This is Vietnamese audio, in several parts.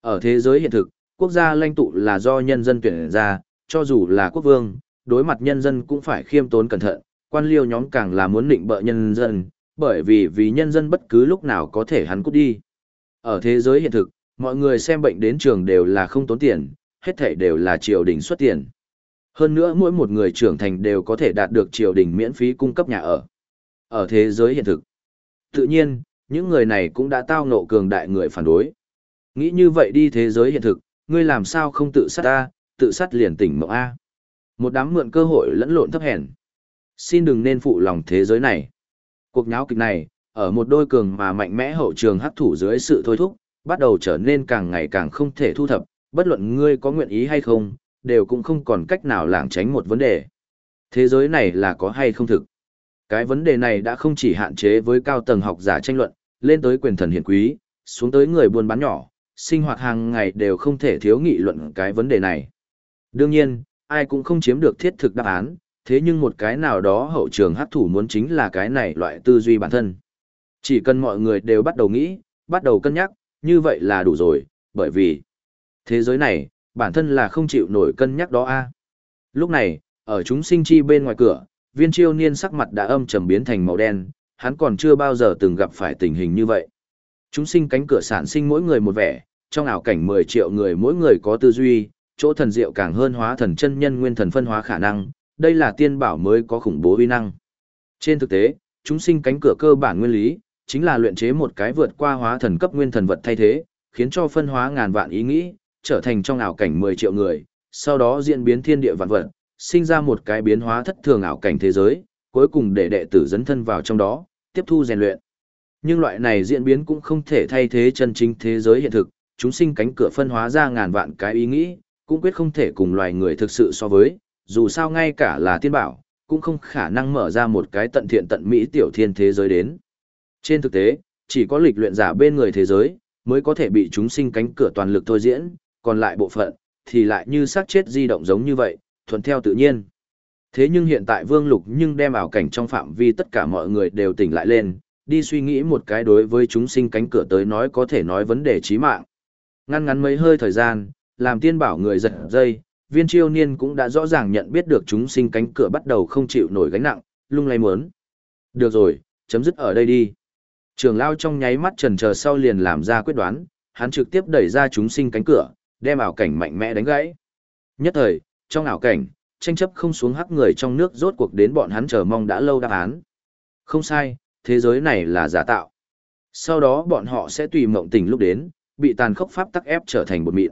Ở thế giới hiện thực, quốc gia lãnh tụ là do nhân dân tuyển ra, cho dù là quốc vương, đối mặt nhân dân cũng phải khiêm tốn cẩn thận, quan liêu nhóm càng là muốn định bợ nhân dân, bởi vì vì nhân dân bất cứ lúc nào có thể hắn cút đi. Ở thế giới hiện thực, mọi người xem bệnh đến trường đều là không tốn tiền, hết thảy đều là triều đình xuất tiền. Hơn nữa mỗi một người trưởng thành đều có thể đạt được triều đình miễn phí cung cấp nhà ở. Ở thế giới hiện thực, tự nhiên, những người này cũng đã tao ngộ cường đại người phản đối. Nghĩ như vậy đi thế giới hiện thực, ngươi làm sao không tự sát ta, tự sát liền tỉnh mộng A. Một đám mượn cơ hội lẫn lộn thấp hèn. Xin đừng nên phụ lòng thế giới này. Cuộc nháo kịch này, ở một đôi cường mà mạnh mẽ hậu trường hấp thủ dưới sự thôi thúc, bắt đầu trở nên càng ngày càng không thể thu thập, bất luận ngươi có nguyện ý hay không, đều cũng không còn cách nào lảng tránh một vấn đề. Thế giới này là có hay không thực? Cái vấn đề này đã không chỉ hạn chế với cao tầng học giả tranh luận, lên tới quyền thần hiển quý, xuống tới người buôn bán nhỏ, sinh hoạt hàng ngày đều không thể thiếu nghị luận cái vấn đề này. Đương nhiên, ai cũng không chiếm được thiết thực đáp án, thế nhưng một cái nào đó hậu trường hắc thủ muốn chính là cái này loại tư duy bản thân. Chỉ cần mọi người đều bắt đầu nghĩ, bắt đầu cân nhắc, như vậy là đủ rồi, bởi vì thế giới này, bản thân là không chịu nổi cân nhắc đó a. Lúc này, ở chúng sinh chi bên ngoài cửa, viên chiêu niên sắc mặt đã âm trầm biến thành màu đen, hắn còn chưa bao giờ từng gặp phải tình hình như vậy. Chúng sinh cánh cửa sản sinh mỗi người một vẻ, trong ảo cảnh 10 triệu người mỗi người có tư duy, chỗ thần diệu càng hơn hóa thần chân nhân nguyên thần phân hóa khả năng, đây là tiên bảo mới có khủng bố uy năng. Trên thực tế, chúng sinh cánh cửa cơ bản nguyên lý, chính là luyện chế một cái vượt qua hóa thần cấp nguyên thần vật thay thế, khiến cho phân hóa ngàn vạn ý nghĩ, trở thành trong ảo cảnh 10 triệu người, sau đó diễn biến thiên địa vạn vật, sinh ra một cái biến hóa thất thường ảo cảnh thế giới, cuối cùng để đệ tử dẫn thân vào trong đó, tiếp thu rèn luyện. Nhưng loại này diễn biến cũng không thể thay thế chân chính thế giới hiện thực, chúng sinh cánh cửa phân hóa ra ngàn vạn cái ý nghĩ, cũng quyết không thể cùng loài người thực sự so với, dù sao ngay cả là tiên bảo, cũng không khả năng mở ra một cái tận thiện tận mỹ tiểu thiên thế giới đến. Trên thực tế, chỉ có lịch luyện giả bên người thế giới, mới có thể bị chúng sinh cánh cửa toàn lực thôi diễn, còn lại bộ phận, thì lại như xác chết di động giống như vậy, thuận theo tự nhiên. Thế nhưng hiện tại Vương Lục nhưng đem ảo cảnh trong phạm vi tất cả mọi người đều tỉnh lại lên, đi suy nghĩ một cái đối với chúng sinh cánh cửa tới nói có thể nói vấn đề chí mạng. Ngăn ngắn mấy hơi thời gian, làm tiên bảo người giật dây, viên chiêu niên cũng đã rõ ràng nhận biết được chúng sinh cánh cửa bắt đầu không chịu nổi gánh nặng, lung lay muốn. Được rồi, chấm dứt ở đây đi. Trường lao trong nháy mắt trần chờ sau liền làm ra quyết đoán, hắn trực tiếp đẩy ra chúng sinh cánh cửa, đem ảo cảnh mạnh mẽ đánh gãy. Nhất thời, trong ảo cảnh, tranh chấp không xuống hắc người trong nước rốt cuộc đến bọn hắn chờ mong đã lâu đáp án. Không sai, thế giới này là giả tạo. Sau đó bọn họ sẽ tùy mộng tình lúc đến, bị tàn khốc pháp tắc ép trở thành bột mịn.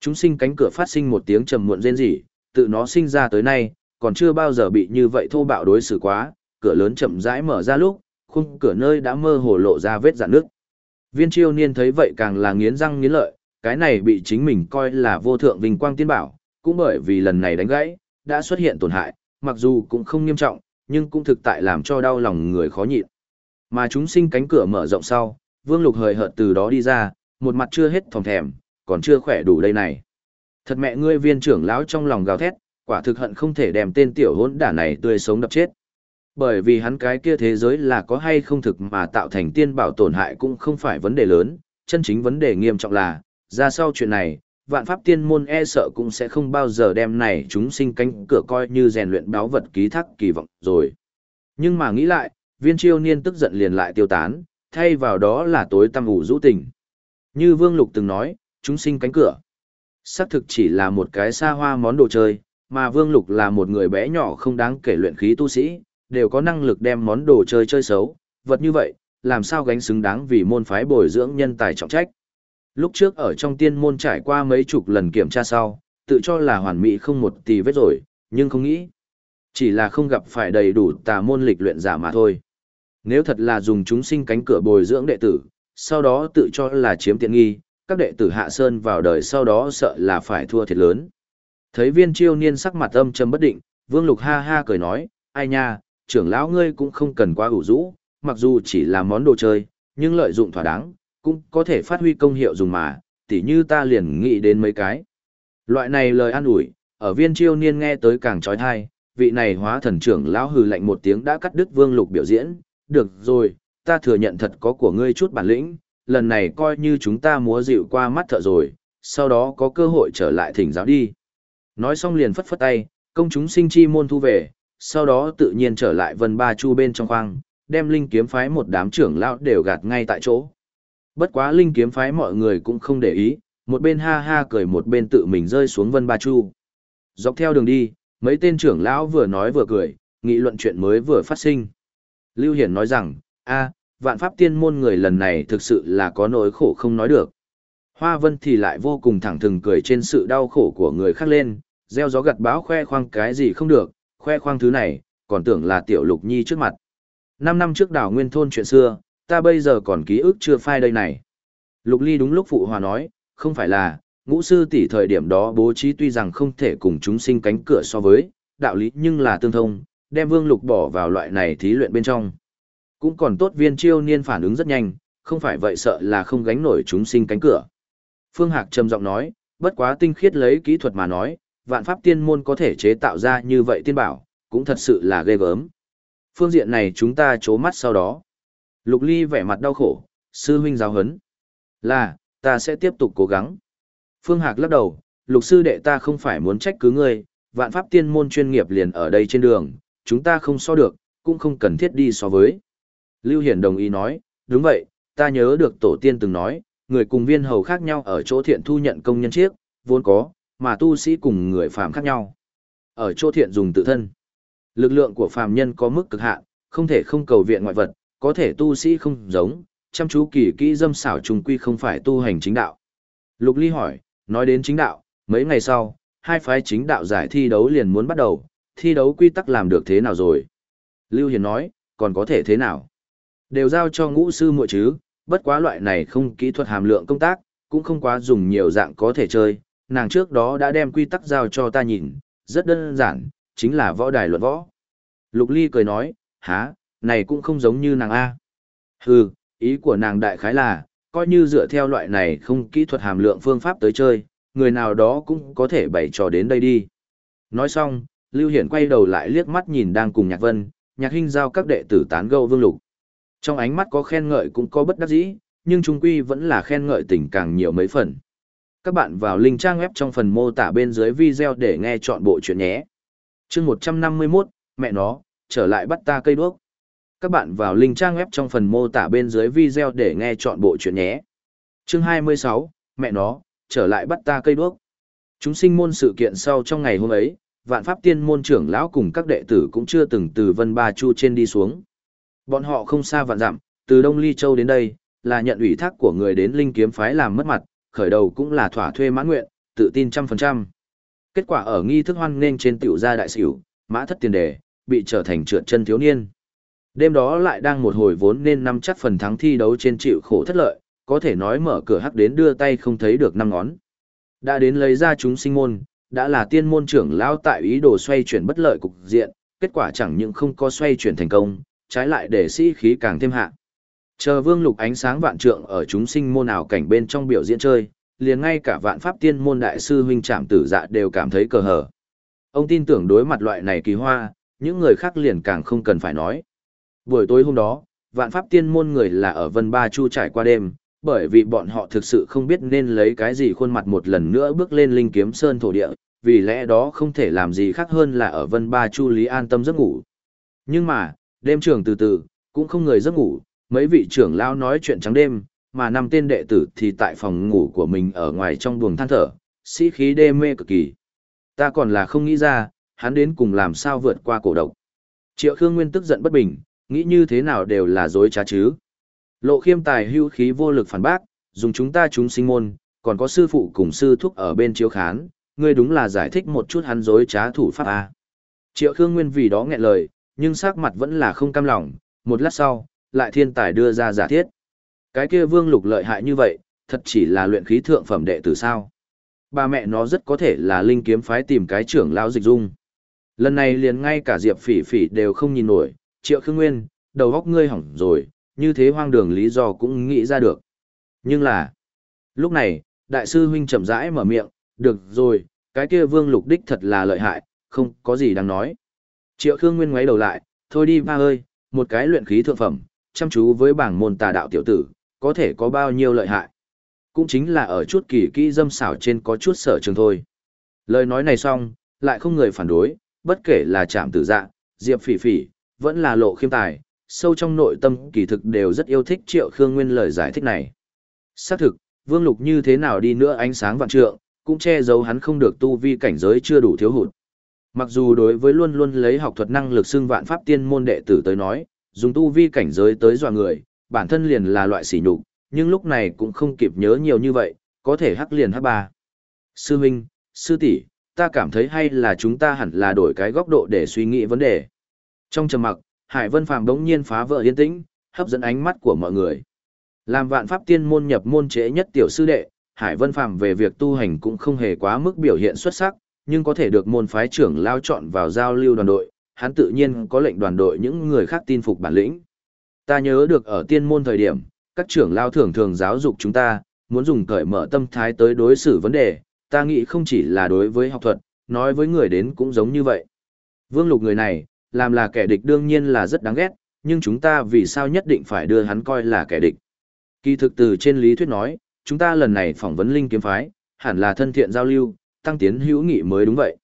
Chúng sinh cánh cửa phát sinh một tiếng trầm muộn rên rỉ, tự nó sinh ra tới nay, còn chưa bao giờ bị như vậy thô bạo đối xử quá, cửa lớn chậm rãi mở ra lúc, khung cửa nơi đã mơ hồ lộ ra vết rạn nước. Viên Chiêu Niên thấy vậy càng là nghiến răng nghiến lợi, cái này bị chính mình coi là vô thượng vinh quang tiên bảo, cũng bởi vì lần này đánh gãy, đã xuất hiện tổn hại, mặc dù cũng không nghiêm trọng, nhưng cũng thực tại làm cho đau lòng người khó nhịn. Mà chúng sinh cánh cửa mở rộng sau, Vương Lục hời hợt từ đó đi ra, một mặt chưa hết thòng thèm, còn chưa khỏe đủ đây này. Thật mẹ ngươi viên trưởng lão trong lòng gào thét, quả thực hận không thể đem tên tiểu hỗn đả này tươi sống đập chết. Bởi vì hắn cái kia thế giới là có hay không thực mà tạo thành tiên bảo tổn hại cũng không phải vấn đề lớn, chân chính vấn đề nghiêm trọng là, ra sau chuyện này, vạn pháp tiên môn e sợ cũng sẽ không bao giờ đem này chúng sinh cánh cửa coi như rèn luyện báo vật ký thác kỳ vọng rồi. Nhưng mà nghĩ lại, viên chiêu niên tức giận liền lại tiêu tán, thay vào đó là tối tăm ủ rũ tình. Như Vương Lục từng nói, chúng sinh cánh cửa. Xác thực chỉ là một cái xa hoa món đồ chơi, mà Vương Lục là một người bé nhỏ không đáng kể luyện khí tu sĩ, đều có năng lực đem món đồ chơi chơi xấu, vật như vậy, làm sao gánh xứng đáng vì môn phái bồi dưỡng nhân tài trọng trách. Lúc trước ở trong tiên môn trải qua mấy chục lần kiểm tra sau, tự cho là hoàn mỹ không một tì vết rồi, nhưng không nghĩ. Chỉ là không gặp phải đầy đủ tà môn lịch luyện giả mà thôi. Nếu thật là dùng chúng sinh cánh cửa bồi dưỡng đệ tử, sau đó tự cho là chiếm tiện nghi, các đệ tử hạ sơn vào đời sau đó sợ là phải thua thiệt lớn. Thấy viên chiêu niên sắc mặt âm trầm bất định, vương lục ha ha cười nói, ai nha, trưởng lão ngươi cũng không cần quá ủ rũ, mặc dù chỉ là món đồ chơi, nhưng lợi dụng thỏa đáng, cũng có thể phát huy công hiệu dùng mà, tỉ như ta liền nghĩ đến mấy cái. Loại này lời an ủi, ở viên chiêu niên nghe tới càng trói thai, vị này hóa thần trưởng lão hừ lạnh một tiếng đã cắt đứt vương lục biểu diễn, được rồi, ta thừa nhận thật có của ngươi chút bản lĩnh, lần này coi như chúng ta múa dịu qua mắt thợ rồi, sau đó có cơ hội trở lại thỉnh giáo đi. Nói xong liền phất phất tay, công chúng sinh chi môn thu về, sau đó tự nhiên trở lại vân ba chu bên trong khoang, đem linh kiếm phái một đám trưởng lão đều gạt ngay tại chỗ. Bất quá linh kiếm phái mọi người cũng không để ý, một bên ha ha cười một bên tự mình rơi xuống vân ba chu. Dọc theo đường đi, mấy tên trưởng lão vừa nói vừa cười, nghị luận chuyện mới vừa phát sinh. Lưu Hiển nói rằng, a, vạn pháp tiên môn người lần này thực sự là có nỗi khổ không nói được. Hoa Vân thì lại vô cùng thẳng thừng cười trên sự đau khổ của người khác lên, gieo gió gặt báo khoe khoang cái gì không được, khoe khoang thứ này, còn tưởng là tiểu lục nhi trước mặt. Năm năm trước đảo nguyên thôn chuyện xưa, ta bây giờ còn ký ức chưa phai đây này. Lục ly đúng lúc phụ hòa nói, không phải là, ngũ sư tỷ thời điểm đó bố trí tuy rằng không thể cùng chúng sinh cánh cửa so với, đạo lý nhưng là tương thông, đem vương lục bỏ vào loại này thí luyện bên trong. Cũng còn tốt viên chiêu niên phản ứng rất nhanh, không phải vậy sợ là không gánh nổi chúng sinh cánh cửa. Phương Hạc trầm giọng nói, bất quá tinh khiết lấy kỹ thuật mà nói, vạn pháp tiên môn có thể chế tạo ra như vậy tiên bảo, cũng thật sự là ghê gớm. Phương diện này chúng ta chố mắt sau đó. Lục Ly vẻ mặt đau khổ, sư huynh giáo hấn. Là, ta sẽ tiếp tục cố gắng. Phương Hạc lắc đầu, lục sư đệ ta không phải muốn trách cứ ngươi, vạn pháp tiên môn chuyên nghiệp liền ở đây trên đường, chúng ta không so được, cũng không cần thiết đi so với. Lưu Hiển đồng ý nói, đúng vậy, ta nhớ được tổ tiên từng nói, người cùng viên hầu khác nhau ở chỗ thiện thu nhận công nhân chiếc, vốn có, mà tu sĩ cùng người phàm khác nhau. Ở chỗ thiện dùng tự thân. Lực lượng của phàm nhân có mức cực hạn, không thể không cầu viện ngoại vật, có thể tu sĩ không giống, chăm chú kỳ kỹ dâm xảo trùng quy không phải tu hành chính đạo. Lục Ly hỏi, nói đến chính đạo, mấy ngày sau, hai phái chính đạo giải thi đấu liền muốn bắt đầu, thi đấu quy tắc làm được thế nào rồi? Lưu Hiền nói, còn có thể thế nào? Đều giao cho ngũ sư muội chứ, bất quá loại này không kỹ thuật hàm lượng công tác, cũng không quá dùng nhiều dạng có thể chơi, nàng trước đó đã đem quy tắc giao cho ta nhìn, rất đơn giản, chính là võ đài luận võ. Lục Ly cười nói, há, này cũng không giống như nàng A. Hừ, ý của nàng đại khái là, coi như dựa theo loại này không kỹ thuật hàm lượng phương pháp tới chơi, người nào đó cũng có thể bày trò đến đây đi. Nói xong, Lưu Hiển quay đầu lại liếc mắt nhìn đang cùng Nhạc Vân, Nhạc Hinh giao các đệ tử tán gẫu Vương Lục. Trong ánh mắt có khen ngợi cũng có bất đắc dĩ, nhưng trung quy vẫn là khen ngợi tình càng nhiều mấy phần. Các bạn vào link trang web trong phần mô tả bên dưới video để nghe chọn bộ chuyện nhé. Chương 151, mẹ nó, trở lại bắt ta cây đuốc. Các bạn vào link trang web trong phần mô tả bên dưới video để nghe chọn bộ chuyện nhé. Chương 26, mẹ nó, trở lại bắt ta cây đuốc. Chúng sinh môn sự kiện sau trong ngày hôm ấy, vạn pháp tiên môn trưởng lão cùng các đệ tử cũng chưa từng từ vân ba chu trên đi xuống. Bọn họ không xa vạn dặm, từ Đông Ly Châu đến đây, là nhận ủy thác của người đến linh kiếm phái làm mất mặt, khởi đầu cũng là thỏa thuê mãn nguyện, tự tin trăm phần trăm. Kết quả ở nghi thức hoan nghênh trên tiểu gia đại xỉu, mã thất tiền đề, bị trở thành trượt chân thiếu niên. Đêm đó lại đang một hồi vốn nên nắm chắc phần thắng thi đấu trên chịu khổ thất lợi, có thể nói mở cửa hắc đến đưa tay không thấy được năm ngón. Đã đến lấy ra chúng sinh môn, đã là tiên môn trưởng lao tại ý đồ xoay chuyển bất lợi cục diện, kết quả chẳng những không có xoay chuyển thành công, trái lại để sĩ khí càng thêm hạ. Chờ vương lục ánh sáng vạn trượng ở chúng sinh môn ảo cảnh bên trong biểu diễn chơi, liền ngay cả vạn pháp tiên môn đại sư huynh trạm tử dạ đều cảm thấy cờ hở. Ông tin tưởng đối mặt loại này kỳ hoa, những người khác liền càng không cần phải nói. Buổi tối hôm đó, vạn pháp tiên môn người là ở Vân Ba Chu trải qua đêm, bởi vì bọn họ thực sự không biết nên lấy cái gì khuôn mặt một lần nữa bước lên linh kiếm sơn thổ địa, vì lẽ đó không thể làm gì khác hơn là ở Vân Ba Chu Lý an tâm giấc ngủ. Nhưng mà, đêm trường từ từ, cũng không người giấc ngủ, mấy vị trưởng lao nói chuyện trắng đêm, mà năm tên đệ tử thì tại phòng ngủ của mình ở ngoài trong buồng than thở, sĩ khí đê mê cực kỳ. Ta còn là không nghĩ ra, hắn đến cùng làm sao vượt qua cổ độc. Triệu Khương Nguyên tức giận bất bình, nghĩ như thế nào đều là dối trá chứ. Lộ khiêm tài hưu khí vô lực phản bác, dùng chúng ta chúng sinh môn, còn có sư phụ cùng sư thúc ở bên chiếu khán, ngươi đúng là giải thích một chút hắn dối trá thủ pháp A. Triệu Khương Nguyên vì đó nghẹn lời, nhưng sắc mặt vẫn là không cam lòng, một lát sau, lại thiên tài đưa ra giả thiết. Cái kia vương lục lợi hại như vậy, thật chỉ là luyện khí thượng phẩm đệ tử sao. Ba mẹ nó rất có thể là linh kiếm phái tìm cái trưởng lao dịch dung. Lần này liền ngay cả Diệp Phỉ Phỉ đều không nhìn nổi, Triệu Khương Nguyên, đầu góc ngươi hỏng rồi, như thế hoang đường lý do cũng nghĩ ra được. Nhưng là, lúc này, đại sư huynh chậm rãi mở miệng, được rồi, cái kia vương lục đích thật là lợi hại, không có gì đáng nói. Triệu Khương Nguyên ngoáy đầu lại, thôi đi ba ơi, một cái luyện khí thượng phẩm, chăm chú với bảng môn tà đạo tiểu tử, có thể có bao nhiêu lợi hại. Cũng chính là ở chút kỳ kỹ dâm xảo trên có chút sở trường thôi. Lời nói này xong, lại không người phản đối, bất kể là trạm tử dạ, diệp phỉ phỉ, vẫn là lộ khiêm tài, sâu trong nội tâm kỳ thực đều rất yêu thích triệu khương nguyên lời giải thích này. Xác thực, vương lục như thế nào đi nữa ánh sáng vạn trượng, cũng che giấu hắn không được tu vi cảnh giới chưa đủ thiếu hụt. Mặc dù đối với luôn luôn lấy học thuật năng lực xưng vạn pháp tiên môn đệ tử tới nói, dùng tu vi cảnh giới tới dọa người, bản thân liền là loại sỉ nhục, nhưng lúc này cũng không kịp nhớ nhiều như vậy, có thể hắc liền hắc ba. Sư huynh, sư tỷ, ta cảm thấy hay là chúng ta hẳn là đổi cái góc độ để suy nghĩ vấn đề. Trong trầm mặc, Hải Vân Phàm đống nhiên phá vỡ yên tĩnh, hấp dẫn ánh mắt của mọi người. Làm vạn pháp tiên môn nhập môn trễ nhất tiểu sư đệ, Hải Vân Phàm về việc tu hành cũng không hề quá mức biểu hiện xuất sắc, nhưng có thể được môn phái trưởng lao chọn vào giao lưu đoàn đội, hắn tự nhiên có lệnh đoàn đội những người khác tin phục bản lĩnh. Ta nhớ được ở tiên môn thời điểm, các trưởng lao thường thường giáo dục chúng ta, muốn dùng cởi mở tâm thái tới đối xử vấn đề, ta nghĩ không chỉ là đối với học thuật, nói với người đến cũng giống như vậy. Vương lục người này, làm là kẻ địch đương nhiên là rất đáng ghét, nhưng chúng ta vì sao nhất định phải đưa hắn coi là kẻ địch. Kỳ thực từ trên lý thuyết nói, chúng ta lần này phỏng vấn linh kiếm phái, hẳn là thân thiện giao lưu, tăng tiến hữu nghị mới đúng vậy.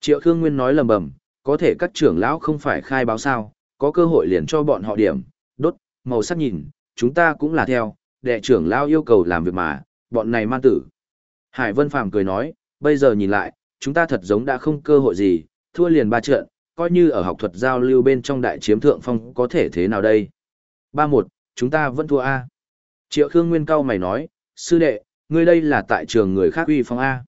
Triệu Khương Nguyên nói lầm bầm, có thể các trưởng lão không phải khai báo sao, có cơ hội liền cho bọn họ điểm, đốt, màu sắc nhìn, chúng ta cũng là theo, đệ trưởng lão yêu cầu làm việc mà, bọn này man tử. Hải Vân Phàm cười nói, bây giờ nhìn lại, chúng ta thật giống đã không cơ hội gì, thua liền ba trận, coi như ở học thuật giao lưu bên trong đại chiếm thượng phong có thể thế nào đây. Ba một, chúng ta vẫn thua A. Triệu Khương Nguyên cao mày nói, sư đệ, ngươi đây là tại trường người khác uy phong A.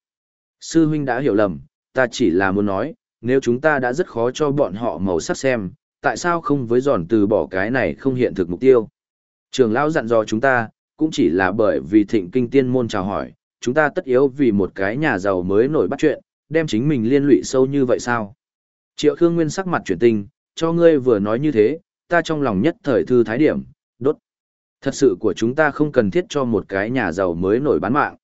Sư huynh đã hiểu lầm, ta chỉ là muốn nói, nếu chúng ta đã rất khó cho bọn họ màu sắc xem, tại sao không với giòn từ bỏ cái này không hiện thực mục tiêu. Trường lão dặn dò chúng ta, cũng chỉ là bởi vì thịnh kinh tiên môn chào hỏi, chúng ta tất yếu vì một cái nhà giàu mới nổi bắt chuyện, đem chính mình liên lụy sâu như vậy sao? Triệu Khương Nguyên sắc mặt chuyển tình, cho ngươi vừa nói như thế, ta trong lòng nhất thời thư thái điểm, đốt. Thật sự của chúng ta không cần thiết cho một cái nhà giàu mới nổi bán mạng.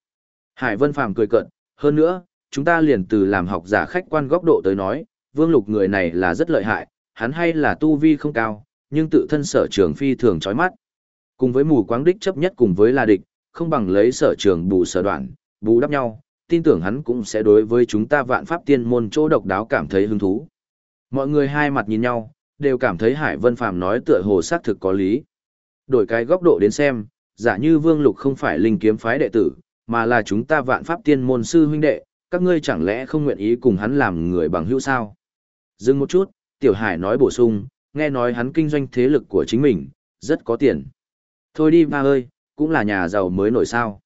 Hải Vân Phàm cười cợt, hơn nữa, chúng ta liền từ làm học giả khách quan góc độ tới nói, Vương Lục người này là rất lợi hại, hắn hay là tu vi không cao, nhưng tự thân sở trường phi thường chói mắt. Cùng với mù quáng đích chấp nhất cùng với là địch, không bằng lấy sở trường bù sở đoạn, bù đắp nhau, tin tưởng hắn cũng sẽ đối với chúng ta vạn pháp tiên môn chỗ độc đáo cảm thấy hứng thú. Mọi người hai mặt nhìn nhau, đều cảm thấy Hải Vân Phàm nói tựa hồ xác thực có lý. Đổi cái góc độ đến xem, giả như Vương Lục không phải linh kiếm phái đệ tử, mà là chúng ta vạn pháp tiên môn sư huynh đệ, các ngươi chẳng lẽ không nguyện ý cùng hắn làm người bằng hữu sao? Dừng một chút, Tiểu Hải nói bổ sung, nghe nói hắn kinh doanh thế lực của chính mình, rất có tiền. Thôi đi ba ơi, cũng là nhà giàu mới nổi sao.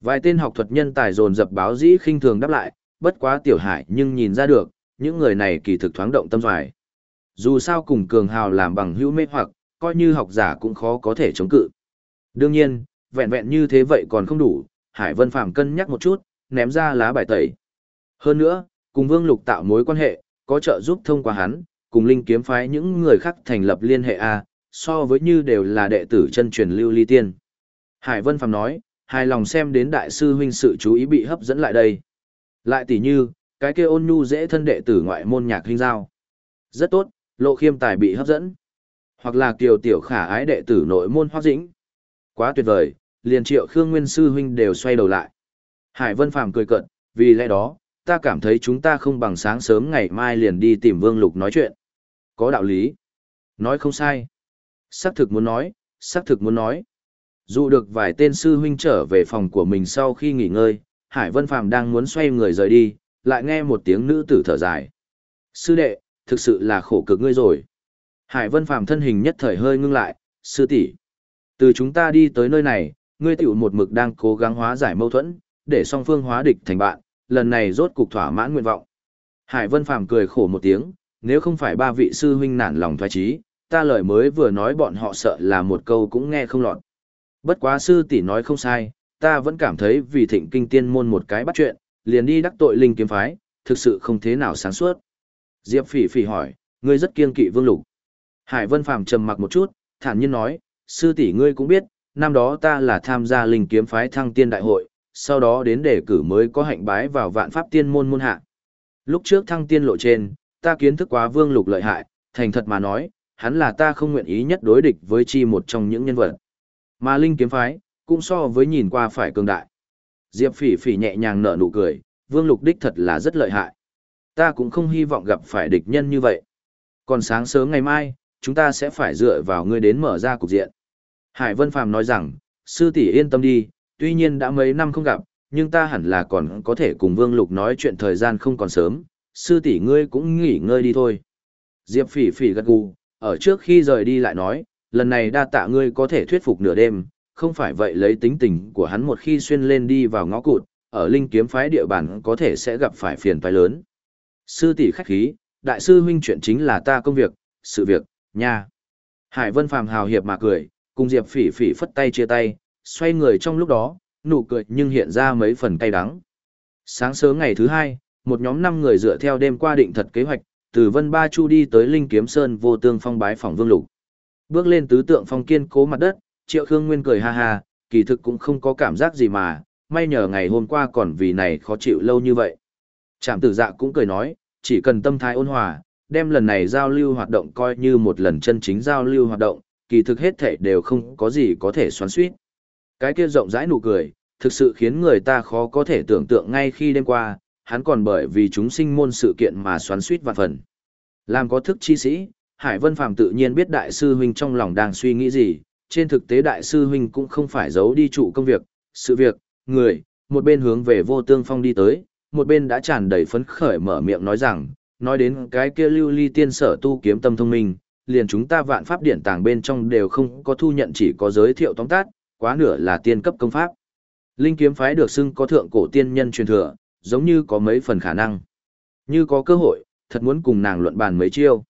Vài tên học thuật nhân tài dồn dập báo dĩ khinh thường đáp lại, bất quá Tiểu Hải nhưng nhìn ra được, những người này kỳ thực thoáng động tâm doài. Dù sao cùng cường hào làm bằng hữu mê hoặc, coi như học giả cũng khó có thể chống cự. Đương nhiên, vẹn vẹn như thế vậy còn không đủ, Hải Vân Phàm cân nhắc một chút, ném ra lá bài tẩy. Hơn nữa, cùng Vương Lục tạo mối quan hệ, có trợ giúp thông qua hắn, cùng Linh kiếm phái những người khác thành lập liên hệ A, so với như đều là đệ tử chân truyền lưu ly tiên. Hải Vân Phàm nói, hài lòng xem đến đại sư huynh sự chú ý bị hấp dẫn lại đây. Lại tỷ như, cái kia ôn nhu dễ thân đệ tử ngoại môn nhạc huynh giao. Rất tốt, lộ khiêm tài bị hấp dẫn. Hoặc là kiều tiểu khả ái đệ tử nội môn hoác dĩnh. Quá tuyệt vời, liền triệu khương nguyên sư huynh đều xoay đầu lại. Hải Vân Phàm cười cận, vì lẽ đó, ta cảm thấy chúng ta không bằng sáng sớm ngày mai liền đi tìm Vương Lục nói chuyện. Có đạo lý. Nói không sai. Sắc thực muốn nói, sắc thực muốn nói. Dù được vài tên sư huynh trở về phòng của mình sau khi nghỉ ngơi, Hải Vân Phàm đang muốn xoay người rời đi, lại nghe một tiếng nữ tử thở dài. Sư đệ, thực sự là khổ cực ngươi rồi. Hải Vân Phàm thân hình nhất thời hơi ngưng lại, sư tỷ, Từ chúng ta đi tới nơi này, ngươi tiểu một mực đang cố gắng hóa giải mâu thuẫn, để song phương hóa địch thành bạn, lần này rốt cục thỏa mãn nguyện vọng. Hải Vân Phàm cười khổ một tiếng, nếu không phải ba vị sư huynh nản lòng thoái trí, ta lời mới vừa nói bọn họ sợ là một câu cũng nghe không lọt. Bất quá sư tỷ nói không sai, ta vẫn cảm thấy vì thịnh kinh tiên môn một cái bắt chuyện, liền đi đắc tội linh kiếm phái, thực sự không thế nào sáng suốt. Diệp phỉ phỉ hỏi, ngươi rất kiên kỵ vương lục. Hải Vân Phàm trầm mặc một chút, thản nhiên nói, sư tỷ ngươi cũng biết, năm đó ta là tham gia linh kiếm phái thăng tiên đại hội, sau đó đến đề cử mới có hạnh bái vào vạn pháp tiên môn môn hạ. Lúc trước thăng tiên lộ trên, ta kiến thức quá vương lục lợi hại, thành thật mà nói, hắn là ta không nguyện ý nhất đối địch với chi một trong những nhân vật. Mà Linh kiếm phái, cũng so với nhìn qua phải cường đại. Diệp phỉ phỉ nhẹ nhàng nở nụ cười, Vương Lục đích thật là rất lợi hại. Ta cũng không hy vọng gặp phải địch nhân như vậy. Còn sáng sớm ngày mai, chúng ta sẽ phải dựa vào ngươi đến mở ra cục diện. Hải Vân Phàm nói rằng, sư tỷ yên tâm đi, tuy nhiên đã mấy năm không gặp, nhưng ta hẳn là còn có thể cùng Vương Lục nói chuyện thời gian không còn sớm, sư tỷ ngươi cũng nghỉ ngơi đi thôi. Diệp phỉ phỉ gật gù, ở trước khi rời đi lại nói, lần này đa tạ ngươi có thể thuyết phục nửa đêm, không phải vậy lấy tính tình của hắn một khi xuyên lên đi vào ngõ cụt, ở linh kiếm phái địa bàn có thể sẽ gặp phải phiền phải lớn. Sư tỷ khách khí, đại sư huynh chuyện chính là ta công việc, sự việc, nha. Hải Vân Phàm hào hiệp mà cười, cùng Diệp Phỉ Phỉ phất tay chia tay, xoay người trong lúc đó, nụ cười nhưng hiện ra mấy phần cay đắng. Sáng sớm ngày thứ hai, một nhóm năm người dựa theo đêm qua định thật kế hoạch, từ Vân Ba Chu đi tới Linh Kiếm Sơn vô tương phong bái phòng Vương Lục. Bước lên tứ tượng phong kiên cố mặt đất, Triệu Khương Nguyên cười ha ha, kỳ thực cũng không có cảm giác gì mà, may nhờ ngày hôm qua còn vì này khó chịu lâu như vậy. Trạm tử dạ cũng cười nói, chỉ cần tâm thái ôn hòa, đem lần này giao lưu hoạt động coi như một lần chân chính giao lưu hoạt động, kỳ thực hết thể đều không có gì có thể xoắn suýt. Cái kia rộng rãi nụ cười, thực sự khiến người ta khó có thể tưởng tượng ngay khi đêm qua, hắn còn bởi vì chúng sinh môn sự kiện mà xoắn suýt vạn phần. Làm có thức chi sĩ, Hải Vân Phàm tự nhiên biết đại sư huynh trong lòng đang suy nghĩ gì, trên thực tế đại sư huynh cũng không phải giấu đi chủ công việc, sự việc, người, một bên hướng về vô tương phong đi tới, một bên đã tràn đầy phấn khởi mở miệng nói rằng, nói đến cái kia lưu ly tiên sở tu kiếm tâm thông minh, liền chúng ta vạn pháp điển tàng bên trong đều không có thu nhận chỉ có giới thiệu tóm tát, quá nửa là tiên cấp công pháp. Linh kiếm phái được xưng có thượng cổ tiên nhân truyền thừa, giống như có mấy phần khả năng. Như có cơ hội, thật muốn cùng nàng luận bàn mấy chiêu.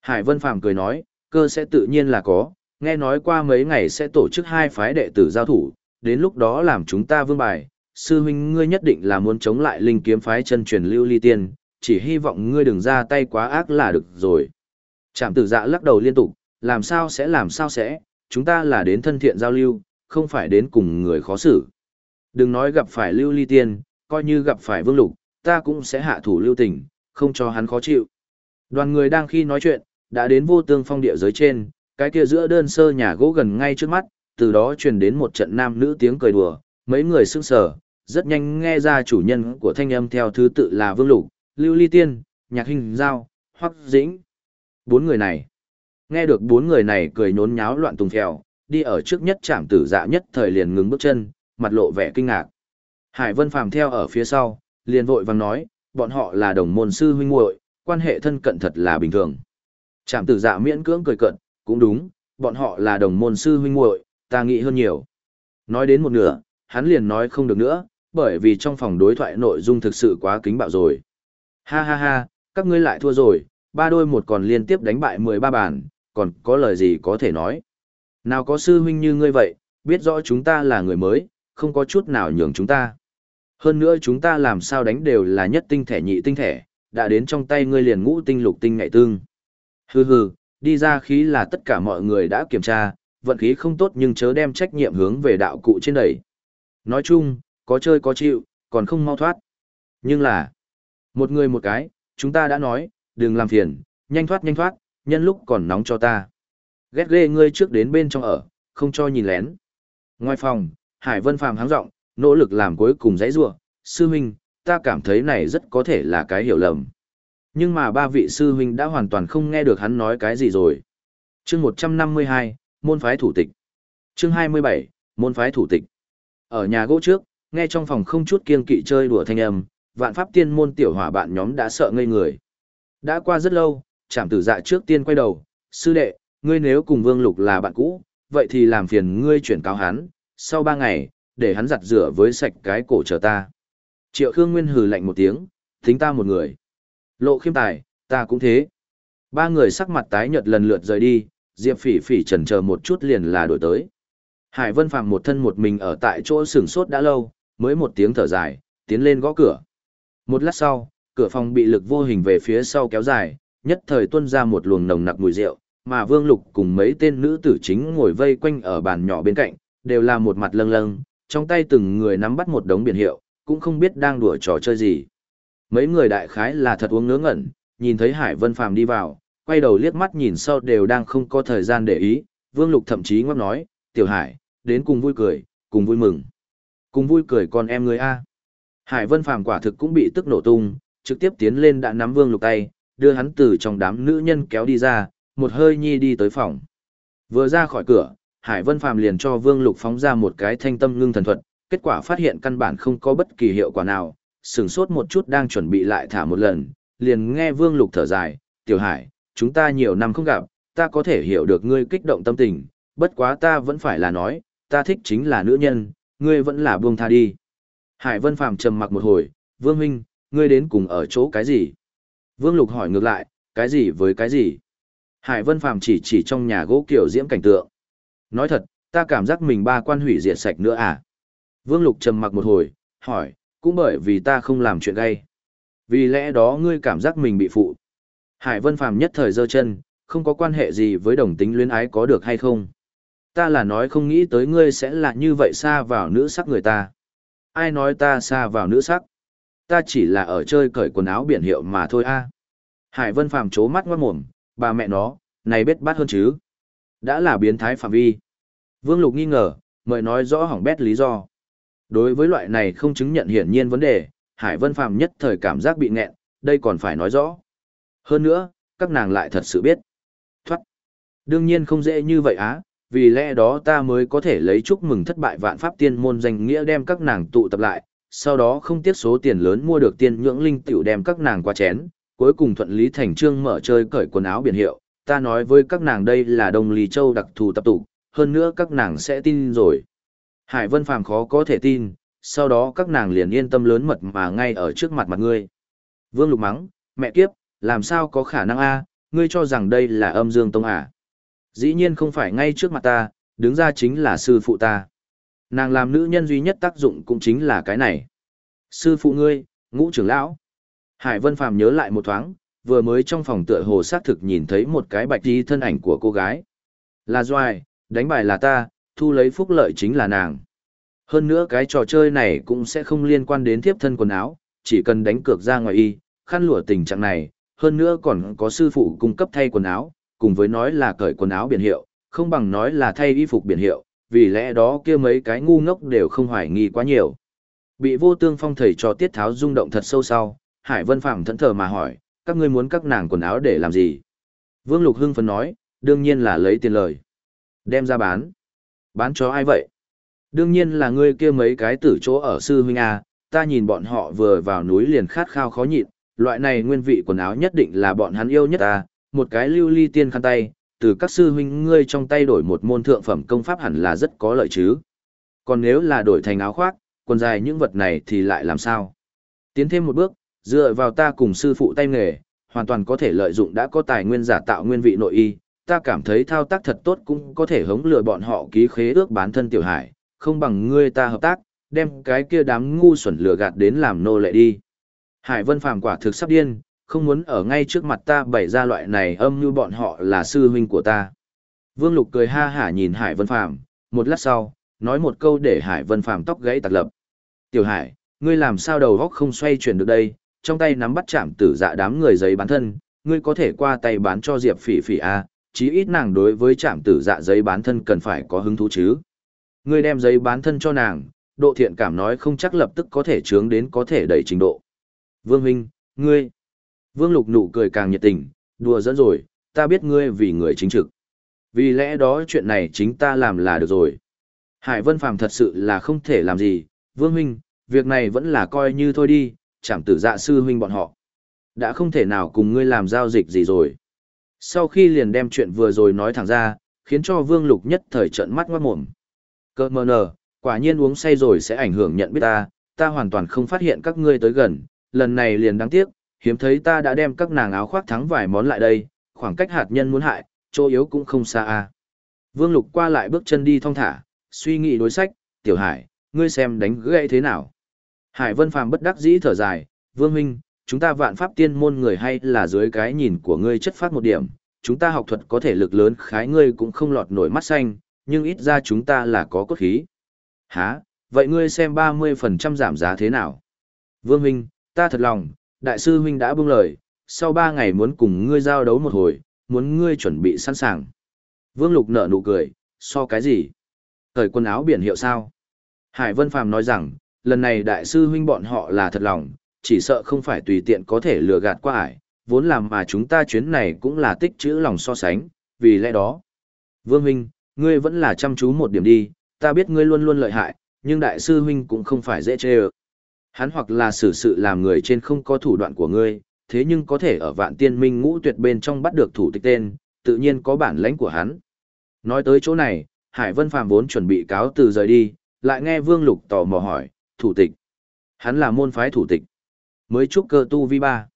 Hải Vân Phàm cười nói, cơ sẽ tự nhiên là có, nghe nói qua mấy ngày sẽ tổ chức hai phái đệ tử giao thủ, đến lúc đó làm chúng ta vương bài, sư huynh ngươi nhất định là muốn chống lại linh kiếm phái chân truyền lưu ly tiên, chỉ hy vọng ngươi đừng ra tay quá ác là được rồi. Trạm tử dạ lắc đầu liên tục, làm sao sẽ làm sao sẽ, chúng ta là đến thân thiện giao lưu, không phải đến cùng người khó xử. Đừng nói gặp phải lưu ly tiên, coi như gặp phải vương lục, ta cũng sẽ hạ thủ lưu tình, không cho hắn khó chịu. Đoàn người đang khi nói chuyện, đã đến vô tương phong địa giới trên, cái kia giữa đơn sơ nhà gỗ gần ngay trước mắt, từ đó truyền đến một trận nam nữ tiếng cười đùa, mấy người sững sờ, rất nhanh nghe ra chủ nhân của thanh âm theo thứ tự là Vương Lục, Lưu Ly Tiên, Nhạc Hình Giao, Hoắc Dĩnh. Bốn người này. Nghe được bốn người này cười nhốn nháo loạn tùng phèo, đi ở trước nhất trạm tử dạ nhất thời liền ngừng bước chân, mặt lộ vẻ kinh ngạc. Hải Vân Phàm theo ở phía sau, liền vội vàng nói, bọn họ là đồng môn sư huynh muội, quan hệ thân cận thật là bình thường. Trạm tử dạ miễn cưỡng cười cận, cũng đúng, bọn họ là đồng môn sư huynh muội, ta nghĩ hơn nhiều. Nói đến một nửa, hắn liền nói không được nữa, bởi vì trong phòng đối thoại nội dung thực sự quá kính bạo rồi. Ha ha ha, các ngươi lại thua rồi, ba đôi một còn liên tiếp đánh bại 13 bàn, còn có lời gì có thể nói. Nào có sư huynh như ngươi vậy, biết rõ chúng ta là người mới, không có chút nào nhường chúng ta. Hơn nữa chúng ta làm sao đánh đều là nhất tinh thể nhị tinh thể, đã đến trong tay ngươi liền ngũ tinh lục tinh ngại tương. Hừ hừ, đi ra khí là tất cả mọi người đã kiểm tra, vận khí không tốt nhưng chớ đem trách nhiệm hướng về đạo cụ trên đẩy. Nói chung, có chơi có chịu, còn không mau thoát. Nhưng là, một người một cái, chúng ta đã nói, đừng làm phiền, nhanh thoát nhanh thoát, nhân lúc còn nóng cho ta. Ghét ghê ngươi trước đến bên trong ở, không cho nhìn lén. Ngoài phòng, Hải Vân Phàm háng rộng, nỗ lực làm cuối cùng dãy rủa, sư huynh, ta cảm thấy này rất có thể là cái hiểu lầm. Nhưng mà ba vị sư huynh đã hoàn toàn không nghe được hắn nói cái gì rồi. Chương 152, môn phái thủ tịch. Chương 27, môn phái thủ tịch. Ở nhà gỗ trước, nghe trong phòng không chút kiên kỵ chơi đùa thanh âm, vạn pháp tiên môn tiểu hỏa bạn nhóm đã sợ ngây người. Đã qua rất lâu, trảm tử dạ trước tiên quay đầu, sư đệ, ngươi nếu cùng vương lục là bạn cũ, vậy thì làm phiền ngươi chuyển cáo hắn, sau ba ngày, để hắn giặt rửa với sạch cái cổ chờ ta. Triệu Khương Nguyên hừ lạnh một tiếng, tính ta một người. Lộ khiêm tài, ta cũng thế. Ba người sắc mặt tái nhợt lần lượt rời đi, Diệp Phỉ Phỉ chần chờ một chút liền là đổi tới. Hải Vân Phàm một thân một mình ở tại chỗ sửng sốt đã lâu, mới một tiếng thở dài, tiến lên gõ cửa. Một lát sau, cửa phòng bị lực vô hình về phía sau kéo dài, nhất thời tuôn ra một luồng nồng nặc mùi rượu, mà Vương Lục cùng mấy tên nữ tử chính ngồi vây quanh ở bàn nhỏ bên cạnh, đều là một mặt lâng lâng, trong tay từng người nắm bắt một đống biển hiệu, cũng không biết đang đùa trò chơi gì. Mấy người đại khái là thật uống ngớ ngẩn, nhìn thấy Hải Vân Phàm đi vào, quay đầu liếc mắt nhìn sau đều đang không có thời gian để ý, Vương Lục thậm chí ngáp nói, Tiểu Hải, đến cùng vui cười, cùng vui mừng. Cùng vui cười con em người A. Hải Vân Phàm quả thực cũng bị tức nổ tung, trực tiếp tiến lên đã nắm Vương Lục tay, đưa hắn từ trong đám nữ nhân kéo đi ra, một hơi nhi đi tới phòng. Vừa ra khỏi cửa, Hải Vân Phàm liền cho Vương Lục phóng ra một cái thanh tâm ngưng thần thuật, kết quả phát hiện căn bản không có bất kỳ hiệu quả nào, sửng sốt một chút đang chuẩn bị lại thả một lần, liền nghe Vương Lục thở dài, "Tiểu Hải, chúng ta nhiều năm không gặp, ta có thể hiểu được ngươi kích động tâm tình, bất quá ta vẫn phải là nói, ta thích chính là nữ nhân, ngươi vẫn là buông tha đi." Hải Vân Phàm trầm mặc một hồi, "Vương huynh, ngươi đến cùng ở chỗ cái gì?" Vương Lục hỏi ngược lại, "Cái gì với cái gì?" Hải Vân Phàm chỉ chỉ trong nhà gỗ kiểu diễm cảnh tượng. Nói thật, ta cảm giác mình ba quan hủy diệt sạch nữa à? Vương Lục trầm mặc một hồi, hỏi, cũng bởi vì ta không làm chuyện gay. Vì lẽ đó ngươi cảm giác mình bị phụ. Hải Vân Phàm nhất thời giơ chân, không có quan hệ gì với đồng tính luyến ái có được hay không. Ta là nói không nghĩ tới ngươi sẽ là như vậy xa vào nữ sắc người ta. Ai nói ta xa vào nữ sắc? Ta chỉ là ở chơi cởi quần áo biển hiệu mà thôi a. Hải Vân Phàm chố mắt ngoát mồm, bà mẹ nó, này bết bát hơn chứ. Đã là biến thái phạm vi. Vương Lục nghi ngờ, mời nói rõ hỏng bét lý do. Đối với loại này không chứng nhận hiển nhiên vấn đề, Hải Vân Phàm nhất thời cảm giác bị nghẹn, đây còn phải nói rõ. Hơn nữa, các nàng lại thật sự biết. Thoát. Đương nhiên không dễ như vậy á, vì lẽ đó ta mới có thể lấy chúc mừng thất bại vạn pháp tiên môn danh nghĩa đem các nàng tụ tập lại, sau đó không tiếc số tiền lớn mua được tiên nhưỡng linh tiểu đem các nàng qua chén, cuối cùng thuận lý thành trương mở chơi cởi quần áo biển hiệu, ta nói với các nàng đây là đồng lì châu đặc thù tập tụ, hơn nữa các nàng sẽ tin rồi. Hải Vân Phàm khó có thể tin, sau đó các nàng liền yên tâm lớn mật mà ngay ở trước mặt mặt ngươi. Vương Lục mắng, mẹ kiếp, làm sao có khả năng a? ngươi cho rằng đây là âm dương tông à? Dĩ nhiên không phải ngay trước mặt ta, đứng ra chính là sư phụ ta. Nàng làm nữ nhân duy nhất tác dụng cũng chính là cái này. Sư phụ ngươi, ngũ trưởng lão. Hải Vân Phàm nhớ lại một thoáng, vừa mới trong phòng tựa hồ xác thực nhìn thấy một cái bạch đi thân ảnh của cô gái. Là Doài, đánh bài là ta, thu lấy phúc lợi chính là nàng. Hơn nữa cái trò chơi này cũng sẽ không liên quan đến tiếp thân quần áo, chỉ cần đánh cược ra ngoài y, khăn lụa tình trạng này, hơn nữa còn có sư phụ cung cấp thay quần áo, cùng với nói là cởi quần áo biển hiệu, không bằng nói là thay y phục biển hiệu, vì lẽ đó kia mấy cái ngu ngốc đều không hoài nghi quá nhiều. Bị vô tương phong thầy cho tiết tháo rung động thật sâu sau, Hải Vân Phạm thẫn thờ mà hỏi, các ngươi muốn các nàng quần áo để làm gì? Vương Lục Hưng phấn nói, đương nhiên là lấy tiền lời. Đem ra bán. Bán cho ai vậy? Đương nhiên là ngươi kia mấy cái tử chỗ ở sư huynh A, ta nhìn bọn họ vừa vào núi liền khát khao khó nhịn, loại này nguyên vị quần áo nhất định là bọn hắn yêu nhất ta, một cái lưu ly tiên khăn tay, từ các sư huynh ngươi trong tay đổi một môn thượng phẩm công pháp hẳn là rất có lợi chứ. Còn nếu là đổi thành áo khoác, quần dài những vật này thì lại làm sao? Tiến thêm một bước, dựa vào ta cùng sư phụ tay nghề, hoàn toàn có thể lợi dụng đã có tài nguyên giả tạo nguyên vị nội y, ta cảm thấy thao tác thật tốt cũng có thể hống lừa bọn họ ký khế ước bán thân tiểu hải, không bằng ngươi ta hợp tác, đem cái kia đám ngu xuẩn lừa gạt đến làm nô lệ đi. Hải Vân Phàm quả thực sắp điên, không muốn ở ngay trước mặt ta bày ra loại này âm như bọn họ là sư huynh của ta. Vương Lục cười ha hả nhìn Hải Vân Phàm, một lát sau, nói một câu để Hải Vân Phàm tóc gãy tạc lập. Tiểu Hải, ngươi làm sao đầu góc không xoay chuyển được đây, trong tay nắm bắt chạm tử dạ đám người giấy bán thân, ngươi có thể qua tay bán cho Diệp Phỉ Phỉ a, à, chí ít nàng đối với chạm tử dạ giấy bán thân cần phải có hứng thú chứ. Ngươi đem giấy bán thân cho nàng, độ thiện cảm nói không chắc lập tức có thể chướng đến có thể đẩy trình độ. Vương Huynh, ngươi. Vương Lục nụ cười càng nhiệt tình, đùa dẫn rồi, ta biết ngươi vì người chính trực. Vì lẽ đó chuyện này chính ta làm là được rồi. Hải Vân Phàm thật sự là không thể làm gì, Vương Huynh, việc này vẫn là coi như thôi đi, chẳng tử dạ sư huynh bọn họ. Đã không thể nào cùng ngươi làm giao dịch gì rồi. Sau khi liền đem chuyện vừa rồi nói thẳng ra, khiến cho Vương Lục nhất thời trợn mắt ngoát mồm. Cơ mờ nờ, quả nhiên uống say rồi sẽ ảnh hưởng nhận biết ta, ta hoàn toàn không phát hiện các ngươi tới gần, lần này liền đáng tiếc, hiếm thấy ta đã đem các nàng áo khoác thắng vài món lại đây, khoảng cách hạt nhân muốn hại, chỗ yếu cũng không xa a. Vương Lục qua lại bước chân đi thong thả, suy nghĩ đối sách, tiểu hải, ngươi xem đánh gãy thế nào. Hải Vân Phàm bất đắc dĩ thở dài, Vương Minh, chúng ta vạn pháp tiên môn người hay là dưới cái nhìn của ngươi chất phát một điểm, chúng ta học thuật có thể lực lớn khái ngươi cũng không lọt nổi mắt xanh, nhưng ít ra chúng ta là có cốt khí. Hả, vậy ngươi xem 30% giảm giá thế nào? Vương Huynh, ta thật lòng, đại sư Huynh đã buông lời, sau 3 ngày muốn cùng ngươi giao đấu một hồi, muốn ngươi chuẩn bị sẵn sàng. Vương Lục nở nụ cười, so cái gì? Thời quần áo biển hiệu sao? Hải Vân Phàm nói rằng, lần này đại sư huynh bọn họ là thật lòng, chỉ sợ không phải tùy tiện có thể lừa gạt qua ải, vốn làm mà chúng ta chuyến này cũng là tích chữ lòng so sánh, vì lẽ đó. Vương huynh, ngươi vẫn là chăm chú một điểm đi, ta biết ngươi luôn luôn lợi hại, nhưng đại sư huynh cũng không phải dễ chơi. Hắn hoặc là xử sự làm người trên không có thủ đoạn của ngươi, thế nhưng có thể ở vạn tiên minh ngũ tuyệt bên trong bắt được thủ tịch tên, tự nhiên có bản lãnh của hắn. Nói tới chỗ này, Hải Vân Phàm vốn chuẩn bị cáo từ rời đi, lại nghe Vương Lục tò mò hỏi, thủ tịch. Hắn là môn phái thủ tịch. Mới chúc cơ tu vi ba.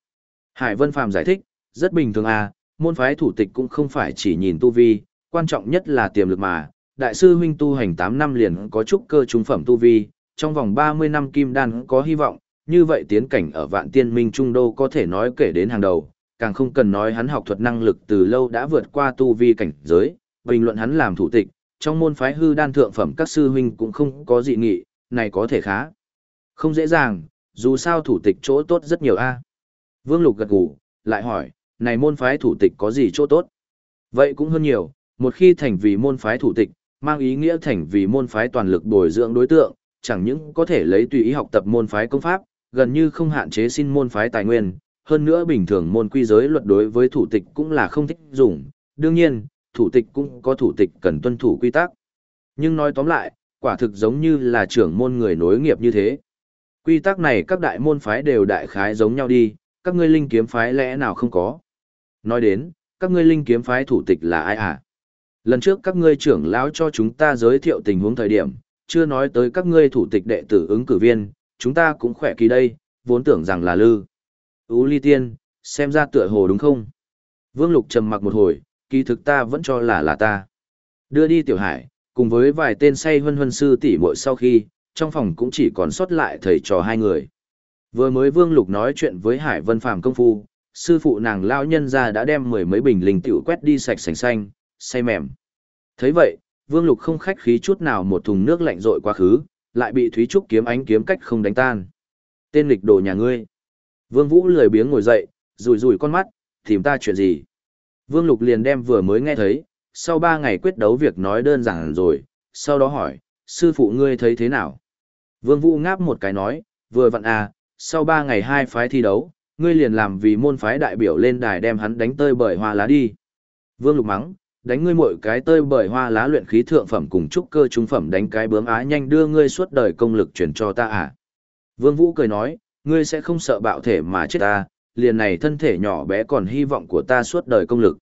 Hải Vân Phàm giải thích, rất bình thường à, môn phái thủ tịch cũng không phải chỉ nhìn tu vi, quan trọng nhất là tiềm lực mà. Đại sư huynh tu hành 8 năm liền có chúc cơ trung phẩm tu vi, trong vòng 30 năm kim đan có hy vọng, như vậy tiến cảnh ở vạn tiên minh trung đô có thể nói kể đến hàng đầu, càng không cần nói hắn học thuật năng lực từ lâu đã vượt qua tu vi cảnh giới, bình luận hắn làm thủ tịch, trong môn phái hư đan thượng phẩm các sư huynh cũng không có dị nghị, này có thể khá. Không dễ dàng, dù sao thủ tịch chỗ tốt rất nhiều a. Vương Lục gật gù, lại hỏi, này môn phái thủ tịch có gì chỗ tốt? Vậy cũng hơn nhiều, một khi thành vì môn phái thủ tịch, mang ý nghĩa thành vì môn phái toàn lực bồi dưỡng đối tượng, chẳng những có thể lấy tùy ý học tập môn phái công pháp, gần như không hạn chế xin môn phái tài nguyên, hơn nữa bình thường môn quy giới luật đối với thủ tịch cũng là không thích dùng, đương nhiên, thủ tịch cũng có thủ tịch cần tuân thủ quy tắc. Nhưng nói tóm lại, quả thực giống như là trưởng môn người nối nghiệp như thế. Quy tắc này các đại môn phái đều đại khái giống nhau đi, các ngươi linh kiếm phái lẽ nào không có. Nói đến, các ngươi linh kiếm phái thủ tịch là ai à? Lần trước các ngươi trưởng lão cho chúng ta giới thiệu tình huống thời điểm, chưa nói tới các ngươi thủ tịch đệ tử ứng cử viên, chúng ta cũng khỏe kỳ đây, vốn tưởng rằng là lư. Ú ly tiên, xem ra tựa hồ đúng không? Vương Lục trầm mặc một hồi, kỳ thực ta vẫn cho là là ta. Đưa đi tiểu hải, cùng với vài tên say huân huân sư tỷ muội sau khi, trong phòng cũng chỉ còn sót lại thầy trò hai người. Vừa mới Vương Lục nói chuyện với Hải Vân Phàm công phu, sư phụ nàng lão nhân ra đã đem mười mấy bình linh tiểu quét đi sạch sành xanh, say mềm. thấy vậy, Vương Lục không khách khí chút nào một thùng nước lạnh rội quá khứ, lại bị Thúy Trúc kiếm ánh kiếm cách không đánh tan. Tên lịch đồ nhà ngươi. Vương Vũ lười biếng ngồi dậy, rủi rủi con mắt, tìm ta chuyện gì. Vương Lục liền đem vừa mới nghe thấy, sau ba ngày quyết đấu việc nói đơn giản rồi, sau đó hỏi, sư phụ ngươi thấy thế nào? Vương Vũ ngáp một cái nói, vừa vặn à, sau ba ngày hai phái thi đấu, ngươi liền làm vì môn phái đại biểu lên đài đem hắn đánh tơi bởi hoa lá đi. Vương Lục mắng, đánh ngươi mỗi cái tơi bởi hoa lá luyện khí thượng phẩm cùng trúc cơ trung phẩm đánh cái bướm á nhanh đưa ngươi suốt đời công lực chuyển cho ta à. Vương Vũ cười nói, ngươi sẽ không sợ bạo thể mà chết ta, liền này thân thể nhỏ bé còn hy vọng của ta suốt đời công lực.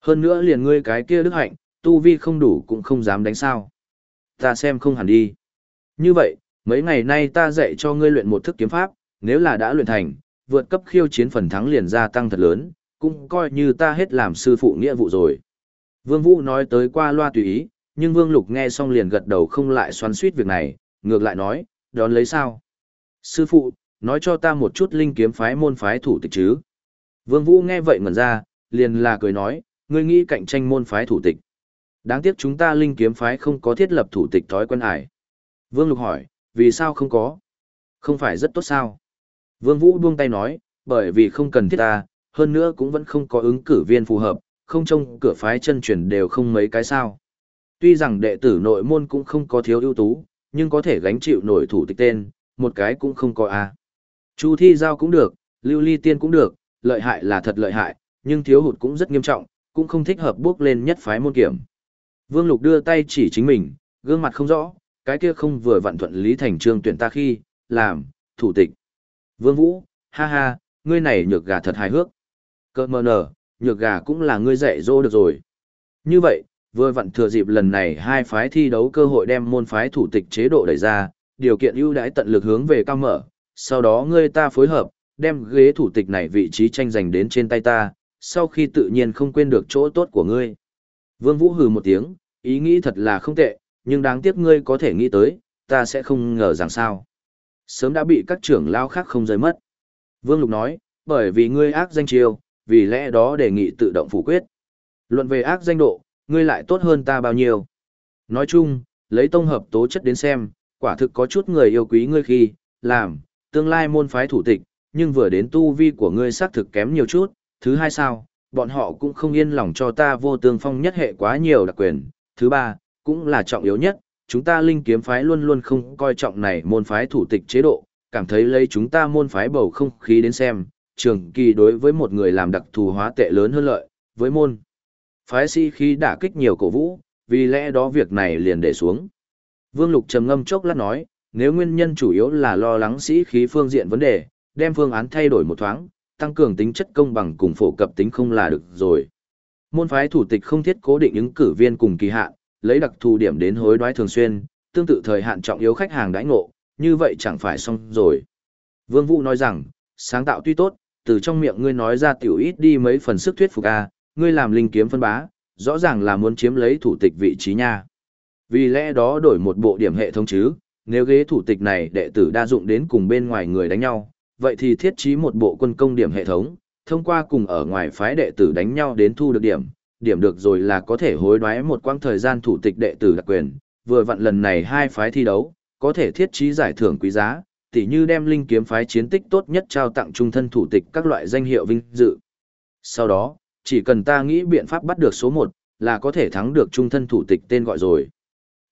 Hơn nữa liền ngươi cái kia đức hạnh, tu vi không đủ cũng không dám đánh sao. Ta xem không hẳn đi. Như vậy, mấy ngày nay ta dạy cho ngươi luyện một thức kiếm pháp, nếu là đã luyện thành, vượt cấp khiêu chiến phần thắng liền gia tăng thật lớn, cũng coi như ta hết làm sư phụ nghĩa vụ rồi. Vương Vũ nói tới qua loa tùy ý, nhưng Vương Lục nghe xong liền gật đầu không lại xoắn suýt việc này, ngược lại nói, đón lấy sao? Sư phụ, nói cho ta một chút linh kiếm phái môn phái thủ tịch chứ. Vương Vũ nghe vậy ngẩn ra, liền là cười nói, ngươi nghĩ cạnh tranh môn phái thủ tịch. Đáng tiếc chúng ta linh kiếm phái không có thiết lập thủ tịch thói quen ải. Vương Lục hỏi, vì sao không có? Không phải rất tốt sao? Vương Vũ buông tay nói, bởi vì không cần thiết ta, hơn nữa cũng vẫn không có ứng cử viên phù hợp, không trông cửa phái chân truyền đều không mấy cái sao. Tuy rằng đệ tử nội môn cũng không có thiếu ưu tú, nhưng có thể gánh chịu nổi thủ tịch tên, một cái cũng không có a. Chu thi giao cũng được, lưu ly tiên cũng được, lợi hại là thật lợi hại, nhưng thiếu hụt cũng rất nghiêm trọng, cũng không thích hợp bước lên nhất phái môn kiểm. Vương Lục đưa tay chỉ chính mình, gương mặt không rõ, cái kia không vừa vặn thuận lý thành trương tuyển ta khi, làm, thủ tịch. Vương Vũ, ha ha, ngươi này nhược gà thật hài hước. Cơ mờ nở, nhược gà cũng là ngươi dạy dỗ được rồi. Như vậy, vừa vặn thừa dịp lần này hai phái thi đấu cơ hội đem môn phái thủ tịch chế độ đẩy ra, điều kiện ưu đãi tận lực hướng về cao mở, sau đó ngươi ta phối hợp, đem ghế thủ tịch này vị trí tranh giành đến trên tay ta, sau khi tự nhiên không quên được chỗ tốt của ngươi. Vương Vũ hừ một tiếng, ý nghĩ thật là không tệ, nhưng đáng tiếc ngươi có thể nghĩ tới, ta sẽ không ngờ rằng sao. Sớm đã bị các trưởng lao khác không rời mất. Vương Lục nói, bởi vì ngươi ác danh chiêu, vì lẽ đó đề nghị tự động phủ quyết. Luận về ác danh độ, ngươi lại tốt hơn ta bao nhiêu. Nói chung, lấy tông hợp tố chất đến xem, quả thực có chút người yêu quý ngươi khi, làm, tương lai môn phái thủ tịch, nhưng vừa đến tu vi của ngươi xác thực kém nhiều chút. Thứ hai sao, bọn họ cũng không yên lòng cho ta vô tương phong nhất hệ quá nhiều đặc quyền. Thứ ba, cũng là trọng yếu nhất, chúng ta linh kiếm phái luôn luôn không coi trọng này môn phái thủ tịch chế độ, cảm thấy lấy chúng ta môn phái bầu không khí đến xem, trường kỳ đối với một người làm đặc thù hóa tệ lớn hơn lợi, với môn. Phái sĩ khí đã kích nhiều cổ vũ, vì lẽ đó việc này liền để xuống. Vương Lục trầm ngâm chốc lát nói, nếu nguyên nhân chủ yếu là lo lắng sĩ khí phương diện vấn đề, đem phương án thay đổi một thoáng, tăng cường tính chất công bằng cùng phổ cập tính không là được rồi. Môn phái thủ tịch không thiết cố định ứng cử viên cùng kỳ hạn, lấy đặc thù điểm đến hối đoái thường xuyên, tương tự thời hạn trọng yếu khách hàng đãi ngộ, như vậy chẳng phải xong rồi. Vương Vũ nói rằng, sáng tạo tuy tốt, từ trong miệng ngươi nói ra tiểu ít đi mấy phần sức thuyết phục a, ngươi làm linh kiếm phân bá, rõ ràng là muốn chiếm lấy thủ tịch vị trí nha. Vì lẽ đó đổi một bộ điểm hệ thống chứ, nếu ghế thủ tịch này đệ tử đa dụng đến cùng bên ngoài người đánh nhau, vậy thì thiết trí một bộ quân công điểm hệ thống, thông qua cùng ở ngoài phái đệ tử đánh nhau đến thu được điểm, điểm được rồi là có thể hối đoái một quãng thời gian thủ tịch đệ tử đặc quyền, vừa vặn lần này hai phái thi đấu, có thể thiết trí giải thưởng quý giá, tỉ như đem linh kiếm phái chiến tích tốt nhất trao tặng trung thân thủ tịch các loại danh hiệu vinh dự. Sau đó, chỉ cần ta nghĩ biện pháp bắt được số 1, là có thể thắng được trung thân thủ tịch tên gọi rồi.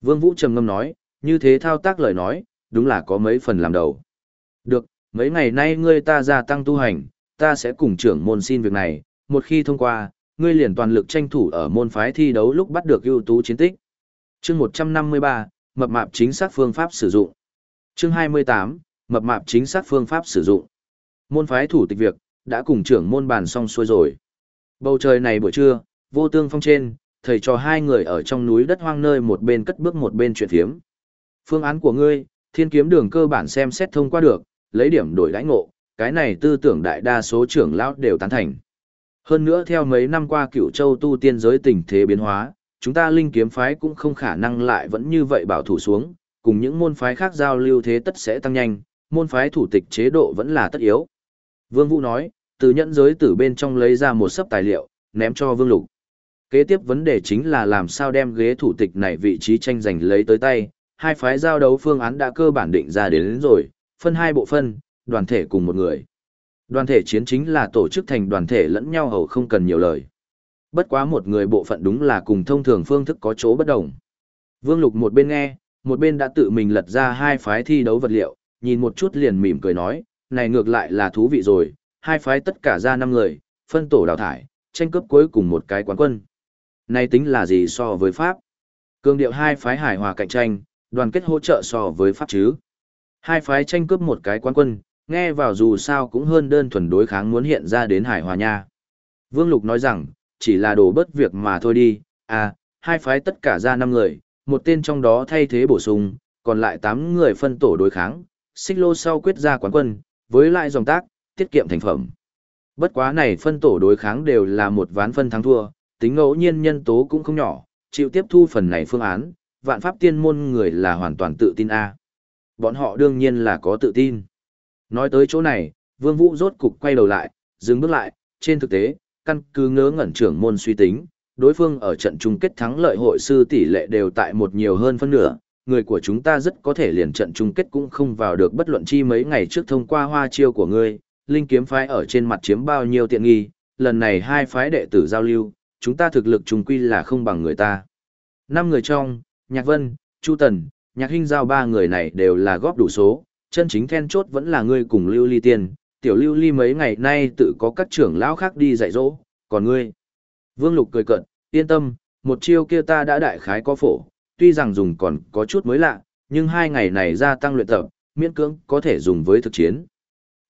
Vương Vũ trầm ngâm nói, như thế thao tác lời nói, đúng là có mấy phần làm đầu. Được, mấy ngày nay ngươi ta gia tăng tu hành, ta sẽ cùng trưởng môn xin việc này, một khi thông qua, ngươi liền toàn lực tranh thủ ở môn phái thi đấu lúc bắt được ưu tú chiến tích. Chương 153, mập mạp chính xác phương pháp sử dụng. Chương 28, mập mạp chính xác phương pháp sử dụng. Môn phái thủ tịch việc, đã cùng trưởng môn bàn xong xuôi rồi. Bầu trời này buổi trưa, vô tương phong trên, thầy cho hai người ở trong núi đất hoang nơi một bên cất bước một bên chuyện thiếm. Phương án của ngươi, thiên kiếm đường cơ bản xem xét thông qua được, lấy điểm đổi đãi ngộ, cái này tư tưởng đại đa số trưởng lão đều tán thành. Hơn nữa theo mấy năm qua cựu châu tu tiên giới tình thế biến hóa, chúng ta linh kiếm phái cũng không khả năng lại vẫn như vậy bảo thủ xuống, cùng những môn phái khác giao lưu thế tất sẽ tăng nhanh, môn phái thủ tịch chế độ vẫn là tất yếu. Vương Vũ nói, từ nhẫn giới từ bên trong lấy ra một sấp tài liệu, ném cho Vương Lục. Kế tiếp vấn đề chính là làm sao đem ghế thủ tịch này vị trí tranh giành lấy tới tay, hai phái giao đấu phương án đã cơ bản định ra đến, đến rồi, phân hai bộ phân, đoàn thể cùng một người. Đoàn thể chiến chính là tổ chức thành đoàn thể lẫn nhau hầu không cần nhiều lời. Bất quá một người bộ phận đúng là cùng thông thường phương thức có chỗ bất đồng. Vương Lục một bên nghe, một bên đã tự mình lật ra hai phái thi đấu vật liệu, nhìn một chút liền mỉm cười nói, này ngược lại là thú vị rồi, hai phái tất cả ra năm người, phân tổ đào thải, tranh cướp cuối cùng một cái quán quân. Này tính là gì so với Pháp? Cương điệu hai phái hài hòa cạnh tranh, đoàn kết hỗ trợ so với Pháp chứ. Hai phái tranh cướp một cái quán quân, nghe vào dù sao cũng hơn đơn thuần đối kháng muốn hiện ra đến hải hòa nha. Vương Lục nói rằng, chỉ là đổ bớt việc mà thôi đi, à, hai phái tất cả ra năm người, một tên trong đó thay thế bổ sung, còn lại tám người phân tổ đối kháng, xích lô sau quyết ra quán quân, với lại dòng tác, tiết kiệm thành phẩm. Bất quá này phân tổ đối kháng đều là một ván phân thắng thua, tính ngẫu nhiên nhân tố cũng không nhỏ, chịu tiếp thu phần này phương án, vạn pháp tiên môn người là hoàn toàn tự tin a. Bọn họ đương nhiên là có tự tin. Nói tới chỗ này, Vương Vũ rốt cục quay đầu lại, dừng bước lại, trên thực tế, căn cứ ngớ ngẩn trưởng môn suy tính, đối phương ở trận chung kết thắng lợi hội sư tỷ lệ đều tại một nhiều hơn phân nửa, người của chúng ta rất có thể liền trận chung kết cũng không vào được bất luận chi mấy ngày trước thông qua hoa chiêu của ngươi, linh kiếm phái ở trên mặt chiếm bao nhiêu tiện nghi, lần này hai phái đệ tử giao lưu, chúng ta thực lực trùng quy là không bằng người ta. Năm người trong, Nhạc Vân, Chu Tần, Nhạc Hinh Giao ba người này đều là góp đủ số, chân chính then chốt vẫn là ngươi cùng Lưu Ly Tiên, tiểu Lưu Ly mấy ngày nay tự có các trưởng lão khác đi dạy dỗ, còn ngươi. Vương Lục cười cợt, yên tâm, một chiêu kia ta đã đại khái có phổ, tuy rằng dùng còn có chút mới lạ, nhưng hai ngày này gia tăng luyện tập, miễn cưỡng có thể dùng với thực chiến.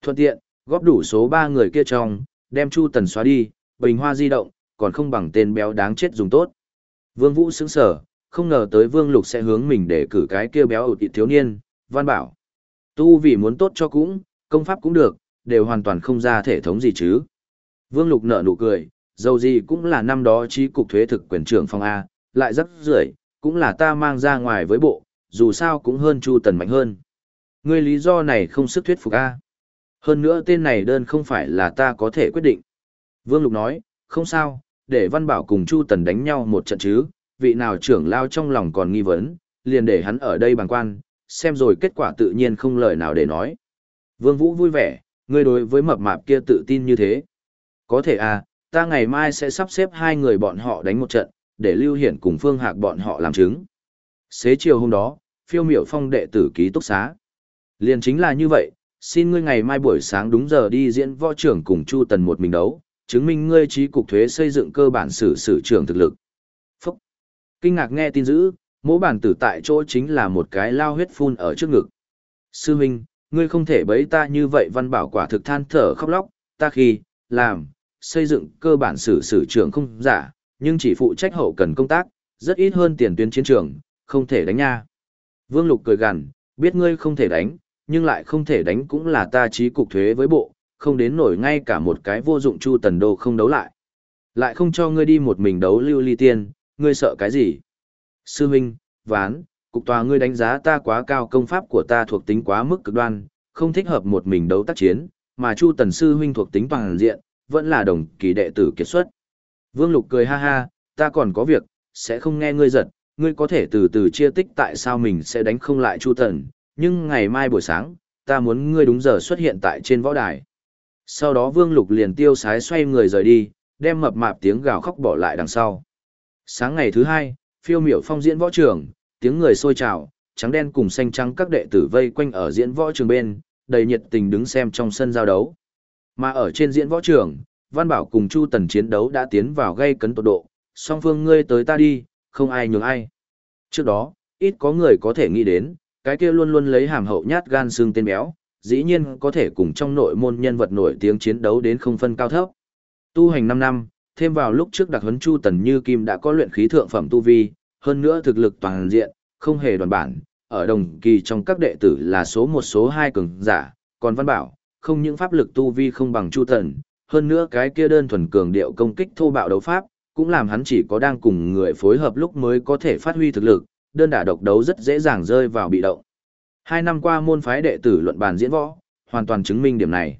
Thuận tiện, góp đủ số ba người kia trong, đem Chu Tần xóa đi, bình hoa di động, còn không bằng tên béo đáng chết dùng tốt. Vương Vũ sững sở, không ngờ tới Vương Lục sẽ hướng mình để cử cái kia béo ụt thiếu niên, văn bảo. Tu vì muốn tốt cho cũng, công pháp cũng được, đều hoàn toàn không ra thể thống gì chứ. Vương Lục nở nụ cười, dầu gì cũng là năm đó trí cục thuế thực quyền trưởng phong A, lại rất rưởi cũng là ta mang ra ngoài với bộ, dù sao cũng hơn Chu Tần mạnh hơn. Ngươi lý do này không sức thuyết phục A. Hơn nữa tên này đơn không phải là ta có thể quyết định. Vương Lục nói, không sao, để Văn Bảo cùng Chu Tần đánh nhau một trận chứ, vị nào trưởng lao trong lòng còn nghi vấn, liền để hắn ở đây bằng quan, xem rồi kết quả tự nhiên không lời nào để nói. Vương Vũ vui vẻ, ngươi đối với mập mạp kia tự tin như thế. Có thể à, ta ngày mai sẽ sắp xếp hai người bọn họ đánh một trận, để Lưu Hiển cùng Phương Hạc bọn họ làm chứng. Xế chiều hôm đó, phiêu miểu phong đệ tử ký túc xá. Liền chính là như vậy, xin ngươi ngày mai buổi sáng đúng giờ đi diễn võ trưởng cùng Chu Tần một mình đấu, chứng minh ngươi trí cục thuế xây dựng cơ bản sử sử trưởng thực lực. Phúc! Kinh ngạc nghe tin dữ, mỗi bản tử tại chỗ chính là một cái lao huyết phun ở trước ngực. Sư huynh, ngươi không thể bấy ta như vậy văn bảo quả thực than thở khóc lóc, ta khi, làm, xây dựng cơ bản sử sử trưởng không giả, nhưng chỉ phụ trách hậu cần công tác, rất ít hơn tiền tuyến chiến trường, không thể đánh nha. Vương Lục cười gằn, biết ngươi không thể đánh, nhưng lại không thể đánh cũng là ta trí cục thuế với bộ, không đến nổi ngay cả một cái vô dụng chu tần đô không đấu lại. Lại không cho ngươi đi một mình đấu lưu ly tiên, ngươi sợ cái gì? Sư huynh, ván, cục tòa ngươi đánh giá ta quá cao công pháp của ta thuộc tính quá mức cực đoan, không thích hợp một mình đấu tác chiến, mà chu tần sư huynh thuộc tính bằng diện, vẫn là đồng kỳ đệ tử kiệt xuất. Vương Lục cười ha ha, ta còn có việc, sẽ không nghe ngươi giật, ngươi có thể từ từ chia tích tại sao mình sẽ đánh không lại Chu Tần, nhưng ngày mai buổi sáng, ta muốn ngươi đúng giờ xuất hiện tại trên võ đài. Sau đó Vương Lục liền tiêu sái xoay người rời đi, đem mập mạp tiếng gào khóc bỏ lại đằng sau. Sáng ngày thứ hai, phiêu miểu phong diễn võ trường, tiếng người sôi trào, trắng đen cùng xanh trắng các đệ tử vây quanh ở diễn võ trường bên, đầy nhiệt tình đứng xem trong sân giao đấu. Mà ở trên diễn võ trường, Văn Bảo cùng Chu Tần chiến đấu đã tiến vào gây cấn tột độ, song phương ngươi tới ta đi, không ai nhường ai. Trước đó, ít có người có thể nghĩ đến, cái kia luôn luôn lấy hàm hậu nhát gan xương tên béo, dĩ nhiên có thể cùng trong nội môn nhân vật nổi tiếng chiến đấu đến không phân cao thấp. Tu hành 5 năm, thêm vào lúc trước đặc huấn Chu Tần Như Kim đã có luyện khí thượng phẩm tu vi, hơn nữa thực lực toàn diện, không hề đoàn bản, ở đồng kỳ trong các đệ tử là số một số hai cường giả, còn Văn Bảo, không những pháp lực tu vi không bằng Chu Tần, hơn nữa cái kia đơn thuần cường điệu công kích thô bạo đấu pháp, cũng làm hắn chỉ có đang cùng người phối hợp lúc mới có thể phát huy thực lực, đơn đả độc đấu rất dễ dàng rơi vào bị động. Hai năm qua môn phái đệ tử luận bàn diễn võ, hoàn toàn chứng minh điểm này.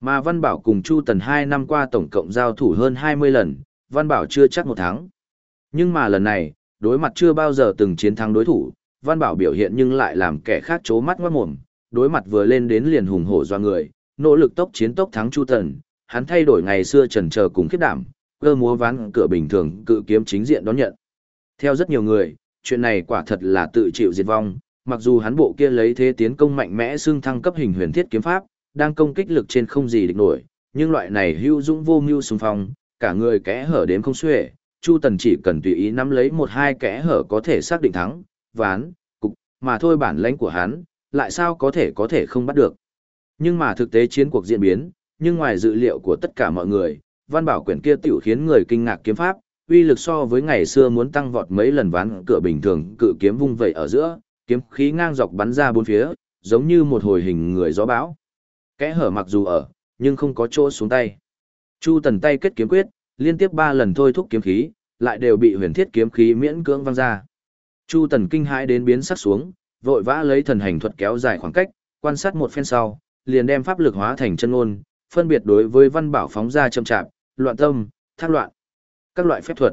Mà Văn Bảo cùng Chu Tần hai năm qua tổng cộng giao thủ hơn 20 lần, Văn Bảo chưa chắc một tháng Nhưng mà lần này, đối mặt chưa bao giờ từng chiến thắng đối thủ, Văn Bảo biểu hiện nhưng lại làm kẻ khác chố mắt ngoát mồm, đối mặt vừa lên đến liền hùng hổ doa người, nỗ lực tốc chiến tốc thắng Chu Tần, hắn thay đổi ngày xưa trần chờ cùng khiết đảm, cơ múa ván cửa bình thường cự kiếm chính diện đón nhận. Theo rất nhiều người, chuyện này quả thật là tự chịu diệt vong, mặc dù hắn bộ kia lấy thế tiến công mạnh mẽ xưng thăng cấp hình huyền thiết kiếm pháp, đang công kích lực trên không gì địch nổi, nhưng loại này hưu dũng vô mưu xung phong, cả người kẽ hở đến không xuể, Chu Tần chỉ cần tùy ý nắm lấy một hai kẽ hở có thể xác định thắng, ván, cục, mà thôi bản lãnh của hắn, lại sao có thể có thể không bắt được. Nhưng mà thực tế chiến cuộc diễn biến, nhưng ngoài dự liệu của tất cả mọi người, văn bảo quyển kia tiểu khiến người kinh ngạc kiếm pháp, uy lực so với ngày xưa muốn tăng vọt mấy lần ván cửa bình thường, cự kiếm vung vẩy ở giữa, kiếm khí ngang dọc bắn ra bốn phía, giống như một hồi hình người gió bão. Kẽ hở mặc dù ở, nhưng không có chỗ xuống tay. Chu Tần tay kết kiếm quyết, liên tiếp ba lần thôi thúc kiếm khí, lại đều bị huyền thiết kiếm khí miễn cưỡng văng ra. Chu Tần kinh hãi đến biến sắc xuống, vội vã lấy thần hành thuật kéo dài khoảng cách, quan sát một phen sau, liền đem pháp lực hóa thành chân ngôn, phân biệt đối với văn bảo phóng ra chậm chạp, loạn tâm, thác loạn, các loại phép thuật.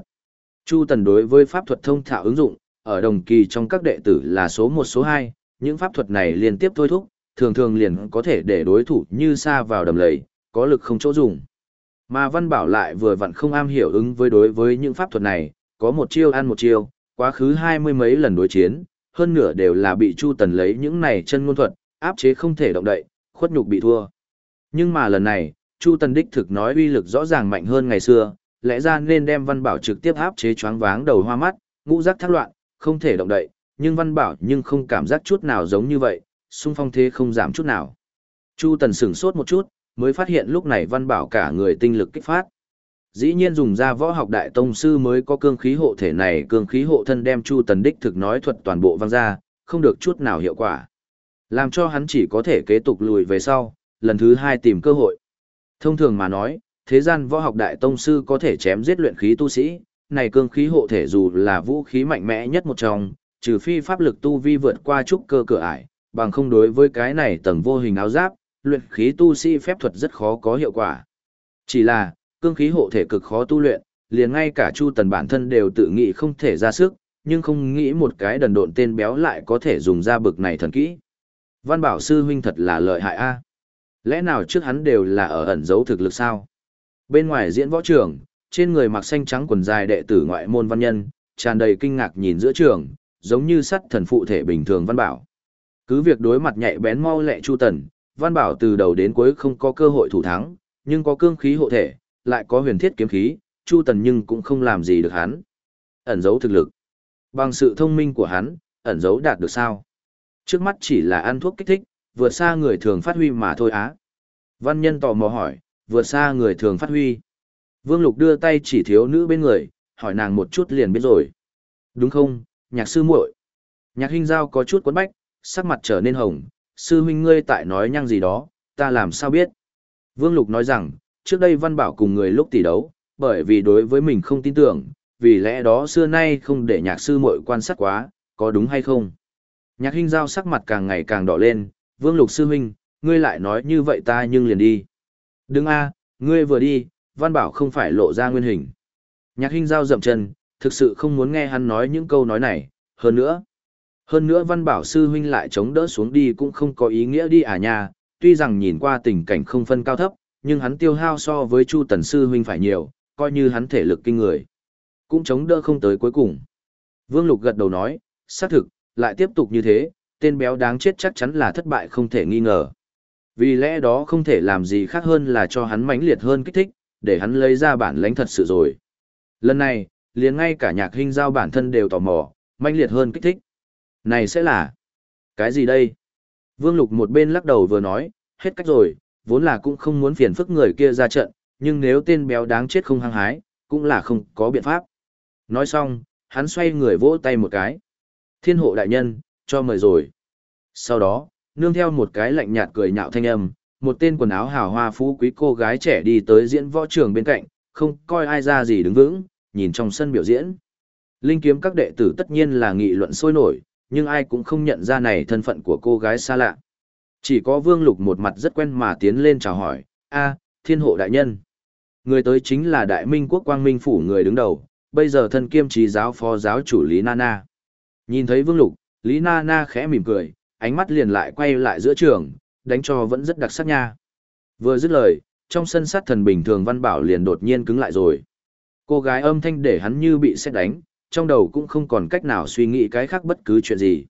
Chu Tần đối với pháp thuật thông thạo ứng dụng, ở đồng kỳ trong các đệ tử là số 1 số 2, những pháp thuật này liên tiếp thôi thúc, thường thường liền có thể để đối thủ như xa vào đầm lầy, có lực không chỗ dùng. Mà Văn Bảo lại vừa vặn không am hiểu ứng với đối với những pháp thuật này, có một chiêu ăn một chiêu, quá khứ hai mươi mấy lần đối chiến, hơn nửa đều là bị Chu Tần lấy những này chân ngôn thuật, áp chế không thể động đậy, khuất nhục bị thua. Nhưng mà lần này, Chu Tần đích thực nói uy lực rõ ràng mạnh hơn ngày xưa, lẽ ra nên đem Văn Bảo trực tiếp áp chế choáng váng đầu hoa mắt, ngũ giác thác loạn, không thể động đậy, nhưng Văn Bảo nhưng không cảm giác chút nào giống như vậy, xung phong thế không giảm chút nào. Chu Tần sửng sốt một chút, mới phát hiện lúc này Văn Bảo cả người tinh lực kích phát. Dĩ nhiên dùng ra võ học đại tông sư mới có cương khí hộ thể này, cương khí hộ thân đem Chu Tần đích thực nói thuật toàn bộ văng ra, không được chút nào hiệu quả. Làm cho hắn chỉ có thể kế tục lùi về sau, lần thứ hai tìm cơ hội. Thông thường mà nói, thế gian võ học đại tông sư có thể chém giết luyện khí tu sĩ, này cương khí hộ thể dù là vũ khí mạnh mẽ nhất một trong, trừ phi pháp lực tu vi vượt qua trúc cơ cửa ải, bằng không đối với cái này tầng vô hình áo giáp, luyện khí tu sĩ phép thuật rất khó có hiệu quả. Chỉ là, cương khí hộ thể cực khó tu luyện, liền ngay cả Chu Tần bản thân đều tự nghĩ không thể ra sức, nhưng không nghĩ một cái đần độn tên béo lại có thể dùng ra bực này thần kỹ. Văn Bảo sư huynh thật là lợi hại a. Lẽ nào trước hắn đều là ở ẩn giấu thực lực sao? Bên ngoài diễn võ trường, trên người mặc xanh trắng quần dài đệ tử ngoại môn văn nhân, tràn đầy kinh ngạc nhìn giữa trường, giống như sắt thần phụ thể bình thường Văn Bảo. Cứ việc đối mặt nhạy bén mau lẹ Chu Tần, Văn Bảo từ đầu đến cuối không có cơ hội thủ thắng, nhưng có cương khí hộ thể, lại có huyền thiết kiếm khí, Chu Tần nhưng cũng không làm gì được hắn. Ẩn giấu thực lực. Bằng sự thông minh của hắn, ẩn giấu đạt được sao? Trước mắt chỉ là ăn thuốc kích thích, vượt xa người thường phát huy mà thôi á. Văn nhân tò mò hỏi, vượt xa người thường phát huy. Vương Lục đưa tay chỉ thiếu nữ bên người, hỏi nàng một chút liền biết rồi. Đúng không, nhạc sư muội. Nhạc hình giao có chút quấn bách, sắc mặt trở nên hồng, sư huynh ngươi tại nói nhăng gì đó, ta làm sao biết. Vương Lục nói rằng, trước đây Văn Bảo cùng người lúc tỷ đấu, bởi vì đối với mình không tin tưởng, vì lẽ đó xưa nay không để nhạc sư muội quan sát quá, có đúng hay không. Nhạc hình giao sắc mặt càng ngày càng đỏ lên, Vương Lục sư huynh, ngươi lại nói như vậy ta nhưng liền đi. Đừng a, ngươi vừa đi, Văn Bảo không phải lộ ra nguyên hình. Nhạc Hinh giao dậm chân, thực sự không muốn nghe hắn nói những câu nói này, hơn nữa. Hơn nữa Văn Bảo sư huynh lại chống đỡ xuống đi cũng không có ý nghĩa đi à nha, tuy rằng nhìn qua tình cảnh không phân cao thấp, nhưng hắn tiêu hao so với Chu Tần sư huynh phải nhiều, coi như hắn thể lực kinh người. Cũng chống đỡ không tới cuối cùng. Vương Lục gật đầu nói, xác thực, lại tiếp tục như thế, tên béo đáng chết chắc chắn là thất bại không thể nghi ngờ. Vì lẽ đó không thể làm gì khác hơn là cho hắn mãnh liệt hơn kích thích, để hắn lấy ra bản lãnh thật sự rồi. Lần này, liền ngay cả nhạc hình giao bản thân đều tò mò, mãnh liệt hơn kích thích. Này sẽ là... Cái gì đây? Vương Lục một bên lắc đầu vừa nói, hết cách rồi, vốn là cũng không muốn phiền phức người kia ra trận, nhưng nếu tên béo đáng chết không hăng hái, cũng là không có biện pháp. Nói xong, hắn xoay người vỗ tay một cái. Thiên hộ đại nhân, cho mời rồi. Sau đó, nương theo một cái lạnh nhạt cười nhạo thanh âm, một tên quần áo hào hoa phú quý cô gái trẻ đi tới diễn võ trường bên cạnh, không coi ai ra gì đứng vững, nhìn trong sân biểu diễn. Linh kiếm các đệ tử tất nhiên là nghị luận sôi nổi, nhưng ai cũng không nhận ra này thân phận của cô gái xa lạ. Chỉ có Vương Lục một mặt rất quen mà tiến lên chào hỏi, a thiên hộ đại nhân. Người tới chính là đại minh quốc quang minh phủ người đứng đầu, bây giờ thân kiêm trí giáo phó giáo chủ Lý Nana. Nhìn thấy Vương Lục, Lý Nana khẽ mỉm cười, ánh mắt liền lại quay lại giữa trường, đánh cho vẫn rất đặc sắc nha. Vừa dứt lời, trong sân sát thần bình thường Văn Bảo liền đột nhiên cứng lại rồi. Cô gái âm thanh để hắn như bị xét đánh, trong đầu cũng không còn cách nào suy nghĩ cái khác bất cứ chuyện gì.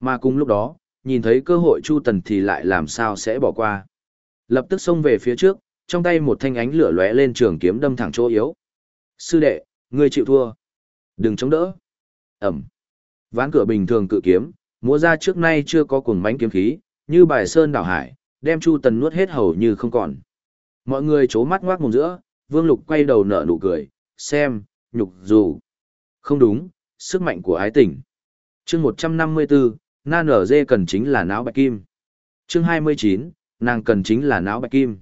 Mà cùng lúc đó, nhìn thấy cơ hội Chu Tần thì lại làm sao sẽ bỏ qua. Lập tức xông về phía trước, trong tay một thanh ánh lửa lóe lên trường kiếm đâm thẳng chỗ yếu. Sư đệ, ngươi chịu thua. Đừng chống đỡ. Ẩm. Ván cửa bình thường cự kiếm, múa ra trước nay chưa có cuồng mánh kiếm khí, như bài sơn đảo hải, đem Chu Tần nuốt hết hầu như không còn. Mọi người chố mắt ngoác mồm giữa, Vương Lục quay đầu nở nụ cười, xem, nhục dù. Không đúng, sức mạnh của ái tình. chương 154, na nở dê cần chính là não bạch kim. chương 29, nàng cần chính là não bạch kim.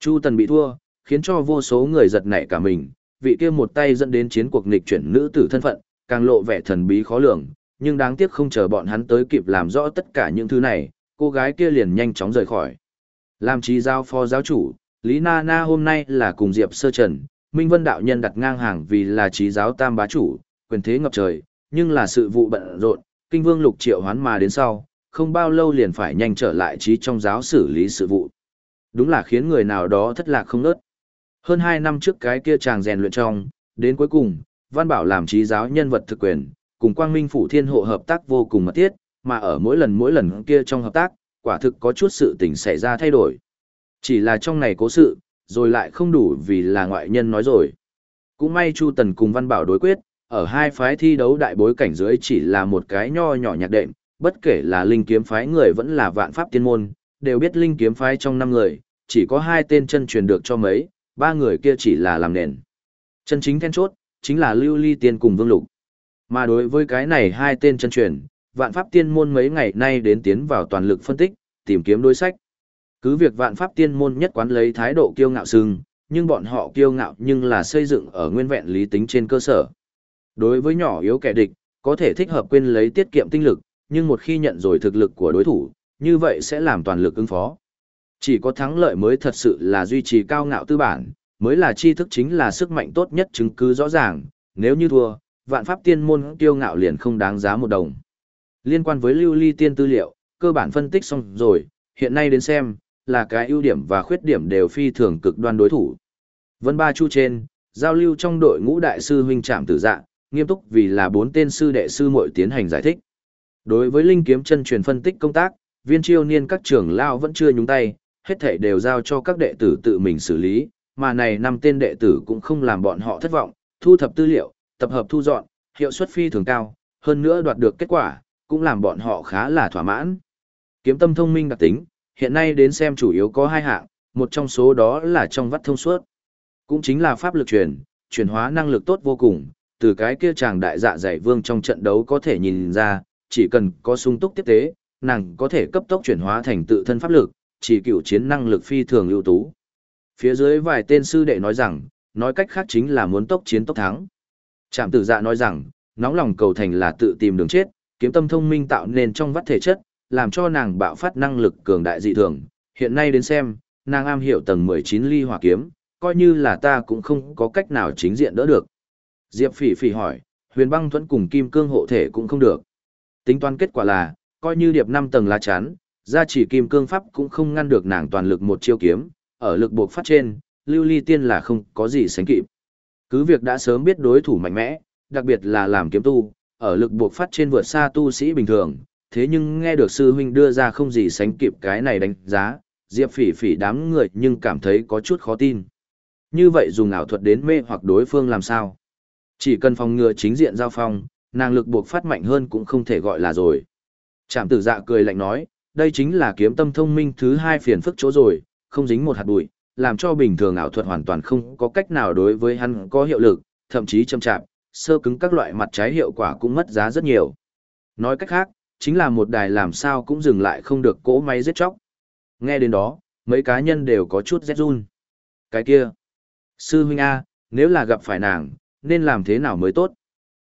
Chu Tần bị thua, khiến cho vô số người giật nảy cả mình, vị kia một tay dẫn đến chiến cuộc nghịch chuyển nữ tử thân phận, càng lộ vẻ thần bí khó lường, nhưng đáng tiếc không chờ bọn hắn tới kịp làm rõ tất cả những thứ này, cô gái kia liền nhanh chóng rời khỏi. Làm trí giao phó giáo chủ, Lý Na Na hôm nay là cùng Diệp Sơ Trần, Minh Vân Đạo Nhân đặt ngang hàng vì là trí giáo tam bá chủ, quyền thế ngập trời, nhưng là sự vụ bận rộn, kinh vương lục triệu hoán mà đến sau, không bao lâu liền phải nhanh trở lại trí trong giáo xử lý sự vụ. Đúng là khiến người nào đó thất lạc không nớt. Hơn 2 năm trước cái kia chàng rèn luyện trong, đến cuối cùng, Văn Bảo làm trí giáo nhân vật thực quyền, cùng Quang Minh Phủ Thiên Hộ hợp tác vô cùng mật thiết, mà ở mỗi lần mỗi lần kia trong hợp tác, quả thực có chút sự tình xảy ra thay đổi. Chỉ là trong này cố sự, rồi lại không đủ vì là ngoại nhân nói rồi. Cũng may Chu Tần cùng Văn Bảo đối quyết, ở hai phái thi đấu đại bối cảnh dưới chỉ là một cái nho nhỏ nhạc đệm, bất kể là linh kiếm phái người vẫn là vạn pháp tiên môn, đều biết linh kiếm phái trong năm người, chỉ có hai tên chân truyền được cho mấy, ba người kia chỉ là làm nền. Chân chính then chốt, chính là Lưu Ly Tiên cùng Vương Lục. Mà đối với cái này hai tên chân truyền, vạn pháp tiên môn mấy ngày nay đến tiến vào toàn lực phân tích, tìm kiếm đối sách. Cứ việc vạn pháp tiên môn nhất quán lấy thái độ kiêu ngạo sừng, nhưng bọn họ kiêu ngạo nhưng là xây dựng ở nguyên vẹn lý tính trên cơ sở. Đối với nhỏ yếu kẻ địch, có thể thích hợp quên lấy tiết kiệm tinh lực, nhưng một khi nhận rồi thực lực của đối thủ, như vậy sẽ làm toàn lực ứng phó. Chỉ có thắng lợi mới thật sự là duy trì cao ngạo tư bản, mới là tri thức chính là sức mạnh tốt nhất chứng cứ rõ ràng, nếu như thua, vạn pháp tiên môn tiêu ngạo liền không đáng giá một đồng. Liên quan với lưu ly tiên tư liệu, cơ bản phân tích xong rồi, hiện nay đến xem, là cái ưu điểm và khuyết điểm đều phi thường cực đoan đối thủ. Vân Ba Chu trên, giao lưu trong đội ngũ đại sư huynh trạm tử dạ, nghiêm túc vì là bốn tên sư đệ sư muội tiến hành giải thích. Đối với linh kiếm chân truyền phân tích công tác, viên chiêu niên các trưởng lao vẫn chưa nhúng tay, hết thảy đều giao cho các đệ tử tự mình xử lý, mà này năm tên đệ tử cũng không làm bọn họ thất vọng, thu thập tư liệu, tập hợp thu dọn, hiệu suất phi thường cao, hơn nữa đoạt được kết quả, cũng làm bọn họ khá là thỏa mãn. Kiếm tâm thông minh đặc tính, hiện nay đến xem chủ yếu có hai hạng, một trong số đó là trong vắt thông suốt. Cũng chính là pháp lực truyền, chuyển hóa năng lực tốt vô cùng, từ cái kia chàng đại dạ giải vương trong trận đấu có thể nhìn ra, chỉ cần có sung túc tiếp tế, nàng có thể cấp tốc chuyển hóa thành tự thân pháp lực, chỉ cựu chiến năng lực phi thường ưu tú. Phía dưới vài tên sư đệ nói rằng, nói cách khác chính là muốn tốc chiến tốc thắng. Trạm tử dạ nói rằng, nóng lòng cầu thành là tự tìm đường chết, kiếm tâm thông minh tạo nên trong vắt thể chất, làm cho nàng bạo phát năng lực cường đại dị thường. Hiện nay đến xem, nàng am hiểu tầng 19 ly hỏa kiếm, coi như là ta cũng không có cách nào chính diện đỡ được. Diệp phỉ phỉ hỏi, huyền băng thuẫn cùng kim cương hộ thể cũng không được. Tính toán kết quả là, coi như điệp 5 tầng lá chắn, ra chỉ kim cương pháp cũng không ngăn được nàng toàn lực một chiêu kiếm, ở lực buộc phát trên, lưu ly tiên là không có gì sánh kịp. Cứ việc đã sớm biết đối thủ mạnh mẽ, đặc biệt là làm kiếm tu, ở lực buộc phát trên vượt xa tu sĩ bình thường, thế nhưng nghe được sư huynh đưa ra không gì sánh kịp cái này đánh giá, Diệp Phỉ Phỉ đám người nhưng cảm thấy có chút khó tin. Như vậy dùng ảo thuật đến mê hoặc đối phương làm sao? Chỉ cần phòng ngừa chính diện giao phong, nàng lực buộc phát mạnh hơn cũng không thể gọi là rồi. Trạm tử dạ cười lạnh nói, đây chính là kiếm tâm thông minh thứ hai phiền phức chỗ rồi, không dính một hạt bụi, làm cho bình thường ảo thuật hoàn toàn không có cách nào đối với hắn có hiệu lực, thậm chí châm chạm, sơ cứng các loại mặt trái hiệu quả cũng mất giá rất nhiều. Nói cách khác, chính là một đài làm sao cũng dừng lại không được cỗ máy giết chóc. Nghe đến đó, mấy cá nhân đều có chút rét run. Cái kia, sư huynh A, nếu là gặp phải nàng, nên làm thế nào mới tốt?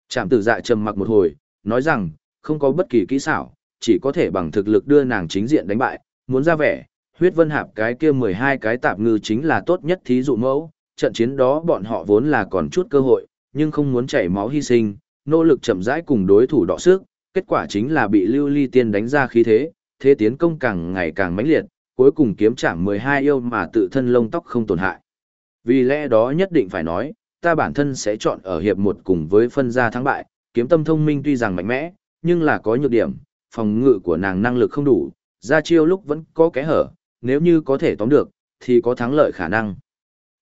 Trạm tử dạ trầm mặc một hồi, nói rằng, không có bất kỳ kỹ xảo, chỉ có thể bằng thực lực đưa nàng chính diện đánh bại, muốn ra vẻ, huyết vân hạp cái kia 12 cái tạp ngư chính là tốt nhất thí dụ mẫu, trận chiến đó bọn họ vốn là còn chút cơ hội, nhưng không muốn chảy máu hy sinh, nỗ lực chậm rãi cùng đối thủ đọ sức, kết quả chính là bị lưu ly tiên đánh ra khí thế, thế tiến công càng ngày càng mãnh liệt, cuối cùng kiếm chạm 12 yêu mà tự thân lông tóc không tổn hại. Vì lẽ đó nhất định phải nói, ta bản thân sẽ chọn ở hiệp một cùng với phân gia thắng bại, kiếm tâm thông minh tuy rằng mạnh mẽ, nhưng là có nhược điểm, phòng ngự của nàng năng lực không đủ, ra chiêu lúc vẫn có kẽ hở, nếu như có thể tóm được, thì có thắng lợi khả năng.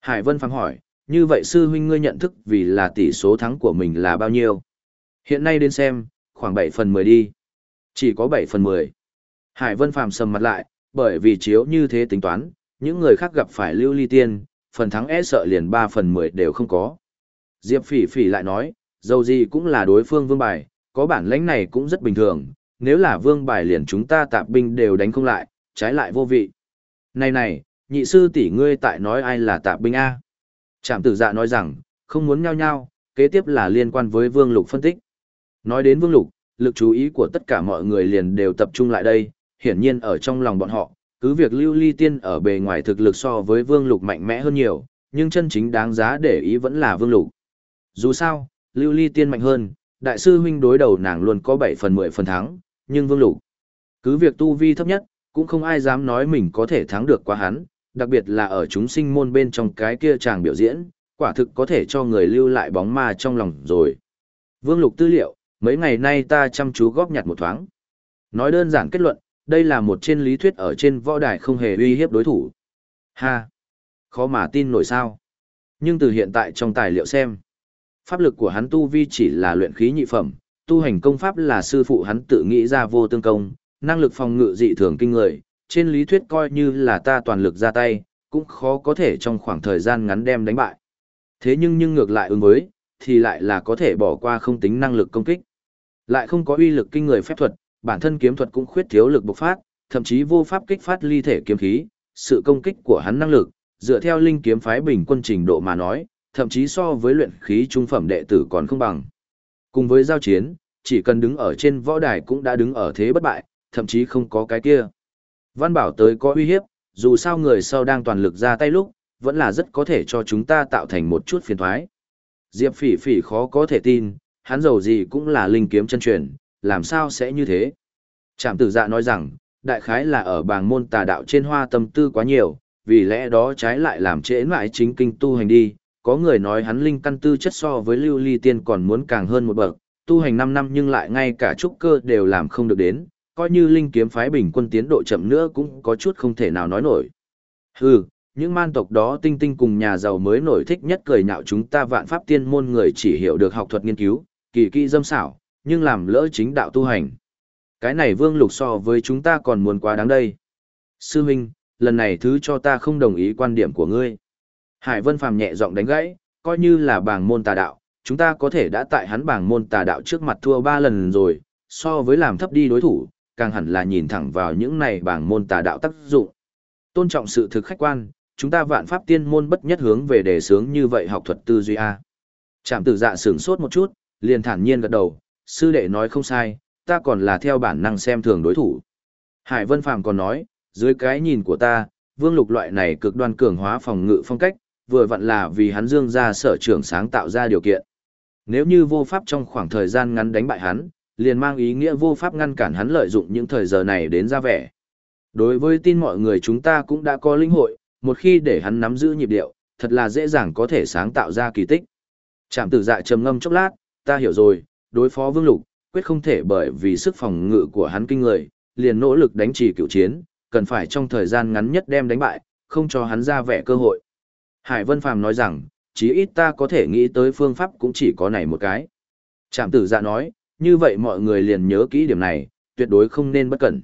Hải Vân Phàm hỏi, như vậy sư huynh ngươi nhận thức vì là tỷ số thắng của mình là bao nhiêu? Hiện nay đến xem, khoảng 7 phần 10 đi. Chỉ có 7 phần 10. Hải Vân Phàm sầm mặt lại, bởi vì chiếu như thế tính toán, những người khác gặp phải lưu ly tiên, phần thắng e sợ liền 3 phần 10 đều không có. Diệp phỉ phỉ lại nói, dầu gì cũng là đối phương vương bài, có bản lãnh này cũng rất bình thường, nếu là vương bài liền chúng ta tạp binh đều đánh không lại, trái lại vô vị. Này này, nhị sư tỷ ngươi tại nói ai là tạp binh A. Trạm tử dạ nói rằng, không muốn nhau nhau, kế tiếp là liên quan với vương lục phân tích. Nói đến vương lục, lực chú ý của tất cả mọi người liền đều tập trung lại đây, hiển nhiên ở trong lòng bọn họ, cứ việc lưu ly tiên ở bề ngoài thực lực so với vương lục mạnh mẽ hơn nhiều, nhưng chân chính đáng giá để ý vẫn là vương lục. Dù sao, lưu ly tiên mạnh hơn, đại sư huynh đối đầu nàng luôn có 7 phần 10 phần thắng, nhưng vương lục, cứ việc tu vi thấp nhất, cũng không ai dám nói mình có thể thắng được qua hắn, đặc biệt là ở chúng sinh môn bên trong cái kia chàng biểu diễn, quả thực có thể cho người lưu lại bóng ma trong lòng rồi. Vương lục tư liệu, mấy ngày nay ta chăm chú góp nhặt một thoáng. Nói đơn giản kết luận, đây là một trên lý thuyết ở trên võ đài không hề uy hiếp đối thủ. Ha! Khó mà tin nổi sao. Nhưng từ hiện tại trong tài liệu xem, pháp lực của hắn tu vi chỉ là luyện khí nhị phẩm, tu hành công pháp là sư phụ hắn tự nghĩ ra vô tương công, năng lực phòng ngự dị thường kinh người, trên lý thuyết coi như là ta toàn lực ra tay, cũng khó có thể trong khoảng thời gian ngắn đem đánh bại. Thế nhưng nhưng ngược lại ứng với, thì lại là có thể bỏ qua không tính năng lực công kích. Lại không có uy lực kinh người phép thuật, bản thân kiếm thuật cũng khuyết thiếu lực bộc phát, thậm chí vô pháp kích phát ly thể kiếm khí, sự công kích của hắn năng lực, dựa theo linh kiếm phái bình quân trình độ mà nói, thậm chí so với luyện khí trung phẩm đệ tử còn không bằng. Cùng với giao chiến, chỉ cần đứng ở trên võ đài cũng đã đứng ở thế bất bại, thậm chí không có cái kia. Văn bảo tới có uy hiếp, dù sao người sau đang toàn lực ra tay lúc, vẫn là rất có thể cho chúng ta tạo thành một chút phiền thoái. Diệp phỉ phỉ khó có thể tin, hắn giàu gì cũng là linh kiếm chân truyền, làm sao sẽ như thế? Trạm tử dạ nói rằng, đại khái là ở bàng môn tà đạo trên hoa tâm tư quá nhiều, vì lẽ đó trái lại làm trễ mãi chính kinh tu hành đi, có người nói hắn linh căn tư chất so với lưu ly tiên còn muốn càng hơn một bậc, tu hành 5 năm nhưng lại ngay cả trúc cơ đều làm không được đến, coi như linh kiếm phái bình quân tiến độ chậm nữa cũng có chút không thể nào nói nổi. Hừ, những man tộc đó tinh tinh cùng nhà giàu mới nổi thích nhất cười nhạo chúng ta vạn pháp tiên môn người chỉ hiểu được học thuật nghiên cứu, kỳ kỹ dâm xảo, nhưng làm lỡ chính đạo tu hành. Cái này vương lục so với chúng ta còn muốn quá đáng đây. Sư minh lần này thứ cho ta không đồng ý quan điểm của ngươi. Hải Vân Phàm nhẹ giọng đánh gãy, coi như là bảng môn tà đạo, chúng ta có thể đã tại hắn bảng môn tà đạo trước mặt thua ba lần rồi, so với làm thấp đi đối thủ, càng hẳn là nhìn thẳng vào những này bảng môn tà đạo tác dụng. Tôn trọng sự thực khách quan, chúng ta vạn pháp tiên môn bất nhất hướng về đề sướng như vậy học thuật tư duy A. Trạm tử dạ sửng sốt một chút, liền thản nhiên gật đầu, sư đệ nói không sai, ta còn là theo bản năng xem thường đối thủ. Hải Vân Phàm còn nói, dưới cái nhìn của ta, vương lục loại này cực đoan cường hóa phòng ngự phong cách, vừa vặn là vì hắn dương ra sở trưởng sáng tạo ra điều kiện. Nếu như vô pháp trong khoảng thời gian ngắn đánh bại hắn, liền mang ý nghĩa vô pháp ngăn cản hắn lợi dụng những thời giờ này đến ra vẻ. Đối với tin mọi người chúng ta cũng đã có linh hội, một khi để hắn nắm giữ nhịp điệu, thật là dễ dàng có thể sáng tạo ra kỳ tích. Trạm tử dạ trầm ngâm chốc lát, ta hiểu rồi, đối phó vương lục, quyết không thể bởi vì sức phòng ngự của hắn kinh người, liền nỗ lực đánh trì cựu chiến, cần phải trong thời gian ngắn nhất đem đánh bại, không cho hắn ra vẻ cơ hội. Hải Vân Phàm nói rằng, chí ít ta có thể nghĩ tới phương pháp cũng chỉ có này một cái. Trạm tử dạ nói, như vậy mọi người liền nhớ kỹ điểm này, tuyệt đối không nên bất cẩn.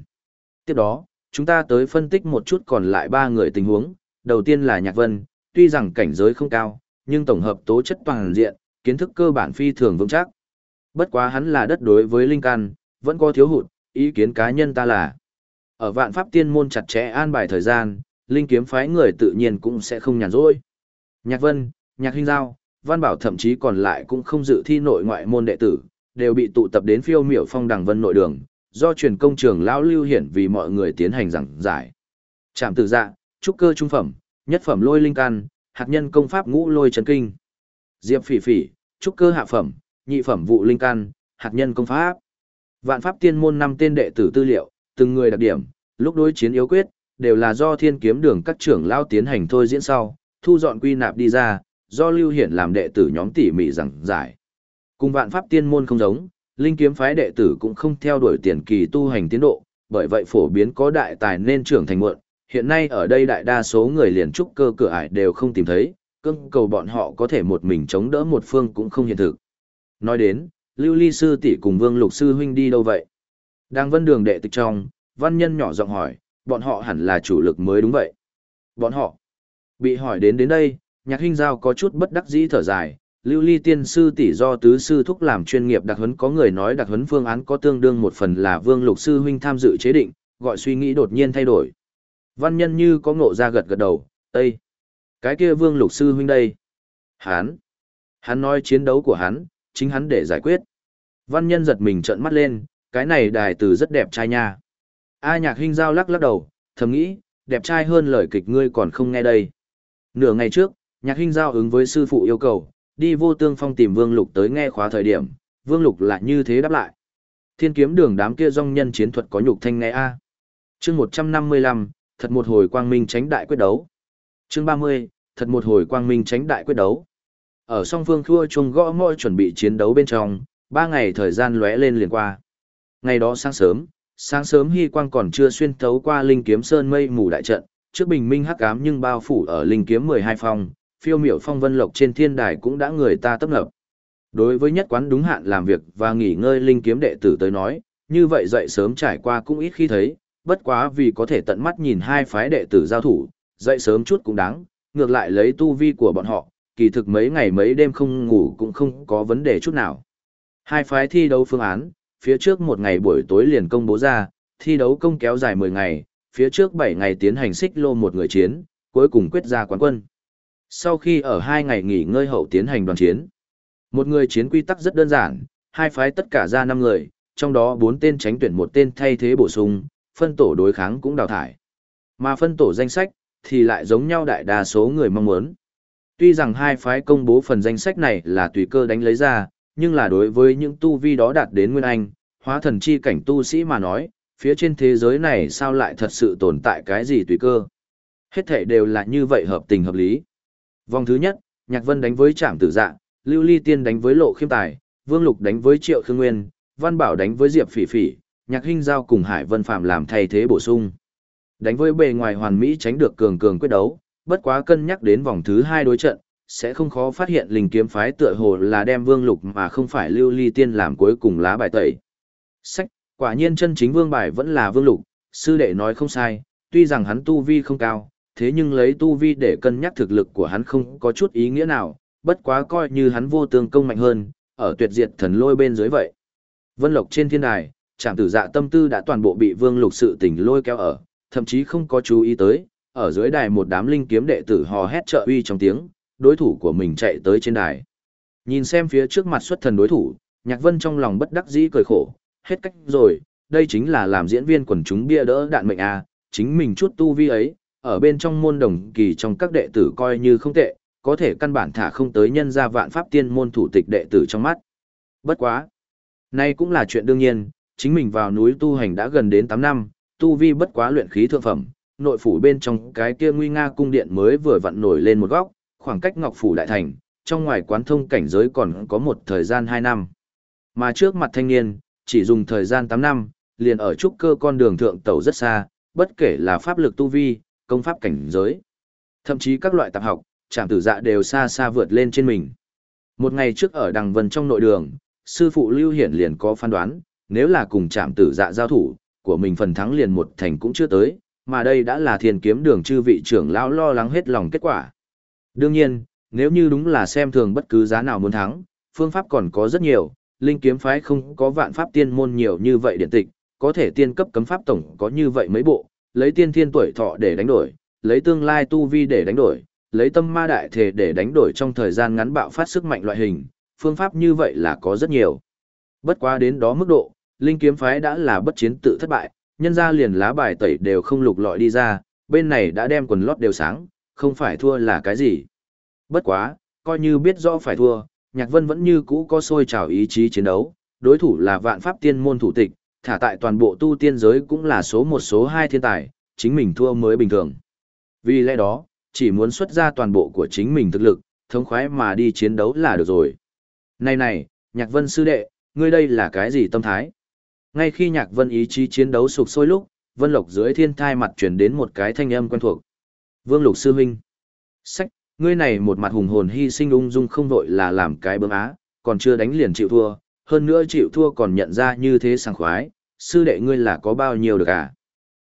Tiếp đó, chúng ta tới phân tích một chút còn lại ba người tình huống, đầu tiên là Nhạc Vân, tuy rằng cảnh giới không cao, nhưng tổng hợp tố chất toàn diện, kiến thức cơ bản phi thường vững chắc. Bất quá hắn là đất đối với linh căn, vẫn có thiếu hụt, ý kiến cá nhân ta là. Ở vạn pháp tiên môn chặt chẽ an bài thời gian, linh kiếm phái người tự nhiên cũng sẽ không nhàn rỗi. Nhạc Vân, Nhạc Hinh Giao, Văn Bảo thậm chí còn lại cũng không dự thi nội ngoại môn đệ tử, đều bị tụ tập đến phiêu miểu phong đằng vân nội đường, do truyền công trường lão lưu hiển vì mọi người tiến hành giảng giải. Trạm tử dạ, trúc cơ trung phẩm, nhất phẩm lôi linh căn, hạt nhân công pháp ngũ lôi chân kinh. Diệp phỉ phỉ, trúc cơ hạ phẩm, nhị phẩm vụ linh căn, hạt nhân công pháp. Vạn pháp tiên môn năm tên đệ tử tư liệu, từng người đặc điểm, lúc đối chiến yếu quyết, đều là do thiên kiếm đường các trưởng lao tiến hành thôi diễn sau, thu dọn quy nạp đi ra, do lưu hiển làm đệ tử nhóm tỉ mỉ giảng giải. Cùng vạn pháp tiên môn không giống, linh kiếm phái đệ tử cũng không theo đuổi tiền kỳ tu hành tiến độ, bởi vậy phổ biến có đại tài nên trưởng thành muộn. Hiện nay ở đây đại đa số người liền trúc cơ cửa ải đều không tìm thấy, cưng cầu bọn họ có thể một mình chống đỡ một phương cũng không hiện thực. Nói đến, Lưu Ly sư tỷ cùng Vương Lục sư huynh đi đâu vậy? Đang vân đường đệ tịch trong, văn nhân nhỏ giọng hỏi, bọn họ hẳn là chủ lực mới đúng vậy. Bọn họ bị hỏi đến đến đây, nhạc huynh giao có chút bất đắc dĩ thở dài, Lưu Ly tiên sư tỷ do tứ sư thúc làm chuyên nghiệp đặc huấn có người nói đặc huấn phương án có tương đương một phần là Vương Lục sư huynh tham dự chế định, gọi suy nghĩ đột nhiên thay đổi. Văn nhân như có ngộ ra gật gật đầu, Tây cái kia Vương Lục sư huynh đây." Hắn, hắn nói chiến đấu của hắn, chính hắn để giải quyết. Văn nhân giật mình trợn mắt lên, cái này đài từ rất đẹp trai nha. A nhạc Hinh giao lắc lắc đầu, thầm nghĩ, đẹp trai hơn lời kịch ngươi còn không nghe đây. Nửa ngày trước, nhạc Hinh giao ứng với sư phụ yêu cầu, đi vô tương phong tìm Vương Lục tới nghe khóa thời điểm, Vương Lục lại như thế đáp lại. Thiên kiếm đường đám kia dòng nhân chiến thuật có nhục thanh nghe a. À. Chương 155, thật một hồi quang minh tránh đại quyết đấu. Chương 30, thật một hồi quang minh tránh đại quyết đấu. Ở song phương thua chuông gõ mọi chuẩn bị chiến đấu bên trong, ba ngày thời gian lóe lên liền qua. Ngày đó sáng sớm, sáng sớm hy quang còn chưa xuyên thấu qua linh kiếm sơn mây mù đại trận, trước bình minh hắc ám nhưng bao phủ ở linh kiếm 12 phong, phiêu miểu phong vân lộc trên thiên đài cũng đã người ta tấp nập. Đối với nhất quán đúng hạn làm việc và nghỉ ngơi linh kiếm đệ tử tới nói, như vậy dậy sớm trải qua cũng ít khi thấy, bất quá vì có thể tận mắt nhìn hai phái đệ tử giao thủ, dậy sớm chút cũng đáng, ngược lại lấy tu vi của bọn họ, kỳ thực mấy ngày mấy đêm không ngủ cũng không có vấn đề chút nào. Hai phái thi đấu phương án, phía trước một ngày buổi tối liền công bố ra, thi đấu công kéo dài 10 ngày, phía trước 7 ngày tiến hành xích lô một người chiến, cuối cùng quyết ra quán quân. Sau khi ở hai ngày nghỉ ngơi hậu tiến hành đoàn chiến, một người chiến quy tắc rất đơn giản, hai phái tất cả ra 5 người, trong đó 4 tên tránh tuyển một tên thay thế bổ sung, phân tổ đối kháng cũng đào thải. Mà phân tổ danh sách, thì lại giống nhau đại đa số người mong muốn. Tuy rằng hai phái công bố phần danh sách này là tùy cơ đánh lấy ra, nhưng là đối với những tu vi đó đạt đến nguyên anh, hóa thần chi cảnh tu sĩ mà nói, phía trên thế giới này sao lại thật sự tồn tại cái gì tùy cơ. Hết thể đều là như vậy hợp tình hợp lý. Vòng thứ nhất, Nhạc Vân đánh với Trạm Tử Dạ, Lưu Ly Tiên đánh với Lộ Khiêm Tài, Vương Lục đánh với Triệu Khương Nguyên, Văn Bảo đánh với Diệp Phỉ Phỉ, Nhạc Hinh Giao cùng Hải Vân Phạm làm thay thế bổ sung. Đánh với bề ngoài hoàn mỹ tránh được cường cường quyết đấu, bất quá cân nhắc đến vòng thứ hai đối trận, sẽ không khó phát hiện linh kiếm phái tựa hồ là đem Vương Lục mà không phải Lưu Ly Tiên làm cuối cùng lá bài tẩy. Sách, quả nhiên chân chính vương bài vẫn là Vương Lục, sư đệ nói không sai, tuy rằng hắn tu vi không cao, thế nhưng lấy tu vi để cân nhắc thực lực của hắn không có chút ý nghĩa nào, bất quá coi như hắn vô tương công mạnh hơn, ở tuyệt diệt thần lôi bên dưới vậy. Vân Lộc trên thiên đài, trạm tử dạ tâm tư đã toàn bộ bị Vương Lục sự tình lôi kéo ở, thậm chí không có chú ý tới, ở dưới đài một đám linh kiếm đệ tử hò hét trợ uy trong tiếng, đối thủ của mình chạy tới trên đài. Nhìn xem phía trước mặt xuất thần đối thủ, Nhạc Vân trong lòng bất đắc dĩ cười khổ, hết cách rồi, đây chính là làm diễn viên quần chúng bia đỡ đạn mệnh à, chính mình chút tu vi ấy, ở bên trong môn đồng kỳ trong các đệ tử coi như không tệ, có thể căn bản thả không tới nhân ra vạn pháp tiên môn thủ tịch đệ tử trong mắt. Bất quá. Nay cũng là chuyện đương nhiên, chính mình vào núi tu hành đã gần đến 8 năm, tu vi bất quá luyện khí thượng phẩm, nội phủ bên trong cái kia nguy nga cung điện mới vừa vặn nổi lên một góc, khoảng cách ngọc phủ đại thành, trong ngoài quán thông cảnh giới còn có một thời gian 2 năm. Mà trước mặt thanh niên, chỉ dùng thời gian 8 năm, liền ở trúc cơ con đường thượng tàu rất xa, bất kể là pháp lực tu vi, công pháp cảnh giới. Thậm chí các loại tạp học, trạm tử dạ đều xa xa vượt lên trên mình. Một ngày trước ở Đằng Vân trong nội đường, sư phụ Lưu Hiển liền có phán đoán, nếu là cùng trạm tử dạ giao thủ, của mình phần thắng liền một thành cũng chưa tới, mà đây đã là thiền kiếm đường chư vị trưởng lão lo lắng hết lòng kết quả. Đương nhiên, nếu như đúng là xem thường bất cứ giá nào muốn thắng, phương pháp còn có rất nhiều, linh kiếm phái không có vạn pháp tiên môn nhiều như vậy điện tịch, có thể tiên cấp cấm pháp tổng có như vậy mấy bộ, lấy tiên thiên tuổi thọ để đánh đổi, lấy tương lai tu vi để đánh đổi, lấy tâm ma đại thể để đánh đổi trong thời gian ngắn bạo phát sức mạnh loại hình, phương pháp như vậy là có rất nhiều. Bất quá đến đó mức độ, linh kiếm phái đã là bất chiến tự thất bại, nhân ra liền lá bài tẩy đều không lục lọi đi ra, bên này đã đem quần lót đều sáng, không phải thua là cái gì. Bất quá, coi như biết rõ phải thua, Nhạc Vân vẫn như cũ có sôi trào ý chí chiến đấu, đối thủ là vạn pháp tiên môn thủ tịch, thả tại toàn bộ tu tiên giới cũng là số một số hai thiên tài, chính mình thua mới bình thường. Vì lẽ đó, chỉ muốn xuất ra toàn bộ của chính mình thực lực, thống khoái mà đi chiến đấu là được rồi. Này này, Nhạc Vân sư đệ, ngươi đây là cái gì tâm thái? Ngay khi Nhạc Vân ý chí chiến đấu sụp sôi lúc, Vân Lộc dưới thiên thai mặt truyền đến một cái thanh âm quen thuộc. Vương Lục sư huynh. Sách, ngươi này một mặt hùng hồn hy sinh ung dung không vội là làm cái bơm á, còn chưa đánh liền chịu thua, hơn nữa chịu thua còn nhận ra như thế sảng khoái, sư đệ ngươi là có bao nhiêu được à?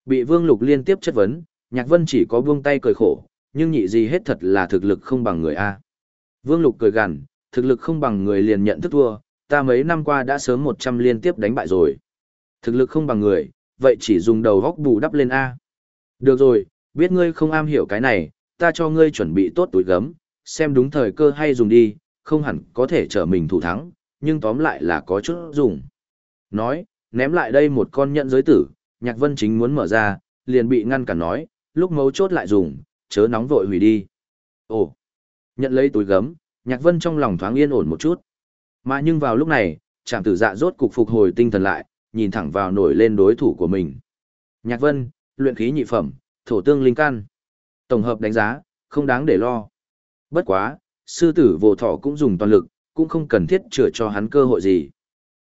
Bị Vương Lục liên tiếp chất vấn, Nhạc Vân chỉ có buông tay cười khổ, nhưng nhị gì hết thật là thực lực không bằng người a. Vương Lục cười gằn, thực lực không bằng người liền nhận thức thua, ta mấy năm qua đã sớm 100 liên tiếp đánh bại rồi. Thực lực không bằng người, vậy chỉ dùng đầu góc bù đắp lên a. Được rồi, biết ngươi không am hiểu cái này, ta cho ngươi chuẩn bị tốt túi gấm, xem đúng thời cơ hay dùng đi, không hẳn có thể trở mình thủ thắng, nhưng tóm lại là có chút dùng. Nói, ném lại đây một con nhận giới tử, Nhạc Vân chính muốn mở ra, liền bị ngăn cản nói, lúc mấu chốt lại dùng, chớ nóng vội hủy đi. Ồ, nhận lấy túi gấm, Nhạc Vân trong lòng thoáng yên ổn một chút. Mà nhưng vào lúc này, chàng tử dạ rốt cục phục hồi tinh thần lại, nhìn thẳng vào nổi lên đối thủ của mình. Nhạc Vân, luyện khí nhị phẩm, thổ tương linh căn. Tổng hợp đánh giá, không đáng để lo. Bất quá, sư tử vô thọ cũng dùng toàn lực, cũng không cần thiết chữa cho hắn cơ hội gì.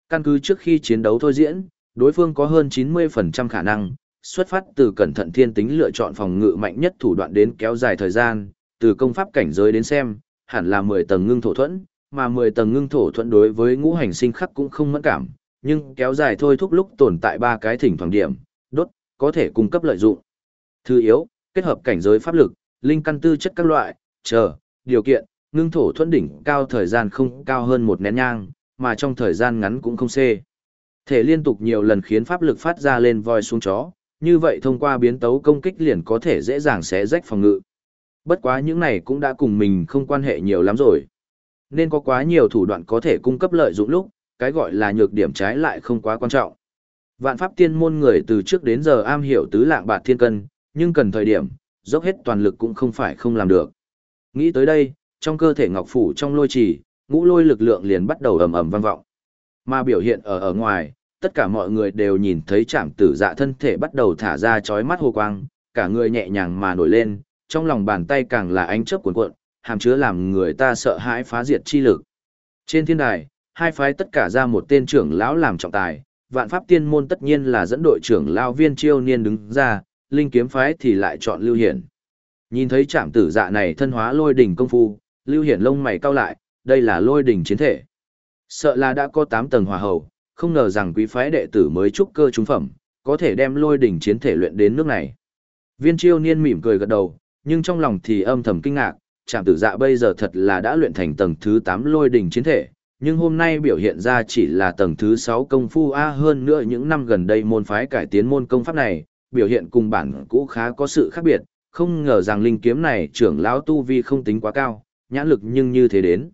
Căn cứ trước khi chiến đấu thôi diễn, đối phương có hơn 90% khả năng, xuất phát từ cẩn thận thiên tính lựa chọn phòng ngự mạnh nhất thủ đoạn đến kéo dài thời gian, từ công pháp cảnh giới đến xem, hẳn là 10 tầng ngưng thổ thuẫn, mà 10 tầng ngưng thổ thuẫn đối với ngũ hành sinh khắc cũng không mẫn cảm, nhưng kéo dài thôi thúc lúc tồn tại ba cái thỉnh thoảng điểm, đốt, có thể cung cấp lợi dụng. Thứ yếu, kết hợp cảnh giới pháp lực, linh căn tư chất các loại, chờ, điều kiện, ngưng thổ thuẫn đỉnh cao thời gian không cao hơn một nén nhang, mà trong thời gian ngắn cũng không xê. Thể liên tục nhiều lần khiến pháp lực phát ra lên voi xuống chó, như vậy thông qua biến tấu công kích liền có thể dễ dàng xé rách phòng ngự. Bất quá những này cũng đã cùng mình không quan hệ nhiều lắm rồi. Nên có quá nhiều thủ đoạn có thể cung cấp lợi dụng lúc, cái gọi là nhược điểm trái lại không quá quan trọng. Vạn pháp tiên môn người từ trước đến giờ am hiểu tứ lạng bạc thiên cân, nhưng cần thời điểm, dốc hết toàn lực cũng không phải không làm được. Nghĩ tới đây, trong cơ thể ngọc phủ trong lôi trì, ngũ lôi lực lượng liền bắt đầu ầm ầm vang vọng. Mà biểu hiện ở ở ngoài, tất cả mọi người đều nhìn thấy trạm tử dạ thân thể bắt đầu thả ra chói mắt hồ quang, cả người nhẹ nhàng mà nổi lên, trong lòng bàn tay càng là ánh chớp cuồn cuộn, hàm chứa làm người ta sợ hãi phá diệt chi lực. Trên thiên đài, hai phái tất cả ra một tên trưởng lão làm trọng tài, vạn pháp tiên môn tất nhiên là dẫn đội trưởng lão viên chiêu niên đứng ra, linh kiếm phái thì lại chọn lưu hiển. Nhìn thấy trạm tử dạ này thân hóa lôi đỉnh công phu, lưu hiển lông mày cau lại, đây là lôi đỉnh chiến thể. Sợ là đã có 8 tầng hòa hầu, không ngờ rằng quý phái đệ tử mới trúc cơ trung phẩm, có thể đem lôi đỉnh chiến thể luyện đến nước này. Viên chiêu niên mỉm cười gật đầu, nhưng trong lòng thì âm thầm kinh ngạc, trạm tử dạ bây giờ thật là đã luyện thành tầng thứ 8 lôi đỉnh chiến thể, nhưng hôm nay biểu hiện ra chỉ là tầng thứ 6 công phu A hơn nữa những năm gần đây môn phái cải tiến môn công pháp này, biểu hiện cùng bản cũ khá có sự khác biệt, không ngờ rằng linh kiếm này trưởng lão tu vi không tính quá cao, nhãn lực nhưng như thế đến.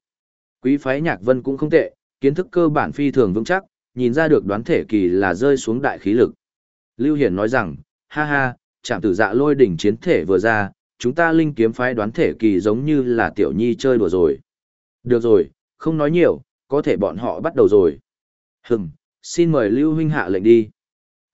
Quý phái nhạc vân cũng không tệ, kiến thức cơ bản phi thường vững chắc, nhìn ra được đoán thể kỳ là rơi xuống đại khí lực. Lưu Hiển nói rằng, ha ha, chạm tử dạ lôi đỉnh chiến thể vừa ra, chúng ta linh kiếm phái đoán thể kỳ giống như là tiểu nhi chơi đùa rồi. Được rồi, không nói nhiều, có thể bọn họ bắt đầu rồi. Hừm, xin mời Lưu huynh hạ lệnh đi.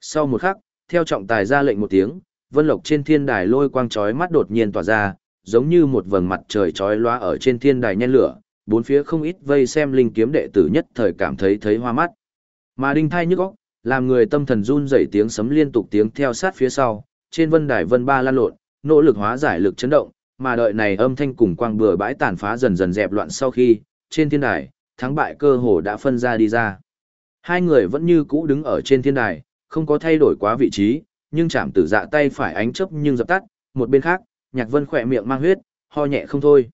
Sau một khắc, theo trọng tài ra lệnh một tiếng, vân lộc trên thiên đài lôi quang chói mắt đột nhiên tỏa ra, giống như một vầng mặt trời chói loa ở trên thiên đài nhen lửa, bốn phía không ít vây xem linh kiếm đệ tử nhất thời cảm thấy thấy hoa mắt. Mà đinh thai nhức óc, làm người tâm thần run rẩy tiếng sấm liên tục tiếng theo sát phía sau, trên vân đài vân ba lan lộn, nỗ lực hóa giải lực chấn động, mà đợi này âm thanh cùng quang bừa bãi tàn phá dần dần dẹp loạn sau khi, trên thiên đài, thắng bại cơ hồ đã phân ra đi ra. Hai người vẫn như cũ đứng ở trên thiên đài, không có thay đổi quá vị trí, nhưng chạm tử dạ tay phải ánh chấp nhưng dập tắt, một bên khác, nhạc vân khỏe miệng mang huyết, ho nhẹ không thôi.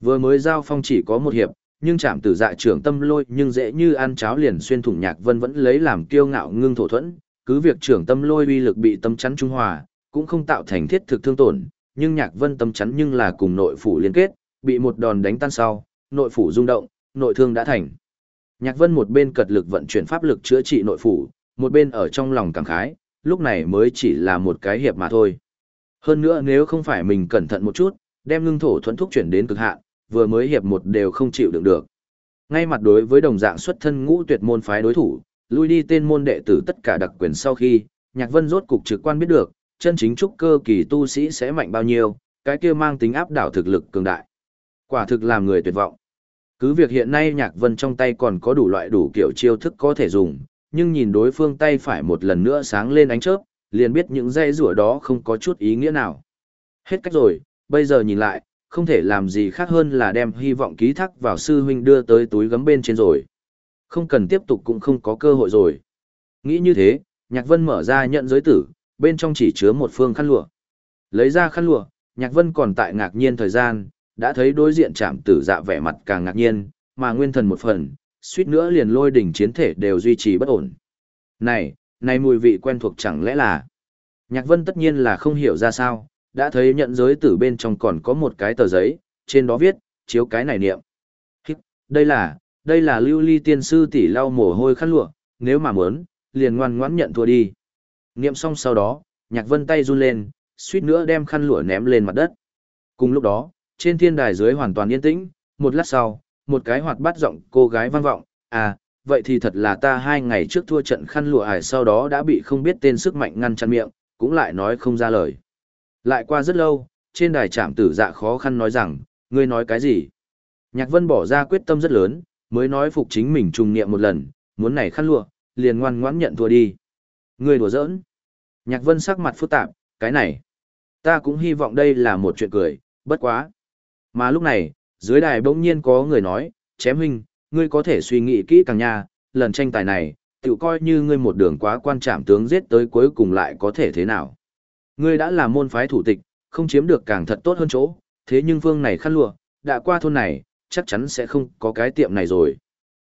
Vừa mới giao phong chỉ có một hiệp, nhưng chạm tử dạ trưởng tâm lôi nhưng dễ như ăn cháo liền xuyên thủng nhạc vân vẫn lấy làm kiêu ngạo ngưng thổ thuẫn, cứ việc trưởng tâm lôi uy lực bị tâm chắn trung hòa, cũng không tạo thành thiết thực thương tổn, nhưng nhạc vân tâm chắn nhưng là cùng nội phủ liên kết, bị một đòn đánh tan sau, nội phủ rung động, nội thương đã thành. Nhạc vân một bên cật lực vận chuyển pháp lực chữa trị nội phủ, một bên ở trong lòng cảm khái, lúc này mới chỉ là một cái hiệp mà thôi. Hơn nữa nếu không phải mình cẩn thận một chút, đem ngưng thổ thuẫn thúc chuyển đến cực hạn, vừa mới hiệp một đều không chịu đựng được. Ngay mặt đối với đồng dạng xuất thân ngũ tuyệt môn phái đối thủ, lui đi tên môn đệ tử tất cả đặc quyền sau khi, Nhạc Vân rốt cục trực quan biết được, chân chính trúc cơ kỳ tu sĩ sẽ mạnh bao nhiêu, cái kia mang tính áp đảo thực lực cường đại. Quả thực làm người tuyệt vọng. Cứ việc hiện nay Nhạc Vân trong tay còn có đủ loại đủ kiểu chiêu thức có thể dùng, nhưng nhìn đối phương tay phải một lần nữa sáng lên ánh chớp, liền biết những dây rủa đó không có chút ý nghĩa nào. Hết cách rồi, bây giờ nhìn lại, không thể làm gì khác hơn là đem hy vọng ký thác vào sư huynh đưa tới túi gấm bên trên rồi. Không cần tiếp tục cũng không có cơ hội rồi. Nghĩ như thế, Nhạc Vân mở ra nhận giới tử, bên trong chỉ chứa một phương khăn lụa. Lấy ra khăn lụa, Nhạc Vân còn tại ngạc nhiên thời gian, đã thấy đối diện chạm tử dạ vẻ mặt càng ngạc nhiên, mà nguyên thần một phần, suýt nữa liền lôi đỉnh chiến thể đều duy trì bất ổn. Này, này mùi vị quen thuộc chẳng lẽ là... Nhạc Vân tất nhiên là không hiểu ra sao, đã thấy nhận giới tử bên trong còn có một cái tờ giấy, trên đó viết, chiếu cái này niệm. Đây là, đây là lưu ly tiên sư tỷ lau mồ hôi khăn lụa, nếu mà muốn, liền ngoan ngoãn nhận thua đi. Niệm xong sau đó, nhạc vân tay run lên, suýt nữa đem khăn lụa ném lên mặt đất. Cùng lúc đó, trên thiên đài dưới hoàn toàn yên tĩnh, một lát sau, một cái hoạt bát giọng cô gái vang vọng, à, vậy thì thật là ta hai ngày trước thua trận khăn lụa ải sau đó đã bị không biết tên sức mạnh ngăn chặn miệng, cũng lại nói không ra lời. Lại qua rất lâu, trên đài trạm tử dạ khó khăn nói rằng, ngươi nói cái gì? Nhạc vân bỏ ra quyết tâm rất lớn, mới nói phục chính mình trùng niệm một lần, muốn này khăn lụa, liền ngoan ngoãn nhận thua đi. Ngươi đùa giỡn. Nhạc vân sắc mặt phức tạp, cái này. Ta cũng hy vọng đây là một chuyện cười, bất quá. Mà lúc này, dưới đài bỗng nhiên có người nói, chém huynh, ngươi có thể suy nghĩ kỹ càng nha, lần tranh tài này, tự coi như ngươi một đường quá quan trạm tướng giết tới cuối cùng lại có thể thế nào. Ngươi đã là môn phái thủ tịch, không chiếm được càng thật tốt hơn chỗ, thế nhưng vương này khăn lụa, đã qua thôn này, chắc chắn sẽ không có cái tiệm này rồi.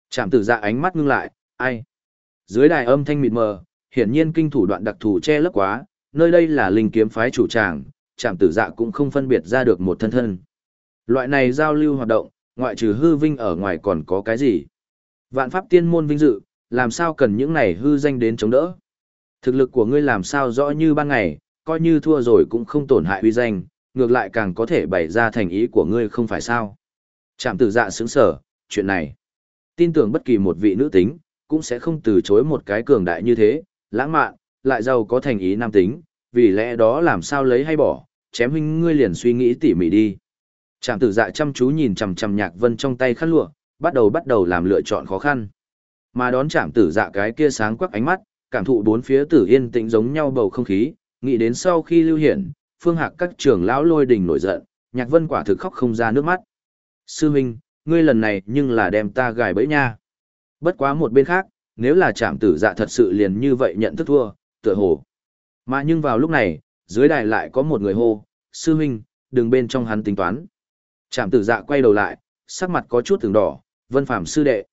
Trạm tử dạ ánh mắt ngưng lại, ai? Dưới đài âm thanh mịt mờ, hiển nhiên kinh thủ đoạn đặc thù che lấp quá, nơi đây là linh kiếm phái chủ tràng, trạm tử dạ cũng không phân biệt ra được một thân thân. Loại này giao lưu hoạt động, ngoại trừ hư vinh ở ngoài còn có cái gì? Vạn pháp tiên môn vinh dự, làm sao cần những này hư danh đến chống đỡ? Thực lực của ngươi làm sao rõ như ban ngày, coi như thua rồi cũng không tổn hại uy danh, ngược lại càng có thể bày ra thành ý của ngươi không phải sao. Trạm tử dạ sững sở, chuyện này. Tin tưởng bất kỳ một vị nữ tính, cũng sẽ không từ chối một cái cường đại như thế, lãng mạn, lại giàu có thành ý nam tính, vì lẽ đó làm sao lấy hay bỏ, chém huynh ngươi liền suy nghĩ tỉ mỉ đi. Trạm tử dạ chăm chú nhìn chằm chằm nhạc vân trong tay khăn lụa, bắt đầu bắt đầu làm lựa chọn khó khăn. Mà đón trạm tử dạ cái kia sáng quắc ánh mắt, cảm thụ bốn phía tử yên tĩnh giống nhau bầu không khí, nghĩ đến sau khi lưu hiển, phương hạc các trưởng lão lôi đình nổi giận, nhạc vân quả thực khóc không ra nước mắt. Sư huynh, ngươi lần này nhưng là đem ta gài bẫy nha. Bất quá một bên khác, nếu là trạm tử dạ thật sự liền như vậy nhận thức thua, tựa hồ. Mà nhưng vào lúc này, dưới đài lại có một người hô, sư huynh, đừng bên trong hắn tính toán. Trạm tử dạ quay đầu lại, sắc mặt có chút từng đỏ, vân phạm sư đệ.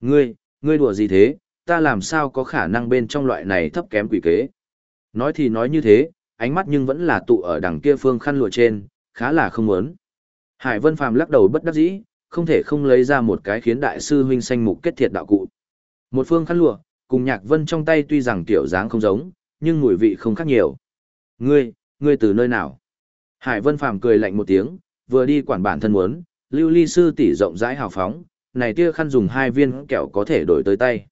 Ngươi, ngươi đùa gì thế, ta làm sao có khả năng bên trong loại này thấp kém quỷ kế. Nói thì nói như thế, ánh mắt nhưng vẫn là tụ ở đằng kia phương khăn lụa trên, khá là không muốn. Hải vân phàm lắc đầu bất đắc dĩ, không thể không lấy ra một cái khiến đại sư huynh sanh mục kết thiệt đạo cụ. Một phương khăn lụa, cùng nhạc vân trong tay tuy rằng tiểu dáng không giống, nhưng mùi vị không khác nhiều. Ngươi, ngươi từ nơi nào? Hải vân phàm cười lạnh một tiếng, vừa đi quản bản thân muốn, lưu ly sư tỷ rộng rãi hào phóng, này tia khăn dùng hai viên kẹo có thể đổi tới tay.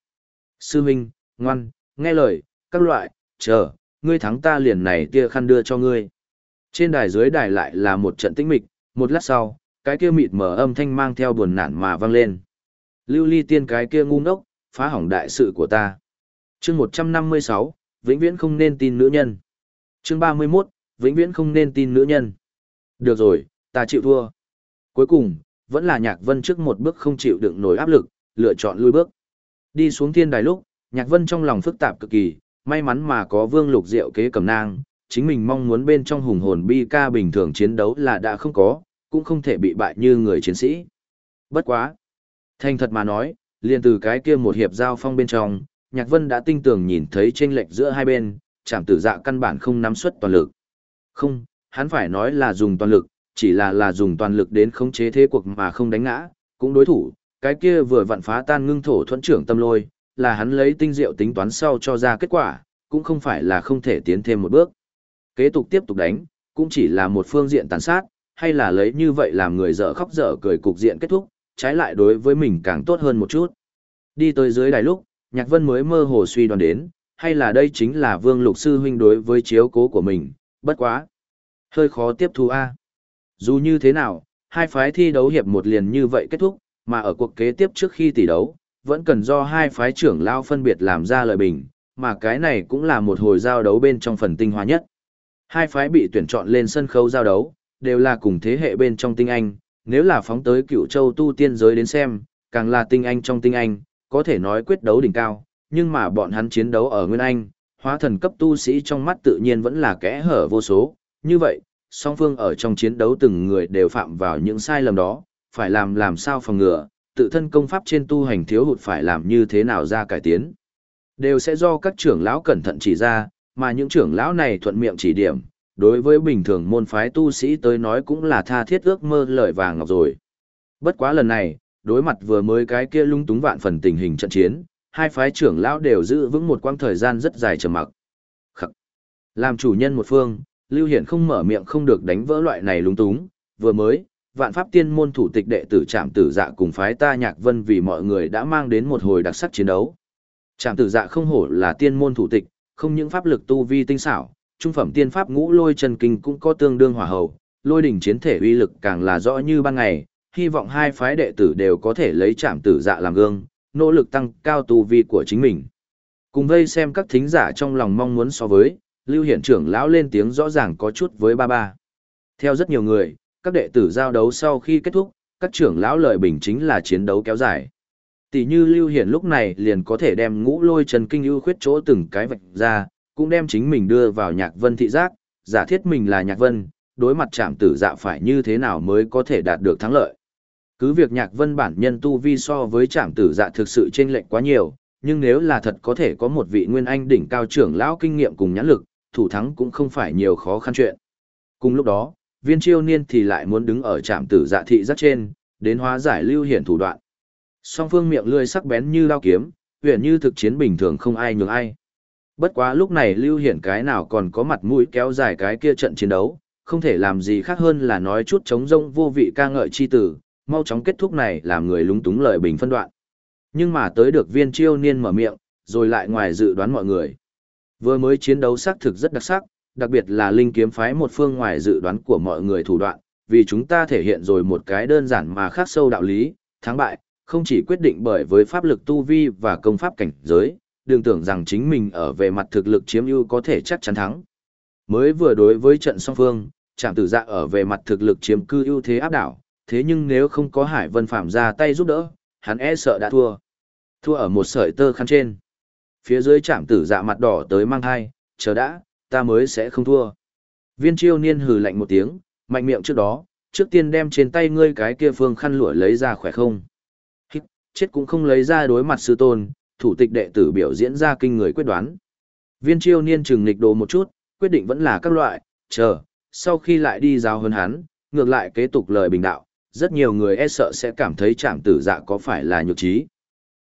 Sư huynh, ngoan, nghe lời, các loại, chờ, ngươi thắng ta liền này tia khăn đưa cho ngươi. Trên đài dưới đài lại là một trận tĩnh mịch, một lát sau, cái kia mịt mở âm thanh mang theo buồn nản mà vang lên. Lưu ly tiên cái kia ngu ngốc, phá hỏng đại sự của ta. chương 156, vĩnh viễn không nên tin nữ nhân. chương 31, vĩnh viễn không nên tin nữ nhân. Được rồi, ta chịu thua. Cuối cùng, vẫn là Nhạc Vân trước một bước không chịu đựng nổi áp lực, lựa chọn lui bước. Đi xuống thiên đài lúc, Nhạc Vân trong lòng phức tạp cực kỳ, may mắn mà có Vương Lục Diệu kế cầm nang, chính mình mong muốn bên trong hùng hồn bi ca bình thường chiến đấu là đã không có, cũng không thể bị bại như người chiến sĩ. Bất quá. Thành thật mà nói, liền từ cái kia một hiệp giao phong bên trong, Nhạc Vân đã tinh tường nhìn thấy chênh lệch giữa hai bên, chạm tử dạ căn bản không nắm suất toàn lực. Không, hắn phải nói là dùng toàn lực, chỉ là là dùng toàn lực đến khống chế thế cuộc mà không đánh ngã, cũng đối thủ, cái kia vừa vặn phá tan ngưng thổ thuẫn trưởng tâm lôi, là hắn lấy tinh diệu tính toán sau cho ra kết quả, cũng không phải là không thể tiến thêm một bước. Kế tục tiếp tục đánh, cũng chỉ là một phương diện tàn sát, hay là lấy như vậy làm người dở khóc dở cười cục diện kết thúc, trái lại đối với mình càng tốt hơn một chút. Đi tới dưới đài lúc, Nhạc Vân mới mơ hồ suy đoán đến, hay là đây chính là Vương Lục Sư Huynh đối với chiếu cố của mình, bất quá. Hơi khó tiếp thu a. Dù như thế nào, hai phái thi đấu hiệp một liền như vậy kết thúc, mà ở cuộc kế tiếp trước khi tỷ đấu, vẫn cần do hai phái trưởng lao phân biệt làm ra lời bình, mà cái này cũng là một hồi giao đấu bên trong phần tinh hoa nhất. Hai phái bị tuyển chọn lên sân khấu giao đấu, đều là cùng thế hệ bên trong tinh anh, nếu là phóng tới cựu châu tu tiên giới đến xem, càng là tinh anh trong tinh anh, có thể nói quyết đấu đỉnh cao, nhưng mà bọn hắn chiến đấu ở Nguyên Anh, hóa thần cấp tu sĩ trong mắt tự nhiên vẫn là kẽ hở vô số, như vậy, song phương ở trong chiến đấu từng người đều phạm vào những sai lầm đó, phải làm làm sao phòng ngừa, tự thân công pháp trên tu hành thiếu hụt phải làm như thế nào ra cải tiến. Đều sẽ do các trưởng lão cẩn thận chỉ ra, mà những trưởng lão này thuận miệng chỉ điểm, đối với bình thường môn phái tu sĩ tới nói cũng là tha thiết ước mơ lời vàng ngọc rồi. Bất quá lần này, đối mặt vừa mới cái kia lung túng vạn phần tình hình trận chiến, hai phái trưởng lão đều giữ vững một quãng thời gian rất dài trầm mặc. Khắc. Làm chủ nhân một phương, Lưu Hiển không mở miệng không được đánh vỡ loại này lúng túng, vừa mới, vạn pháp tiên môn thủ tịch đệ tử Trạm Tử Dạ cùng phái ta Nhạc Vân vì mọi người đã mang đến một hồi đặc sắc chiến đấu. Trạm Tử Dạ không hổ là tiên môn thủ tịch, không những pháp lực tu vi tinh xảo, trung phẩm tiên pháp ngũ lôi chân kinh cũng có tương đương hỏa hầu, lôi đỉnh chiến thể uy lực càng là rõ như ban ngày, hy vọng hai phái đệ tử đều có thể lấy Trạm Tử Dạ làm gương, nỗ lực tăng cao tu vi của chính mình. Cùng vây xem các thính giả trong lòng mong muốn so với, Lưu Hiển trưởng lão lên tiếng rõ ràng có chút với ba ba. Theo rất nhiều người, các đệ tử giao đấu sau khi kết thúc, các trưởng lão lợi bình chính là chiến đấu kéo dài. Tỷ như Lưu Hiển lúc này liền có thể đem ngũ lôi trần kinh ưu khuyết chỗ từng cái vạch ra, cũng đem chính mình đưa vào nhạc vân thị giác, giả thiết mình là nhạc vân, đối mặt chạm tử dạ phải như thế nào mới có thể đạt được thắng lợi. Cứ việc nhạc vân bản nhân tu vi so với trạm tử dạ thực sự chênh lệch quá nhiều, nhưng nếu là thật có thể có một vị nguyên anh đỉnh cao trưởng lão kinh nghiệm cùng nhãn lực, thủ thắng cũng không phải nhiều khó khăn chuyện. Cùng lúc đó, viên chiêu niên thì lại muốn đứng ở trạm tử dạ thị rất trên, đến hóa giải lưu hiển thủ đoạn. Song phương miệng lươi sắc bén như lao kiếm, huyền như thực chiến bình thường không ai nhường ai. Bất quá lúc này lưu hiển cái nào còn có mặt mũi kéo dài cái kia trận chiến đấu, không thể làm gì khác hơn là nói chút chống rông vô vị ca ngợi chi tử, mau chóng kết thúc này làm người lúng túng lời bình phân đoạn. Nhưng mà tới được viên chiêu niên mở miệng, rồi lại ngoài dự đoán mọi người. Vừa mới chiến đấu xác thực rất đặc sắc, đặc biệt là linh kiếm phái một phương ngoài dự đoán của mọi người thủ đoạn, vì chúng ta thể hiện rồi một cái đơn giản mà khác sâu đạo lý, thắng bại, không chỉ quyết định bởi với pháp lực tu vi và công pháp cảnh giới, đừng tưởng rằng chính mình ở về mặt thực lực chiếm ưu có thể chắc chắn thắng. Mới vừa đối với trận song phương, trạm tử dạ ở về mặt thực lực chiếm cư ưu thế áp đảo, thế nhưng nếu không có Hải Vân Phạm ra tay giúp đỡ, hắn e sợ đã thua. Thua ở một sợi tơ khăn trên. Phía dưới trạm tử dạ mặt đỏ tới mang hai, chờ đã, ta mới sẽ không thua. Viên chiêu niên hừ lạnh một tiếng, mạnh miệng trước đó, trước tiên đem trên tay ngươi cái kia phương khăn lụa lấy ra khỏe không. Hít, chết cũng không lấy ra đối mặt sư tôn, thủ tịch đệ tử biểu diễn ra kinh người quyết đoán. Viên chiêu niên chừng nghịch đồ một chút, quyết định vẫn là các loại, chờ, sau khi lại đi giao hơn hắn, ngược lại kế tục lời bình đạo, rất nhiều người e sợ sẽ cảm thấy trạm tử dạ có phải là nhược trí,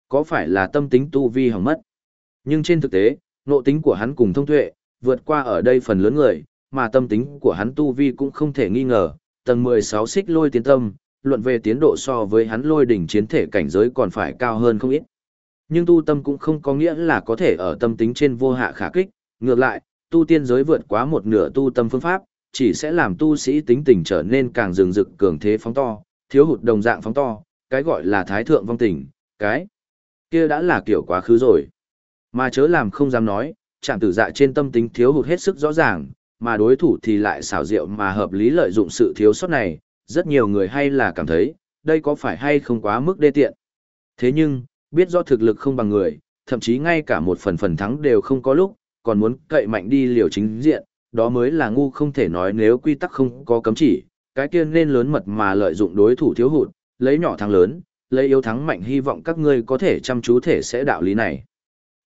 có phải là tâm tính tu vi hỏng mất. Nhưng trên thực tế, nộ tính của hắn cùng thông tuệ, vượt qua ở đây phần lớn người, mà tâm tính của hắn tu vi cũng không thể nghi ngờ, tầng 16 xích lôi tiến tâm, luận về tiến độ so với hắn lôi đỉnh chiến thể cảnh giới còn phải cao hơn không ít. Nhưng tu tâm cũng không có nghĩa là có thể ở tâm tính trên vô hạ khả kích, ngược lại, tu tiên giới vượt quá một nửa tu tâm phương pháp, chỉ sẽ làm tu sĩ tính tình trở nên càng rừng rực cường thế phóng to, thiếu hụt đồng dạng phóng to, cái gọi là thái thượng vong tình, cái kia đã là kiểu quá khứ rồi. Mà chớ làm không dám nói, chạm tử dạ trên tâm tính thiếu hụt hết sức rõ ràng, mà đối thủ thì lại xảo diệu mà hợp lý lợi dụng sự thiếu sót này, rất nhiều người hay là cảm thấy, đây có phải hay không quá mức đê tiện. Thế nhưng, biết do thực lực không bằng người, thậm chí ngay cả một phần phần thắng đều không có lúc, còn muốn cậy mạnh đi liều chính diện, đó mới là ngu không thể nói nếu quy tắc không có cấm chỉ, cái kia nên lớn mật mà lợi dụng đối thủ thiếu hụt, lấy nhỏ thắng lớn, lấy yếu thắng mạnh hy vọng các ngươi có thể chăm chú thể sẽ đạo lý này.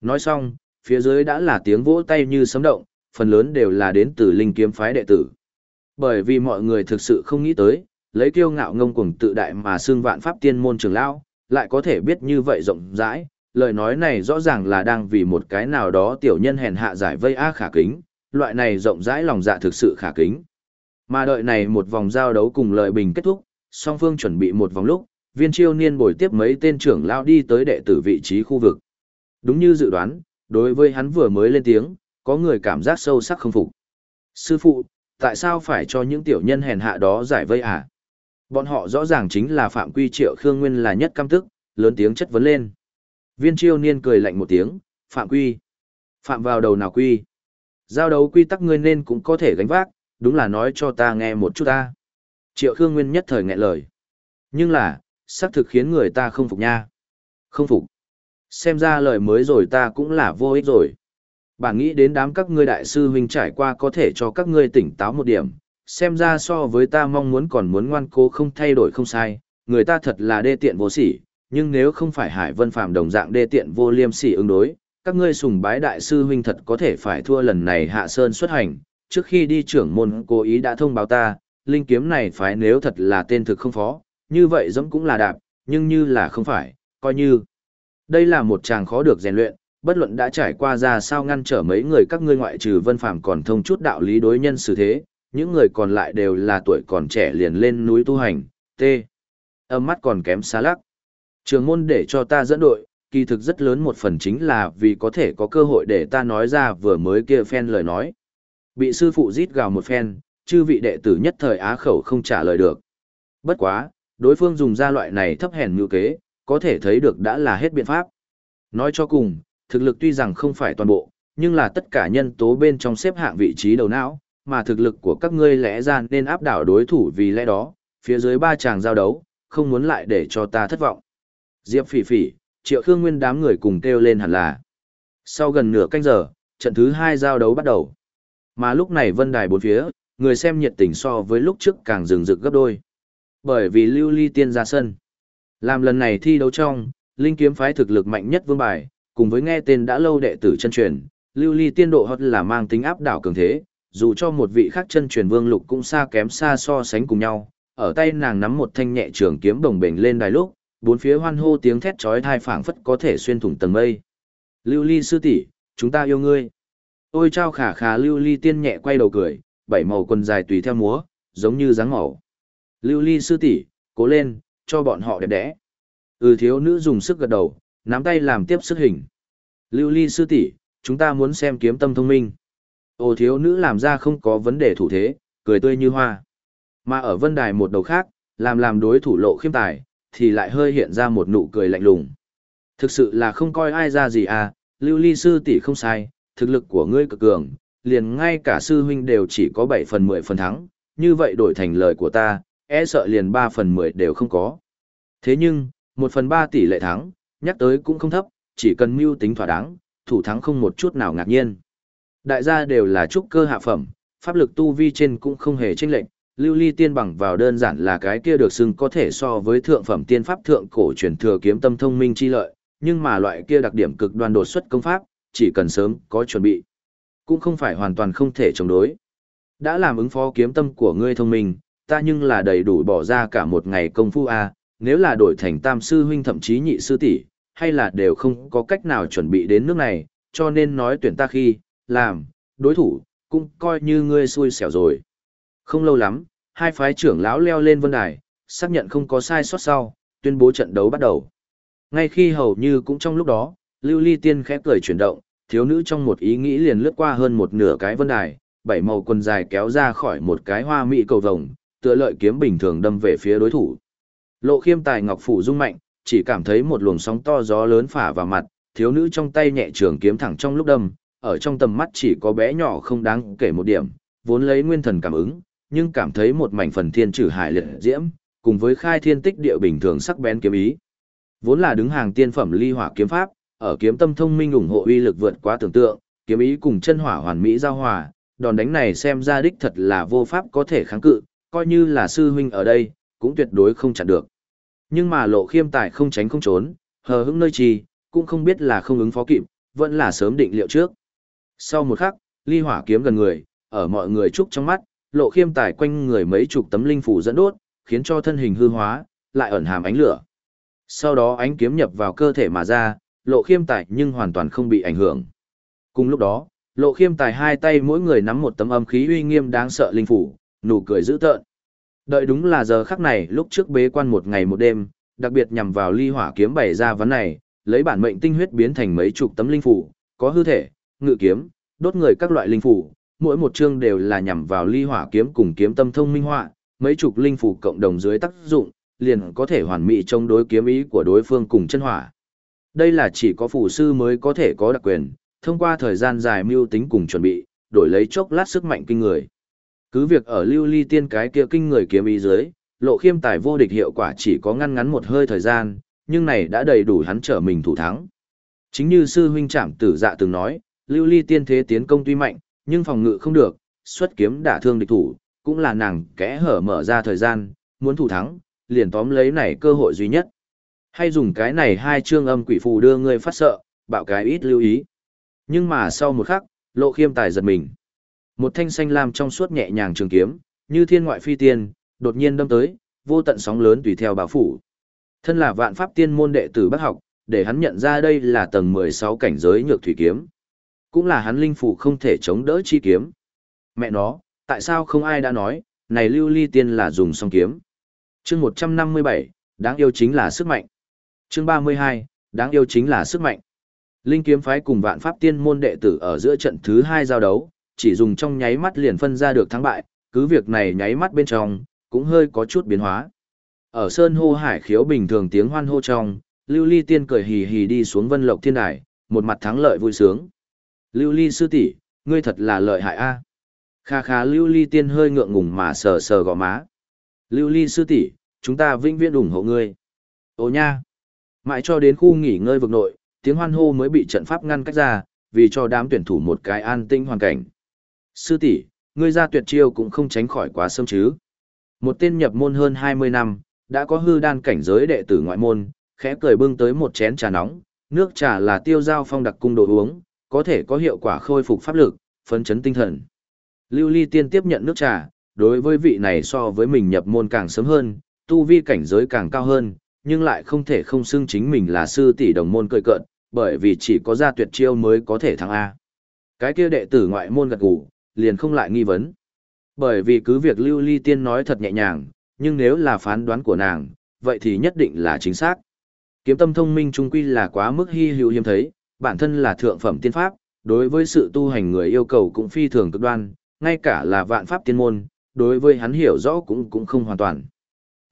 Nói xong, phía dưới đã là tiếng vỗ tay như sấm động, phần lớn đều là đến từ linh kiếm phái đệ tử. Bởi vì mọi người thực sự không nghĩ tới, lấy kiêu ngạo ngông cuồng tự đại mà xương vạn pháp tiên môn trưởng lão, lại có thể biết như vậy rộng rãi, lời nói này rõ ràng là đang vì một cái nào đó tiểu nhân hèn hạ giải vây a khả kính, loại này rộng rãi lòng dạ thực sự khả kính. Mà đợi này một vòng giao đấu cùng lợi bình kết thúc, song phương chuẩn bị một vòng lúc, viên chiêu niên bồi tiếp mấy tên trưởng lao đi tới đệ tử vị trí khu vực. Đúng như dự đoán, đối với hắn vừa mới lên tiếng, có người cảm giác sâu sắc không phục. Sư phụ, tại sao phải cho những tiểu nhân hèn hạ đó giải vây à? Bọn họ rõ ràng chính là Phạm Quy Triệu Khương Nguyên là nhất cam tức, lớn tiếng chất vấn lên. Viên chiêu niên cười lạnh một tiếng, Phạm Quy. Phạm vào đầu nào Quy. Giao đấu quy tắc ngươi nên cũng có thể gánh vác, đúng là nói cho ta nghe một chút ta. Triệu Khương Nguyên nhất thời nghẹn lời. Nhưng là, xác thực khiến người ta không phục nha. Không phục. Xem ra lời mới rồi ta cũng là vô ích rồi. Bản nghĩ đến đám các ngươi đại sư huynh trải qua có thể cho các ngươi tỉnh táo một điểm, xem ra so với ta mong muốn còn muốn ngoan cố không thay đổi không sai, người ta thật là đê tiện vô sỉ, nhưng nếu không phải Hải Vân Phàm đồng dạng đê tiện vô liêm sỉ ứng đối, các ngươi sùng bái đại sư huynh thật có thể phải thua lần này Hạ Sơn xuất hành, trước khi đi trưởng môn cố ý đã thông báo ta, linh kiếm này phải nếu thật là tên thực không phó, như vậy giống cũng là đạp, nhưng như là không phải, coi như. Đây là một chàng khó được rèn luyện, bất luận đã trải qua ra sao ngăn trở mấy người các ngươi ngoại trừ vân phàm còn thông chút đạo lý đối nhân xử thế, những người còn lại đều là tuổi còn trẻ liền lên núi tu hành, t. Âm mắt còn kém xa lắc. Trường môn để cho ta dẫn đội, kỳ thực rất lớn một phần chính là vì có thể có cơ hội để ta nói ra vừa mới kia phen lời nói. Bị sư phụ rít gào một phen, chư vị đệ tử nhất thời á khẩu không trả lời được. Bất quá, đối phương dùng ra loại này thấp hèn ngữ kế, có thể thấy được đã là hết biện pháp. Nói cho cùng, thực lực tuy rằng không phải toàn bộ, nhưng là tất cả nhân tố bên trong xếp hạng vị trí đầu não, mà thực lực của các ngươi lẽ ra nên áp đảo đối thủ vì lẽ đó, phía dưới ba chàng giao đấu, không muốn lại để cho ta thất vọng. Diệp phỉ phỉ, triệu khương nguyên đám người cùng kêu lên hẳn là. Sau gần nửa canh giờ, trận thứ hai giao đấu bắt đầu. Mà lúc này vân đài bốn phía, người xem nhiệt tình so với lúc trước càng rừng rực gấp đôi. Bởi vì lưu ly tiên ra sân. Làm lần này thi đấu trong, linh kiếm phái thực lực mạnh nhất vương bài, cùng với nghe tên đã lâu đệ tử chân truyền, lưu ly tiên độ hoặc là mang tính áp đảo cường thế, dù cho một vị khác chân truyền vương lục cũng xa kém xa so sánh cùng nhau, ở tay nàng nắm một thanh nhẹ trường kiếm đồng bền lên đài lúc, bốn phía hoan hô tiếng thét chói tai phảng phất có thể xuyên thủng tầng mây. Lưu ly sư tỷ, chúng ta yêu ngươi. Ôi trao khả khả lưu ly tiên nhẹ quay đầu cười, bảy màu quần dài tùy theo múa, giống như dáng màu. Lưu ly sư tỷ, cố lên, cho bọn họ đẹp đẽ. Ừ thiếu nữ dùng sức gật đầu, nắm tay làm tiếp sức hình. Lưu ly sư tỷ, chúng ta muốn xem kiếm tâm thông minh. Ô thiếu nữ làm ra không có vấn đề thủ thế, cười tươi như hoa. Mà ở vân đài một đầu khác, làm làm đối thủ lộ khiêm tài, thì lại hơi hiện ra một nụ cười lạnh lùng. Thực sự là không coi ai ra gì à, lưu ly sư tỷ không sai, thực lực của ngươi cực cường, liền ngay cả sư huynh đều chỉ có 7 phần 10 phần thắng, như vậy đổi thành lời của ta, e sợ liền 3 phần 10 đều không có. Thế nhưng, 1 phần 3 tỷ lệ thắng, nhắc tới cũng không thấp, chỉ cần mưu tính thỏa đáng, thủ thắng không một chút nào ngạc nhiên. Đại gia đều là trúc cơ hạ phẩm, pháp lực tu vi trên cũng không hề chênh lệch, lưu ly tiên bằng vào đơn giản là cái kia được xưng có thể so với thượng phẩm tiên pháp thượng cổ truyền thừa kiếm tâm thông minh chi lợi, nhưng mà loại kia đặc điểm cực đoan đột xuất công pháp, chỉ cần sớm có chuẩn bị, cũng không phải hoàn toàn không thể chống đối. Đã làm ứng phó kiếm tâm của ngươi thông minh, ta nhưng là đầy đủ bỏ ra cả một ngày công phu a, nếu là đổi thành tam sư huynh thậm chí nhị sư tỷ, hay là đều không có cách nào chuẩn bị đến nước này, cho nên nói tuyển ta khi, làm, đối thủ, cũng coi như ngươi xui xẻo rồi. Không lâu lắm, hai phái trưởng lão leo lên vân đài, xác nhận không có sai sót sau, tuyên bố trận đấu bắt đầu. Ngay khi hầu như cũng trong lúc đó, Lưu Ly Tiên khẽ cười chuyển động, thiếu nữ trong một ý nghĩ liền lướt qua hơn một nửa cái vân đài, bảy màu quần dài kéo ra khỏi một cái hoa mỹ cầu vồng, tựa lợi kiếm bình thường đâm về phía đối thủ. Lộ Khiêm tài ngọc phủ rung mạnh, chỉ cảm thấy một luồng sóng to gió lớn phả vào mặt, thiếu nữ trong tay nhẹ trường kiếm thẳng trong lúc đâm, ở trong tầm mắt chỉ có bé nhỏ không đáng kể một điểm, vốn lấy nguyên thần cảm ứng, nhưng cảm thấy một mảnh phần thiên trừ hải liệt diễm, cùng với khai thiên tích địa bình thường sắc bén kiếm ý. Vốn là đứng hàng tiên phẩm ly hỏa kiếm pháp, ở kiếm tâm thông minh ủng hộ uy lực vượt quá tưởng tượng, kiếm ý cùng chân hỏa hoàn mỹ giao hòa, đòn đánh này xem ra đích thật là vô pháp có thể kháng cự, coi như là sư huynh ở đây, cũng tuyệt đối không chặn được. Nhưng mà lộ khiêm tài không tránh không trốn, hờ hững nơi trì, cũng không biết là không ứng phó kịp, vẫn là sớm định liệu trước. Sau một khắc, ly hỏa kiếm gần người, ở mọi người trúc trong mắt, lộ khiêm tài quanh người mấy chục tấm linh phủ dẫn đốt, khiến cho thân hình hư hóa, lại ẩn hàm ánh lửa. Sau đó ánh kiếm nhập vào cơ thể mà ra, lộ khiêm tài nhưng hoàn toàn không bị ảnh hưởng. Cùng lúc đó, lộ khiêm tài hai tay mỗi người nắm một tấm âm khí uy nghiêm đáng sợ linh phủ, nụ cười dữ tợn. Đợi đúng là giờ khắc này lúc trước bế quan một ngày một đêm, đặc biệt nhằm vào ly hỏa kiếm bày ra vấn này, lấy bản mệnh tinh huyết biến thành mấy chục tấm linh phủ, có hư thể, ngự kiếm, đốt người các loại linh phủ, mỗi một chương đều là nhằm vào ly hỏa kiếm cùng kiếm tâm thông minh họa, mấy chục linh phủ cộng đồng dưới tác dụng, liền có thể hoàn mỹ chống đối kiếm ý của đối phương cùng chân hỏa. Đây là chỉ có phù sư mới có thể có đặc quyền, thông qua thời gian dài mưu tính cùng chuẩn bị, đổi lấy chốc lát sức mạnh kinh người. Cứ việc ở lưu ly tiên cái kia kinh người kiếm ý dưới, lộ khiêm tài vô địch hiệu quả chỉ có ngăn ngắn một hơi thời gian, nhưng này đã đầy đủ hắn trở mình thủ thắng. Chính như sư huynh trạm tử dạ từng nói, lưu ly tiên thế tiến công tuy mạnh, nhưng phòng ngự không được, xuất kiếm đả thương địch thủ, cũng là nàng kẽ hở mở ra thời gian, muốn thủ thắng, liền tóm lấy này cơ hội duy nhất. Hay dùng cái này hai chương âm quỷ phù đưa ngươi phát sợ, bạo cái ít lưu ý. Nhưng mà sau một khắc, lộ khiêm tài giật mình. Một thanh xanh lam trong suốt nhẹ nhàng trường kiếm, như thiên ngoại phi tiên, đột nhiên đâm tới, vô tận sóng lớn tùy theo bảo phủ. Thân là vạn pháp tiên môn đệ tử bác học, để hắn nhận ra đây là tầng 16 cảnh giới nhược thủy kiếm. Cũng là hắn linh phủ không thể chống đỡ chi kiếm. Mẹ nó, tại sao không ai đã nói, này lưu ly tiên là dùng song kiếm. chương 157, đáng yêu chính là sức mạnh. chương 32, đáng yêu chính là sức mạnh. Linh kiếm phái cùng vạn pháp tiên môn đệ tử ở giữa trận thứ hai giao đấu, chỉ dùng trong nháy mắt liền phân ra được thắng bại, cứ việc này nháy mắt bên trong, cũng hơi có chút biến hóa. Ở sơn hô hải khiếu bình thường tiếng hoan hô trong, Lưu Ly tiên cười hì hì đi xuống vân lộc thiên đài, một mặt thắng lợi vui sướng. Lưu Ly sư tỷ, ngươi thật là lợi hại a. Kha kha Lưu Ly tiên hơi ngượng ngùng mà sờ sờ gò má. Lưu Ly sư tỷ, chúng ta vĩnh viễn ủng hộ ngươi. Ô nha. Mãi cho đến khu nghỉ ngơi vực nội, tiếng hoan hô mới bị trận pháp ngăn cách ra, vì cho đám tuyển thủ một cái an tinh hoàn cảnh. Sư tỷ, ngươi ra tuyệt chiêu cũng không tránh khỏi quá sớm chứ. Một tên nhập môn hơn 20 năm, đã có hư đan cảnh giới đệ tử ngoại môn, khẽ cười bưng tới một chén trà nóng, nước trà là tiêu giao phong đặc cung đồ uống, có thể có hiệu quả khôi phục pháp lực, phấn chấn tinh thần. Lưu Ly Tiên tiếp nhận nước trà, đối với vị này so với mình nhập môn càng sớm hơn, tu vi cảnh giới càng cao hơn, nhưng lại không thể không xưng chính mình là sư tỷ đồng môn cười cợt, bởi vì chỉ có ra tuyệt chiêu mới có thể thắng A. Cái kia đệ tử ngoại môn gật gù, liền không lại nghi vấn. Bởi vì cứ việc Lưu Ly Tiên nói thật nhẹ nhàng, nhưng nếu là phán đoán của nàng, vậy thì nhất định là chính xác. Kiếm tâm thông minh trung quy là quá mức hy hữu hiếm thấy, bản thân là thượng phẩm tiên pháp, đối với sự tu hành người yêu cầu cũng phi thường cực đoan, ngay cả là vạn pháp tiên môn, đối với hắn hiểu rõ cũng cũng không hoàn toàn.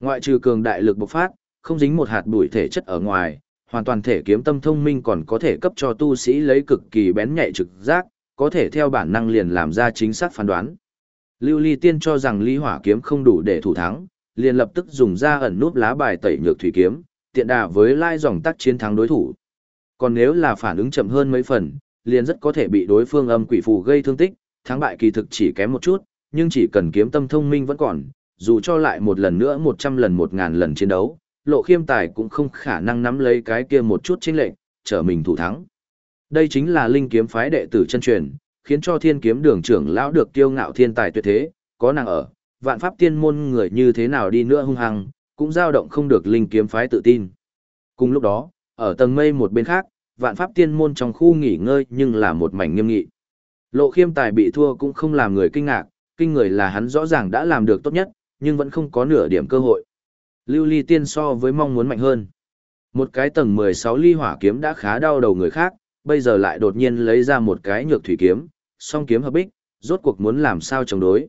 Ngoại trừ cường đại lực bộc phát, không dính một hạt bụi thể chất ở ngoài, hoàn toàn thể kiếm tâm thông minh còn có thể cấp cho tu sĩ lấy cực kỳ bén nhạy trực giác, có thể theo bản năng liền làm ra chính xác phán đoán. Lưu Ly Tiên cho rằng Ly Hỏa kiếm không đủ để thủ thắng, liền lập tức dùng ra ẩn nút lá bài tẩy nhược thủy kiếm, tiện đà với lai dòng tắc chiến thắng đối thủ. Còn nếu là phản ứng chậm hơn mấy phần, liền rất có thể bị đối phương âm quỷ phù gây thương tích, thắng bại kỳ thực chỉ kém một chút, nhưng chỉ cần kiếm tâm thông minh vẫn còn, dù cho lại một lần nữa 100 lần 1000 lần chiến đấu, lộ khiêm tài cũng không khả năng nắm lấy cái kia một chút chênh lệnh, trở mình thủ thắng. Đây chính là linh kiếm phái đệ tử chân truyền, khiến cho thiên kiếm đường trưởng lão được kiêu ngạo thiên tài tuyệt thế, có nàng ở, vạn pháp tiên môn người như thế nào đi nữa hung hăng, cũng dao động không được linh kiếm phái tự tin. Cùng lúc đó, ở tầng mây một bên khác, vạn pháp tiên môn trong khu nghỉ ngơi nhưng là một mảnh nghiêm nghị. Lộ khiêm tài bị thua cũng không làm người kinh ngạc, kinh người là hắn rõ ràng đã làm được tốt nhất, nhưng vẫn không có nửa điểm cơ hội. Lưu ly tiên so với mong muốn mạnh hơn. Một cái tầng 16 ly hỏa kiếm đã khá đau đầu người khác, bây giờ lại đột nhiên lấy ra một cái nhược thủy kiếm, song kiếm hợp bích, rốt cuộc muốn làm sao chống đối.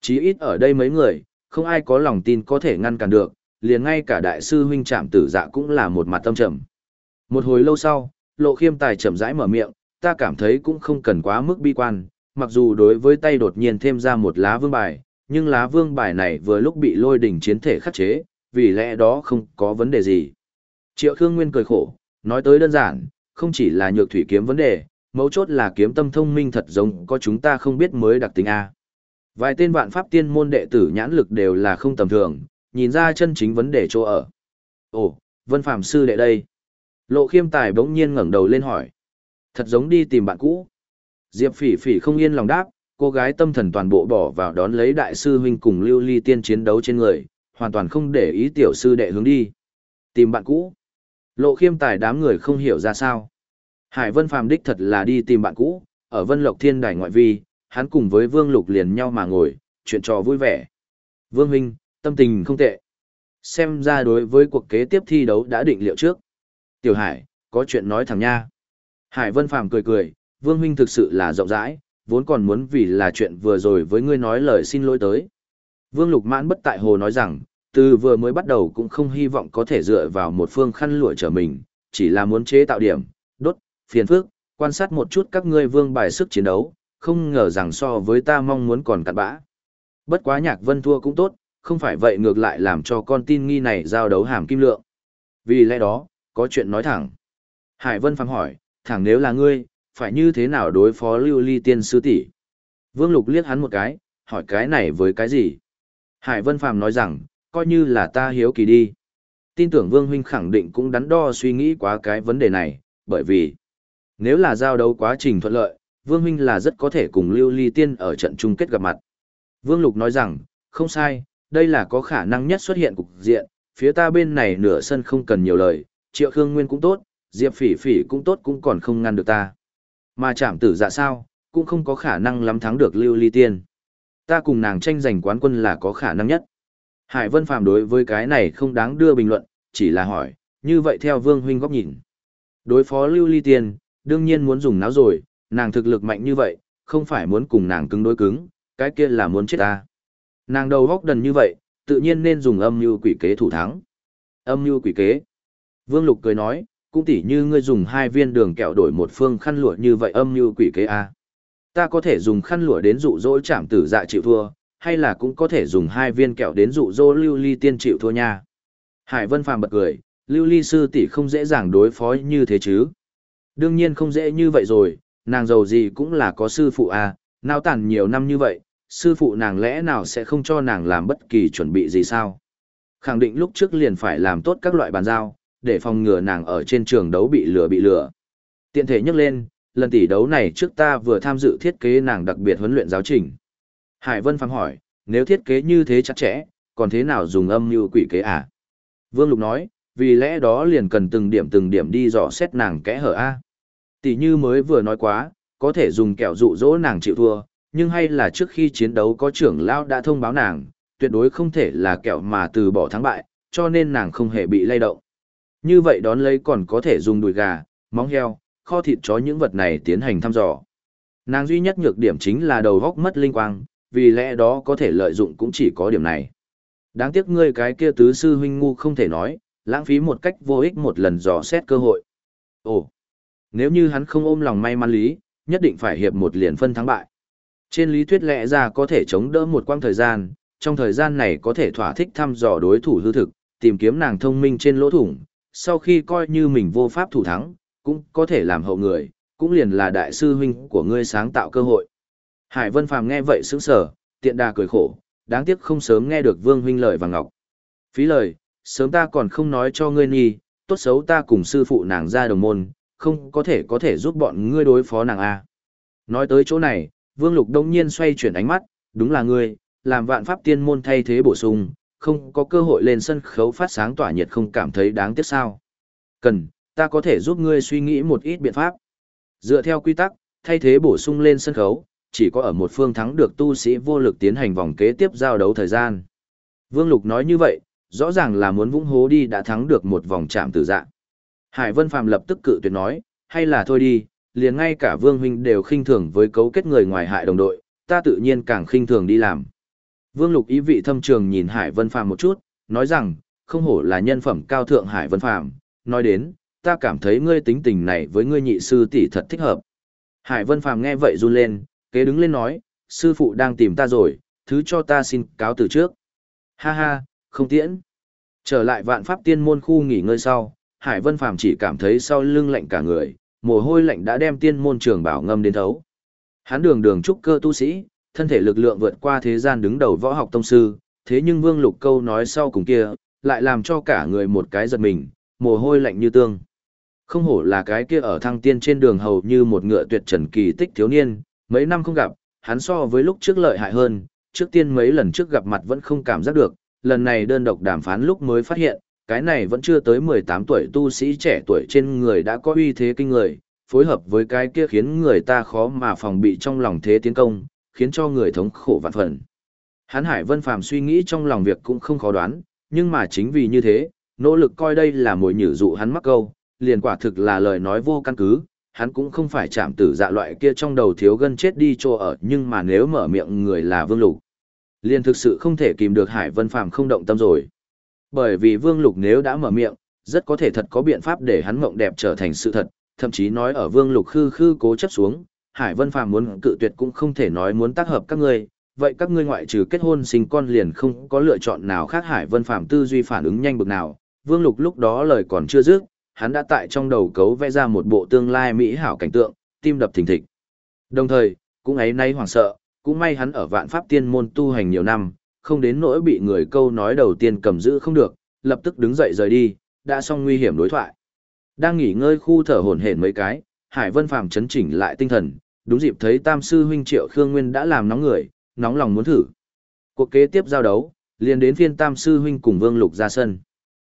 Chí ít ở đây mấy người, không ai có lòng tin có thể ngăn cản được, liền ngay cả đại sư huynh trạm tử dạ cũng là một mặt tâm trầm. Một hồi lâu sau, lộ khiêm tài chậm rãi mở miệng, ta cảm thấy cũng không cần quá mức bi quan, mặc dù đối với tay đột nhiên thêm ra một lá vương bài, nhưng lá vương bài này vừa lúc bị lôi đỉnh chiến thể khắc chế, vì lẽ đó không có vấn đề gì. Triệu Khương Nguyên cười khổ, nói tới đơn giản, không chỉ là nhược thủy kiếm vấn đề, mấu chốt là kiếm tâm thông minh thật giống có chúng ta không biết mới đặc tính A. Vài tên vạn pháp tiên môn đệ tử nhãn lực đều là không tầm thường, nhìn ra chân chính vấn đề chỗ ở. Ồ, Vân Phạm Sư đệ đây. Lộ khiêm tài bỗng nhiên ngẩng đầu lên hỏi. Thật giống đi tìm bạn cũ. Diệp phỉ phỉ không yên lòng đáp, cô gái tâm thần toàn bộ bỏ vào đón lấy đại sư huynh cùng lưu ly tiên chiến đấu trên người, hoàn toàn không để ý tiểu sư đệ hướng đi. Tìm bạn cũ. Lộ khiêm tài đám người không hiểu ra sao. Hải Vân Phàm đích thật là đi tìm bạn cũ, ở Vân Lộc Thiên Đài ngoại vi, hắn cùng với Vương Lục liền nhau mà ngồi, chuyện trò vui vẻ. Vương Huynh, tâm tình không tệ. Xem ra đối với cuộc kế tiếp thi đấu đã định liệu trước. Tiểu Hải, có chuyện nói thẳng nha. Hải Vân Phàm cười cười, Vương Huynh thực sự là rộng rãi, vốn còn muốn vì là chuyện vừa rồi với ngươi nói lời xin lỗi tới. Vương Lục mãn bất tại hồ nói rằng, từ vừa mới bắt đầu cũng không hy vọng có thể dựa vào một phương khăn lụa trở mình, chỉ là muốn chế tạo điểm, đốt, phiền phức, quan sát một chút các ngươi vương bài sức chiến đấu, không ngờ rằng so với ta mong muốn còn cặn bã. Bất quá nhạc vân thua cũng tốt, không phải vậy ngược lại làm cho con tin nghi này giao đấu hàm kim lượng. Vì lẽ đó, có chuyện nói thẳng. Hải Vân phang hỏi, thẳng nếu là ngươi, phải như thế nào đối phó lưu ly tiên sư tỷ Vương Lục liếc hắn một cái, hỏi cái này với cái gì? Hải Vân Phàm nói rằng, coi như là ta hiếu kỳ đi. Tin tưởng Vương Huynh khẳng định cũng đắn đo suy nghĩ quá cái vấn đề này, bởi vì nếu là giao đấu quá trình thuận lợi, Vương Huynh là rất có thể cùng Lưu Ly Tiên ở trận chung kết gặp mặt. Vương Lục nói rằng, không sai, đây là có khả năng nhất xuất hiện cục diện, phía ta bên này nửa sân không cần nhiều lời, Triệu Khương Nguyên cũng tốt, Diệp Phỉ Phỉ cũng tốt cũng còn không ngăn được ta. Mà chạm tử dạ sao, cũng không có khả năng lắm thắng được Lưu Ly Tiên. Ta cùng nàng tranh giành quán quân là có khả năng nhất. Hải Vân Phàm đối với cái này không đáng đưa bình luận, chỉ là hỏi, như vậy theo Vương Huynh góc nhìn. Đối phó Lưu Ly Tiên, đương nhiên muốn dùng náo rồi, nàng thực lực mạnh như vậy, không phải muốn cùng nàng cứng đối cứng, cái kia là muốn chết ta. Nàng đầu góc đần như vậy, tự nhiên nên dùng âm như quỷ kế thủ thắng. Âm như quỷ kế. Vương Lục cười nói, cũng tỉ như ngươi dùng hai viên đường kẹo đổi một phương khăn lụa như vậy âm như quỷ kế a. Ta có thể dùng khăn lụa đến dụ dỗ chạm tử dạ chịu thua, hay là cũng có thể dùng hai viên kẹo đến dụ dỗ lưu ly tiên chịu thua nha. Hải Vân Phàm bật cười, lưu ly sư tỷ không dễ dàng đối phó như thế chứ. Đương nhiên không dễ như vậy rồi, nàng giàu gì cũng là có sư phụ à, nao tàn nhiều năm như vậy, sư phụ nàng lẽ nào sẽ không cho nàng làm bất kỳ chuẩn bị gì sao. Khẳng định lúc trước liền phải làm tốt các loại bàn giao, để phòng ngừa nàng ở trên trường đấu bị lừa bị lừa. Tiện thể nhắc lên, lần tỷ đấu này trước ta vừa tham dự thiết kế nàng đặc biệt huấn luyện giáo trình. Hải Vân Phàm hỏi, nếu thiết kế như thế chặt chẽ, còn thế nào dùng âm như quỷ kế à? Vương Lục nói, vì lẽ đó liền cần từng điểm từng điểm đi dò xét nàng kẽ hở a. Tỷ như mới vừa nói quá, có thể dùng kẹo dụ dỗ nàng chịu thua, nhưng hay là trước khi chiến đấu có trưởng lão đã thông báo nàng, tuyệt đối không thể là kẹo mà từ bỏ thắng bại, cho nên nàng không hề bị lay động. Như vậy đón lấy còn có thể dùng đùi gà, móng heo, kho thịt chó những vật này tiến hành thăm dò. Nàng duy nhất nhược điểm chính là đầu góc mất linh quang, vì lẽ đó có thể lợi dụng cũng chỉ có điểm này. Đáng tiếc ngươi cái kia tứ sư huynh ngu không thể nói, lãng phí một cách vô ích một lần dò xét cơ hội. Ồ, nếu như hắn không ôm lòng may mắn lý, nhất định phải hiệp một liền phân thắng bại. Trên lý thuyết lẽ ra có thể chống đỡ một quãng thời gian, trong thời gian này có thể thỏa thích thăm dò đối thủ hư thực, tìm kiếm nàng thông minh trên lỗ thủng, sau khi coi như mình vô pháp thủ thắng, cũng có thể làm hậu người, cũng liền là đại sư huynh của ngươi sáng tạo cơ hội. Hải Vân Phàm nghe vậy sững sờ, tiện đà cười khổ, đáng tiếc không sớm nghe được Vương huynh lời và ngọc. Phí lời, sớm ta còn không nói cho ngươi nhi, tốt xấu ta cùng sư phụ nàng ra đồng môn, không có thể có thể giúp bọn ngươi đối phó nàng a. Nói tới chỗ này, Vương Lục đông nhiên xoay chuyển ánh mắt, đúng là ngươi, làm vạn pháp tiên môn thay thế bổ sung, không có cơ hội lên sân khấu phát sáng tỏa nhiệt không cảm thấy đáng tiếc sao. Cần, ta có thể giúp ngươi suy nghĩ một ít biện pháp. Dựa theo quy tắc, thay thế bổ sung lên sân khấu, chỉ có ở một phương thắng được tu sĩ vô lực tiến hành vòng kế tiếp giao đấu thời gian. Vương Lục nói như vậy, rõ ràng là muốn vũng hố đi đã thắng được một vòng chạm tử dạng. Hải Vân Phàm lập tức cự tuyệt nói, hay là thôi đi, liền ngay cả Vương Huynh đều khinh thường với cấu kết người ngoài hại đồng đội, ta tự nhiên càng khinh thường đi làm. Vương Lục ý vị thâm trường nhìn Hải Vân Phàm một chút, nói rằng, không hổ là nhân phẩm cao thượng Hải Vân Phàm, nói đến, ta cảm thấy ngươi tính tình này với ngươi nhị sư tỷ thật thích hợp. Hải Vân Phàm nghe vậy run lên, kế đứng lên nói, sư phụ đang tìm ta rồi, thứ cho ta xin cáo từ trước. Ha ha, không tiễn. Trở lại vạn pháp tiên môn khu nghỉ ngơi sau, Hải Vân Phàm chỉ cảm thấy sau lưng lạnh cả người, mồ hôi lạnh đã đem tiên môn trường bảo ngâm đến thấu. Hắn đường đường trúc cơ tu sĩ, thân thể lực lượng vượt qua thế gian đứng đầu võ học tông sư, thế nhưng Vương Lục câu nói sau cùng kia, lại làm cho cả người một cái giật mình, mồ hôi lạnh như tương. Không hổ là cái kia ở thăng tiên trên đường hầu như một ngựa tuyệt trần kỳ tích thiếu niên, mấy năm không gặp, hắn so với lúc trước lợi hại hơn, trước tiên mấy lần trước gặp mặt vẫn không cảm giác được, lần này đơn độc đàm phán lúc mới phát hiện, cái này vẫn chưa tới 18 tuổi tu sĩ trẻ tuổi trên người đã có uy thế kinh người, phối hợp với cái kia khiến người ta khó mà phòng bị trong lòng thế tiến công, khiến cho người thống khổ vạn phần. Hán Hải Vân Phàm suy nghĩ trong lòng việc cũng không khó đoán, nhưng mà chính vì như thế, nỗ lực coi đây là mồi nhử dụ hắn mắc câu, liền quả thực là lời nói vô căn cứ, hắn cũng không phải chạm tử dạ loại kia trong đầu thiếu gân chết đi chỗ ở, nhưng mà nếu mở miệng người là Vương Lục, liền thực sự không thể kìm được Hải Vân Phàm không động tâm rồi. Bởi vì Vương Lục nếu đã mở miệng, rất có thể thật có biện pháp để hắn mộng đẹp trở thành sự thật, thậm chí nói ở Vương Lục khư khư cố chấp xuống, Hải Vân Phàm muốn cự tuyệt cũng không thể nói muốn tác hợp các ngươi, vậy các ngươi ngoại trừ kết hôn sinh con liền không có lựa chọn nào khác Hải Vân Phàm tư duy phản ứng nhanh bực nào. Vương Lục lúc đó lời còn chưa dứt, hắn đã tại trong đầu cấu vẽ ra một bộ tương lai mỹ hảo cảnh tượng, tim đập thình thịch. Đồng thời, cũng ấy nay hoảng sợ, cũng may hắn ở vạn pháp tiên môn tu hành nhiều năm, không đến nỗi bị người câu nói đầu tiên cầm giữ không được, lập tức đứng dậy rời đi, đã xong nguy hiểm đối thoại. Đang nghỉ ngơi khu thở hổn hển mấy cái, Hải Vân Phàm chấn chỉnh lại tinh thần, đúng dịp thấy Tam sư huynh Triệu Khương Nguyên đã làm nóng người, nóng lòng muốn thử. Cuộc kế tiếp giao đấu, liền đến phiên Tam sư huynh cùng Vương Lục ra sân.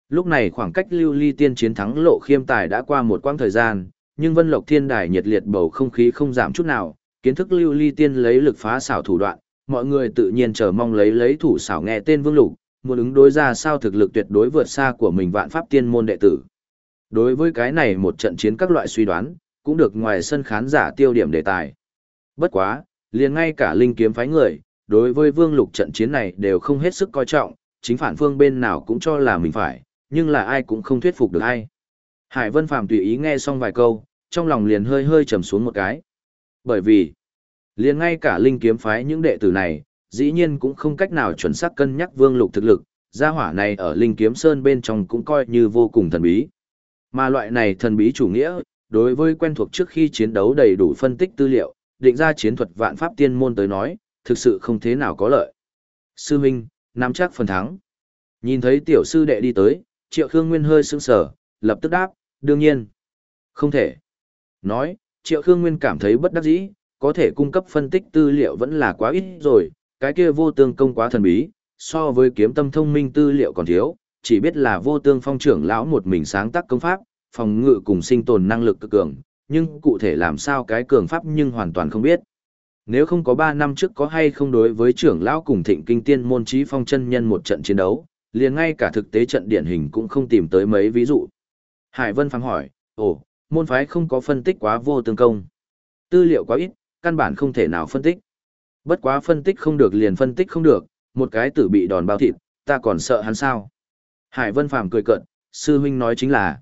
Lúc này khoảng cách Lưu Ly Tiên chiến thắng Lộ Khiêm Tài đã qua một quãng thời gian, nhưng Vân Lộc Thiên Đài nhiệt liệt bầu không khí không giảm chút nào, kiến thức Lưu Ly Tiên lấy lực phá xảo thủ đoạn, mọi người tự nhiên chờ mong lấy lấy thủ xảo nghe tên Vương Lục, muốn ứng đối ra sao thực lực tuyệt đối vượt xa của mình vạn pháp tiên môn đệ tử. Đối với cái này một trận chiến các loại suy đoán, cũng được ngoài sân khán giả tiêu điểm đề tài. Bất quá, liền ngay cả linh kiếm phái người, đối với vương lục trận chiến này đều không hết sức coi trọng, chính phản phương bên nào cũng cho là mình phải, nhưng là ai cũng không thuyết phục được ai. Hải Vân Phàm tùy ý nghe xong vài câu, trong lòng liền hơi hơi trầm xuống một cái. Bởi vì, liền ngay cả linh kiếm phái những đệ tử này, dĩ nhiên cũng không cách nào chuẩn xác cân nhắc vương lục thực lực, gia hỏa này ở linh kiếm sơn bên trong cũng coi như vô cùng thần bí. Mà loại này thần bí chủ nghĩa, đối với quen thuộc trước khi chiến đấu đầy đủ phân tích tư liệu, định ra chiến thuật vạn pháp tiên môn tới nói, thực sự không thế nào có lợi. Sư Minh, nắm chắc phần thắng. Nhìn thấy tiểu sư đệ đi tới, Triệu Khương Nguyên hơi sững sờ, lập tức đáp, đương nhiên. Không thể. Nói, Triệu Khương Nguyên cảm thấy bất đắc dĩ, có thể cung cấp phân tích tư liệu vẫn là quá ít rồi, cái kia vô tương công quá thần bí, so với kiếm tâm thông minh tư liệu còn thiếu, chỉ biết là vô tương phong trưởng lão một mình sáng tác công pháp, phòng ngự cùng sinh tồn năng lực cực cường, nhưng cụ thể làm sao cái cường pháp nhưng hoàn toàn không biết. Nếu không có 3 năm trước có hay không đối với trưởng lão cùng thịnh kinh tiên môn trí phong chân nhân một trận chiến đấu, liền ngay cả thực tế trận điển hình cũng không tìm tới mấy ví dụ. Hải Vân phang hỏi, ồ, môn phái không có phân tích quá vô tương công. Tư liệu quá ít, căn bản không thể nào phân tích. Bất quá phân tích không được liền phân tích không được, một cái tử bị đòn bao thịt, ta còn sợ hắn sao. Hải Vân Phàm cười cợt, sư huynh nói chính là.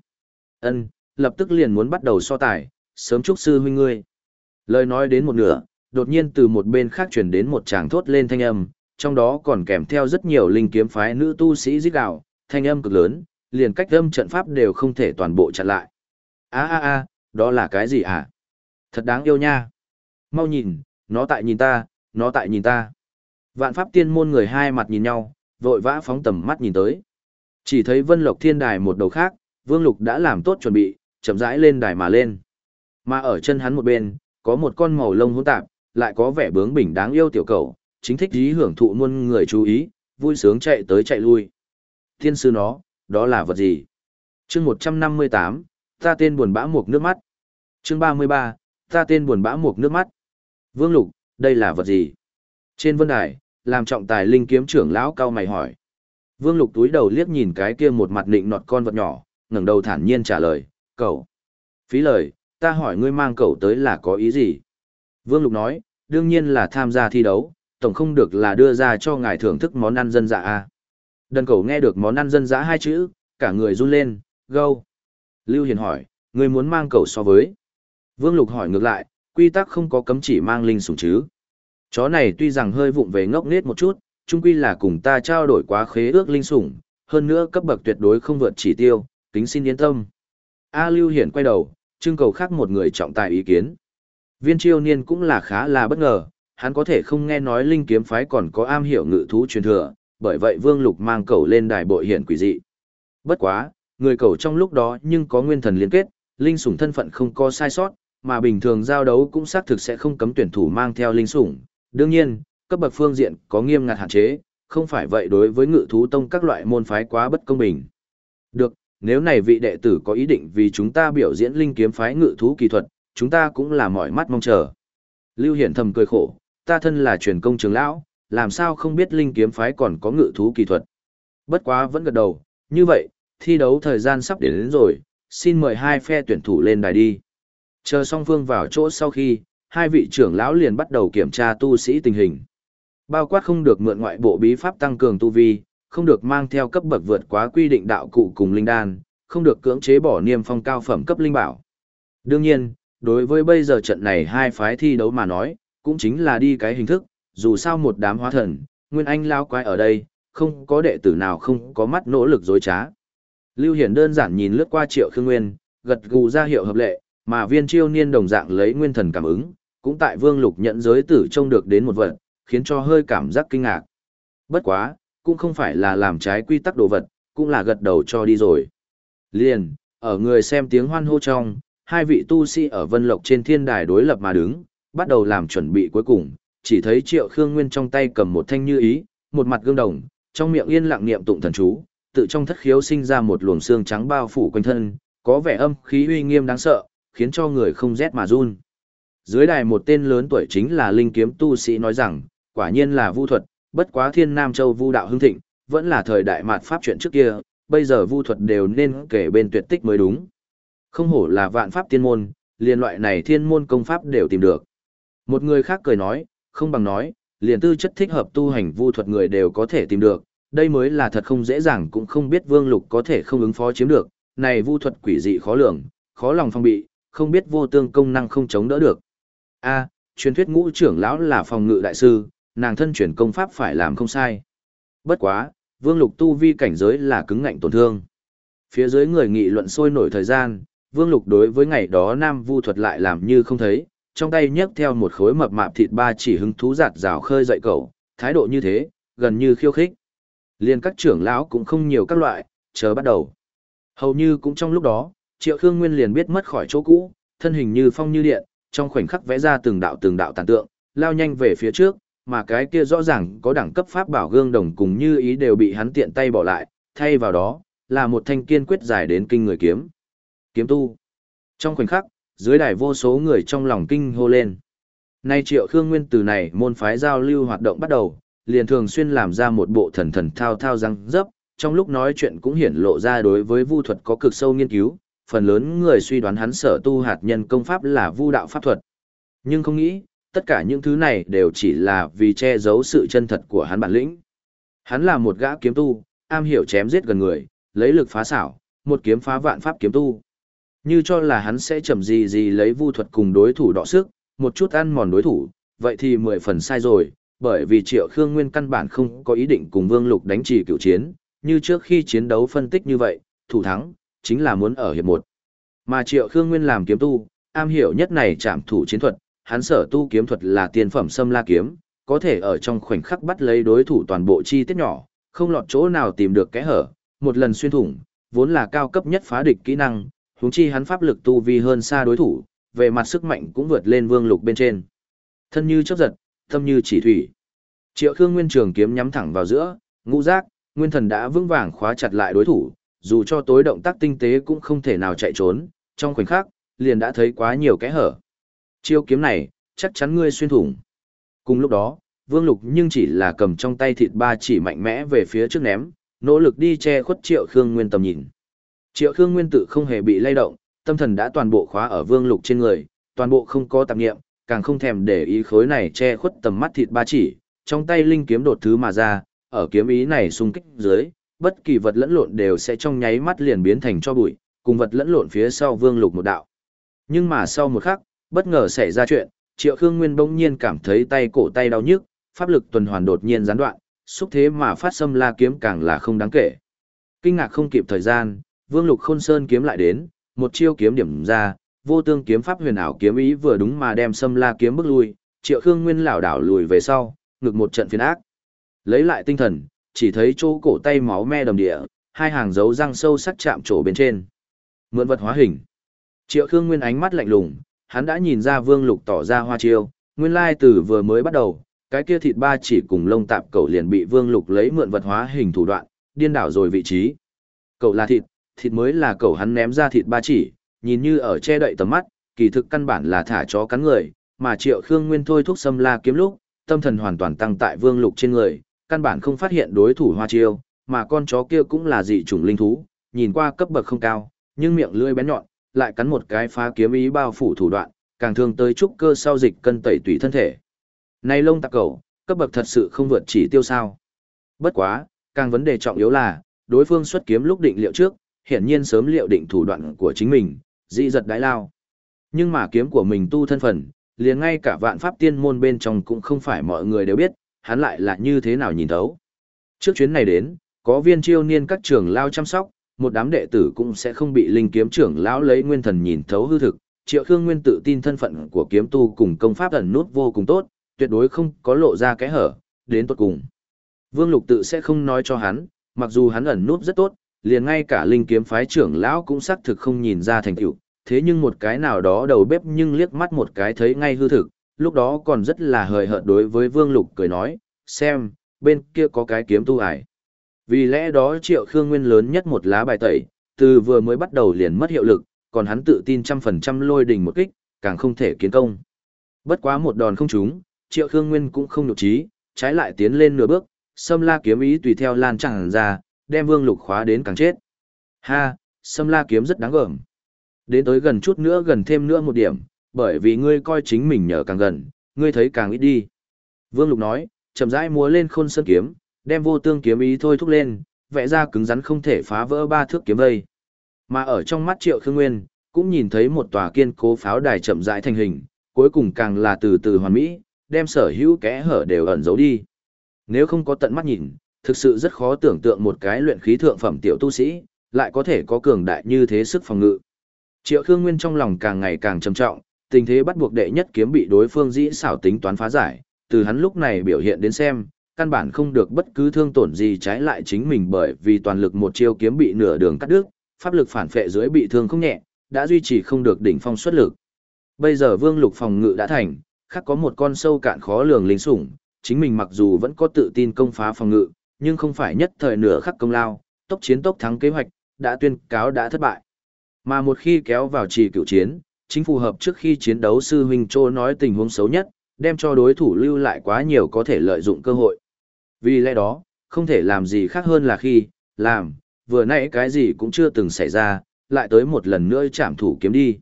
ân lập tức liền muốn bắt đầu so tài, sớm chúc sư huynh ngươi. Lời nói đến một nửa, đột nhiên từ một bên khác truyền đến một tràng thốt lên thanh âm, trong đó còn kèm theo rất nhiều linh kiếm phái nữ tu sĩ giết gạo, thanh âm cực lớn, liền cách âm trận pháp đều không thể toàn bộ chặn lại. A a a, đó là cái gì hả? Thật đáng yêu nha. Mau nhìn, nó tại nhìn ta, nó tại nhìn ta. Vạn pháp tiên môn người hai mặt nhìn nhau, vội vã phóng tầm mắt nhìn tới. Chỉ thấy vân lộc thiên đài một đầu khác, vương lục đã làm tốt chuẩn bị, chậm rãi lên đài mà lên. Mà ở chân hắn một bên, có một con màu lông hỗn tạp, lại có vẻ bướng bỉnh đáng yêu tiểu cầu, chính thích dí hưởng thụ muôn người chú ý, vui sướng chạy tới chạy lui. Thiên sư nó, đó là vật gì? chương 158, ta tên buồn bã mục nước mắt. chương 33, ta tên buồn bã mục nước mắt. Vương Lục, đây là vật gì? Trên vân đài, làm trọng tài linh kiếm trưởng lão cao mày hỏi. Vương Lục túi đầu liếc nhìn cái kia một mặt nịnh nọt con vật nhỏ, ngẩng đầu thản nhiên trả lời, cậu. Phí lời, ta hỏi ngươi mang cậu tới là có ý gì? Vương Lục nói, đương nhiên là tham gia thi đấu, tổng không được là đưa ra cho ngài thưởng thức món ăn dân dã a. Đần cầu nghe được món ăn dân dã hai chữ, cả người run lên, gâu. Lưu Hiền hỏi, người muốn mang cầu so với? Vương Lục hỏi ngược lại, quy tắc không có cấm chỉ mang linh sủng chứ. Chó này tuy rằng hơi vụng về ngốc nghếch một chút, chung quy là cùng ta trao đổi quá khế ước linh sủng, hơn nữa cấp bậc tuyệt đối không vượt chỉ tiêu, kính xin yên tâm. A Lưu Hiển quay đầu, trưng cầu khác một người trọng tài ý kiến. Viên triêu niên cũng là khá là bất ngờ, hắn có thể không nghe nói linh kiếm phái còn có am hiểu ngự thú truyền thừa, bởi vậy Vương Lục mang cầu lên đài bội hiển quỷ dị. Bất quá, người cầu trong lúc đó nhưng có nguyên thần liên kết, linh sủng thân phận không có sai sót, mà bình thường giao đấu cũng xác thực sẽ không cấm tuyển thủ mang theo linh sủng. Đương nhiên, cấp bậc phương diện có nghiêm ngặt hạn chế, không phải vậy đối với ngự thú tông các loại môn phái quá bất công bình. Được, nếu này vị đệ tử có ý định vì chúng ta biểu diễn linh kiếm phái ngự thú kỳ thuật, chúng ta cũng là mỏi mắt mong chờ. Lưu Hiển thầm cười khổ, ta thân là truyền công trường lão, làm sao không biết linh kiếm phái còn có ngự thú kỳ thuật. Bất quá vẫn gật đầu, như vậy, thi đấu thời gian sắp đến, đến rồi, xin mời hai phe tuyển thủ lên đài đi. Chờ song phương vào chỗ sau khi, hai vị trưởng lão liền bắt đầu kiểm tra tu sĩ tình hình. Bao quát không được mượn ngoại bộ bí pháp tăng cường tu vi, không được mang theo cấp bậc vượt quá quy định đạo cụ cùng linh đan, không được cưỡng chế bỏ niêm phong cao phẩm cấp linh bảo. Đương nhiên, đối với bây giờ trận này hai phái thi đấu mà nói, cũng chính là đi cái hình thức, dù sao một đám hóa thần, Nguyên Anh lao quái ở đây, không có đệ tử nào không có mắt nỗ lực dối trá. Lưu Hiển đơn giản nhìn lướt qua Triệu Khương Nguyên, gật gù ra hiệu hợp lệ, mà viên chiêu niên đồng dạng lấy nguyên thần cảm ứng, cũng tại Vương Lục nhận giới tử trông được đến một vật, khiến cho hơi cảm giác kinh ngạc. Bất quá, cũng không phải là làm trái quy tắc đồ vật, cũng là gật đầu cho đi rồi. Liền, ở người xem tiếng hoan hô trong, hai vị tu sĩ ở Vân Lộc trên thiên đài đối lập mà đứng, bắt đầu làm chuẩn bị cuối cùng, chỉ thấy Triệu Khương Nguyên trong tay cầm một thanh như ý, một mặt gương đồng, trong miệng yên lặng niệm tụng thần chú, tự trong thất khiếu sinh ra một luồng xương trắng bao phủ quanh thân, có vẻ âm khí uy nghiêm đáng sợ, khiến cho người không rét mà run. Dưới đài một tên lớn tuổi chính là linh kiếm tu sĩ nói rằng, quả nhiên là vu thuật, bất quá thiên nam châu vu đạo hưng thịnh, vẫn là thời đại mạt pháp chuyện trước kia, bây giờ vu thuật đều nên kể bên tuyệt tích mới đúng. Không hổ là vạn pháp tiên môn, liên loại này thiên môn công pháp đều tìm được. Một người khác cười nói, không bằng nói, liền tư chất thích hợp tu hành vu thuật người đều có thể tìm được, đây mới là thật không dễ dàng cũng không biết vương lục có thể không ứng phó chiếm được, này vu thuật quỷ dị khó lường, khó lòng phòng bị, không biết vô tương công năng không chống đỡ được. A, truyền thuyết ngũ trưởng lão là phòng ngự đại sư, nàng thân chuyển công pháp phải làm không sai. Bất quá, vương lục tu vi cảnh giới là cứng ngạnh tổn thương. Phía dưới người nghị luận sôi nổi thời gian, vương lục đối với ngày đó nam vu thuật lại làm như không thấy, trong tay nhấc theo một khối mập mạp thịt ba chỉ hứng thú giạt rào khơi dậy cậu, thái độ như thế, gần như khiêu khích. Liên các trưởng lão cũng không nhiều các loại, chờ bắt đầu. Hầu như cũng trong lúc đó, Triệu Khương Nguyên liền biết mất khỏi chỗ cũ, thân hình như phong như điện, trong khoảnh khắc vẽ ra từng đạo từng đạo tàn tượng, lao nhanh về phía trước, mà cái kia rõ ràng có đẳng cấp pháp bảo gương đồng cùng như ý đều bị hắn tiện tay bỏ lại, thay vào đó, là một thanh kiên quyết dài đến kinh người kiếm. Kiếm tu. Trong khoảnh khắc, dưới đài vô số người trong lòng kinh hô lên. Nay triệu khương nguyên từ này môn phái giao lưu hoạt động bắt đầu, liền thường xuyên làm ra một bộ thần thần thao thao răng dấp, trong lúc nói chuyện cũng hiển lộ ra đối với vu thuật có cực sâu nghiên cứu, phần lớn người suy đoán hắn sở tu hạt nhân công pháp là vu đạo pháp thuật. Nhưng không nghĩ, tất cả những thứ này đều chỉ là vì che giấu sự chân thật của hắn bản lĩnh. Hắn là một gã kiếm tu, am hiểu chém giết gần người, lấy lực phá xảo, một kiếm phá vạn pháp kiếm tu. Như cho là hắn sẽ chậm gì gì lấy vu thuật cùng đối thủ đọ sức, một chút ăn mòn đối thủ, vậy thì mười phần sai rồi, bởi vì Triệu Khương Nguyên căn bản không có ý định cùng Vương Lục đánh trì cựu chiến, như trước khi chiến đấu phân tích như vậy, thủ thắng, chính là muốn ở hiệp một. Mà Triệu Khương Nguyên làm kiếm tu, am hiểu nhất này chạm thủ chiến thuật, hắn sở tu kiếm thuật là tiền phẩm xâm la kiếm, có thể ở trong khoảnh khắc bắt lấy đối thủ toàn bộ chi tiết nhỏ, không lọt chỗ nào tìm được kẽ hở, một lần xuyên thủng, vốn là cao cấp nhất phá địch kỹ năng, huống chi hắn pháp lực tu vi hơn xa đối thủ, về mặt sức mạnh cũng vượt lên vương lục bên trên. Thân như chớp giật, tâm như chỉ thủy. Triệu Khương Nguyên trường kiếm nhắm thẳng vào giữa, ngũ giác, nguyên thần đã vững vàng khóa chặt lại đối thủ, dù cho tối động tác tinh tế cũng không thể nào chạy trốn, trong khoảnh khắc, liền đã thấy quá nhiều kẽ hở. Chiêu kiếm này, chắc chắn ngươi xuyên thủng. Cùng lúc đó, Vương Lục nhưng chỉ là cầm trong tay thịt ba chỉ mạnh mẽ về phía trước ném, nỗ lực đi che khuất Triệu Khương Nguyên tầm nhìn. Triệu Khương Nguyên tự không hề bị lay động, tâm thần đã toàn bộ khóa ở Vương Lục trên người, toàn bộ không có tạp nghiệm, càng không thèm để ý khối này che khuất tầm mắt thịt ba chỉ, trong tay linh kiếm đột thứ mà ra, ở kiếm ý này xung kích dưới, bất kỳ vật lẫn lộn đều sẽ trong nháy mắt liền biến thành cho bụi, cùng vật lẫn lộn phía sau Vương Lục một đạo. Nhưng mà sau một khắc, bất ngờ xảy ra chuyện, Triệu Khương Nguyên bỗng nhiên cảm thấy tay cổ tay đau nhức, pháp lực tuần hoàn đột nhiên gián đoạn, xúc thế mà phát xâm la kiếm càng là không đáng kể. Kinh ngạc không kịp thời gian, Vương Lục Khôn Sơn kiếm lại đến, một chiêu kiếm điểm ra, vô tương kiếm pháp huyền ảo kiếm ý vừa đúng mà đem xâm la kiếm bước lui, Triệu Khương Nguyên lảo đảo lùi về sau, ngực một trận phiền ác. Lấy lại tinh thần, chỉ thấy chỗ cổ tay máu me đầm địa, hai hàng dấu răng sâu sắc chạm chỗ bên trên. Mượn vật hóa hình. Triệu Khương Nguyên ánh mắt lạnh lùng, hắn đã nhìn ra Vương Lục tỏ ra hoa chiêu, nguyên lai từ vừa mới bắt đầu, cái kia thịt ba chỉ cùng lông tạp cậu liền bị Vương Lục lấy mượn vật hóa hình thủ đoạn, điên đảo rồi vị trí. Cậu là thịt, thịt mới là cậu hắn ném ra thịt ba chỉ, nhìn như ở che đậy tầm mắt, kỳ thực căn bản là thả chó cắn người, mà Triệu Khương Nguyên thôi thúc xâm la kiếm lúc, tâm thần hoàn toàn tăng tại Vương Lục trên người, căn bản không phát hiện đối thủ hoa chiêu, mà con chó kia cũng là dị chủng linh thú, nhìn qua cấp bậc không cao, nhưng miệng lưỡi bén nhọn, lại cắn một cái phá kiếm ý bao phủ thủ đoạn, càng thương tới trúc cơ sau dịch cân tẩy tùy thân thể. Này lông tạc cầu, cấp bậc thật sự không vượt chỉ tiêu sao. Bất quá, càng vấn đề trọng yếu là, đối phương xuất kiếm lúc định liệu trước, hiển nhiên sớm liệu định thủ đoạn của chính mình, dị giật đái lao. Nhưng mà kiếm của mình tu thân phần, liền ngay cả vạn pháp tiên môn bên trong cũng không phải mọi người đều biết, hắn lại là như thế nào nhìn thấu. Trước chuyến này đến, có viên chiêu niên các trưởng lao chăm sóc, một đám đệ tử cũng sẽ không bị linh kiếm trưởng lão lấy nguyên thần nhìn thấu hư thực. Triệu Khương Nguyên tự tin thân phận của kiếm tu cùng công pháp ẩn nút vô cùng tốt, tuyệt đối không có lộ ra cái hở, đến tốt cùng. Vương Lục tự sẽ không nói cho hắn, mặc dù hắn ẩn nút rất tốt, liền ngay cả linh kiếm phái trưởng lão cũng xác thực không nhìn ra thành tựu, thế nhưng một cái nào đó đầu bếp nhưng liếc mắt một cái thấy ngay hư thực, lúc đó còn rất là hời hợt đối với Vương Lục cười nói, xem, bên kia có cái kiếm tu ải. Vì lẽ đó Triệu Khương Nguyên lớn nhất một lá bài tẩy, từ vừa mới bắt đầu liền mất hiệu lực, còn hắn tự tin trăm phần trăm lôi đình một kích, càng không thể kiến công. Bất quá một đòn không trúng, Triệu Khương Nguyên cũng không nhục trí, trái lại tiến lên nửa bước, Sâm La kiếm ý tùy theo lan tràn ra, đem Vương Lục khóa đến càng chết. Ha, Sâm La kiếm rất đáng gờm. Đến tới gần chút nữa gần thêm nữa một điểm, bởi vì ngươi coi chính mình nhờ càng gần, ngươi thấy càng ít đi. Vương Lục nói, chậm rãi múa lên khôn sơn kiếm, đem vô tương kiếm ý thôi thúc lên, vẽ ra cứng rắn không thể phá vỡ ba thước kiếm vây. Mà ở trong mắt Triệu Khương Nguyên, cũng nhìn thấy một tòa kiên cố pháo đài chậm rãi thành hình, cuối cùng càng là từ từ hoàn mỹ, đem sở hữu kẽ hở đều ẩn giấu đi. Nếu không có tận mắt nhìn, thực sự rất khó tưởng tượng một cái luyện khí thượng phẩm tiểu tu sĩ, lại có thể có cường đại như thế sức phòng ngự. Triệu Khương Nguyên trong lòng càng ngày càng trầm trọng, tình thế bắt buộc đệ nhất kiếm bị đối phương dĩ xảo tính toán phá giải, từ hắn lúc này biểu hiện đến xem, căn bản không được bất cứ thương tổn gì trái lại chính mình bởi vì toàn lực một chiêu kiếm bị nửa đường cắt đứt, pháp lực phản phệ dưới bị thương không nhẹ, đã duy trì không được đỉnh phong xuất lực. Bây giờ Vương Lục phòng ngự đã thành, khác có một con sâu cạn khó lường linh sủng, chính mình mặc dù vẫn có tự tin công phá phòng ngự, nhưng không phải nhất thời nửa khắc công lao, tốc chiến tốc thắng kế hoạch, đã tuyên cáo đã thất bại. Mà một khi kéo vào trì cựu chiến, chính phù hợp trước khi chiến đấu sư huynh Trô nói tình huống xấu nhất, đem cho đối thủ lưu lại quá nhiều có thể lợi dụng cơ hội. Vì lẽ đó, không thể làm gì khác hơn là khi, làm, vừa nãy cái gì cũng chưa từng xảy ra, lại tới một lần nữa chạm thủ kiếm đi.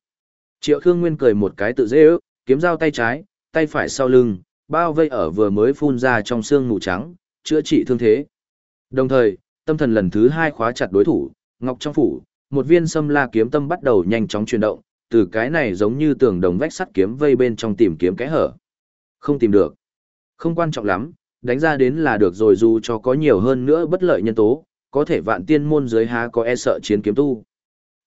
Triệu Khương Nguyên cười một cái tự dễ ước, kiếm dao tay trái, tay phải sau lưng, bao vây ở vừa mới phun ra trong xương mù trắng, chữa trị thương thế. Đồng thời, tâm thần lần thứ hai khóa chặt đối thủ, ngọc trong phủ, một viên sâm la kiếm tâm bắt đầu nhanh chóng chuyển động, từ cái này giống như tường đồng vách sắt kiếm vây bên trong tìm kiếm cái hở. Không tìm được. Không quan trọng lắm, đánh ra đến là được rồi dù cho có nhiều hơn nữa bất lợi nhân tố, có thể vạn tiên môn dưới há có e sợ chiến kiếm tu.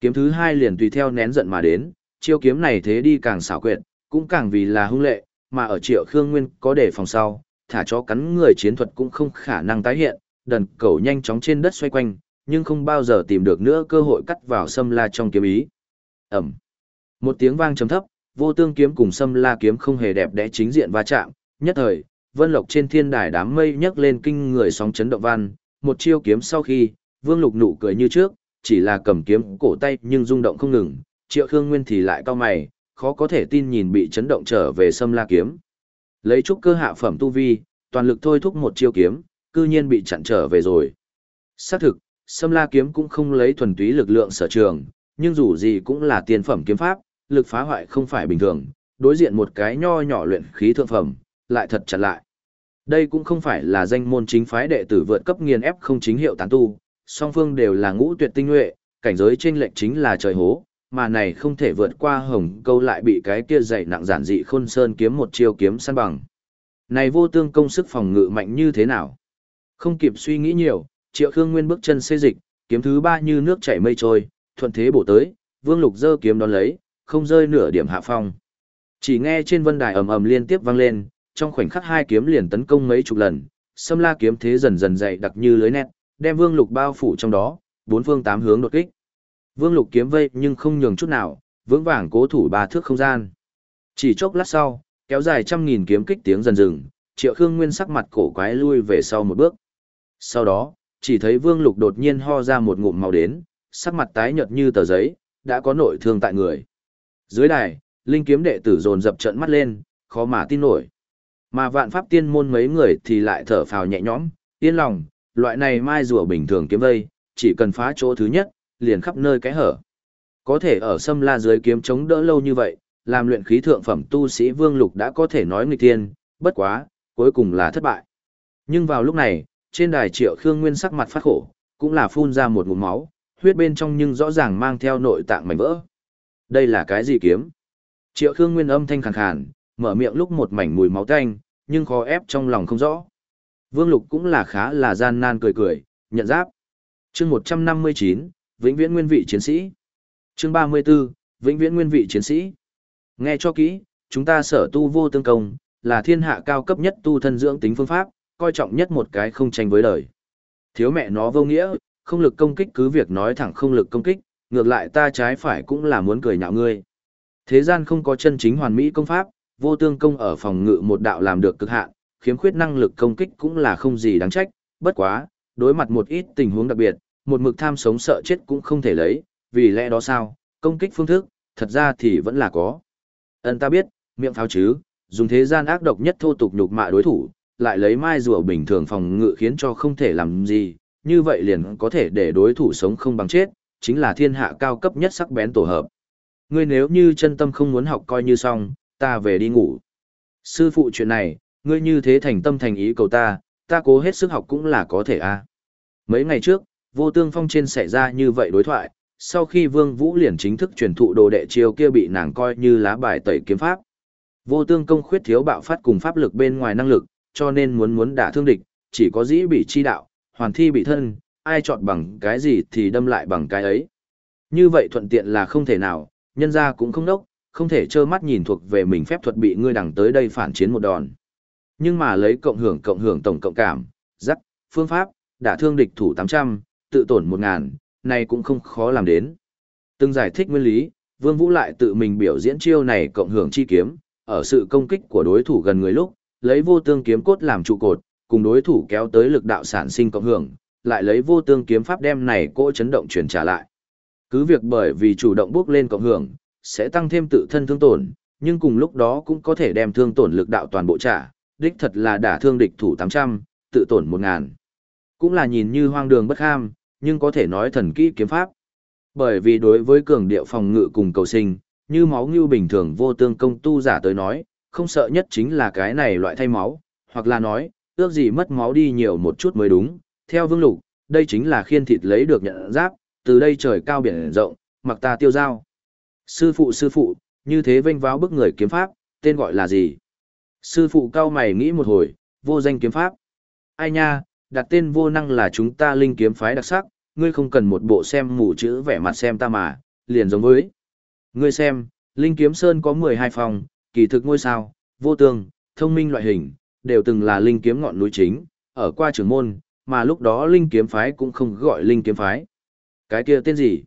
Kiếm thứ hai liền tùy theo nén giận mà đến, chiêu kiếm này thế đi càng xảo quyệt, cũng càng vì là hung lệ, mà ở triệu khương nguyên có để phòng sau, thả chó cắn người chiến thuật cũng không khả năng tái hiện, đần cầu nhanh chóng trên đất xoay quanh, nhưng không bao giờ tìm được nữa cơ hội cắt vào sâm la trong kiếm ý. Ẩm. Một tiếng vang trầm thấp, vô tương kiếm cùng sâm la kiếm không hề đẹp đẽ chính diện va chạm, nhất thời, vân lộc trên thiên đài đám mây nhấc lên kinh người sóng chấn động văn, một chiêu kiếm sau khi, vương lục nụ cười như trước, chỉ là cầm kiếm cổ tay nhưng rung động không ngừng, triệu khương nguyên thì lại cao mày, khó có thể tin nhìn bị chấn động trở về sâm la kiếm. Lấy chút cơ hạ phẩm tu vi, toàn lực thôi thúc một chiêu kiếm, cư nhiên bị chặn trở về rồi. Xác thực, sâm la kiếm cũng không lấy thuần túy lực lượng sở trường, nhưng dù gì cũng là tiền phẩm kiếm pháp, lực phá hoại không phải bình thường, đối diện một cái nho nhỏ luyện khí thượng phẩm, lại thật chặt lại. Đây cũng không phải là danh môn chính phái đệ tử vượt cấp nghiền ép không chính hiệu tán tu, song phương đều là ngũ tuyệt tinh nhuệ, cảnh giới trên lệnh chính là trời hố, mà này không thể vượt qua hồng câu lại bị cái kia dày nặng giản dị khôn sơn kiếm một chiêu kiếm săn bằng. Này vô tương công sức phòng ngự mạnh như thế nào? Không kịp suy nghĩ nhiều, triệu khương nguyên bước chân xê dịch, kiếm thứ ba như nước chảy mây trôi, thuận thế bổ tới, vương lục dơ kiếm đón lấy, không rơi nửa điểm hạ phong. Chỉ nghe trên vân đài ầm ầm liên tiếp vang lên, trong khoảnh khắc hai kiếm liền tấn công mấy chục lần, xâm la kiếm thế dần dần dày đặc như lưới nét, đem vương lục bao phủ trong đó, bốn phương tám hướng đột kích. Vương lục kiếm vây nhưng không nhường chút nào, vững vàng cố thủ ba thước không gian. Chỉ chốc lát sau, kéo dài trăm nghìn kiếm kích tiếng dần dừng, triệu khương nguyên sắc mặt cổ quái lui về sau một bước. Sau đó, chỉ thấy vương lục đột nhiên ho ra một ngụm màu đến, sắc mặt tái nhợt như tờ giấy, đã có nội thương tại người. Dưới đài, linh kiếm đệ tử dồn dập trận mắt lên, khó mà tin nổi. Mà vạn pháp tiên môn mấy người thì lại thở phào nhẹ nhõm, yên lòng, loại này mai rùa bình thường kiếm vây, chỉ cần phá chỗ thứ nhất, liền khắp nơi cái hở. Có thể ở sâm la dưới kiếm chống đỡ lâu như vậy, làm luyện khí thượng phẩm tu sĩ Vương Lục đã có thể nói nghịch tiên, bất quá, cuối cùng là thất bại. Nhưng vào lúc này, trên đài triệu Khương Nguyên sắc mặt phát khổ, cũng là phun ra một ngụm máu, huyết bên trong nhưng rõ ràng mang theo nội tạng mảnh vỡ. Đây là cái gì kiếm? Triệu Khương Nguyên âm thanh khàn khàn, mở miệng lúc một mảnh mùi máu tanh, nhưng khó ép trong lòng không rõ. Vương Lục cũng là khá là gian nan cười cười, nhận giáp. chương 159, vĩnh viễn nguyên vị chiến sĩ. chương 34, vĩnh viễn nguyên vị chiến sĩ. Nghe cho kỹ, chúng ta sở tu vô tương công, là thiên hạ cao cấp nhất tu thân dưỡng tính phương pháp, coi trọng nhất một cái không tranh với đời. Thiếu mẹ nó vô nghĩa, không lực công kích cứ việc nói thẳng không lực công kích, ngược lại ta trái phải cũng là muốn cười nhạo ngươi. Thế gian không có chân chính hoàn mỹ công pháp, vô tương công ở phòng ngự một đạo làm được cực hạn, khiếm khuyết năng lực công kích cũng là không gì đáng trách, bất quá, đối mặt một ít tình huống đặc biệt, một mực tham sống sợ chết cũng không thể lấy, vì lẽ đó sao, công kích phương thức, thật ra thì vẫn là có. Ân ta biết, miệng pháo chứ, dùng thế gian ác độc nhất thô tục nhục mạ đối thủ, lại lấy mai rùa bình thường phòng ngự khiến cho không thể làm gì, như vậy liền có thể để đối thủ sống không bằng chết, chính là thiên hạ cao cấp nhất sắc bén tổ hợp. Ngươi nếu như chân tâm không muốn học coi như xong, ta về đi ngủ. Sư phụ chuyện này, ngươi như thế thành tâm thành ý cầu ta, ta cố hết sức học cũng là có thể a. Mấy ngày trước, vô tương phong trên xảy ra như vậy đối thoại, sau khi Vương Vũ liền chính thức truyền thụ đồ đệ chiêu kia bị nàng coi như lá bài tẩy kiếm pháp. Vô tương công khuyết thiếu bạo phát cùng pháp lực bên ngoài năng lực, cho nên muốn muốn đả thương địch, chỉ có dĩ bị chi đạo, hoàn thi bị thân, ai chọn bằng cái gì thì đâm lại bằng cái ấy. Như vậy thuận tiện là không thể nào, nhân ra cũng không đốc, không thể trơ mắt nhìn thuộc về mình phép thuật bị ngươi đằng tới đây phản chiến một đòn. Nhưng mà lấy cộng hưởng cộng hưởng tổng cộng cảm, dắt, phương pháp, đả thương địch thủ 800, tự tổn một ngàn này cũng không khó làm đến. Từng giải thích nguyên lý, Vương Vũ lại tự mình biểu diễn chiêu này cộng hưởng chi kiếm, ở sự công kích của đối thủ gần người lúc, lấy vô tương kiếm cốt làm trụ cột, cùng đối thủ kéo tới lực đạo sản sinh cộng hưởng, lại lấy vô tương kiếm pháp đem này cỗ chấn động truyền trả lại. Cứ việc bởi vì chủ động bước lên cộng hưởng, sẽ tăng thêm tự thân thương tổn, nhưng cùng lúc đó cũng có thể đem thương tổn lực đạo toàn bộ trả, đích thật là đả thương địch thủ 800, tự tổn 1000. Cũng là nhìn như hoang đường bất ham, nhưng có thể nói thần kỹ kiếm pháp. Bởi vì đối với cường điệu phòng ngự cùng cầu sinh, như máu như bình thường vô tương công tu giả tới nói, không sợ nhất chính là cái này loại thay máu, hoặc là nói, ước gì mất máu đi nhiều một chút mới đúng. Theo Vương Lục, đây chính là khiên thịt lấy được nhận giáp, từ đây trời cao biển rộng, mặc ta tiêu giao. Sư phụ sư phụ, như thế vênh váo bức người kiếm pháp, tên gọi là gì? Sư phụ cao mày nghĩ một hồi, vô danh kiếm pháp. Ai nha, đặt tên vô năng là chúng ta linh kiếm phái đặc sắc, ngươi không cần một bộ xem mù chữ vẻ mặt xem ta mà, liền giống với. Ngươi xem, linh kiếm sơn có 12 phòng, kỳ thực ngôi sao, vô tương, thông minh loại hình, đều từng là linh kiếm ngọn núi chính, ở qua trường môn, mà lúc đó linh kiếm phái cũng không gọi linh kiếm phái. Cái kia tên gì?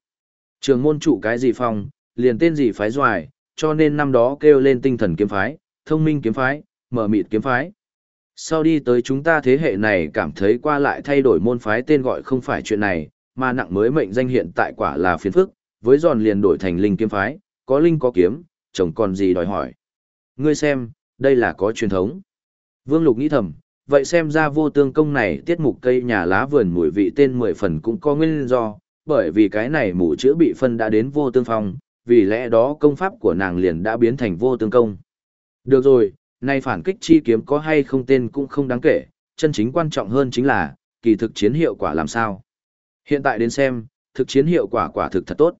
Trường môn trụ cái gì phòng, liền tên gì phái doài, cho nên năm đó kêu lên tinh thần kiếm phái, thông minh kiếm phái, mở mịt kiếm phái. Sau đi tới chúng ta thế hệ này cảm thấy qua lại thay đổi môn phái tên gọi không phải chuyện này, mà nặng mới mệnh danh hiện tại quả là phiền phức, với giòn liền đổi thành linh kiếm phái, có linh có kiếm, chồng còn gì đòi hỏi. Ngươi xem, đây là có truyền thống. Vương Lục nghĩ thầm, vậy xem ra vô tương công này tiết mục cây nhà lá vườn mùi vị tên mười phần cũng có nguyên do, bởi vì cái này mũ chữa bị phân đã đến vô tương phong, vì lẽ đó công pháp của nàng liền đã biến thành vô tương công. Được rồi, nay phản kích chi kiếm có hay không tên cũng không đáng kể, chân chính quan trọng hơn chính là, kỳ thực chiến hiệu quả làm sao. Hiện tại đến xem, thực chiến hiệu quả quả thực thật tốt.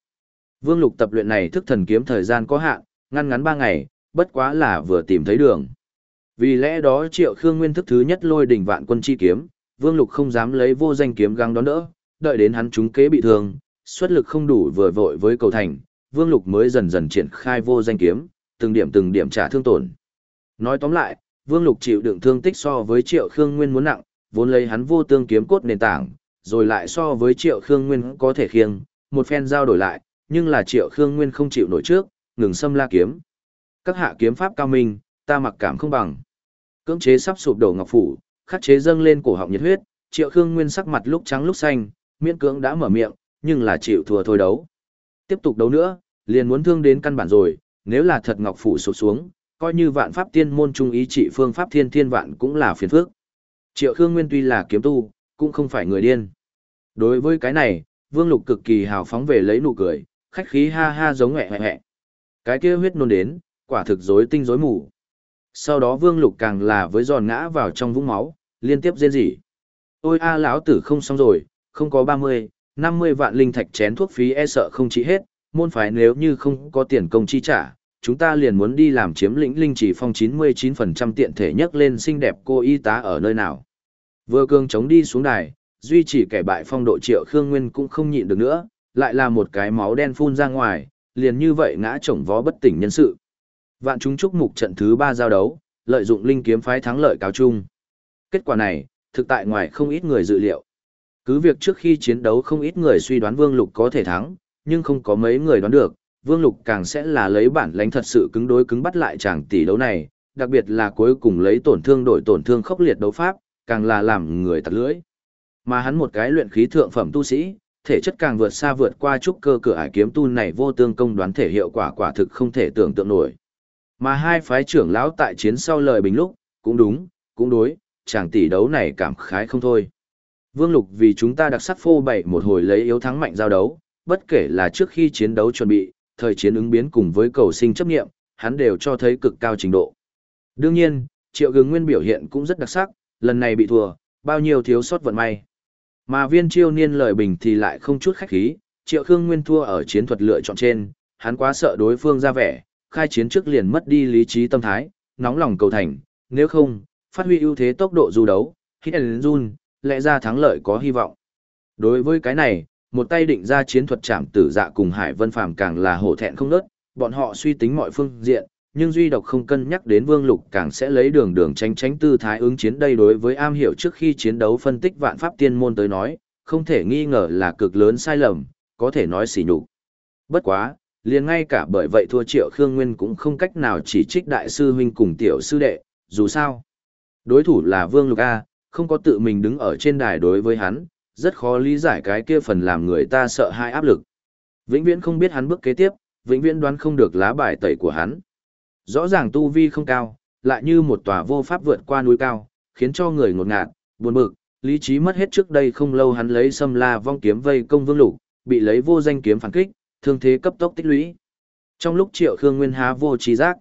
Vương Lục tập luyện này thức thần kiếm thời gian có hạn, ngăn ngắn 3 ngày, bất quá là vừa tìm thấy đường. Vì lẽ đó Triệu Khương Nguyên thức thứ nhất lôi đỉnh vạn quân chi kiếm, Vương Lục không dám lấy vô danh kiếm găng đón đỡ, đợi đến hắn trúng kế bị thương, xuất lực không đủ vừa vội với cầu thành, Vương Lục mới dần dần triển khai vô danh kiếm, từng điểm từng điểm trả thương tổn. Nói tóm lại, Vương Lục chịu đựng thương tích so với Triệu Khương Nguyên muốn nặng, vốn lấy hắn vô tương kiếm cốt nền tảng, rồi lại so với Triệu Khương Nguyên có thể khiêng, một phen giao đổi lại, nhưng là Triệu Khương Nguyên không chịu nổi trước, ngừng xâm la kiếm. Các hạ kiếm pháp cao minh, ta mặc cảm không bằng. Cưỡng chế sắp sụp đổ ngọc phủ, khắc chế dâng lên cổ họng nhiệt huyết, Triệu Khương Nguyên sắc mặt lúc trắng lúc xanh, miễn cưỡng đã mở miệng, nhưng là chịu thua thôi đấu. Tiếp tục đấu nữa, liền muốn thương đến căn bản rồi, nếu là thật ngọc phủ sụp xuống, coi như vạn pháp tiên môn trung ý trị phương pháp thiên thiên vạn cũng là phiền phức. Triệu Khương Nguyên tuy là kiếm tu, cũng không phải người điên. Đối với cái này, Vương Lục cực kỳ hào phóng về lấy nụ cười, khách khí ha ha giống hẹ hẹ Cái kia huyết nôn đến, quả thực rối tinh rối mù. Sau đó Vương Lục càng là với giòn ngã vào trong vũng máu, liên tiếp rên rỉ. Ôi a lão tử không xong rồi, không có 30, 50 vạn linh thạch chén thuốc phí e sợ không chỉ hết, môn phái nếu như không có tiền công chi trả, chúng ta liền muốn đi làm chiếm lĩnh linh chỉ phong 99% tiện thể nhất lên xinh đẹp cô y tá ở nơi nào. Vừa cường chống đi xuống đài, duy chỉ kẻ bại phong độ triệu Khương Nguyên cũng không nhịn được nữa, lại là một cái máu đen phun ra ngoài, liền như vậy ngã chổng vó bất tỉnh nhân sự. Vạn chúng chúc mục trận thứ 3 giao đấu, lợi dụng linh kiếm phái thắng lợi cáo chung. Kết quả này, thực tại ngoài không ít người dự liệu. Cứ việc trước khi chiến đấu không ít người suy đoán Vương Lục có thể thắng, nhưng không có mấy người đoán được, Vương Lục càng sẽ là lấy bản lãnh thật sự cứng đối cứng bắt lại chàng tỷ đấu này, đặc biệt là cuối cùng lấy tổn thương đổi tổn thương khốc liệt đấu pháp, càng là làm người tặc lưỡi. Mà hắn một cái luyện khí thượng phẩm tu sĩ, thể chất càng vượt xa vượt qua trúc cơ cửa ải kiếm tu này vô tương công đoán thể hiệu quả quả thực không thể tưởng tượng nổi. Mà hai phái trưởng lão tại chiến sau lời bình lúc, cũng đúng, cũng đối, chàng tỷ đấu này cảm khái không thôi. Vương Lục vì chúng ta đặc sắc phô bày một hồi lấy yếu thắng mạnh giao đấu, bất kể là trước khi chiến đấu chuẩn bị, thời chiến ứng biến cùng với cầu sinh chấp nghiệm, hắn đều cho thấy cực cao trình độ. Đương nhiên, Triệu Gừng Nguyên biểu hiện cũng rất đặc sắc, lần này bị thua, bao nhiêu thiếu sót vận may. Mà viên chiêu niên lời bình thì lại không chút khách khí, Triệu Khương Nguyên thua ở chiến thuật lựa chọn trên, hắn quá sợ đối phương ra vẻ, khai chiến trước liền mất đi lý trí tâm thái, nóng lòng cầu thành, nếu không, phát huy ưu thế tốc độ du đấu, hit and run, lẽ ra thắng lợi có hy vọng. Đối với cái này, một tay định ra chiến thuật chạm tử dạ cùng Hải Vân Phàm càng là hổ thẹn không nớt, bọn họ suy tính mọi phương diện, nhưng duy độc không cân nhắc đến Vương Lục càng sẽ lấy đường đường tránh tránh tư thái ứng chiến đây đối với am hiểu trước khi chiến đấu phân tích vạn pháp tiên môn tới nói, không thể nghi ngờ là cực lớn sai lầm, có thể nói xỉ nhục. Bất quá, liền ngay cả bởi vậy thua Triệu Khương Nguyên cũng không cách nào chỉ trích đại sư huynh cùng tiểu sư đệ, dù sao, đối thủ là Vương Lục A, không có tự mình đứng ở trên đài đối với hắn, rất khó lý giải cái kia phần làm người ta sợ hai áp lực. Vĩnh viễn không biết hắn bước kế tiếp, vĩnh viễn đoán không được lá bài tẩy của hắn. Rõ ràng tu vi không cao, lại như một tòa vô pháp vượt qua núi cao, khiến cho người ngột ngạt, buồn bực, lý trí mất hết trước đây không lâu hắn lấy xâm la vong kiếm vây công vương lục, bị lấy vô danh kiếm phản kích, thương thế cấp tốc tích lũy. Trong lúc Triệu Khương Nguyên há vô trí giác,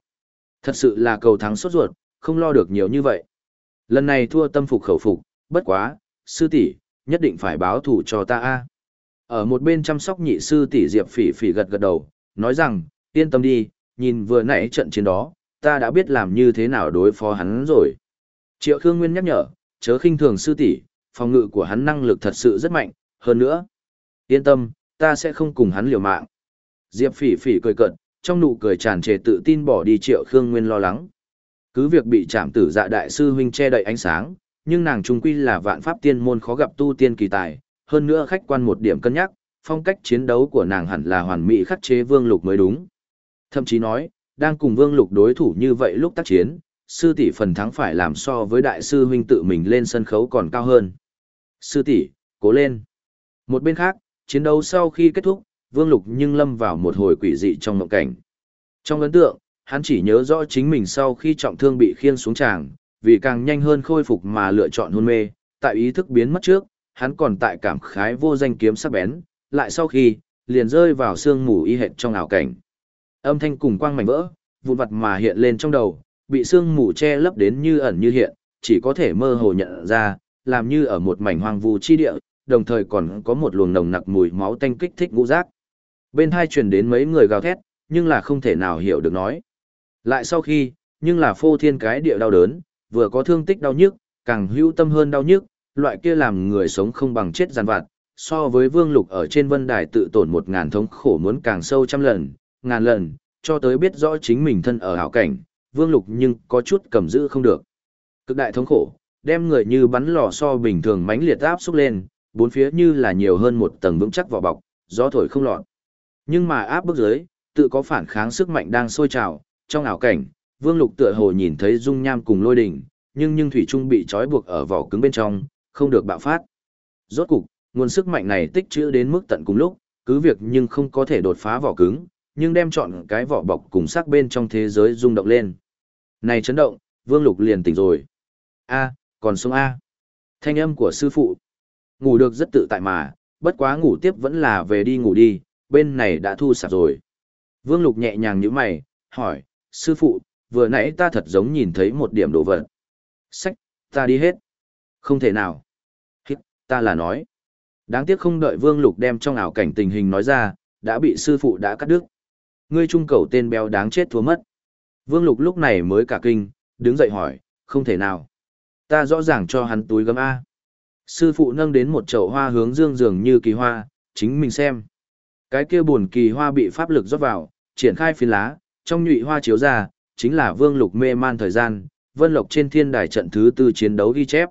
Thật sự là cầu thắng sốt ruột, không lo được nhiều như vậy. Lần này thua tâm phục khẩu phục, bất quá, sư tỷ nhất định phải báo thủ cho ta a. Ở một bên chăm sóc nhị sư tỷ Diệp Phỉ Phỉ gật gật đầu, nói rằng, yên tâm đi, nhìn vừa nãy trận chiến đó, ta đã biết làm như thế nào đối phó hắn rồi. Triệu Khương Nguyên nhắc nhở, chớ khinh thường sư tỷ, phòng ngự của hắn năng lực thật sự rất mạnh, hơn nữa. Yên tâm, ta sẽ không cùng hắn liều mạng. Diệp Phỉ Phỉ cười cợt, trong nụ cười tràn trề tự tin bỏ đi Triệu Khương Nguyên lo lắng. Cứ việc bị chạm tử dạ đại sư huynh che đậy ánh sáng, nhưng nàng trung quy là vạn pháp tiên môn khó gặp tu tiên kỳ tài, hơn nữa khách quan một điểm cân nhắc, phong cách chiến đấu của nàng hẳn là hoàn mỹ khắc chế Vương Lục mới đúng. Thậm chí nói, đang cùng Vương Lục đối thủ như vậy lúc tác chiến, sư tỷ phần thắng phải làm so với đại sư huynh tự mình lên sân khấu còn cao hơn. Sư tỷ, cố lên. Một bên khác, chiến đấu sau khi kết thúc, Vương Lục nhưng lâm vào một hồi quỷ dị trong mộng cảnh. Trong ấn tượng, hắn chỉ nhớ rõ chính mình sau khi trọng thương bị khiêng xuống tràng, vì càng nhanh hơn khôi phục mà lựa chọn hôn mê, tại ý thức biến mất trước, hắn còn tại cảm khái vô danh kiếm sắc bén, lại sau khi, liền rơi vào sương mù y hệt trong ảo cảnh. Âm thanh cùng quang mảnh vỡ, vụn vặt mà hiện lên trong đầu, bị sương mù che lấp đến như ẩn như hiện, chỉ có thể mơ hồ nhận ra, làm như ở một mảnh hoang vu chi địa, đồng thời còn có một luồng nồng nặc mùi máu tanh kích thích ngũ giác. Bên hai truyền đến mấy người gào thét, nhưng là không thể nào hiểu được nói. Lại sau khi, nhưng là phô thiên cái địa đau đớn, vừa có thương tích đau nhức, càng hữu tâm hơn đau nhức, loại kia làm người sống không bằng chết giàn vặt, so với vương lục ở trên vân đài tự tổn một ngàn thống khổ muốn càng sâu trăm lần, ngàn lần, cho tới biết rõ chính mình thân ở hảo cảnh, vương lục nhưng có chút cầm giữ không được. Cực đại thống khổ, đem người như bắn lò so bình thường mãnh liệt áp xúc lên, bốn phía như là nhiều hơn một tầng vững chắc vỏ bọc, gió thổi không lọt. Nhưng mà áp bức dưới, tự có phản kháng sức mạnh đang sôi trào, trong ảo cảnh, Vương Lục tựa hồ nhìn thấy dung nham cùng lôi đỉnh, nhưng nhưng thủy trung bị trói buộc ở vỏ cứng bên trong, không được bạo phát. Rốt cục, nguồn sức mạnh này tích trữ đến mức tận cùng lúc, cứ việc nhưng không có thể đột phá vỏ cứng, nhưng đem chọn cái vỏ bọc cùng sắc bên trong thế giới rung động lên. Này chấn động, Vương Lục liền tỉnh rồi. A, còn sống A. Thanh âm của sư phụ. Ngủ được rất tự tại mà, bất quá ngủ tiếp vẫn là về đi ngủ đi, bên này đã thu sạp rồi. Vương Lục nhẹ nhàng như mày, hỏi, sư phụ, vừa nãy ta thật giống nhìn thấy một điểm đồ vật. Sách, ta đi hết. Không thể nào. Hít, ta là nói. Đáng tiếc không đợi Vương Lục đem trong ảo cảnh tình hình nói ra, đã bị sư phụ đã cắt đứt. Ngươi trung cầu tên béo đáng chết thua mất. Vương Lục lúc này mới cả kinh, đứng dậy hỏi, không thể nào. Ta rõ ràng cho hắn túi gấm A. Sư phụ nâng đến một chậu hoa hướng dương dường như kỳ hoa, chính mình xem. Cái kia buồn kỳ hoa bị pháp lực rót vào, triển khai phiến lá, trong nhụy hoa chiếu ra, chính là Vương Lục mê man thời gian, Vân Lộc trên thiên đài trận thứ tư chiến đấu ghi chép.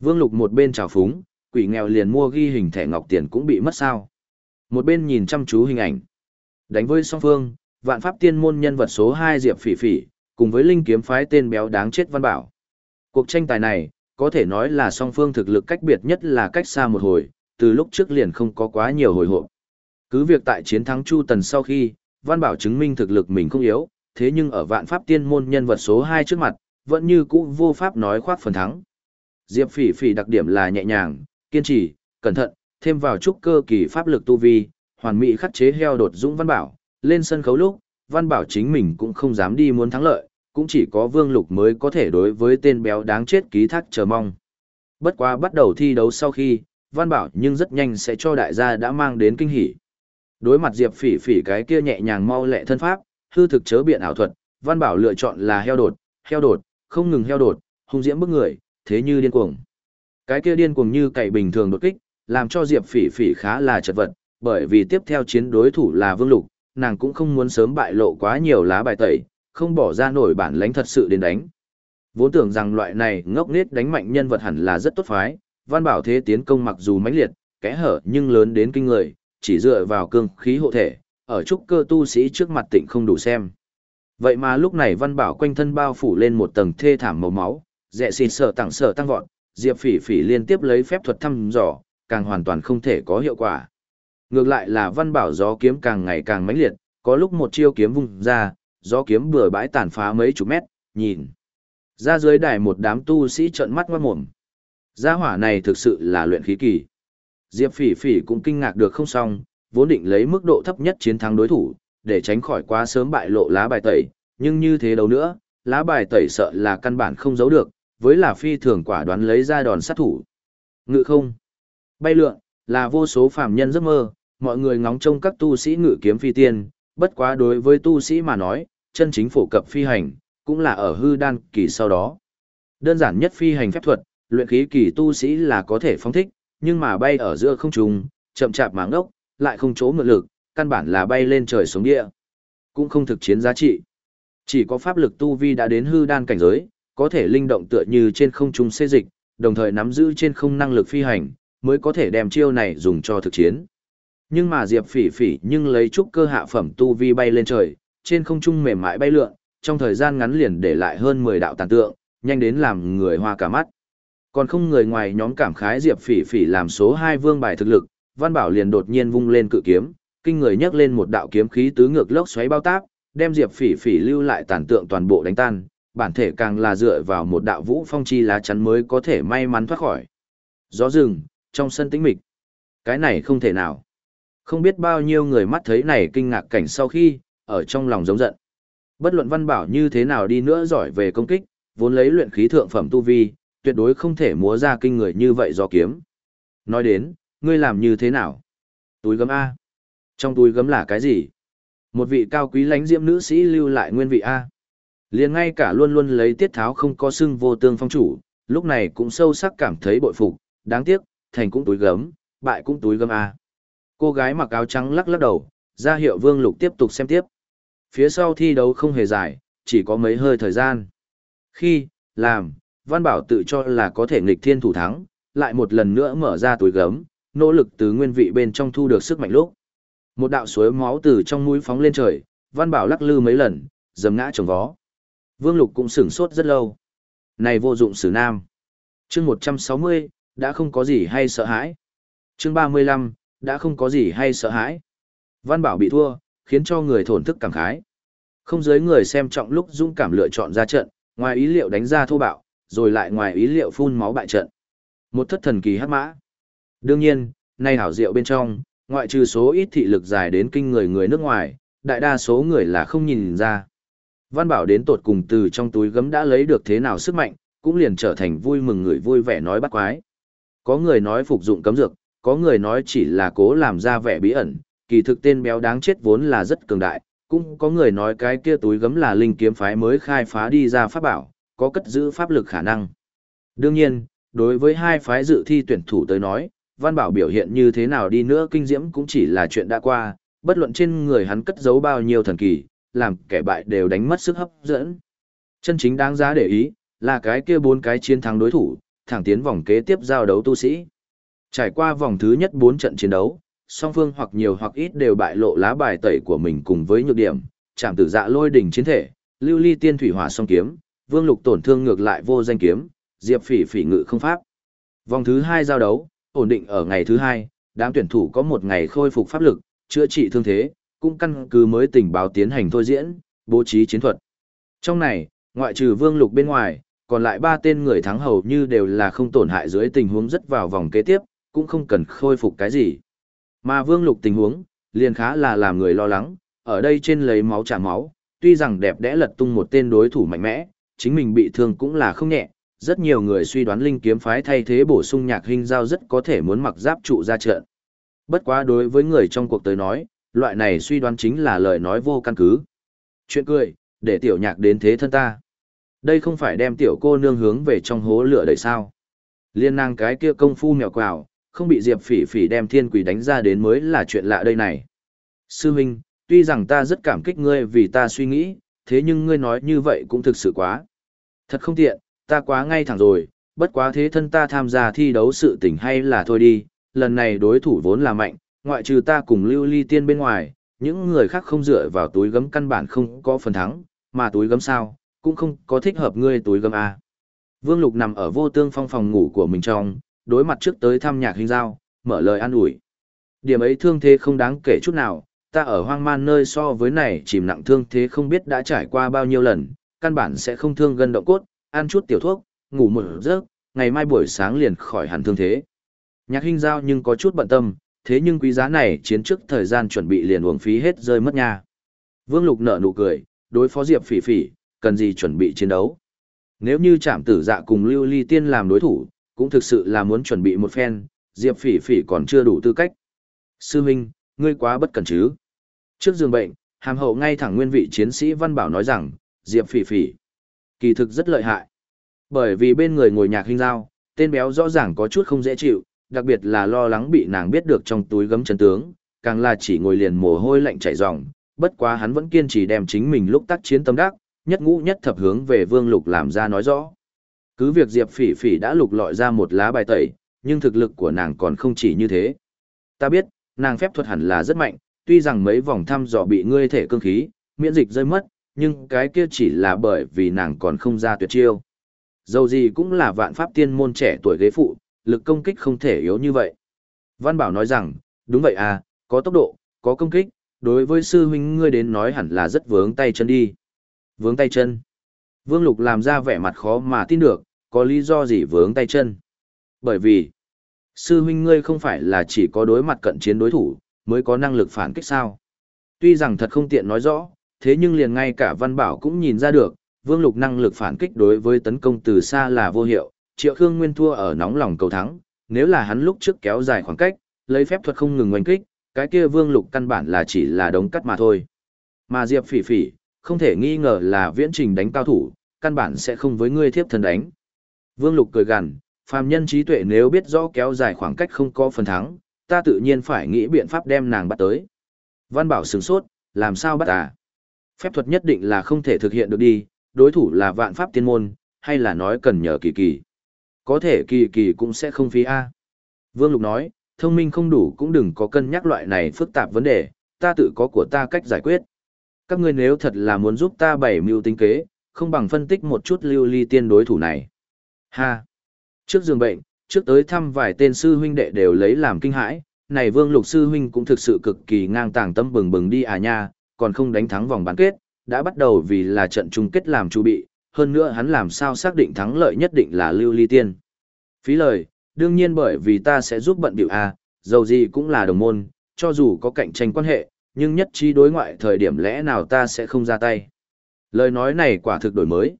Vương Lục một bên trào phúng, quỷ nghèo liền mua ghi hình thẻ ngọc tiền cũng bị mất sao. Một bên nhìn chăm chú hình ảnh. Đánh với song phương, vạn pháp tiên môn nhân vật số 2 Diệp Phỉ Phỉ, cùng với linh kiếm phái tên béo đáng chết Văn Bảo. Cuộc tranh tài này, có thể nói là song phương thực lực cách biệt nhất là cách xa một hồi, từ lúc trước liền không có quá nhiều hồi hộp. Cứ việc tại chiến thắng Chu Tần sau khi, Văn Bảo chứng minh thực lực mình không yếu, thế nhưng ở vạn pháp tiên môn nhân vật số 2 trước mặt, vẫn như cũ vô pháp nói khoác phần thắng. Diệp Phỉ Phỉ đặc điểm là nhẹ nhàng, kiên trì, cẩn thận, thêm vào chút cơ kỳ pháp lực tu vi, hoàn mỹ khắc chế heo đột dũng Văn Bảo, lên sân khấu lúc, Văn Bảo chính mình cũng không dám đi muốn thắng lợi, cũng chỉ có Vương Lục mới có thể đối với tên béo đáng chết ký thác chờ mong. Bất quá bắt đầu thi đấu sau khi, Văn Bảo nhưng rất nhanh sẽ cho đại gia đã mang đến kinh hỉ. Đối mặt Diệp Phỉ Phỉ cái kia nhẹ nhàng mau lẹ thân pháp, hư thực chớ biện ảo thuật, Văn Bảo lựa chọn là heo đột, heo đột, không ngừng heo đột, hung diễm bức người, thế như điên cuồng. Cái kia điên cuồng như cày bình thường đột kích, làm cho Diệp Phỉ Phỉ khá là chật vật, bởi vì tiếp theo chiến đối thủ là Vương Lục, nàng cũng không muốn sớm bại lộ quá nhiều lá bài tẩy, không bỏ ra nổi bản lãnh thật sự đến đánh. Vốn tưởng rằng loại này ngốc nghếch đánh mạnh nhân vật hẳn là rất tốt phái, Văn Bảo thế tiến công mặc dù mãnh liệt, kẽ hở nhưng lớn đến kinh người, chỉ dựa vào cương khí hộ thể, ở trúc cơ tu sĩ trước mặt tịnh không đủ xem. Vậy mà lúc này Văn Bảo quanh thân bao phủ lên một tầng thê thảm màu máu, dẹ xịt sợ tặng sợ tăng vọt, Diệp Phỉ Phỉ liên tiếp lấy phép thuật thăm dò, càng hoàn toàn không thể có hiệu quả. Ngược lại là Văn Bảo gió kiếm càng ngày càng mãnh liệt, có lúc một chiêu kiếm vung ra, gió kiếm bừa bãi tàn phá mấy chục mét, nhìn. Ra dưới đài một đám tu sĩ trợn mắt ngoát mồm. Gia hỏa này thực sự là luyện khí kỳ. Diệp Phỉ Phỉ cũng kinh ngạc được không xong, vốn định lấy mức độ thấp nhất chiến thắng đối thủ, để tránh khỏi quá sớm bại lộ lá bài tẩy, nhưng như thế đâu nữa, lá bài tẩy sợ là căn bản không giấu được, với là phi thường quả đoán lấy ra đòn sát thủ. Ngự không? Bay lượn, là vô số phàm nhân giấc mơ, mọi người ngóng trông các tu sĩ ngự kiếm phi tiên, bất quá đối với tu sĩ mà nói, chân chính phổ cập phi hành, cũng là ở hư đan kỳ sau đó. Đơn giản nhất phi hành phép thuật, luyện khí kỳ tu sĩ là có thể phóng thích, nhưng mà bay ở giữa không trung, chậm chạp máng ốc, lại không chỗ mượn lực, căn bản là bay lên trời xuống địa. Cũng không thực chiến giá trị. Chỉ có pháp lực tu vi đã đến hư đan cảnh giới, có thể linh động tựa như trên không trung xê dịch, đồng thời nắm giữ trên không năng lực phi hành, mới có thể đem chiêu này dùng cho thực chiến. Nhưng mà Diệp Phỉ Phỉ nhưng lấy chút cơ hạ phẩm tu vi bay lên trời, trên không trung mềm mại bay lượn, trong thời gian ngắn liền để lại hơn 10 đạo tàn tượng, nhanh đến làm người hoa cả mắt. Còn không người ngoài nhóm cảm khái Diệp Phỉ Phỉ làm số 2 vương bài thực lực, Văn Bảo liền đột nhiên vung lên cự kiếm, kinh người nhấc lên một đạo kiếm khí tứ ngược lốc xoáy bao táp, đem Diệp Phỉ Phỉ lưu lại tàn tượng toàn bộ đánh tan, bản thể càng là dựa vào một đạo vũ phong chi lá chắn mới có thể may mắn thoát khỏi. Gió rừng, trong sân tĩnh mịch. Cái này không thể nào. Không biết bao nhiêu người mắt thấy này kinh ngạc cảnh sau khi, ở trong lòng giống giận. Bất luận văn bảo như thế nào đi nữa giỏi về công kích, vốn lấy luyện khí thượng phẩm tu vi, tuyệt đối không thể múa ra kinh người như vậy do kiếm. Nói đến, ngươi làm như thế nào? Túi gấm A. Trong túi gấm là cái gì? Một vị cao quý lãnh diễm nữ sĩ lưu lại nguyên vị A. liền ngay cả luôn luôn lấy tiết tháo không có xưng vô tương phong chủ, lúc này cũng sâu sắc cảm thấy bội phục, đáng tiếc, thành cũng túi gấm, bại cũng túi gấm A. Cô gái mặc áo trắng lắc lắc đầu, ra hiệu vương lục tiếp tục xem tiếp. Phía sau thi đấu không hề dài, chỉ có mấy hơi thời gian. Khi, làm, Văn Bảo tự cho là có thể nghịch thiên thủ thắng, lại một lần nữa mở ra túi gấm, nỗ lực từ nguyên vị bên trong thu được sức mạnh lúc. Một đạo suối máu từ trong mũi phóng lên trời, Văn Bảo lắc lư mấy lần, dầm ngã trồng vó. Vương Lục cũng sửng sốt rất lâu. Này vô dụng sử nam. chương 160, đã không có gì hay sợ hãi. chương 35, đã không có gì hay sợ hãi. Văn Bảo bị thua, khiến cho người thổn thức cảm khái. Không giới người xem trọng lúc dũng cảm lựa chọn ra trận, ngoài ý liệu đánh ra thô bạo, rồi lại ngoài ý liệu phun máu bại trận. Một thất thần kỳ hắc mã. Đương nhiên, nay hảo diệu bên trong, ngoại trừ số ít thị lực dài đến kinh người người nước ngoài, đại đa số người là không nhìn ra. Văn Bảo đến tột cùng từ trong túi gấm đã lấy được thế nào sức mạnh, cũng liền trở thành vui mừng người vui vẻ nói bắt quái. Có người nói phục dụng cấm dược, có người nói chỉ là cố làm ra vẻ bí ẩn, kỳ thực tên béo đáng chết vốn là rất cường đại, cũng có người nói cái kia túi gấm là linh kiếm phái mới khai phá đi ra pháp bảo, có cất giữ pháp lực khả năng. Đương nhiên, đối với hai phái dự thi tuyển thủ tới nói, Văn Bảo biểu hiện như thế nào đi nữa kinh diễm cũng chỉ là chuyện đã qua, bất luận trên người hắn cất giấu bao nhiêu thần kỳ, làm kẻ bại đều đánh mất sức hấp dẫn. Chân chính đáng giá để ý, là cái kia bốn cái chiến thắng đối thủ, thẳng tiến vòng kế tiếp giao đấu tu sĩ. Trải qua vòng thứ nhất bốn trận chiến đấu, song phương hoặc nhiều hoặc ít đều bại lộ lá bài tẩy của mình cùng với nhược điểm, chạm tử dạ lôi đỉnh chiến thể, lưu ly tiên thủy hỏa song kiếm, vương lục tổn thương ngược lại vô danh kiếm, diệp phỉ phỉ ngự không pháp. Vòng thứ hai giao đấu, ổn định ở ngày thứ hai, đám tuyển thủ có một ngày khôi phục pháp lực, chữa trị thương thế, cũng căn cứ mới tình báo tiến hành thôi diễn, bố trí chiến thuật. Trong này, ngoại trừ vương lục bên ngoài, còn lại ba tên người thắng hầu như đều là không tổn hại dưới tình huống rất vào vòng kế tiếp, cũng không cần khôi phục cái gì. Mà vương lục tình huống, liền khá là làm người lo lắng, ở đây trên lấy máu trả máu, tuy rằng đẹp đẽ lật tung một tên đối thủ mạnh mẽ, chính mình bị thương cũng là không nhẹ, rất nhiều người suy đoán linh kiếm phái thay thế bổ sung nhạc hình giao rất có thể muốn mặc giáp trụ ra trận. Bất quá đối với người trong cuộc tới nói, loại này suy đoán chính là lời nói vô căn cứ. Chuyện cười, để tiểu nhạc đến thế thân ta. Đây không phải đem tiểu cô nương hướng về trong hố lửa đầy sao. Liên năng cái kia công phu mèo quào, không bị Diệp Phỉ Phỉ đem thiên quỷ đánh ra đến mới là chuyện lạ đây này. Sư huynh, tuy rằng ta rất cảm kích ngươi vì ta suy nghĩ, thế nhưng ngươi nói như vậy cũng thực sự quá. Thật không tiện, ta quá ngay thẳng rồi, bất quá thế thân ta tham gia thi đấu sự tình hay là thôi đi, lần này đối thủ vốn là mạnh, ngoại trừ ta cùng lưu ly tiên bên ngoài, những người khác không dựa vào túi gấm căn bản không có phần thắng, mà túi gấm sao, cũng không có thích hợp ngươi túi gấm A. Vương Lục nằm ở vô tương phong phòng ngủ của mình trong, đối mặt trước tới thăm nhạc hình giao, mở lời an ủi. Điểm ấy thương thế không đáng kể chút nào, ta ở hoang man nơi so với này chìm nặng thương thế không biết đã trải qua bao nhiêu lần, căn bản sẽ không thương gân động cốt, ăn chút tiểu thuốc, ngủ một giấc, ngày mai buổi sáng liền khỏi hẳn thương thế. Nhạc Hinh giao nhưng có chút bận tâm, thế nhưng quý giá này chiến trước thời gian chuẩn bị liền uống phí hết rơi mất nha. Vương Lục nở nụ cười, đối phó Diệp Phỉ Phỉ, cần gì chuẩn bị chiến đấu. Nếu như Trạm Tử Dạ cùng Lưu Ly Tiên làm đối thủ, cũng thực sự là muốn chuẩn bị một phen, Diệp Phỉ Phỉ còn chưa đủ tư cách. Sư huynh, ngươi quá bất cẩn chứ? Trước giường bệnh, hàm hậu ngay thẳng nguyên vị chiến sĩ Văn Bảo nói rằng, Diệp Phỉ Phỉ, kỳ thực rất lợi hại. Bởi vì bên người ngồi nhạc hình giao, tên béo rõ ràng có chút không dễ chịu, đặc biệt là lo lắng bị nàng biết được trong túi gấm chân tướng, càng là chỉ ngồi liền mồ hôi lạnh chảy ròng, bất quá hắn vẫn kiên trì đem chính mình lúc tác chiến tâm đắc, nhất ngũ nhất thập hướng về Vương Lục làm ra nói rõ. Cứ việc Diệp Phỉ Phỉ đã lục lọi ra một lá bài tẩy, nhưng thực lực của nàng còn không chỉ như thế. Ta biết, nàng phép thuật hẳn là rất mạnh, tuy rằng mấy vòng thăm dò bị ngươi thể cương khí, miễn dịch rơi mất, nhưng cái kia chỉ là bởi vì nàng còn không ra tuyệt chiêu. Dầu gì cũng là vạn pháp tiên môn trẻ tuổi ghế phụ, lực công kích không thể yếu như vậy. Văn Bảo nói rằng, đúng vậy à, có tốc độ, có công kích, đối với sư huynh ngươi đến nói hẳn là rất vướng tay chân đi. Vướng tay chân. Vương Lục làm ra vẻ mặt khó mà tin được, có lý do gì vướng tay chân. Bởi vì, sư huynh ngươi không phải là chỉ có đối mặt cận chiến đối thủ, mới có năng lực phản kích sao. Tuy rằng thật không tiện nói rõ, thế nhưng liền ngay cả Văn Bảo cũng nhìn ra được, Vương Lục năng lực phản kích đối với tấn công từ xa là vô hiệu, Triệu Khương Nguyên thua ở nóng lòng cầu thắng, nếu là hắn lúc trước kéo dài khoảng cách, lấy phép thuật không ngừng oanh kích, cái kia Vương Lục căn bản là chỉ là đống cắt mà thôi. Mà Diệp Phỉ Phỉ, không thể nghi ngờ là viễn trình đánh cao thủ, căn bản sẽ không với ngươi thiếp thân đánh. Vương Lục cười gằn, phàm nhân trí tuệ nếu biết rõ kéo dài khoảng cách không có phần thắng, ta tự nhiên phải nghĩ biện pháp đem nàng bắt tới. Văn Bảo sửng sốt, làm sao bắt à? Phép thuật nhất định là không thể thực hiện được đi, đối thủ là vạn pháp tiên môn, hay là nói cần nhờ kỳ kỳ. Có thể kỳ kỳ cũng sẽ không phí A. Vương Lục nói, thông minh không đủ cũng đừng có cân nhắc loại này phức tạp vấn đề, ta tự có của ta cách giải quyết. Các ngươi nếu thật là muốn giúp ta bày mưu tính kế, không bằng phân tích một chút lưu ly tiên đối thủ này. Ha! Trước giường bệnh, trước tới thăm vài tên sư huynh đệ đều lấy làm kinh hãi, này vương lục sư huynh cũng thực sự cực kỳ ngang tàng tâm bừng bừng đi à nha, còn không đánh thắng vòng bán kết, đã bắt đầu vì là trận chung kết làm chu bị, hơn nữa hắn làm sao xác định thắng lợi nhất định là lưu ly tiên. Phí lời, đương nhiên bởi vì ta sẽ giúp bận biểu a, dầu gì cũng là đồng môn, cho dù có cạnh tranh quan hệ, nhưng nhất trí đối ngoại thời điểm lẽ nào ta sẽ không ra tay. Lời nói này quả thực đổi mới,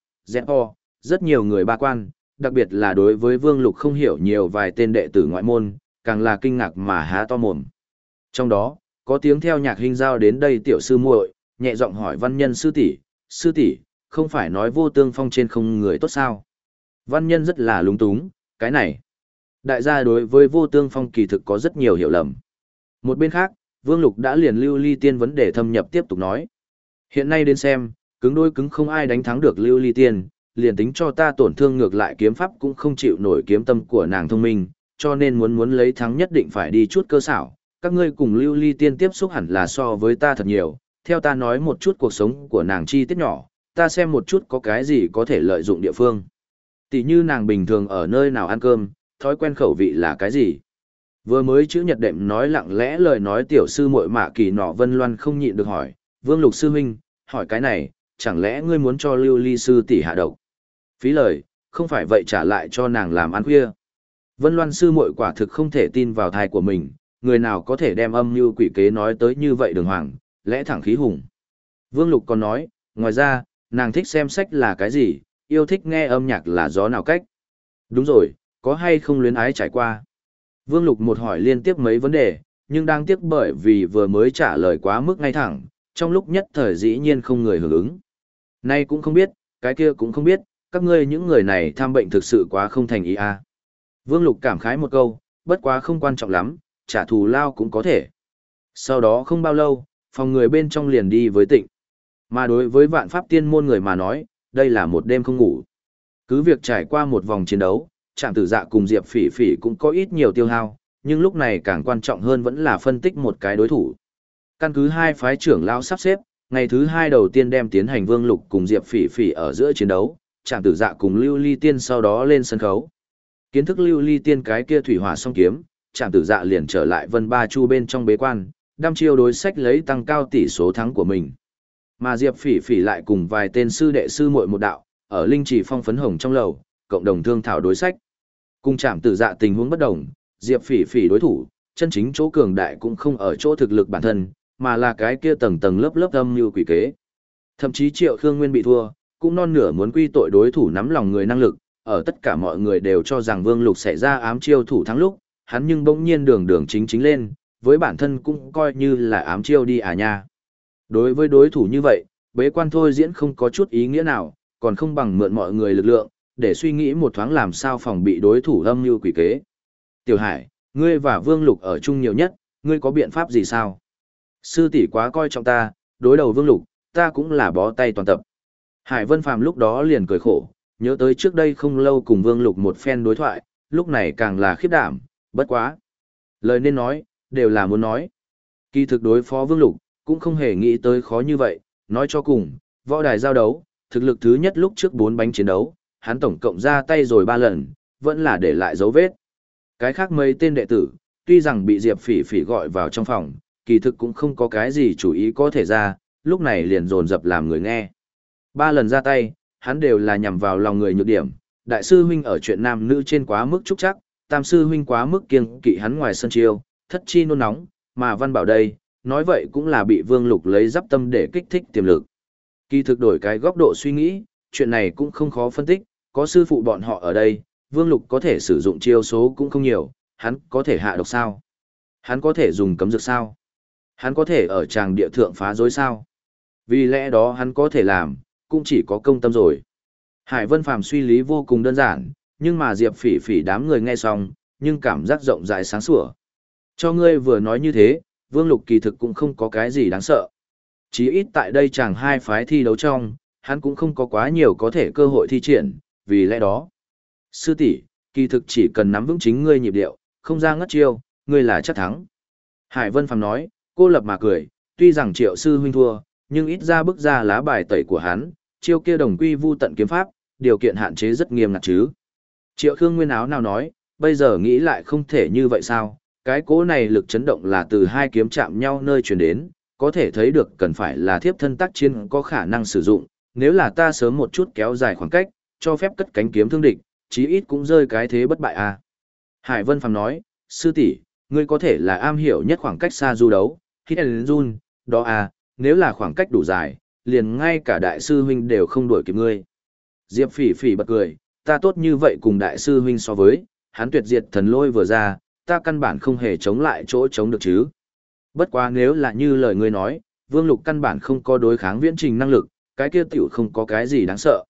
o, rất nhiều người ba quan, đặc biệt là đối với Vương Lục không hiểu nhiều vài tên đệ tử ngoại môn, càng là kinh ngạc mà há to mồm. Trong đó, có tiếng theo nhạc hình giao đến đây tiểu sư muội, nhẹ giọng hỏi văn nhân sư tỷ, sư tỷ, không phải nói vô tương phong trên không người tốt sao? Văn nhân rất là lúng túng, cái này. Đại gia đối với vô tương phong kỳ thực có rất nhiều hiểu lầm. Một bên khác, Vương Lục đã liền lưu ly tiên vấn đề thâm nhập tiếp tục nói. Hiện nay đến xem, cứng đôi cứng không ai đánh thắng được lưu ly tiên, liền tính cho ta tổn thương ngược lại kiếm pháp cũng không chịu nổi kiếm tâm của nàng thông minh, cho nên muốn muốn lấy thắng nhất định phải đi chút cơ xảo. Các ngươi cùng lưu ly tiên tiếp xúc hẳn là so với ta thật nhiều, theo ta nói một chút cuộc sống của nàng chi tiết nhỏ, ta xem một chút có cái gì có thể lợi dụng địa phương. Tỷ như nàng bình thường ở nơi nào ăn cơm, thói quen khẩu vị là cái gì. Vừa mới chữ nhật đệm nói lặng lẽ lời nói tiểu sư muội mạ kỳ nọ vân loan không nhịn được hỏi, vương lục sư huynh, hỏi cái này, chẳng lẽ ngươi muốn cho lưu ly sư tỷ hạ độc? Phí lời, không phải vậy trả lại cho nàng làm ăn khuya. Vân loan sư muội quả thực không thể tin vào thai của mình, người nào có thể đem âm mưu quỷ kế nói tới như vậy đường hoàng, lẽ thẳng khí hùng. Vương lục còn nói, ngoài ra, nàng thích xem sách là cái gì, yêu thích nghe âm nhạc là gió nào cách. Đúng rồi, có hay không luyến ái trải qua. Vương Lục một hỏi liên tiếp mấy vấn đề, nhưng đang tiếc bởi vì vừa mới trả lời quá mức ngay thẳng, trong lúc nhất thời dĩ nhiên không người hưởng ứng. Nay cũng không biết, cái kia cũng không biết, các ngươi những người này tham bệnh thực sự quá không thành ý a. À. Vương Lục cảm khái một câu, bất quá không quan trọng lắm, trả thù lao cũng có thể. Sau đó không bao lâu, phòng người bên trong liền đi với tịnh. Mà đối với vạn pháp tiên môn người mà nói, đây là một đêm không ngủ. Cứ việc trải qua một vòng chiến đấu, trạng tử dạ cùng Diệp Phỉ Phỉ cũng có ít nhiều tiêu hao, nhưng lúc này càng quan trọng hơn vẫn là phân tích một cái đối thủ. Căn cứ hai phái trưởng lao sắp xếp, ngày thứ hai đầu tiên đem tiến hành Vương Lục cùng Diệp Phỉ Phỉ ở giữa chiến đấu, trạng tử dạ cùng Lưu Ly Tiên sau đó lên sân khấu. Kiến thức Lưu Ly Tiên cái kia thủy hỏa song kiếm, Trạm tử dạ liền trở lại Vân Ba Chu bên trong bế quan, đam chiêu đối sách lấy tăng cao tỷ số thắng của mình. Mà Diệp Phỉ Phỉ lại cùng vài tên sư đệ sư muội một đạo, ở linh chỉ phong phấn hồng trong lầu, cộng đồng thương thảo đối sách. Cùng Trạm tử dạ tình huống bất đồng, Diệp Phỉ Phỉ đối thủ, chân chính chỗ cường đại cũng không ở chỗ thực lực bản thân, mà là cái kia tầng tầng lớp lớp âm như quỷ kế. Thậm chí Triệu Khương Nguyên bị thua, cũng non nửa muốn quy tội đối thủ nắm lòng người năng lực, ở tất cả mọi người đều cho rằng Vương Lục sẽ ra ám chiêu thủ thắng lúc, hắn nhưng bỗng nhiên đường đường chính chính lên, với bản thân cũng coi như là ám chiêu đi à nha. Đối với đối thủ như vậy, bế quan thôi diễn không có chút ý nghĩa nào, còn không bằng mượn mọi người lực lượng, để suy nghĩ một thoáng làm sao phòng bị đối thủ âm mưu quỷ kế. Tiểu Hải, ngươi và Vương Lục ở chung nhiều nhất, ngươi có biện pháp gì sao? Sư tỷ quá coi trọng ta, đối đầu Vương Lục, ta cũng là bó tay toàn tập. Hải Vân Phàm lúc đó liền cười khổ, nhớ tới trước đây không lâu cùng Vương Lục một phen đối thoại, lúc này càng là khiếp đảm, bất quá. Lời nên nói, đều là muốn nói. Kỳ thực đối phó Vương Lục, cũng không hề nghĩ tới khó như vậy, nói cho cùng, võ đài giao đấu, thực lực thứ nhất lúc trước bốn bánh chiến đấu, hắn tổng cộng ra tay rồi ba lần, vẫn là để lại dấu vết. Cái khác mấy tên đệ tử, tuy rằng bị Diệp Phỉ Phỉ gọi vào trong phòng, kỳ thực cũng không có cái gì chủ ý có thể ra, lúc này liền dồn dập làm người nghe. Ba lần ra tay, hắn đều là nhằm vào lòng người nhược điểm, đại sư huynh ở chuyện nam nữ trên quá mức trúc chắc, tam sư huynh quá mức kiêng kỵ hắn ngoài sân chiêu, thất chi nôn nóng, mà văn bảo đây, nói vậy cũng là bị vương lục lấy giáp tâm để kích thích tiềm lực. Kỳ thực đổi cái góc độ suy nghĩ, chuyện này cũng không khó phân tích, có sư phụ bọn họ ở đây, vương lục có thể sử dụng chiêu số cũng không nhiều, hắn có thể hạ độc sao? Hắn có thể dùng cấm dược sao? Hắn có thể ở tràng địa thượng phá dối sao? Vì lẽ đó hắn có thể làm, cũng chỉ có công tâm rồi. Hải Vân Phàm suy lý vô cùng đơn giản, nhưng mà Diệp Phỉ Phỉ đám người nghe xong, nhưng cảm giác rộng rãi sáng sủa. Cho ngươi vừa nói như thế, Vương Lục kỳ thực cũng không có cái gì đáng sợ. Chí ít tại đây chàng hai phái thi đấu trong, hắn cũng không có quá nhiều có thể cơ hội thi triển, vì lẽ đó. Sư tỷ, kỳ thực chỉ cần nắm vững chính ngươi nhịp điệu, không ra ngất chiêu, ngươi là chắc thắng. Hải Vân Phàm nói, cô lập mà cười, tuy rằng triệu sư huynh thua, nhưng ít ra bức ra lá bài tẩy của hắn, chiêu kia đồng quy vu tận kiếm pháp, điều kiện hạn chế rất nghiêm ngặt chứ. Triệu Khương Nguyên áo nào nói, bây giờ nghĩ lại không thể như vậy sao, cái cố này lực chấn động là từ hai kiếm chạm nhau nơi truyền đến, có thể thấy được cần phải là thiếp thân tác chiến có khả năng sử dụng, nếu là ta sớm một chút kéo dài khoảng cách, cho phép cất cánh kiếm thương địch, chí ít cũng rơi cái thế bất bại à. Hải Vân Phàm nói, sư tỷ, ngươi có thể là am hiểu nhất khoảng cách xa du đấu, hit and run, đó à, nếu là khoảng cách đủ dài, liền ngay cả đại sư huynh đều không đuổi kịp ngươi. Diệp phỉ phỉ bật cười, ta tốt như vậy cùng đại sư huynh so với, hắn tuyệt diệt thần lôi vừa ra, ta căn bản không hề chống lại chỗ chống được chứ. Bất quá nếu là như lời ngươi nói, vương lục căn bản không có đối kháng viễn trình năng lực, cái kia tiểu không có cái gì đáng sợ.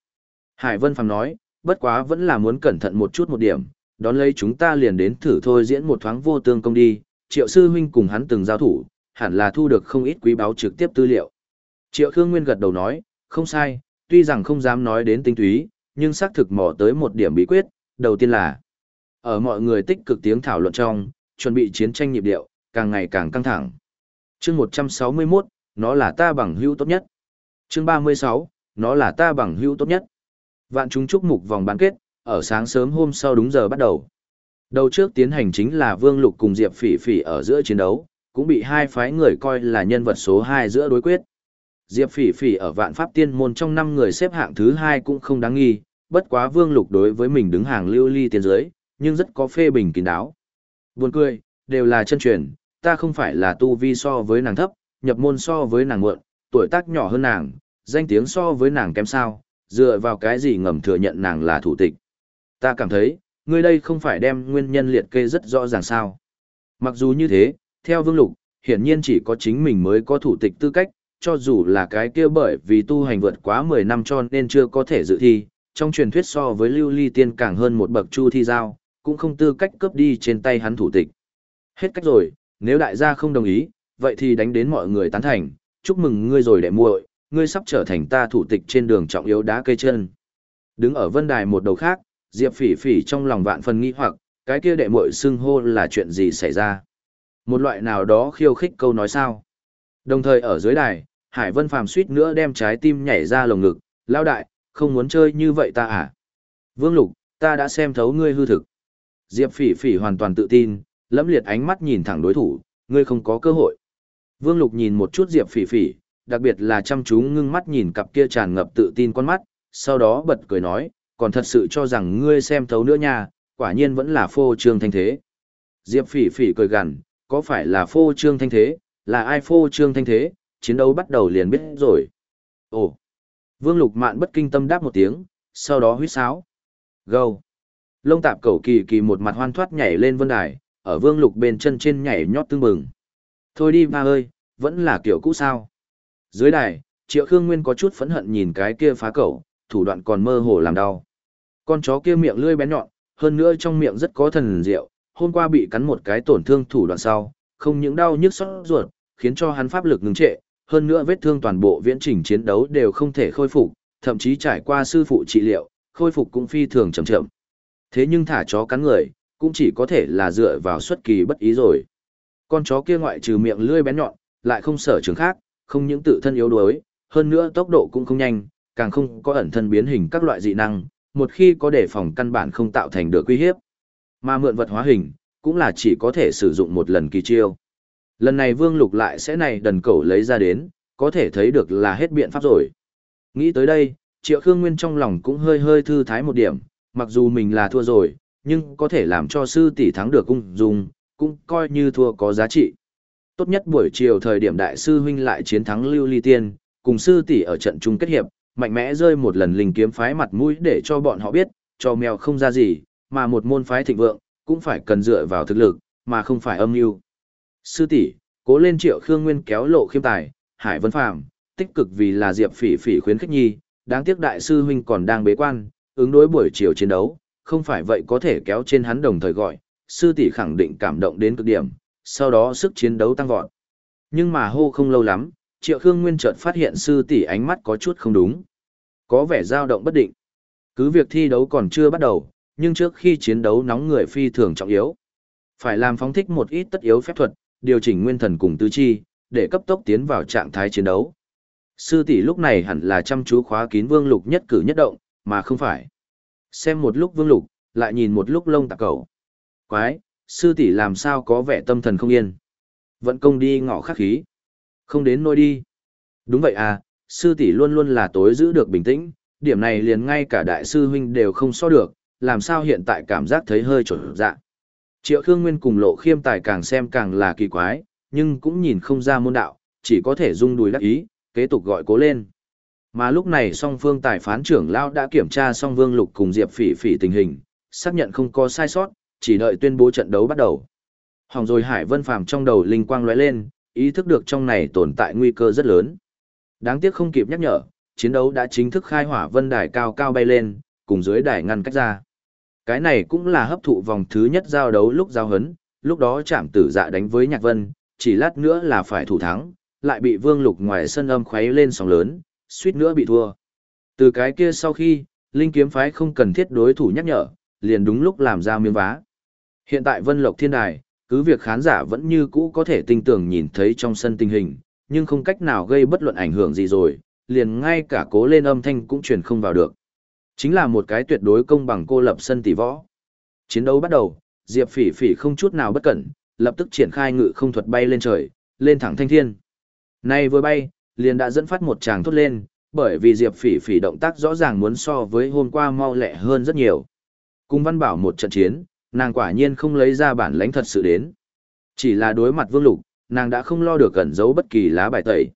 Hải Vân Phàm nói, bất quá vẫn là muốn cẩn thận một chút một điểm, đón lấy chúng ta liền đến thử thôi diễn một thoáng vô tương công đi, triệu sư huynh cùng hắn từng giao thủ, hẳn là thu được không ít quý báo trực tiếp tư liệu. Triệu Khương Nguyên gật đầu nói, không sai, tuy rằng không dám nói đến tinh túy, nhưng xác thực mò tới một điểm bí quyết, đầu tiên là ở mọi người tích cực tiếng thảo luận trong, chuẩn bị chiến tranh nhịp điệu, càng ngày càng căng thẳng. Chương 161, nó là ta bằng hữu tốt nhất. Chương 36, nó là ta bằng hữu tốt nhất. Vạn chúng chúc mục vòng bán kết, ở sáng sớm hôm sau đúng giờ bắt đầu. Đầu trước tiến hành chính là Vương Lục cùng Diệp Phỉ Phỉ ở giữa chiến đấu, cũng bị hai phái người coi là nhân vật số 2 giữa đối quyết. Diệp Phỉ Phỉ ở vạn pháp tiên môn trong 5 người xếp hạng thứ 2 cũng không đáng nghi, bất quá Vương Lục đối với mình đứng hàng lưu ly tiền giới, nhưng rất có phê bình kín đáo. Buồn cười, đều là chân truyền, ta không phải là tu vi so với nàng thấp, nhập môn so với nàng muộn, tuổi tác nhỏ hơn nàng, danh tiếng so với nàng kém sao, dựa vào cái gì ngầm thừa nhận nàng là thủ tịch. Ta cảm thấy, ngươi đây không phải đem nguyên nhân liệt kê rất rõ ràng sao. Mặc dù như thế, theo Vương Lục, hiển nhiên chỉ có chính mình mới có thủ tịch tư cách, cho dù là cái kia bởi vì tu hành vượt quá 10 năm cho nên chưa có thể dự thi, trong truyền thuyết so với lưu ly tiên càng hơn một bậc chu thi giao, cũng không tư cách cướp đi trên tay hắn thủ tịch. Hết cách rồi, nếu đại gia không đồng ý, vậy thì đánh đến mọi người tán thành, chúc mừng ngươi rồi đệ muội, ngươi sắp trở thành ta thủ tịch trên đường trọng yếu đá cây chân. Đứng ở vân đài một đầu khác, Diệp Phỉ Phỉ trong lòng vạn phần nghi hoặc, cái kia đệ muội xưng hô là chuyện gì xảy ra? Một loại nào đó khiêu khích câu nói sao? Đồng thời ở dưới đài, Hải Vân Phàm suýt nữa đem trái tim nhảy ra lồng ngực, lao đại, không muốn chơi như vậy ta à? Vương Lục, ta đã xem thấu ngươi hư thực. Diệp Phỉ Phỉ hoàn toàn tự tin, lẫm liệt ánh mắt nhìn thẳng đối thủ, ngươi không có cơ hội. Vương Lục nhìn một chút Diệp Phỉ Phỉ, đặc biệt là chăm chú ngưng mắt nhìn cặp kia tràn ngập tự tin con mắt, sau đó bật cười nói, còn thật sự cho rằng ngươi xem thấu nữa nha, quả nhiên vẫn là phô trương thanh thế. Diệp Phỉ Phỉ cười gằn, có phải là phô trương thanh thế, là ai phô trương thanh thế, chiến đấu bắt đầu liền biết rồi. Ồ! Vương Lục Mạn bất kinh tâm đáp một tiếng, sau đó huýt sáo. Gâu! Lông tạp cẩu kỳ kỳ một mặt hoan thoát nhảy lên vân đài, ở Vương Lục bên chân trên nhảy nhót tương bừng. Thôi đi ba ơi, vẫn là kiểu cũ sao. Dưới đài, Triệu Khương Nguyên có chút phẫn hận nhìn cái kia phá cẩu, thủ đoạn còn mơ hồ làm đau. Con chó kia miệng lưỡi bén nhọn, hơn nữa trong miệng rất có thần diệu, hôm qua bị cắn một cái tổn thương thủ đoạn sau, không những đau nhức xót ruột, khiến cho hắn pháp lực ngừng trệ, hơn nữa vết thương toàn bộ viễn trình chiến đấu đều không thể khôi phục, thậm chí trải qua sư phụ trị liệu, khôi phục cũng phi thường chậm chậm. Thế nhưng thả chó cắn người, cũng chỉ có thể là dựa vào xuất kỳ bất ý rồi. Con chó kia ngoại trừ miệng lưỡi bén nhọn, lại không sở trường khác, không những tự thân yếu đuối, hơn nữa tốc độ cũng không nhanh, càng không có ẩn thân biến hình các loại dị năng, một khi có đề phòng căn bản không tạo thành được uy hiếp. Mà mượn vật hóa hình, cũng là chỉ có thể sử dụng một lần kỳ chiêu. Lần này Vương Lục lại sẽ này đần cẩu lấy ra đến, có thể thấy được là hết biện pháp rồi. Nghĩ tới đây, Triệu Khương Nguyên trong lòng cũng hơi hơi thư thái một điểm, mặc dù mình là thua rồi, nhưng có thể làm cho sư tỷ thắng được cung dùng, cũng coi như thua có giá trị. Tốt nhất buổi chiều thời điểm đại sư huynh lại chiến thắng Lưu Ly Tiên, cùng sư tỷ ở trận chung kết hiệp, mạnh mẽ rơi một lần linh kiếm phái mặt mũi để cho bọn họ biết, cho mèo không ra gì, mà một môn phái thịnh vượng, cũng phải cần dựa vào thực lực, mà không phải âm mưu. Sư tỷ, cố lên Triệu Khương Nguyên kéo lộ khiêm tài, Hải Vân Phàm, tích cực vì là Diệp Phỉ Phỉ khuyến khích nhi, đáng tiếc đại sư huynh còn đang bế quan, ứng đối buổi chiều chiến đấu, không phải vậy có thể kéo trên hắn đồng thời gọi, sư tỷ khẳng định cảm động đến cực điểm, sau đó sức chiến đấu tăng vọt. Nhưng mà hô không lâu lắm, Triệu Khương Nguyên chợt phát hiện sư tỷ ánh mắt có chút không đúng. Có vẻ dao động bất định. Cứ việc thi đấu còn chưa bắt đầu, nhưng trước khi chiến đấu nóng người phi thường trọng yếu. Phải làm phóng thích một ít tất yếu phép thuật, điều chỉnh nguyên thần cùng tứ chi, để cấp tốc tiến vào trạng thái chiến đấu. Sư tỷ lúc này hẳn là chăm chú khóa kín Vương Lục nhất cử nhất động, mà không phải. Xem một lúc Vương Lục, lại nhìn một lúc lông tạc cầu. Quái, sư tỷ làm sao có vẻ tâm thần không yên. Vận công đi ngọ khắc khí. Không đến nôi đi. Đúng vậy à, sư tỷ luôn luôn là tối giữ được bình tĩnh, điểm này liền ngay cả đại sư huynh đều không so được, làm sao hiện tại cảm giác thấy hơi trở dạ. Triệu Khương Nguyên cùng lộ khiêm tài càng xem càng là kỳ quái, nhưng cũng nhìn không ra môn đạo, chỉ có thể rung đùi đắc ý, kế tục gọi cố lên. Mà lúc này song phương tài phán trưởng lão đã kiểm tra Song Vương Lục cùng Diệp Phỉ Phỉ tình hình, xác nhận không có sai sót, chỉ đợi tuyên bố trận đấu bắt đầu. Hỏng rồi Hải Vân Phàm trong đầu linh quang lóe lên, ý thức được trong này tồn tại nguy cơ rất lớn. Đáng tiếc không kịp nhắc nhở, chiến đấu đã chính thức khai hỏa vân đài cao cao bay lên, cùng dưới đài ngăn cách ra. Cái này cũng là hấp thụ vòng thứ nhất giao đấu lúc giao hấn, lúc đó chạm tử dạ đánh với Nhạc Vân, chỉ lát nữa là phải thủ thắng, lại bị Vương Lục ngoài sân âm khuấy lên sóng lớn, suýt nữa bị thua. Từ cái kia sau khi, Linh kiếm phái không cần thiết đối thủ nhắc nhở, liền đúng lúc làm ra miếng vá. Hiện tại Vân Lộc Thiên Đài, cứ việc khán giả vẫn như cũ có thể tinh tường nhìn thấy trong sân tình hình, nhưng không cách nào gây bất luận ảnh hưởng gì rồi, liền ngay cả cố lên âm thanh cũng truyền không vào được. Chính là một cái tuyệt đối công bằng cô lập sân tỷ võ. Chiến đấu bắt đầu, Diệp Phỉ Phỉ không chút nào bất cẩn, lập tức triển khai ngự không thuật bay lên trời, lên thẳng thanh thiên. Nay vừa bay, liền đã dẫn phát một tràng thốt lên, bởi vì Diệp Phỉ Phỉ động tác rõ ràng muốn so với hôm qua mau lẹ hơn rất nhiều. Cùng Văn Bảo một trận chiến, nàng quả nhiên không lấy ra bản lãnh thật sự đến. Chỉ là đối mặt Vương Lục, nàng đã không lo được cẩn giấu bất kỳ lá bài tẩy.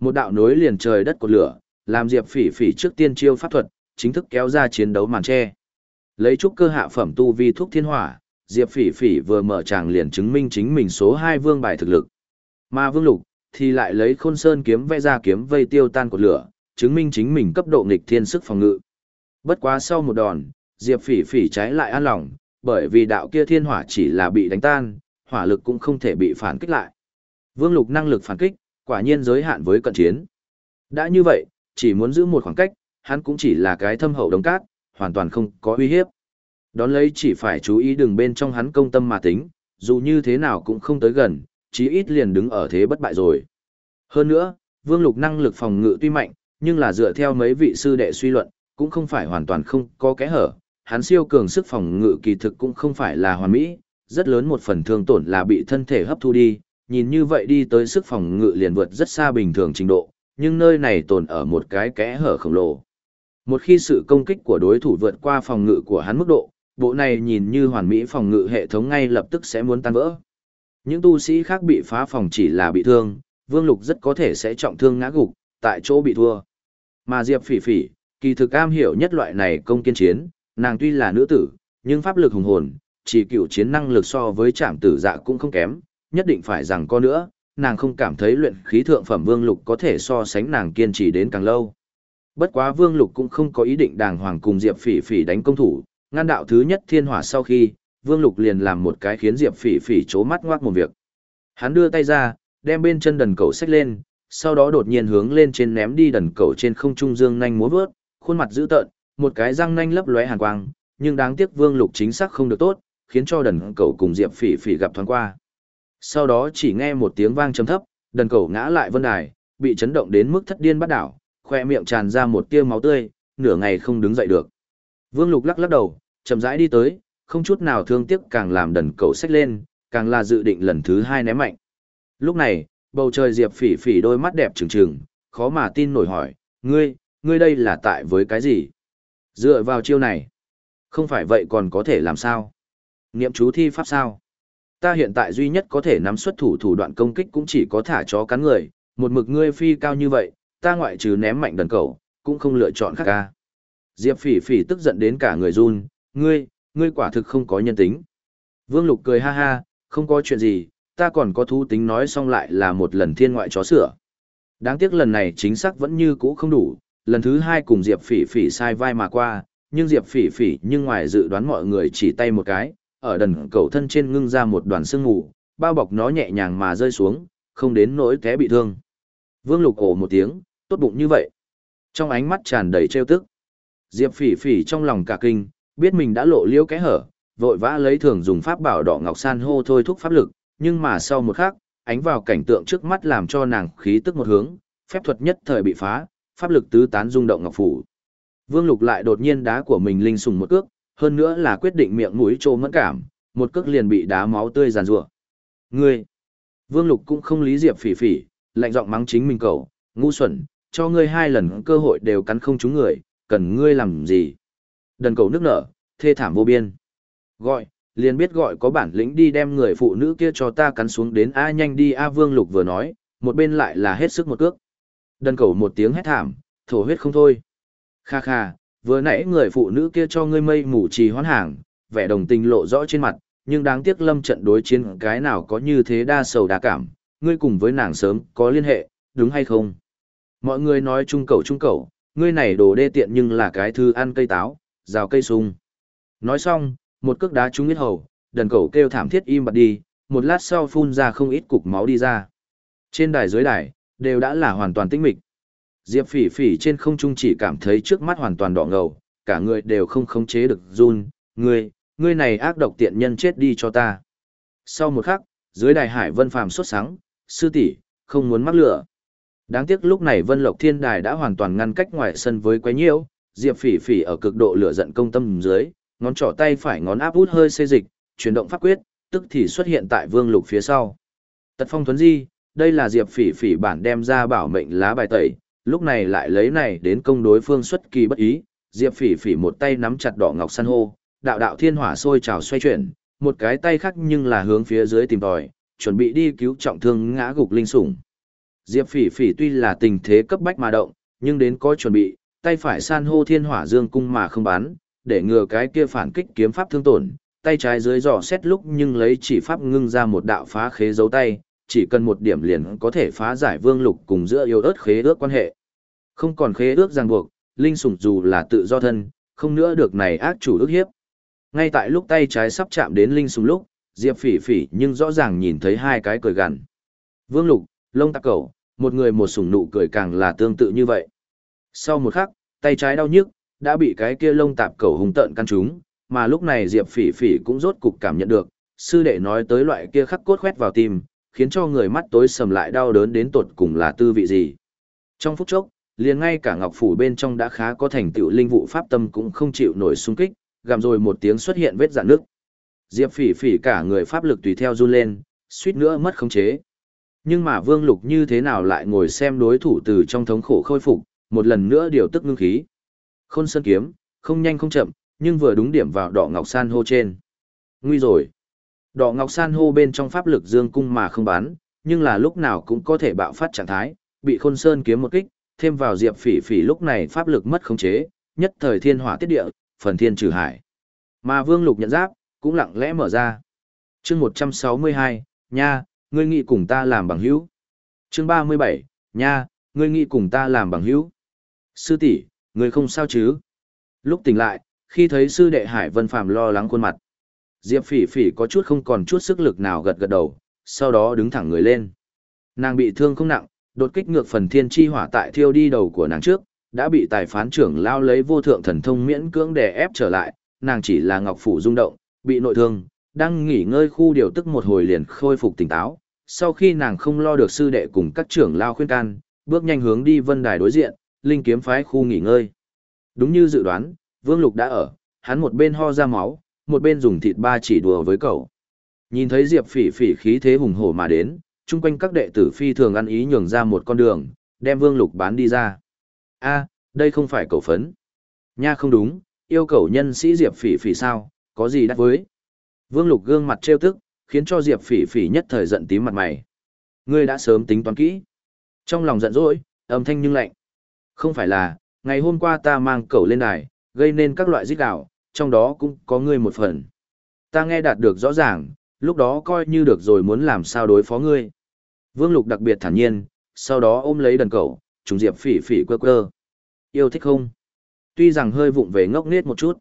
Một đạo nối liền trời đất của lửa, làm Diệp Phỉ Phỉ trước tiên chiêu pháp thuật, chính thức kéo ra chiến đấu màn che. Lấy chút cơ hạ phẩm tu vi thuốc thiên hỏa, Diệp Phỉ Phỉ vừa mở tràng liền chứng minh chính mình số 2 vương bài thực lực. Mà Vương Lục thì lại lấy Khôn Sơn kiếm vẽ ra kiếm vây tiêu tan của lửa, chứng minh chính mình cấp độ nghịch thiên sức phòng ngự. Bất quá sau một đòn, Diệp Phỉ Phỉ trái lại an lòng, bởi vì đạo kia thiên hỏa chỉ là bị đánh tan, hỏa lực cũng không thể bị phản kích lại. Vương Lục năng lực phản kích, quả nhiên giới hạn với cận chiến. Đã như vậy, chỉ muốn giữ một khoảng cách, hắn cũng chỉ là cái thâm hậu đống cát, hoàn toàn không có uy hiếp. Đón lấy chỉ phải chú ý đừng bên trong hắn công tâm mà tính, dù như thế nào cũng không tới gần, chí ít liền đứng ở thế bất bại rồi. Hơn nữa, Vương Lục năng lực phòng ngự tuy mạnh, nhưng là dựa theo mấy vị sư đệ suy luận, cũng không phải hoàn toàn không có kẽ hở, hắn siêu cường sức phòng ngự kỳ thực cũng không phải là hoàn mỹ, rất lớn một phần thương tổn là bị thân thể hấp thu đi, nhìn như vậy đi tới sức phòng ngự liền vượt rất xa bình thường trình độ, nhưng nơi này tồn ở một cái kẽ hở khổng lồ. Một khi sự công kích của đối thủ vượt qua phòng ngự của hắn mức độ, bộ này nhìn như hoàn mỹ phòng ngự hệ thống ngay lập tức sẽ muốn tan vỡ. Những tu sĩ khác bị phá phòng chỉ là bị thương, Vương Lục rất có thể sẽ trọng thương ngã gục, tại chỗ bị thua. Mà Diệp Phỉ Phỉ, kỳ thực am hiểu nhất loại này công kiên chiến, nàng tuy là nữ tử, nhưng pháp lực hùng hồn, chỉ cựu chiến năng lực so với trạm tử dạ cũng không kém, nhất định phải rằng có nữa, nàng không cảm thấy luyện khí thượng phẩm vương lục có thể so sánh nàng kiên trì đến càng lâu. Bất quá vương lục cũng không có ý định đàng hoàng cùng Diệp Phỉ Phỉ đánh công thủ, ngăn đạo thứ nhất thiên hỏa sau khi, vương lục liền làm một cái khiến Diệp Phỉ Phỉ chố mắt ngoác một việc. Hắn đưa tay ra, đem bên chân đần cầu xách lên, sau đó đột nhiên hướng lên trên ném đi đần cầu trên không trung dương nhanh múa vớt, khuôn mặt dữ tợn, một cái răng nanh lấp lóe hàn quang, nhưng đáng tiếc Vương Lục chính xác không được tốt, khiến cho đần cầu cùng Diệp Phỉ Phỉ gặp thoáng qua. Sau đó chỉ nghe một tiếng vang trầm thấp, đần cầu ngã lại vân đài, bị chấn động đến mức thất điên bắt đảo, khoe miệng tràn ra một tia máu tươi, nửa ngày không đứng dậy được. Vương Lục lắc lắc đầu, chậm rãi đi tới, không chút nào thương tiếc càng làm đần cầu sách lên, càng là dự định lần thứ hai ném mạnh. Lúc này, bầu trời Diệp Phỉ Phỉ đôi mắt đẹp trừng trừng, khó mà tin nổi hỏi, ngươi, ngươi đây là tại với cái gì? Dựa vào chiêu này, không phải vậy còn có thể làm sao? Niệm chú thi pháp sao? Ta hiện tại duy nhất có thể nắm xuất thủ thủ đoạn công kích cũng chỉ có thả chó cắn người, một mực ngươi phi cao như vậy, ta ngoại trừ ném mạnh đần cầu, cũng không lựa chọn khác ca. Diệp Phỉ Phỉ tức giận đến cả người run, ngươi, ngươi quả thực không có nhân tính. Vương Lục cười ha ha, không có chuyện gì, ta còn có thú tính nói xong lại là một lần thiên ngoại chó sửa. Đáng tiếc lần này chính xác vẫn như cũ không đủ, lần thứ hai cùng Diệp Phỉ Phỉ sai vai mà qua, nhưng Diệp Phỉ Phỉ nhưng ngoài dự đoán mọi người chỉ tay một cái, ở đần cầu thân trên ngưng ra một đoàn sương mù, bao bọc nó nhẹ nhàng mà rơi xuống, không đến nỗi té bị thương. Vương Lục cổ một tiếng, tốt bụng như vậy. Trong ánh mắt tràn đầy trêu tức. Diệp Phỉ Phỉ trong lòng cả kinh, biết mình đã lộ liễu cái hở, vội vã lấy thường dùng pháp bảo đỏ ngọc san hô thôi thúc pháp lực, nhưng mà sau một khắc, ánh vào cảnh tượng trước mắt làm cho nàng khí tức một hướng, phép thuật nhất thời bị phá, pháp lực tứ tán rung động ngọc phủ. Vương Lục lại đột nhiên đá của mình linh sùng một cước, hơn nữa là quyết định miệng mũi trô mẫn cảm, một cước liền bị đá máu tươi giàn rủa. Ngươi! Vương Lục cũng không lý diệp phỉ phỉ, lạnh giọng mắng chính mình cầu, ngu xuẩn, cho ngươi hai lần cơ hội đều cắn không trúng người, cần ngươi làm gì? Đần cầu nước nở, thê thảm vô biên. Gọi, liền biết gọi có bản lĩnh đi đem người phụ nữ kia cho ta cắn xuống đến A nhanh đi A Vương Lục vừa nói, một bên lại là hết sức một cước. Đần cầu một tiếng hét thảm, thổ huyết không thôi. Kha kha, vừa nãy người phụ nữ kia cho ngươi mây mù trì hoán hàng, vẻ đồng tình lộ rõ trên mặt, nhưng đáng tiếc lâm trận đối chiến cái nào có như thế đa sầu đa cảm, ngươi cùng với nàng sớm có liên hệ, đúng hay không? Mọi người nói trung cầu trung cầu, ngươi này đồ đê tiện nhưng là cái thư ăn cây táo, rào cây sung. Nói xong, một cước đá trúng huyết hầu, đần cầu kêu thảm thiết im bặt đi, một lát sau phun ra không ít cục máu đi ra. Trên đài dưới đài, đều đã là hoàn toàn tĩnh mịch. Diệp phỉ phỉ trên không trung chỉ cảm thấy trước mắt hoàn toàn đỏ ngầu, cả người đều không khống chế được run, ngươi, ngươi này ác độc tiện nhân chết đi cho ta. Sau một khắc, dưới đài hải vân phàm xuất sáng, sư tỷ không muốn mắc lửa. Đáng tiếc lúc này vân lộc thiên đài đã hoàn toàn ngăn cách ngoài sân với quái nhiễu, diệp phỉ phỉ ở cực độ lửa giận công tâm dưới, ngón trỏ tay phải ngón áp út hơi xê dịch, chuyển động pháp quyết, tức thì xuất hiện tại vương lục phía sau. Tật phong thuấn di, đây là diệp phỉ phỉ bản đem ra bảo mệnh lá bài tẩy, lúc này lại lấy này đến công đối phương xuất kỳ bất ý, diệp phỉ phỉ một tay nắm chặt đỏ ngọc san hô, đạo đạo thiên hỏa sôi trào xoay chuyển, một cái tay khác nhưng là hướng phía dưới tìm tòi, chuẩn bị đi cứu trọng thương ngã gục linh sủng. Diệp phỉ phỉ tuy là tình thế cấp bách mà động, nhưng đến có chuẩn bị, tay phải san hô thiên hỏa dương cung mà không bắn, để ngừa cái kia phản kích kiếm pháp thương tổn, tay trái dưới giỏ xét lúc nhưng lấy chỉ pháp ngưng ra một đạo phá khế dấu tay, chỉ cần một điểm liền có thể phá giải vương lục cùng giữa yêu ớt khế ước quan hệ. Không còn khế ước ràng buộc, linh sủng dù là tự do thân, không nữa được này ác chủ ước hiếp. Ngay tại lúc tay trái sắp chạm đến linh sủng lúc, Diệp Phỉ Phỉ nhưng rõ ràng nhìn thấy hai cái cười gằn. Vương Lục, lông tạc cẩu, một người một sủng nụ cười càng là tương tự như vậy. Sau một khắc, tay trái đau nhức, đã bị cái kia lông tạp cẩu hung tợn căn trúng, mà lúc này Diệp Phỉ Phỉ cũng rốt cục cảm nhận được, sư đệ nói tới loại kia khắc cốt khoét vào tim, khiến cho người mắt tối sầm lại đau đớn đến tột cùng là tư vị gì. Trong phút chốc, liền ngay cả ngọc phủ bên trong đã khá có thành tựu linh vụ pháp tâm cũng không chịu nổi xung kích, gầm rồi một tiếng xuất hiện vết dạn nước. Diệp Phỉ Phỉ cả người pháp lực tùy theo run lên, suýt nữa mất khống chế. Nhưng mà Vương Lục như thế nào lại ngồi xem đối thủ từ trong thống khổ khôi phục, một lần nữa điều tức ngưng khí. Khôn sơn kiếm, không nhanh không chậm, nhưng vừa đúng điểm vào đỏ ngọc san hô trên. Nguy rồi. Đỏ ngọc san hô bên trong pháp lực dương cung mà không bán, nhưng là lúc nào cũng có thể bạo phát trạng thái, bị khôn sơn kiếm một kích, thêm vào Diệp Phỉ Phỉ lúc này pháp lực mất khống chế, nhất thời thiên hỏa tiết địa, phần thiên trừ hải. Mà Vương Lục nhận giáp, cũng lặng lẽ mở ra. Chương 162, nha, ngươi nghĩ cùng ta làm bằng hữu. Chương 37, nha, ngươi nghĩ cùng ta làm bằng hữu. Sư tỷ, ngươi không sao chứ? Lúc tỉnh lại, khi thấy sư đệ Hải Vân Phàm lo lắng khuôn mặt, Diệp Phỉ Phỉ có chút không còn chút sức lực nào gật gật đầu, sau đó đứng thẳng người lên. Nàng bị thương không nặng, đột kích ngược phần thiên chi hỏa tại thiêu đi đầu của nàng trước, đã bị tài phán trưởng lao lấy vô thượng thần thông miễn cưỡng đè ép trở lại, nàng chỉ là ngọc phủ rung động, bị nội thương, đang nghỉ ngơi khu điều tức một hồi liền khôi phục tỉnh táo. Sau khi nàng không lo được sư đệ cùng các trưởng lao khuyên can, bước nhanh hướng đi vân đài đối diện, linh kiếm phái khu nghỉ ngơi. Đúng như dự đoán, Vương Lục đã ở, hắn một bên ho ra máu, một bên dùng thịt ba chỉ đùa với cậu. Nhìn thấy Diệp Phỉ Phỉ khí thế hùng hổ mà đến, chung quanh các đệ tử phi thường ăn ý nhường ra một con đường, đem Vương Lục bán đi ra. A, đây không phải cầu phấn. Nha không đúng, yêu cầu nhân sĩ Diệp Phỉ Phỉ sao, có gì đắt với. Vương Lục gương mặt trêu tức, khiến cho Diệp Phỉ Phỉ nhất thời giận tím mặt mày. Ngươi đã sớm tính toán kỹ. Trong lòng giận dỗi, âm thanh nhưng lạnh. Không phải là, ngày hôm qua ta mang cậu lên đài, gây nên các loại giết đảo, trong đó cũng có ngươi một phần. Ta nghe đạt được rõ ràng, lúc đó coi như được rồi muốn làm sao đối phó ngươi. Vương Lục đặc biệt thản nhiên, sau đó ôm lấy đần cậu, trùng Diệp Phỉ Phỉ quơ quơ. Yêu thích không? Tuy rằng hơi vụng về ngốc nghếch một chút.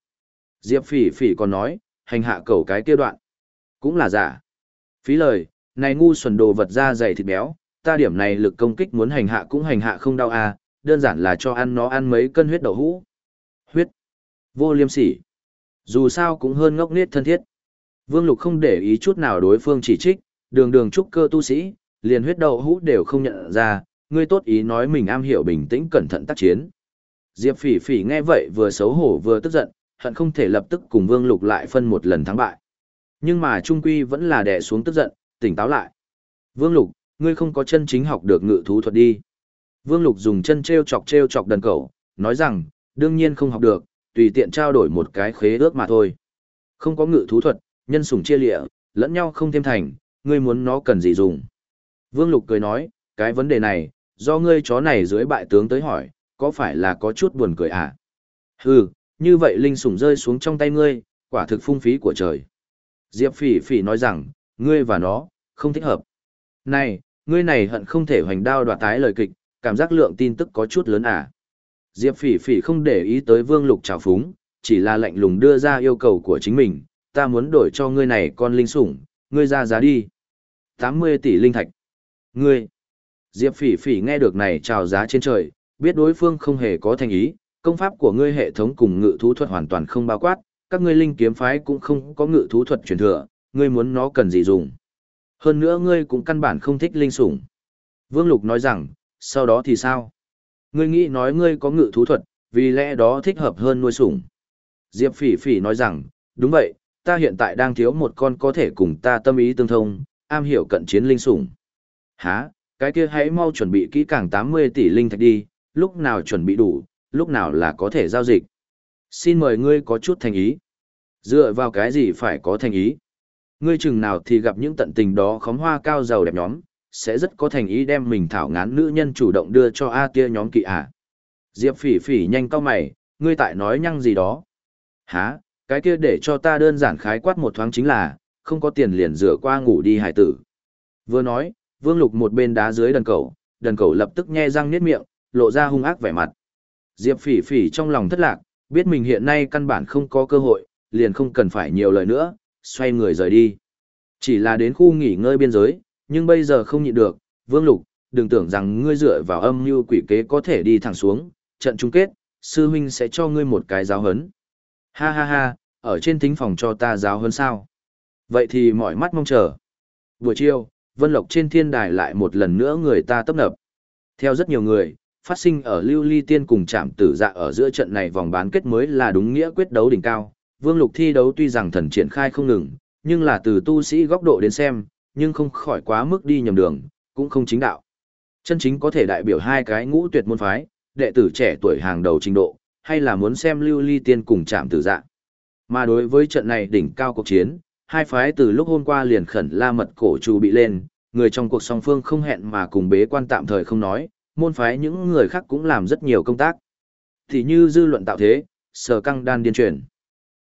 Diệp Phỉ Phỉ còn nói, hành hạ cậu cái kia đoạn. Cũng là giả. Phí lời, này ngu xuẩn đồ vật ra dày thịt béo, ta điểm này lực công kích muốn hành hạ cũng hành hạ không đau à, đơn giản là cho ăn nó ăn mấy cân huyết đậu hũ. Huyết. Vô liêm sỉ. Dù sao cũng hơn ngốc nết thân thiết. Vương Lục không để ý chút nào đối phương chỉ trích, đường đường trúc cơ tu sĩ, liền huyết đậu hũ đều không nhận ra, ngươi tốt ý nói mình am hiểu bình tĩnh cẩn thận tác chiến. Diệp Phỉ Phỉ nghe vậy vừa xấu hổ vừa tức giận, hận không thể lập tức cùng Vương Lục lại phân một lần thắng bại. Nhưng mà Trung Quy vẫn là đè xuống tức giận, tỉnh táo lại. Vương Lục, ngươi không có chân chính học được ngự thú thuật đi. Vương Lục dùng chân treo chọc treo chọc đần cẩu, nói rằng, đương nhiên không học được, tùy tiện trao đổi một cái khế ước mà thôi. Không có ngự thú thuật, nhân sủng chia lịa, lẫn nhau không thêm thành, ngươi muốn nó cần gì dùng. Vương Lục cười nói, cái vấn đề này, do ngươi chó này dưới bại tướng tới hỏi, có phải là có chút buồn cười à? Hừ, như vậy linh sủng rơi xuống trong tay ngươi, quả thực phung phí của trời. Diệp Phỉ Phỉ nói rằng, ngươi và nó, không thích hợp. Này, ngươi này hận không thể hoành đao đoạt tái lời kịch, cảm giác lượng tin tức có chút lớn à. Diệp Phỉ Phỉ không để ý tới Vương Lục trào phúng, chỉ là lạnh lùng đưa ra yêu cầu của chính mình, ta muốn đổi cho ngươi này con linh sủng, ngươi ra giá đi. 80 tỷ linh thạch. Ngươi. Diệp Phỉ Phỉ nghe được này chào giá trên trời, biết đối phương không hề có thành ý, công pháp của ngươi hệ thống cùng ngự thú thuật hoàn toàn không bao quát, các ngươi linh kiếm phái cũng không có ngự thú thuật truyền thừa, ngươi muốn nó cần gì dùng. Hơn nữa ngươi cũng căn bản không thích linh sủng. Vương Lục nói rằng, sau đó thì sao? Ngươi nghĩ nói ngươi có ngự thú thuật, vì lẽ đó thích hợp hơn nuôi sủng. Diệp Phỉ Phỉ nói rằng, đúng vậy, ta hiện tại đang thiếu một con có thể cùng ta tâm ý tương thông, am hiểu cận chiến linh sủng. Hả, cái kia hãy mau chuẩn bị kỹ càng 80 tỷ linh thạch đi, lúc nào chuẩn bị đủ, lúc nào là có thể giao dịch. Xin mời ngươi có chút thành ý. Dựa vào cái gì phải có thành ý? Ngươi chừng nào thì gặp những tận tình đó khóm hoa cao giàu đẹp nhóm, sẽ rất có thành ý đem mình thảo ngán nữ nhân chủ động đưa cho A tia nhóm kỵ à. Diệp phỉ phỉ nhanh cao mày, ngươi tại nói nhăng gì đó. Hả, cái kia để cho ta đơn giản khái quát một thoáng chính là, không có tiền liền rửa qua ngủ đi hải tử. Vừa nói, vương lục một bên đá dưới đần cầu, đần cầu lập tức nhe răng niết miệng, lộ ra hung ác vẻ mặt. Diệp phỉ phỉ trong lòng thất lạc, biết mình hiện nay căn bản không có cơ hội, liền không cần phải nhiều lời nữa, xoay người rời đi. Chỉ là đến khu nghỉ ngơi biên giới, nhưng bây giờ không nhịn được, Vương Lục, đừng tưởng rằng ngươi dựa vào âm mưu quỷ kế có thể đi thẳng xuống, trận chung kết, sư huynh sẽ cho ngươi một cái giáo hấn. Ha ha ha, ở trên thính phòng cho ta giáo hấn sao? Vậy thì mọi mắt mong chờ. Buổi chiều, Vân Lộc trên thiên đài lại một lần nữa người ta tấp nập. Theo rất nhiều người, phát sinh ở lưu ly tiên cùng chạm tử dạ ở giữa trận này vòng bán kết mới là đúng nghĩa quyết đấu đỉnh cao. Vương Lục thi đấu tuy rằng thần triển khai không ngừng, nhưng là từ tu sĩ góc độ đến xem, nhưng không khỏi quá mức đi nhầm đường, cũng không chính đạo. Chân chính có thể đại biểu hai cái ngũ tuyệt môn phái, đệ tử trẻ tuổi hàng đầu trình độ, hay là muốn xem lưu ly tiên cùng chạm tử dạ. Mà đối với trận này đỉnh cao cuộc chiến, hai phái từ lúc hôm qua liền khẩn la mật cổ chu bị lên, người trong cuộc song phương không hẹn mà cùng bế quan tạm thời không nói, môn phái những người khác cũng làm rất nhiều công tác. Thì như dư luận tạo thế, sở căng đan điên truyền.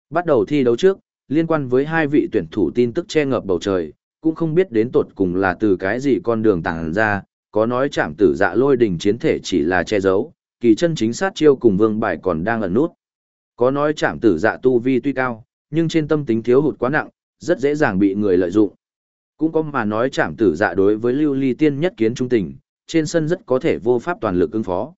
Bắt đầu thi đấu trước, liên quan với hai vị tuyển thủ tin tức che ngập bầu trời, cũng không biết đến tột cùng là từ cái gì con đường tàng ra, có nói chạm tử dạ lôi đình chiến thể chỉ là che giấu, kỳ chân chính sát chiêu cùng vương bài còn đang ẩn nút. Có nói chạm tử dạ tu vi tuy cao, nhưng trên tâm tính thiếu hụt quá nặng, rất dễ dàng bị người lợi dụng. Cũng có mà nói chạm tử dạ đối với lưu ly tiên nhất kiến trung tình, trên sân rất có thể vô pháp toàn lực ứng phó.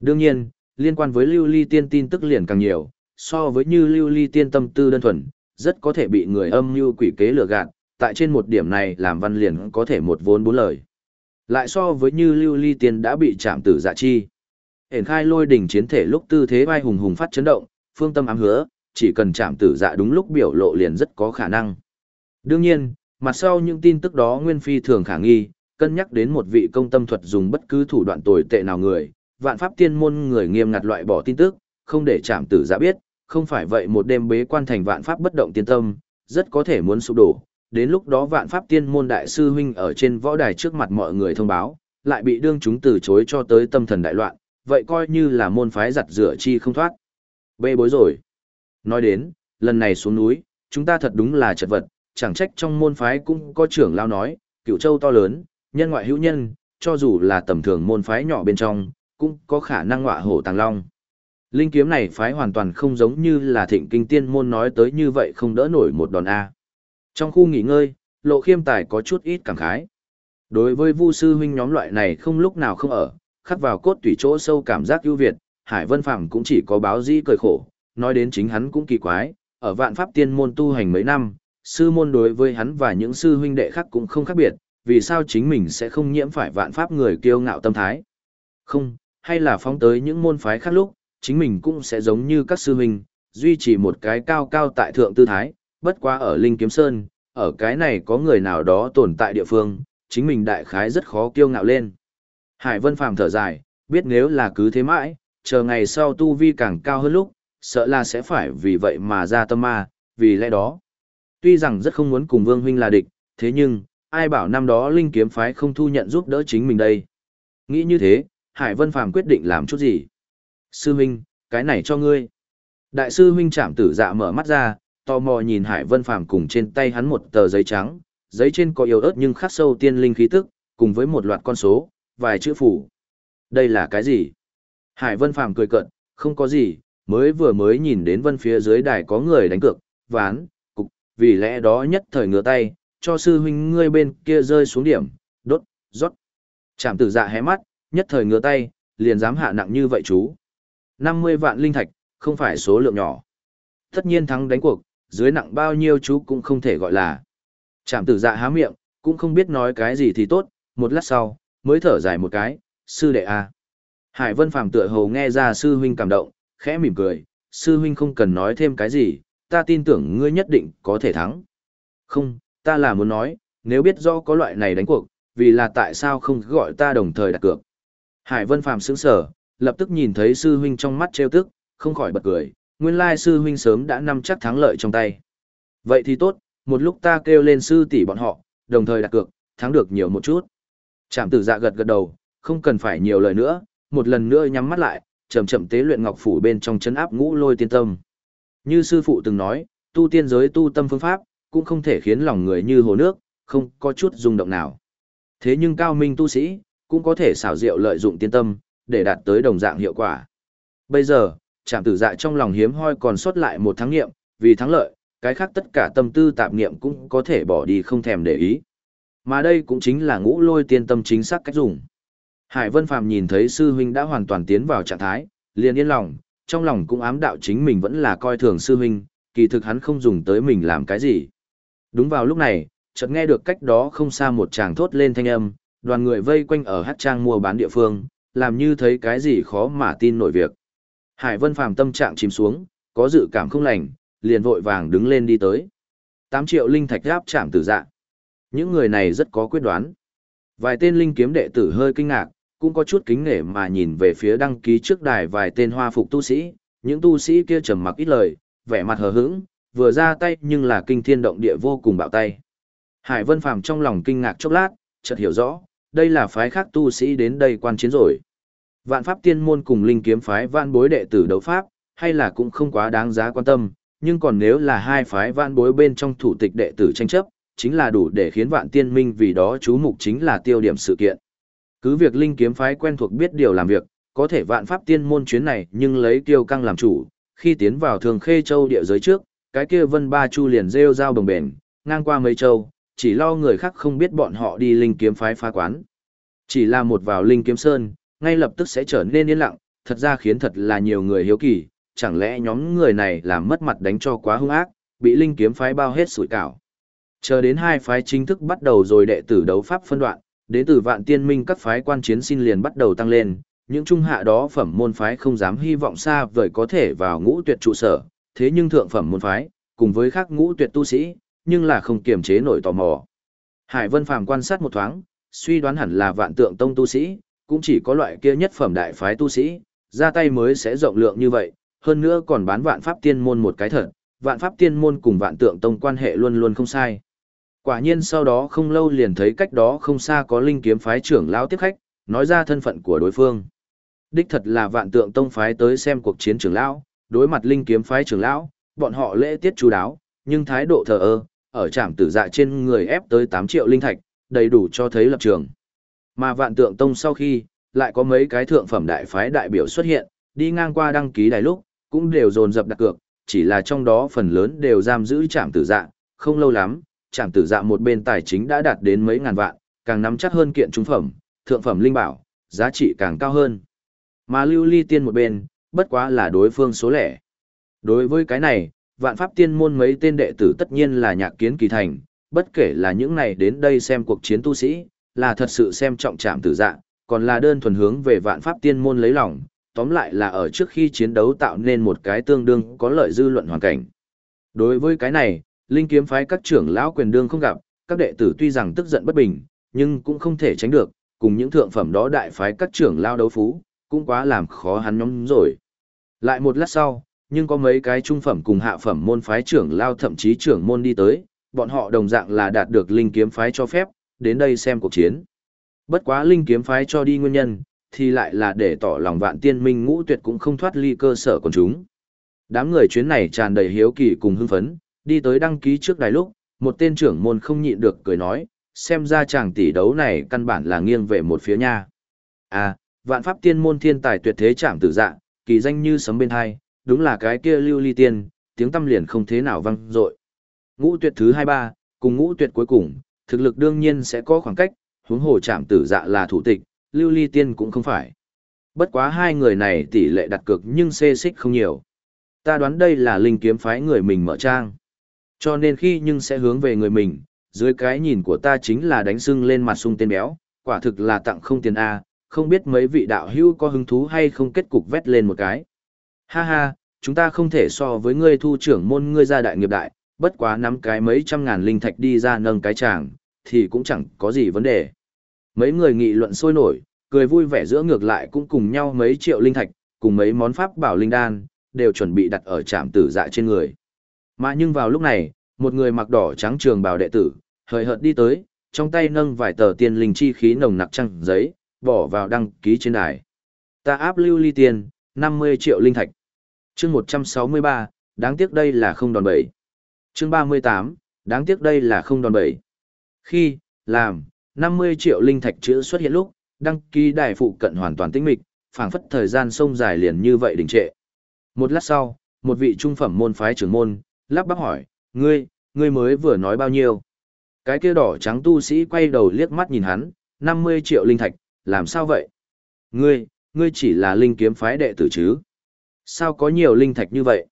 Đương nhiên, liên quan với lưu ly tiên tin tức liền càng nhiều, so với như lưu ly tiên tâm tư đơn thuần, rất có thể bị người âm mưu quỷ kế lừa gạt, tại trên một điểm này làm văn liền có thể một vốn bốn lời. Lại so với như lưu ly tiên đã bị chạm tử dạ chi. Hển khai lôi đỉnh chiến thể lúc tư thế vai hùng hùng phát chấn động, phương tâm ám hứa, chỉ cần chạm tử dạ đúng lúc biểu lộ liền rất có khả năng. Đương nhiên, mặt sau những tin tức đó nguyên phi thường khả nghi, cân nhắc đến một vị công tâm thuật dùng bất cứ thủ đoạn tồi tệ nào người, vạn pháp tiên môn người nghiêm ngặt loại bỏ tin tức, không để trảm tử giả biết, không phải vậy một đêm bế quan thành vạn pháp bất động tiên tâm, rất có thể muốn sụp đổ. Đến lúc đó vạn pháp tiên môn đại sư huynh ở trên võ đài trước mặt mọi người thông báo, lại bị đương chúng từ chối cho tới tâm thần đại loạn, vậy coi như là môn phái giặt rửa chi không thoát. Bê bối rồi. Nói đến, lần này xuống núi, chúng ta thật đúng là chật vật, chẳng trách trong môn phái cũng có trưởng lao nói, cựu châu to lớn, nhân ngoại hữu nhân, cho dù là tầm thường môn phái nhỏ bên trong, cũng có khả năng ngọa hổ tàng long. Linh kiếm này phái hoàn toàn không giống như là thịnh kinh tiên môn nói tới như vậy không đỡ nổi một đòn A. Trong khu nghỉ ngơi, lộ khiêm tài có chút ít cảm khái. Đối với vu sư huynh nhóm loại này không lúc nào không ở, khắc vào cốt tủy chỗ sâu cảm giác ưu việt, Hải Vân Phàm cũng chỉ có báo di cười khổ, nói đến chính hắn cũng kỳ quái, ở vạn pháp tiên môn tu hành mấy năm, sư môn đối với hắn và những sư huynh đệ khác cũng không khác biệt, vì sao chính mình sẽ không nhiễm phải vạn pháp người kiêu ngạo tâm thái. Không, hay là phóng tới những môn phái khác lúc, chính mình cũng sẽ giống như các sư huynh, duy trì một cái cao cao tại thượng tư thái, bất quá ở Linh Kiếm Sơn, ở cái này có người nào đó tồn tại địa phương, chính mình đại khái rất khó kiêu ngạo lên. Hải Vân Phàm thở dài, biết nếu là cứ thế mãi, chờ ngày sau tu vi càng cao hơn lúc, sợ là sẽ phải vì vậy mà ra tâm ma, vì lẽ đó. Tuy rằng rất không muốn cùng Vương Huynh là địch, thế nhưng, ai bảo năm đó Linh Kiếm Phái không thu nhận giúp đỡ chính mình đây. Nghĩ như thế, Hải Vân Phàm quyết định làm chút gì. Sư Huynh, cái này cho ngươi. Đại sư Huynh Trạm tử dạ mở mắt ra, tò mò nhìn Hải Vân Phàm cùng trên tay hắn một tờ giấy trắng, giấy trên có yếu ớt nhưng khắc sâu tiên linh khí tức, cùng với một loạt con số, vài chữ phủ. Đây là cái gì? Hải Vân Phàm cười cợt, không có gì, mới vừa mới nhìn đến vân phía dưới đài có người đánh cược, ván, cục, vì lẽ đó nhất thời ngửa tay, cho sư huynh ngươi bên kia rơi xuống điểm, đốt, rót. Trạm tử dạ hé mắt, nhất thời ngửa tay, liền dám hạ nặng như vậy chú. 50 vạn linh thạch, không phải số lượng nhỏ. Tất nhiên thắng đánh cuộc, dưới nặng bao nhiêu chú cũng không thể gọi là. Trạm tử dạ há miệng, cũng không biết nói cái gì thì tốt, một lát sau, mới thở dài một cái, sư đệ a. Hải Vân Phàm tựa hồ nghe ra sư huynh cảm động, khẽ mỉm cười, sư huynh không cần nói thêm cái gì, ta tin tưởng ngươi nhất định có thể thắng. Không, ta là muốn nói, nếu biết rõ có loại này đánh cuộc, vì là tại sao không gọi ta đồng thời đặt cược. Hải Vân Phàm sững sờ, lập tức nhìn thấy sư huynh trong mắt trêu tức, không khỏi bật cười, nguyên lai sư huynh sớm đã nắm chắc thắng lợi trong tay. Vậy thì tốt, một lúc ta kêu lên sư tỷ bọn họ, đồng thời đặt cược, thắng được nhiều một chút. Trạm tử dạ gật gật đầu, không cần phải nhiều lời nữa, một lần nữa nhắm mắt lại, chậm chậm tế luyện ngọc phủ bên trong chấn áp ngũ lôi tiên tâm. Như sư phụ từng nói, tu tiên giới tu tâm phương pháp, cũng không thể khiến lòng người như hồ nước, không có chút rung động nào. Thế nhưng cao minh tu sĩ, cũng có thể xảo diệu lợi dụng tiên tâm, để đạt tới đồng dạng hiệu quả. Bây giờ, trạm tử dạ trong lòng hiếm hoi còn sót lại một thắng nghiệm, vì thắng lợi, cái khác tất cả tâm tư tạp nghiệm cũng có thể bỏ đi không thèm để ý. Mà đây cũng chính là ngũ lôi tiên tâm chính xác cách dùng. Hải Vân Phàm nhìn thấy sư huynh đã hoàn toàn tiến vào trạng thái, liền yên lòng, trong lòng cũng ám đạo chính mình vẫn là coi thường sư huynh, kỳ thực hắn không dùng tới mình làm cái gì. Đúng vào lúc này, chợt nghe được cách đó không xa một chàng thốt lên thanh âm, đoàn người vây quanh ở hát trang mua bán địa phương, làm như thấy cái gì khó mà tin nổi việc. Hải Vân Phàm tâm trạng chìm xuống, có dự cảm không lành, liền vội vàng đứng lên đi tới. 8 triệu linh thạch áp chạm tử dạ. Những người này rất có quyết đoán. Vài tên linh kiếm đệ tử hơi kinh ngạc, cũng có chút kính nể mà nhìn về phía đăng ký trước đài vài tên hoa phục tu sĩ, những tu sĩ kia trầm mặc ít lời, vẻ mặt hờ hững, vừa ra tay nhưng là kinh thiên động địa vô cùng bạo tay. Hải Vân Phàm trong lòng kinh ngạc chốc lát, chợt hiểu rõ, đây là phái khác tu sĩ đến đây quan chiến rồi. Vạn pháp tiên môn cùng linh kiếm phái vạn bối đệ tử đấu pháp, hay là cũng không quá đáng giá quan tâm, nhưng còn nếu là hai phái vạn bối bên trong thủ tịch đệ tử tranh chấp, chính là đủ để khiến vạn tiên minh vì đó chú mục chính là tiêu điểm sự kiện. Cứ việc linh kiếm phái quen thuộc biết điều làm việc, có thể vạn pháp tiên môn chuyến này nhưng lấy tiêu căng làm chủ, khi tiến vào thường khê châu địa giới trước, cái kia vân ba chu liền rêu rao bồng bền, ngang qua mấy châu, chỉ lo người khác không biết bọn họ đi linh kiếm phái phá quán. Chỉ là một vào linh kiếm sơn, ngay lập tức sẽ trở nên yên lặng, thật ra khiến thật là nhiều người hiếu kỳ, chẳng lẽ nhóm người này làm mất mặt đánh cho quá hung ác, bị linh kiếm phái bao hết sủi cảo. Chờ đến hai phái chính thức bắt đầu rồi đệ tử đấu pháp phân đoạn, đến từ vạn tiên minh các phái quan chiến xin liền bắt đầu tăng lên, những trung hạ đó phẩm môn phái không dám hy vọng xa vời có thể vào ngũ tuyệt trụ sở, thế nhưng thượng phẩm môn phái, cùng với khác ngũ tuyệt tu sĩ, nhưng là không kiềm chế nổi tò mò. Hải Vân Phàm quan sát một thoáng, suy đoán hẳn là vạn tượng tông tu sĩ, cũng chỉ có loại kia nhất phẩm đại phái tu sĩ, ra tay mới sẽ rộng lượng như vậy, hơn nữa còn bán vạn pháp tiên môn một cái thật, vạn pháp tiên môn cùng vạn tượng tông quan hệ luôn luôn không sai. Quả nhiên sau đó không lâu liền thấy cách đó không xa có linh kiếm phái trưởng lão tiếp khách, nói ra thân phận của đối phương. Đích thật là vạn tượng tông phái tới xem cuộc chiến trưởng lão, đối mặt linh kiếm phái trưởng lão, bọn họ lễ tiết chú đáo, nhưng thái độ thờ ơ, ở trạm tử dạ trên người ép tới 8 triệu linh thạch, đầy đủ cho thấy lập trường. Mà vạn tượng tông sau khi, lại có mấy cái thượng phẩm đại phái đại biểu xuất hiện, đi ngang qua đăng ký đài lúc, cũng đều dồn dập đặt cược, chỉ là trong đó phần lớn đều giam giữ trạm tử dạ, không lâu lắm, trạm tử dạ một bên tài chính đã đạt đến mấy ngàn vạn, càng nắm chắc hơn kiện trung phẩm, thượng phẩm linh bảo, giá trị càng cao hơn. Mà lưu ly tiên một bên, bất quá là đối phương số lẻ. Đối với cái này, vạn pháp tiên môn mấy tên đệ tử tất nhiên là nhạc kiến kỳ thành, bất kể là những này đến đây xem cuộc chiến tu sĩ, là thật sự xem trọng trạm tử dạ, còn là đơn thuần hướng về vạn pháp tiên môn lấy lòng, tóm lại là ở trước khi chiến đấu tạo nên một cái tương đương có lợi dư luận hoàn cảnh. Đối với cái này, linh kiếm phái các trưởng lão quyền đương không gặp, các đệ tử tuy rằng tức giận bất bình, nhưng cũng không thể tránh được, cùng những thượng phẩm đó đại phái các trưởng lao đấu phú, cũng quá làm khó hắn nhóm rồi. Lại một lát sau, nhưng có mấy cái trung phẩm cùng hạ phẩm môn phái trưởng lao thậm chí trưởng môn đi tới, bọn họ đồng dạng là đạt được linh kiếm phái cho phép, đến đây xem cuộc chiến. Bất quá linh kiếm phái cho đi nguyên nhân, thì lại là để tỏ lòng vạn tiên minh ngũ tuyệt cũng không thoát ly cơ sở của chúng. Đám người chuyến này tràn đầy hiếu kỳ cùng hưng phấn, đi tới đăng ký trước đài lúc, một tên trưởng môn không nhịn được cười nói, xem ra chàng tỷ đấu này căn bản là nghiêng về một phía nha. À, vạn pháp tiên môn thiên tài tuyệt thế chạm tử dạ, kỳ danh như sấm bên hai, đúng là cái kia lưu ly tiên, tiếng tâm liền không thế nào vang dội. Ngũ tuyệt thứ hai ba, cùng ngũ tuyệt cuối cùng, thực lực đương nhiên sẽ có khoảng cách, huống hồ chạm tử dạ là thủ tịch, lưu ly tiên cũng không phải. Bất quá hai người này tỷ lệ đặt cược nhưng xê xích không nhiều. Ta đoán đây là linh kiếm phái người mình mở trang. Cho nên khi nhưng sẽ hướng về người mình, dưới cái nhìn của ta chính là đánh sưng lên mặt sung tên béo, quả thực là tặng không tiền A, không biết mấy vị đạo hữu có hứng thú hay không kết cục vét lên một cái. Ha ha, chúng ta không thể so với ngươi thu trưởng môn ngươi ra đại nghiệp đại, bất quá nắm cái mấy trăm ngàn linh thạch đi ra nâng cái chàng, thì cũng chẳng có gì vấn đề. Mấy người nghị luận sôi nổi, cười vui vẻ giữa ngược lại cũng cùng nhau mấy triệu linh thạch, cùng mấy món pháp bảo linh đan, đều chuẩn bị đặt ở trạm tử dạ trên người. Mà nhưng vào lúc này, một người mặc đỏ trắng trường bào đệ tử, hời hợt đi tới, trong tay nâng vài tờ tiền linh chi khí nồng nặc trăng giấy, bỏ vào đăng ký trên đài. Ta áp lưu ly tiền, 50 triệu linh thạch. chương 163, đáng tiếc đây là không đòn bẩy. chương 38, đáng tiếc đây là không đòn bẩy. Khi, làm, 50 triệu linh thạch chữ xuất hiện lúc, đăng ký đài phụ cận hoàn toàn tĩnh mịch, phảng phất thời gian sông dài liền như vậy đình trệ. Một lát sau, một vị trung phẩm môn phái trưởng môn, lắp bắp hỏi, ngươi, ngươi mới vừa nói bao nhiêu? Cái kia đỏ trắng tu sĩ quay đầu liếc mắt nhìn hắn, 50 triệu linh thạch, làm sao vậy? Ngươi, ngươi chỉ là linh kiếm phái đệ tử chứ? Sao có nhiều linh thạch như vậy?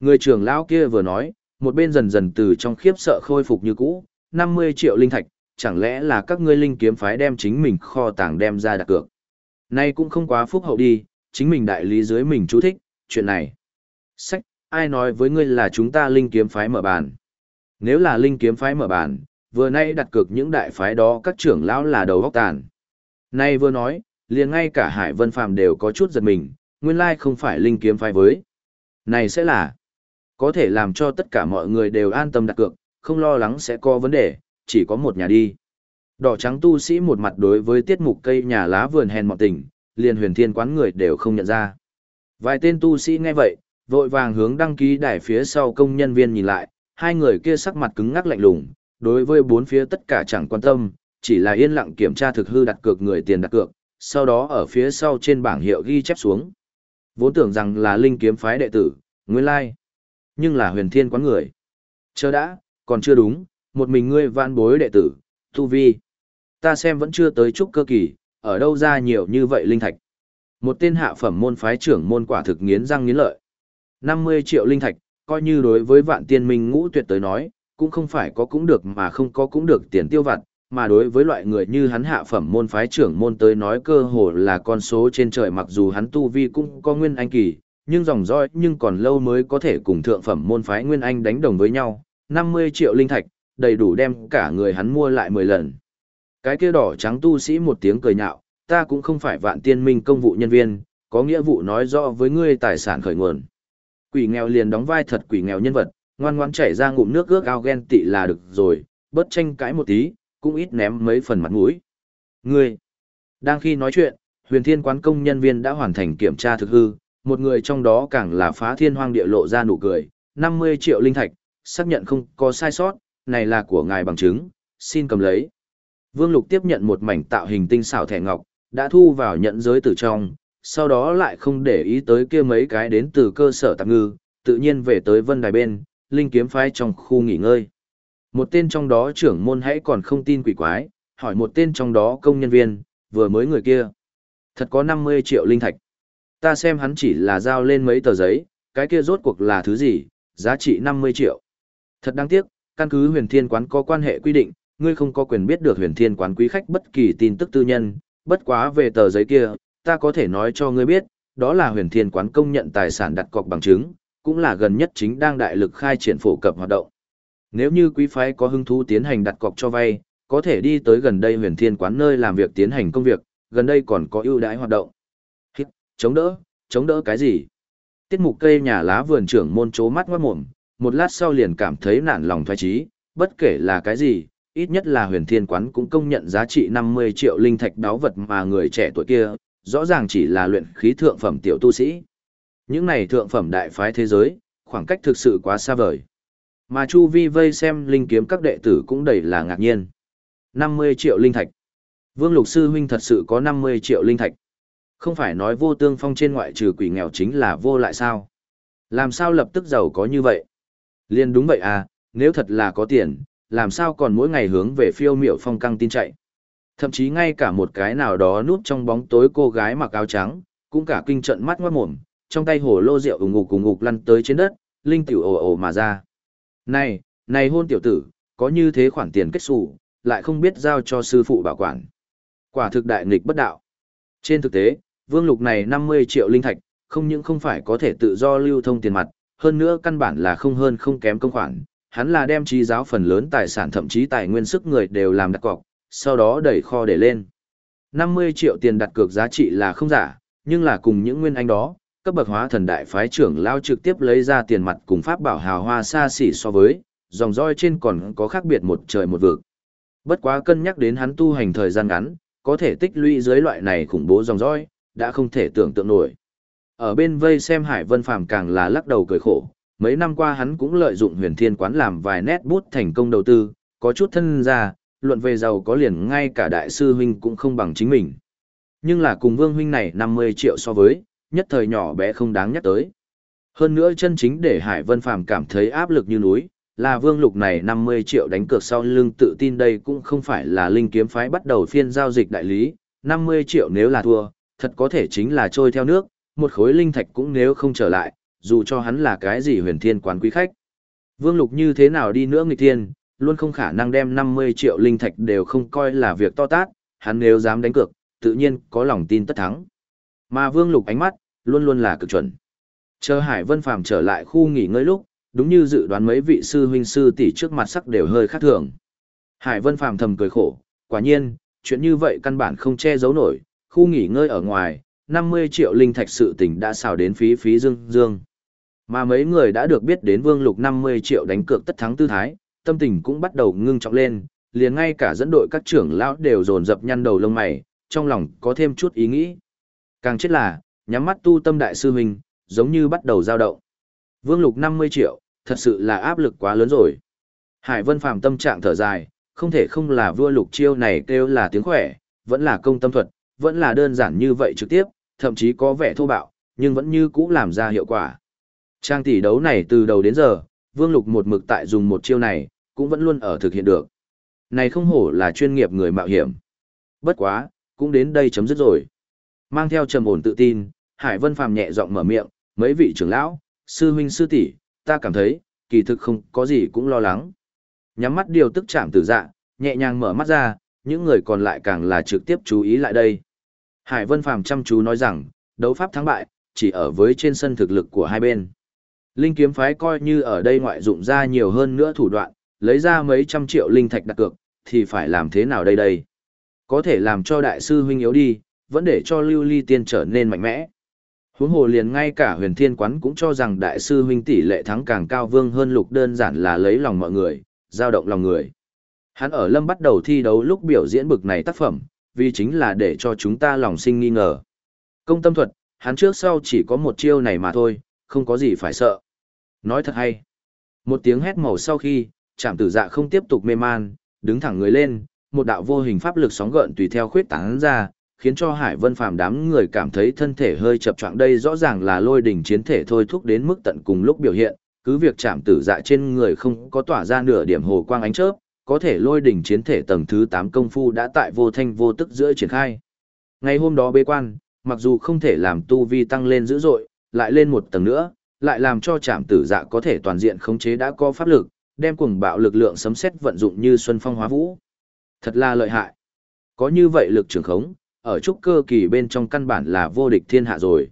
Người trưởng lão kia vừa nói, một bên dần dần từ trong khiếp sợ khôi phục như cũ, 50 triệu linh thạch, chẳng lẽ là các ngươi linh kiếm phái đem chính mình kho tàng đem ra đặt cược. Nay cũng không quá phúc hậu đi, chính mình đại lý dưới mình chú thích, chuyện này. Sách, ai nói với ngươi là chúng ta linh kiếm phái mở bàn? Nếu là linh kiếm phái mở bàn, vừa nay đặt cược những đại phái đó các trưởng lão là đầu góc tàn. Nay vừa nói, liền ngay cả Hải Vân Phàm đều có chút giật mình, nguyên lai không phải linh kiếm phái với. Này sẽ là, có thể làm cho tất cả mọi người đều an tâm đặt cược, không lo lắng sẽ có vấn đề, chỉ có một nhà đi. Đỏ trắng tu sĩ một mặt đối với tiết mục cây nhà lá vườn hèn mọn tình, liền huyền thiên quán người đều không nhận ra. Vài tên tu sĩ nghe vậy, vội vàng hướng đăng ký đài phía sau công nhân viên nhìn lại, hai người kia sắc mặt cứng ngắc lạnh lùng, đối với bốn phía tất cả chẳng quan tâm, chỉ là yên lặng kiểm tra thực hư đặt cược người tiền đặt cược, sau đó ở phía sau trên bảng hiệu ghi chép xuống. Vốn tưởng rằng là linh kiếm phái đệ tử, nguyên lai, nhưng là huyền thiên quán người. Chờ đã, còn chưa đúng, một mình ngươi vạn bối đệ tử, tu vi. Ta xem vẫn chưa tới chút cơ kỳ, ở đâu ra nhiều như vậy linh thạch. Một tên hạ phẩm môn phái trưởng môn quả thực nghiến răng nghiến lợi. 50 triệu linh thạch, coi như đối với vạn tiên minh ngũ tuyệt tới nói, cũng không phải có cũng được mà không có cũng được tiền tiêu vặt, mà đối với loại người như hắn hạ phẩm môn phái trưởng môn tới nói cơ hồ là con số trên trời mặc dù hắn tu vi cũng có nguyên anh kỳ, nhưng dòng dõi nhưng còn lâu mới có thể cùng thượng phẩm môn phái nguyên anh đánh đồng với nhau, 50 triệu linh thạch, đầy đủ đem cả người hắn mua lại 10 lần. Cái kia đỏ trắng tu sĩ một tiếng cười nhạo, ta cũng không phải vạn tiên minh công vụ nhân viên, có nghĩa vụ nói rõ với ngươi tài sản khởi nguồn. Quỷ nghèo liền đóng vai thật quỷ nghèo nhân vật, ngoan ngoãn chảy ra ngụm nước ước ao ghen tị là được rồi, bớt tranh cãi một tí, cũng ít ném mấy phần mặt mũi. Ngươi, đang khi nói chuyện, huyền thiên quán công nhân viên đã hoàn thành kiểm tra thực hư, một người trong đó càng là phá thiên hoang địa lộ ra nụ cười, 50 triệu linh thạch, xác nhận không có sai sót, này là của ngài bằng chứng, xin cầm lấy. Vương Lục tiếp nhận một mảnh tạo hình tinh xảo thẻ ngọc, đã thu vào nhận giới từ trong, sau đó lại không để ý tới kia mấy cái đến từ cơ sở tạm ngư, tự nhiên về tới vân đài bên, linh kiếm phái trong khu nghỉ ngơi. Một tên trong đó trưởng môn hãy còn không tin quỷ quái, hỏi một tên trong đó công nhân viên, vừa mới người kia. Thật có 50 triệu linh thạch. Ta xem hắn chỉ là giao lên mấy tờ giấy, cái kia rốt cuộc là thứ gì, giá trị 50 triệu. Thật đáng tiếc, căn cứ huyền thiên quán có quan hệ quy định, ngươi không có quyền biết được huyền thiên quán quý khách bất kỳ tin tức tư nhân, bất quá về tờ giấy kia, ta có thể nói cho ngươi biết, đó là huyền thiên quán công nhận tài sản đặt cọc bằng chứng, cũng là gần nhất chính đang đại lực khai triển phổ cập hoạt động. Nếu như quý phái có hứng thú tiến hành đặt cọc cho vay, có thể đi tới gần đây huyền thiên quán nơi làm việc tiến hành công việc, gần đây còn có ưu đãi hoạt động. Hít, chống đỡ, chống đỡ cái gì? Tiết mục cây nhà lá vườn trưởng môn chố mắt ngoát mồm, một lát sau liền cảm thấy nản lòng thoái trí, bất kể là cái gì, ít nhất là huyền thiên quán cũng công nhận giá trị 50 triệu linh thạch đáo vật mà người trẻ tuổi kia, rõ ràng chỉ là luyện khí thượng phẩm tiểu tu sĩ. Những này thượng phẩm đại phái thế giới, khoảng cách thực sự quá xa vời. Mà Chu Vi vây xem linh kiếm các đệ tử cũng đầy là ngạc nhiên. 50 triệu linh thạch. Vương Lục Sư Huynh thật sự có 50 triệu linh thạch. Không phải nói vô tương phong trên ngoại trừ quỷ nghèo chính là vô lại sao? Làm sao lập tức giàu có như vậy? Liên đúng vậy à, nếu thật là có tiền, làm sao còn mỗi ngày hướng về phiêu miểu phong căng tin chạy. Thậm chí ngay cả một cái nào đó núp trong bóng tối cô gái mặc áo trắng, cũng cả kinh trận mắt ngoát mồm, trong tay hồ lô rượu ủng ngục cùng ngục lăn tới trên đất, linh tiểu ồ ồ mà ra. Này, này hôn tiểu tử, có như thế khoản tiền kết xù, lại không biết giao cho sư phụ bảo quản. Quả thực đại nghịch bất đạo. Trên thực tế, vương lục này 50 triệu linh thạch, không những không phải có thể tự do lưu thông tiền mặt, hơn nữa căn bản là không hơn không kém công khoản, hắn là đem trí giáo phần lớn tài sản thậm chí tài nguyên sức người đều làm đặt cọc, sau đó đẩy kho để lên. 50 triệu tiền đặt cược giá trị là không giả, nhưng là cùng những nguyên anh đó, cấp bậc hóa thần đại phái trưởng lao trực tiếp lấy ra tiền mặt cùng pháp bảo hào hoa xa xỉ so với, dòng roi trên còn có khác biệt một trời một vực. Bất quá cân nhắc đến hắn tu hành thời gian ngắn, có thể tích lũy dưới loại này khủng bố dòng roi, đã không thể tưởng tượng nổi. Ở bên vây xem Hải Vân Phàm càng là lắc đầu cười khổ, mấy năm qua hắn cũng lợi dụng huyền thiên quán làm vài nét bút thành công đầu tư, có chút thân ra, luận về giàu có liền ngay cả đại sư huynh cũng không bằng chính mình. Nhưng là cùng vương huynh này 50 triệu so với, nhất thời nhỏ bé không đáng nhắc tới. Hơn nữa chân chính để Hải Vân Phàm cảm thấy áp lực như núi, là vương lục này 50 triệu đánh cược sau lưng tự tin đây cũng không phải là linh kiếm phái bắt đầu phiên giao dịch đại lý, 50 triệu nếu là thua, thật có thể chính là trôi theo nước, một khối linh thạch cũng nếu không trở lại, dù cho hắn là cái gì huyền thiên quán quý khách. Vương lục như thế nào đi nữa nghịch thiên, luôn không khả năng đem 50 triệu linh thạch đều không coi là việc to tát, hắn nếu dám đánh cược, tự nhiên có lòng tin tất thắng. Mà Vương Lục ánh mắt, luôn luôn là cực chuẩn. Chờ Hải Vân Phàm trở lại khu nghỉ ngơi lúc, đúng như dự đoán mấy vị sư huynh sư tỷ trước mặt sắc đều hơi khác thường. Hải Vân Phàm thầm cười khổ, quả nhiên, chuyện như vậy căn bản không che giấu nổi, khu nghỉ ngơi ở ngoài, 50 triệu linh thạch sự tình đã xào đến phí phí dương dương. Mà mấy người đã được biết đến Vương Lục 50 triệu đánh cược tất thắng tư thái, tâm tình cũng bắt đầu ngưng trọng lên, liền ngay cả dẫn đội các trưởng lão đều dồn dập nhăn đầu lông mày, trong lòng có thêm chút ý nghĩ. Càng chết là, nhắm mắt tu tâm đại sư huynh, giống như bắt đầu dao động. Vương Lục 50 triệu, thật sự là áp lực quá lớn rồi. Hải Vân Phàm tâm trạng thở dài, không thể không là vua Lục chiêu này kêu là tiếng khỏe, vẫn là công tâm thuật, vẫn là đơn giản như vậy trực tiếp, thậm chí có vẻ thô bạo, nhưng vẫn như cũ làm ra hiệu quả. Trang tỷ đấu này từ đầu đến giờ, Vương Lục một mực tại dùng một chiêu này, cũng vẫn luôn ở thực hiện được. Này không hổ là chuyên nghiệp người mạo hiểm. Bất quá, cũng đến đây chấm dứt rồi. Mang theo trầm ổn tự tin, Hải Vân Phàm nhẹ giọng mở miệng, mấy vị trưởng lão, sư huynh sư tỷ, ta cảm thấy, kỳ thực không có gì cũng lo lắng. Nhắm mắt điều tức chạm tử dạ, nhẹ nhàng mở mắt ra, những người còn lại càng là trực tiếp chú ý lại đây. Hải Vân Phàm chăm chú nói rằng, đấu pháp thắng bại, chỉ ở với trên sân thực lực của hai bên. Linh kiếm phái coi như ở đây ngoại dụng ra nhiều hơn nữa thủ đoạn, lấy ra mấy trăm triệu linh thạch đặt cược, thì phải làm thế nào đây đây? Có thể làm cho đại sư huynh yếu đi, vẫn để cho lưu ly tiên trở nên mạnh mẽ. Huống hồ liền ngay cả huyền thiên quán cũng cho rằng đại sư huynh tỷ lệ thắng càng cao vương hơn lục đơn giản là lấy lòng mọi người, giao động lòng người. Hắn ở lâm bắt đầu thi đấu lúc biểu diễn bực này tác phẩm, vì chính là để cho chúng ta lòng sinh nghi ngờ. Công tâm thuật, hắn trước sau chỉ có một chiêu này mà thôi, không có gì phải sợ. Nói thật hay. Một tiếng hét màu sau khi, trạm tử dạ không tiếp tục mê man, đứng thẳng người lên, một đạo vô hình pháp lực sóng gợn tùy theo khuyết tán ra, khiến cho Hải Vân Phàm đám người cảm thấy thân thể hơi chập choạng đây rõ ràng là lôi đỉnh chiến thể thôi thúc đến mức tận cùng lúc biểu hiện, cứ việc chạm tử dạ trên người không có tỏa ra nửa điểm hồ quang ánh chớp, có thể lôi đỉnh chiến thể tầng thứ 8 công phu đã tại vô thanh vô tức giữa triển khai. Ngày hôm đó bế quan, mặc dù không thể làm tu vi tăng lên dữ dội, lại lên một tầng nữa, lại làm cho chạm tử dạ có thể toàn diện khống chế đã có pháp lực, đem cuồng bạo lực lượng sấm xét vận dụng như xuân phong hóa vũ. Thật là lợi hại. Có như vậy lực trường khống, ở trúc cơ kỳ bên trong căn bản là vô địch thiên hạ rồi.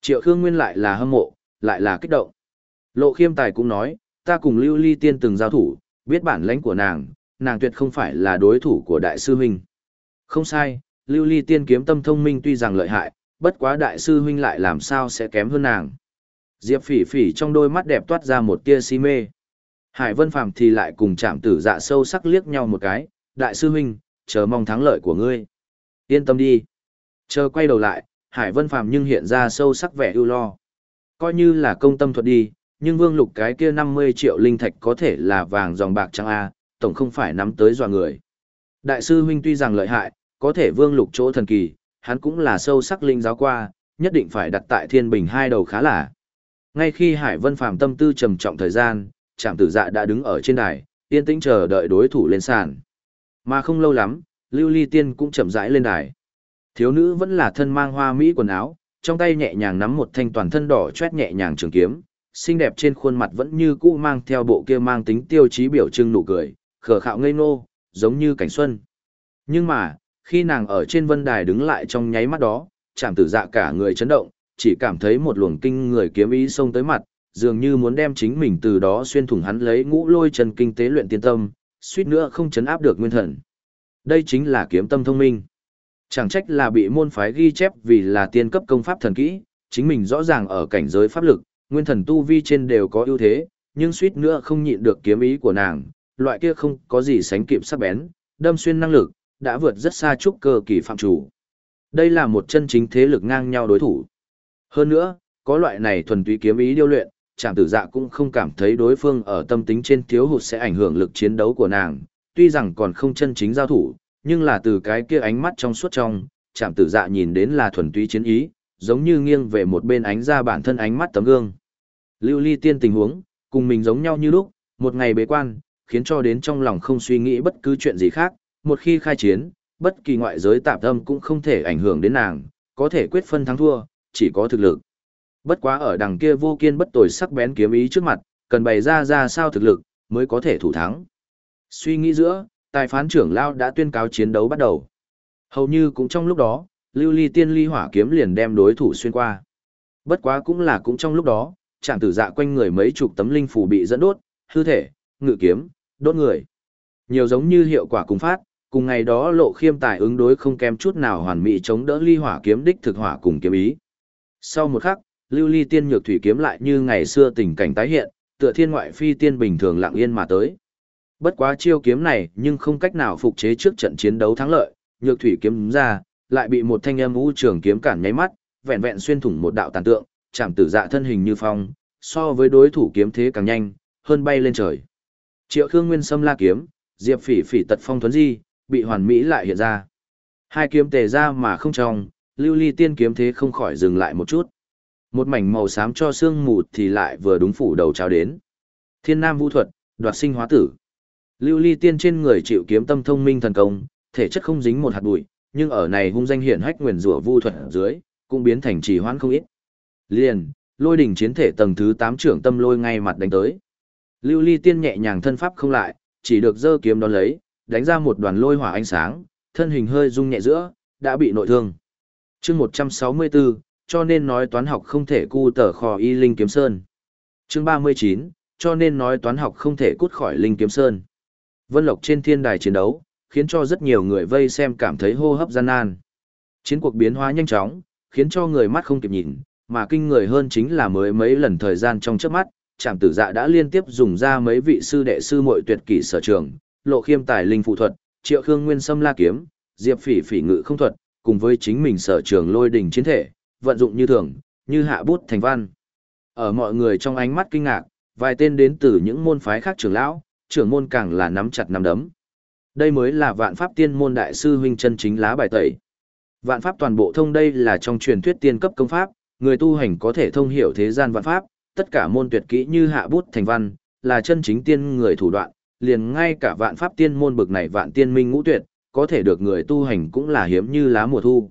Triệu Khương Nguyên lại là hâm mộ, lại là kích động. Lộ khiêm tài cũng nói, ta cùng Lưu Ly Tiên từng giao thủ, biết bản lãnh của nàng, nàng tuyệt không phải là đối thủ của đại sư huynh. Không sai, Lưu Ly Tiên kiếm tâm thông minh tuy rằng lợi hại, bất quá đại sư huynh lại làm sao sẽ kém hơn nàng. Diệp phỉ phỉ trong đôi mắt đẹp toát ra một tia si mê. Hải Vân Phàm thì lại cùng chạm tử dạ sâu sắc liếc nhau một cái, đại sư huynh, chờ mong thắng lợi của ngươi. Yên tâm đi. Chờ quay đầu lại, Hải Vân Phàm nhưng hiện ra sâu sắc vẻ ưu lo. Coi như là công tâm thuật đi, nhưng vương lục cái kia 50 triệu linh thạch có thể là vàng dòng bạc trắng A, tổng không phải nắm tới dọa người. Đại sư huynh tuy rằng lợi hại, có thể vương lục chỗ thần kỳ, hắn cũng là sâu sắc linh giáo qua, nhất định phải đặt tại thiên bình hai đầu khá là. Ngay khi Hải Vân Phàm tâm tư trầm trọng thời gian, trạm tử dạ đã đứng ở trên đài, yên tĩnh chờ đợi đối thủ lên sàn. Mà không lâu lắm, Lưu Ly Tiên cũng chậm rãi lên đài. Thiếu nữ vẫn là thân mang hoa mỹ quần áo, trong tay nhẹ nhàng nắm một thanh toàn thân đỏ chét nhẹ nhàng trường kiếm, xinh đẹp trên khuôn mặt vẫn như cũ mang theo bộ kia mang tính tiêu chí biểu trưng nụ cười, khờ khạo ngây ngô, giống như cảnh xuân. Nhưng mà, khi nàng ở trên vân đài đứng lại trong nháy mắt đó, chạm tử dạ cả người chấn động, chỉ cảm thấy một luồng kinh người kiếm ý xông tới mặt, dường như muốn đem chính mình từ đó xuyên thủng hắn lấy ngũ lôi chân kinh tế luyện tiên tâm, suýt nữa không chấn áp được nguyên thần. Đây chính là kiếm tâm thông minh. Chẳng trách là bị môn phái ghi chép vì là tiên cấp công pháp thần kỹ, chính mình rõ ràng ở cảnh giới pháp lực, nguyên thần tu vi trên đều có ưu thế, nhưng suýt nữa không nhịn được kiếm ý của nàng, loại kia không có gì sánh kịp sắc bén, đâm xuyên năng lực, đã vượt rất xa trúc cơ kỳ phạm chủ. Đây là một chân chính thế lực ngang nhau đối thủ. Hơn nữa, có loại này thuần túy kiếm ý điêu luyện, chàng tử dạ cũng không cảm thấy đối phương ở tâm tính trên thiếu hụt sẽ ảnh hưởng lực chiến đấu của nàng, tuy rằng còn không chân chính giao thủ, nhưng là từ cái kia ánh mắt trong suốt trong, chạm tử dạ nhìn đến là thuần túy chiến ý, giống như nghiêng về một bên ánh ra bản thân ánh mắt tấm gương. Lưu ly tiên tình huống, cùng mình giống nhau như lúc, một ngày bế quan, khiến cho đến trong lòng không suy nghĩ bất cứ chuyện gì khác, một khi khai chiến, bất kỳ ngoại giới tạp tâm cũng không thể ảnh hưởng đến nàng, có thể quyết phân thắng thua, chỉ có thực lực. Bất quá ở đằng kia vô kiên bất tồi sắc bén kiếm ý trước mặt, cần bày ra ra sao thực lực, mới có thể thủ thắng. Suy nghĩ giữa, tài phán trưởng Lao đã tuyên cáo chiến đấu bắt đầu. Hầu như cũng trong lúc đó, lưu ly tiên ly hỏa kiếm liền đem đối thủ xuyên qua. Bất quá cũng là cũng trong lúc đó, chạm tử dạ quanh người mấy chục tấm linh phủ bị dẫn đốt, hư thể, ngự kiếm, đốt người. Nhiều giống như hiệu quả cùng phát, cùng ngày đó lộ khiêm tài ứng đối không kém chút nào hoàn mỹ chống đỡ ly hỏa kiếm đích thực hỏa cùng kiếm ý. Sau một khắc, lưu ly tiên nhược thủy kiếm lại như ngày xưa tình cảnh tái hiện, tựa thiên ngoại phi tiên bình thường lặng yên mà tới. Bất quá chiêu kiếm này nhưng không cách nào phục chế trước trận chiến đấu thắng lợi, nhược thủy kiếm ra, lại bị một thanh âm u trường kiếm cản nháy mắt, vẹn vẹn xuyên thủng một đạo tàn tượng, chạm tử dạ thân hình như phong, so với đối thủ kiếm thế càng nhanh, hơn bay lên trời. Triệu Khương Nguyên Sâm la kiếm, Diệp Phỉ Phỉ tật phong thuấn di, bị hoàn mỹ lại hiện ra. Hai kiếm tề ra mà không trong, lưu ly tiên kiếm thế không khỏi dừng lại một chút. Một mảnh màu xám cho xương mù thì lại vừa đúng phủ đầu cháo đến. Thiên Nam Vũ thuật, đoạt sinh hóa tử. Lưu ly tiên trên người chịu kiếm tâm thông minh thần công, thể chất không dính một hạt bụi, nhưng ở này hung danh hiển hách nguyền rủa vu thuật ở dưới, cũng biến thành trì hoãn không ít. Liền, lôi đỉnh chiến thể tầng thứ 8 trưởng tâm lôi ngay mặt đánh tới. Lưu ly tiên nhẹ nhàng thân pháp không lại, chỉ được giơ kiếm đón lấy, đánh ra một đoàn lôi hỏa ánh sáng, thân hình hơi rung nhẹ giữa, đã bị nội thương. chương 164, cho nên nói toán học không thể cu tờ kho y linh kiếm sơn. chương 39, cho nên nói toán học không thể cút khỏi linh kiếm sơn. Vân Lộc trên thiên đài chiến đấu, khiến cho rất nhiều người vây xem cảm thấy hô hấp gian nan. Chiến cuộc biến hóa nhanh chóng, khiến cho người mắt không kịp nhìn, mà kinh người hơn chính là mới mấy lần thời gian trong trước mắt, trạm tử dạ đã liên tiếp dùng ra mấy vị sư đệ sư muội tuyệt kỷ sở trường, lộ khiêm tài linh phụ thuật, triệu khương nguyên sâm la kiếm, diệp phỉ phỉ ngự không thuật, cùng với chính mình sở trường lôi đỉnh chiến thể, vận dụng như thường, như hạ bút thành văn. Ở mọi người trong ánh mắt kinh ngạc, vài tên đến từ những môn phái khác trưởng lão, trưởng môn càng là nắm chặt nắm đấm. Đây mới là vạn pháp tiên môn đại sư huynh chân chính lá bài tẩy. Vạn pháp toàn bộ thông đây là trong truyền thuyết tiên cấp công pháp, người tu hành có thể thông hiểu thế gian vạn pháp, tất cả môn tuyệt kỹ như hạ bút thành văn, là chân chính tiên người thủ đoạn, liền ngay cả vạn pháp tiên môn bực này vạn tiên minh ngũ tuyệt, có thể được người tu hành cũng là hiếm như lá mùa thu.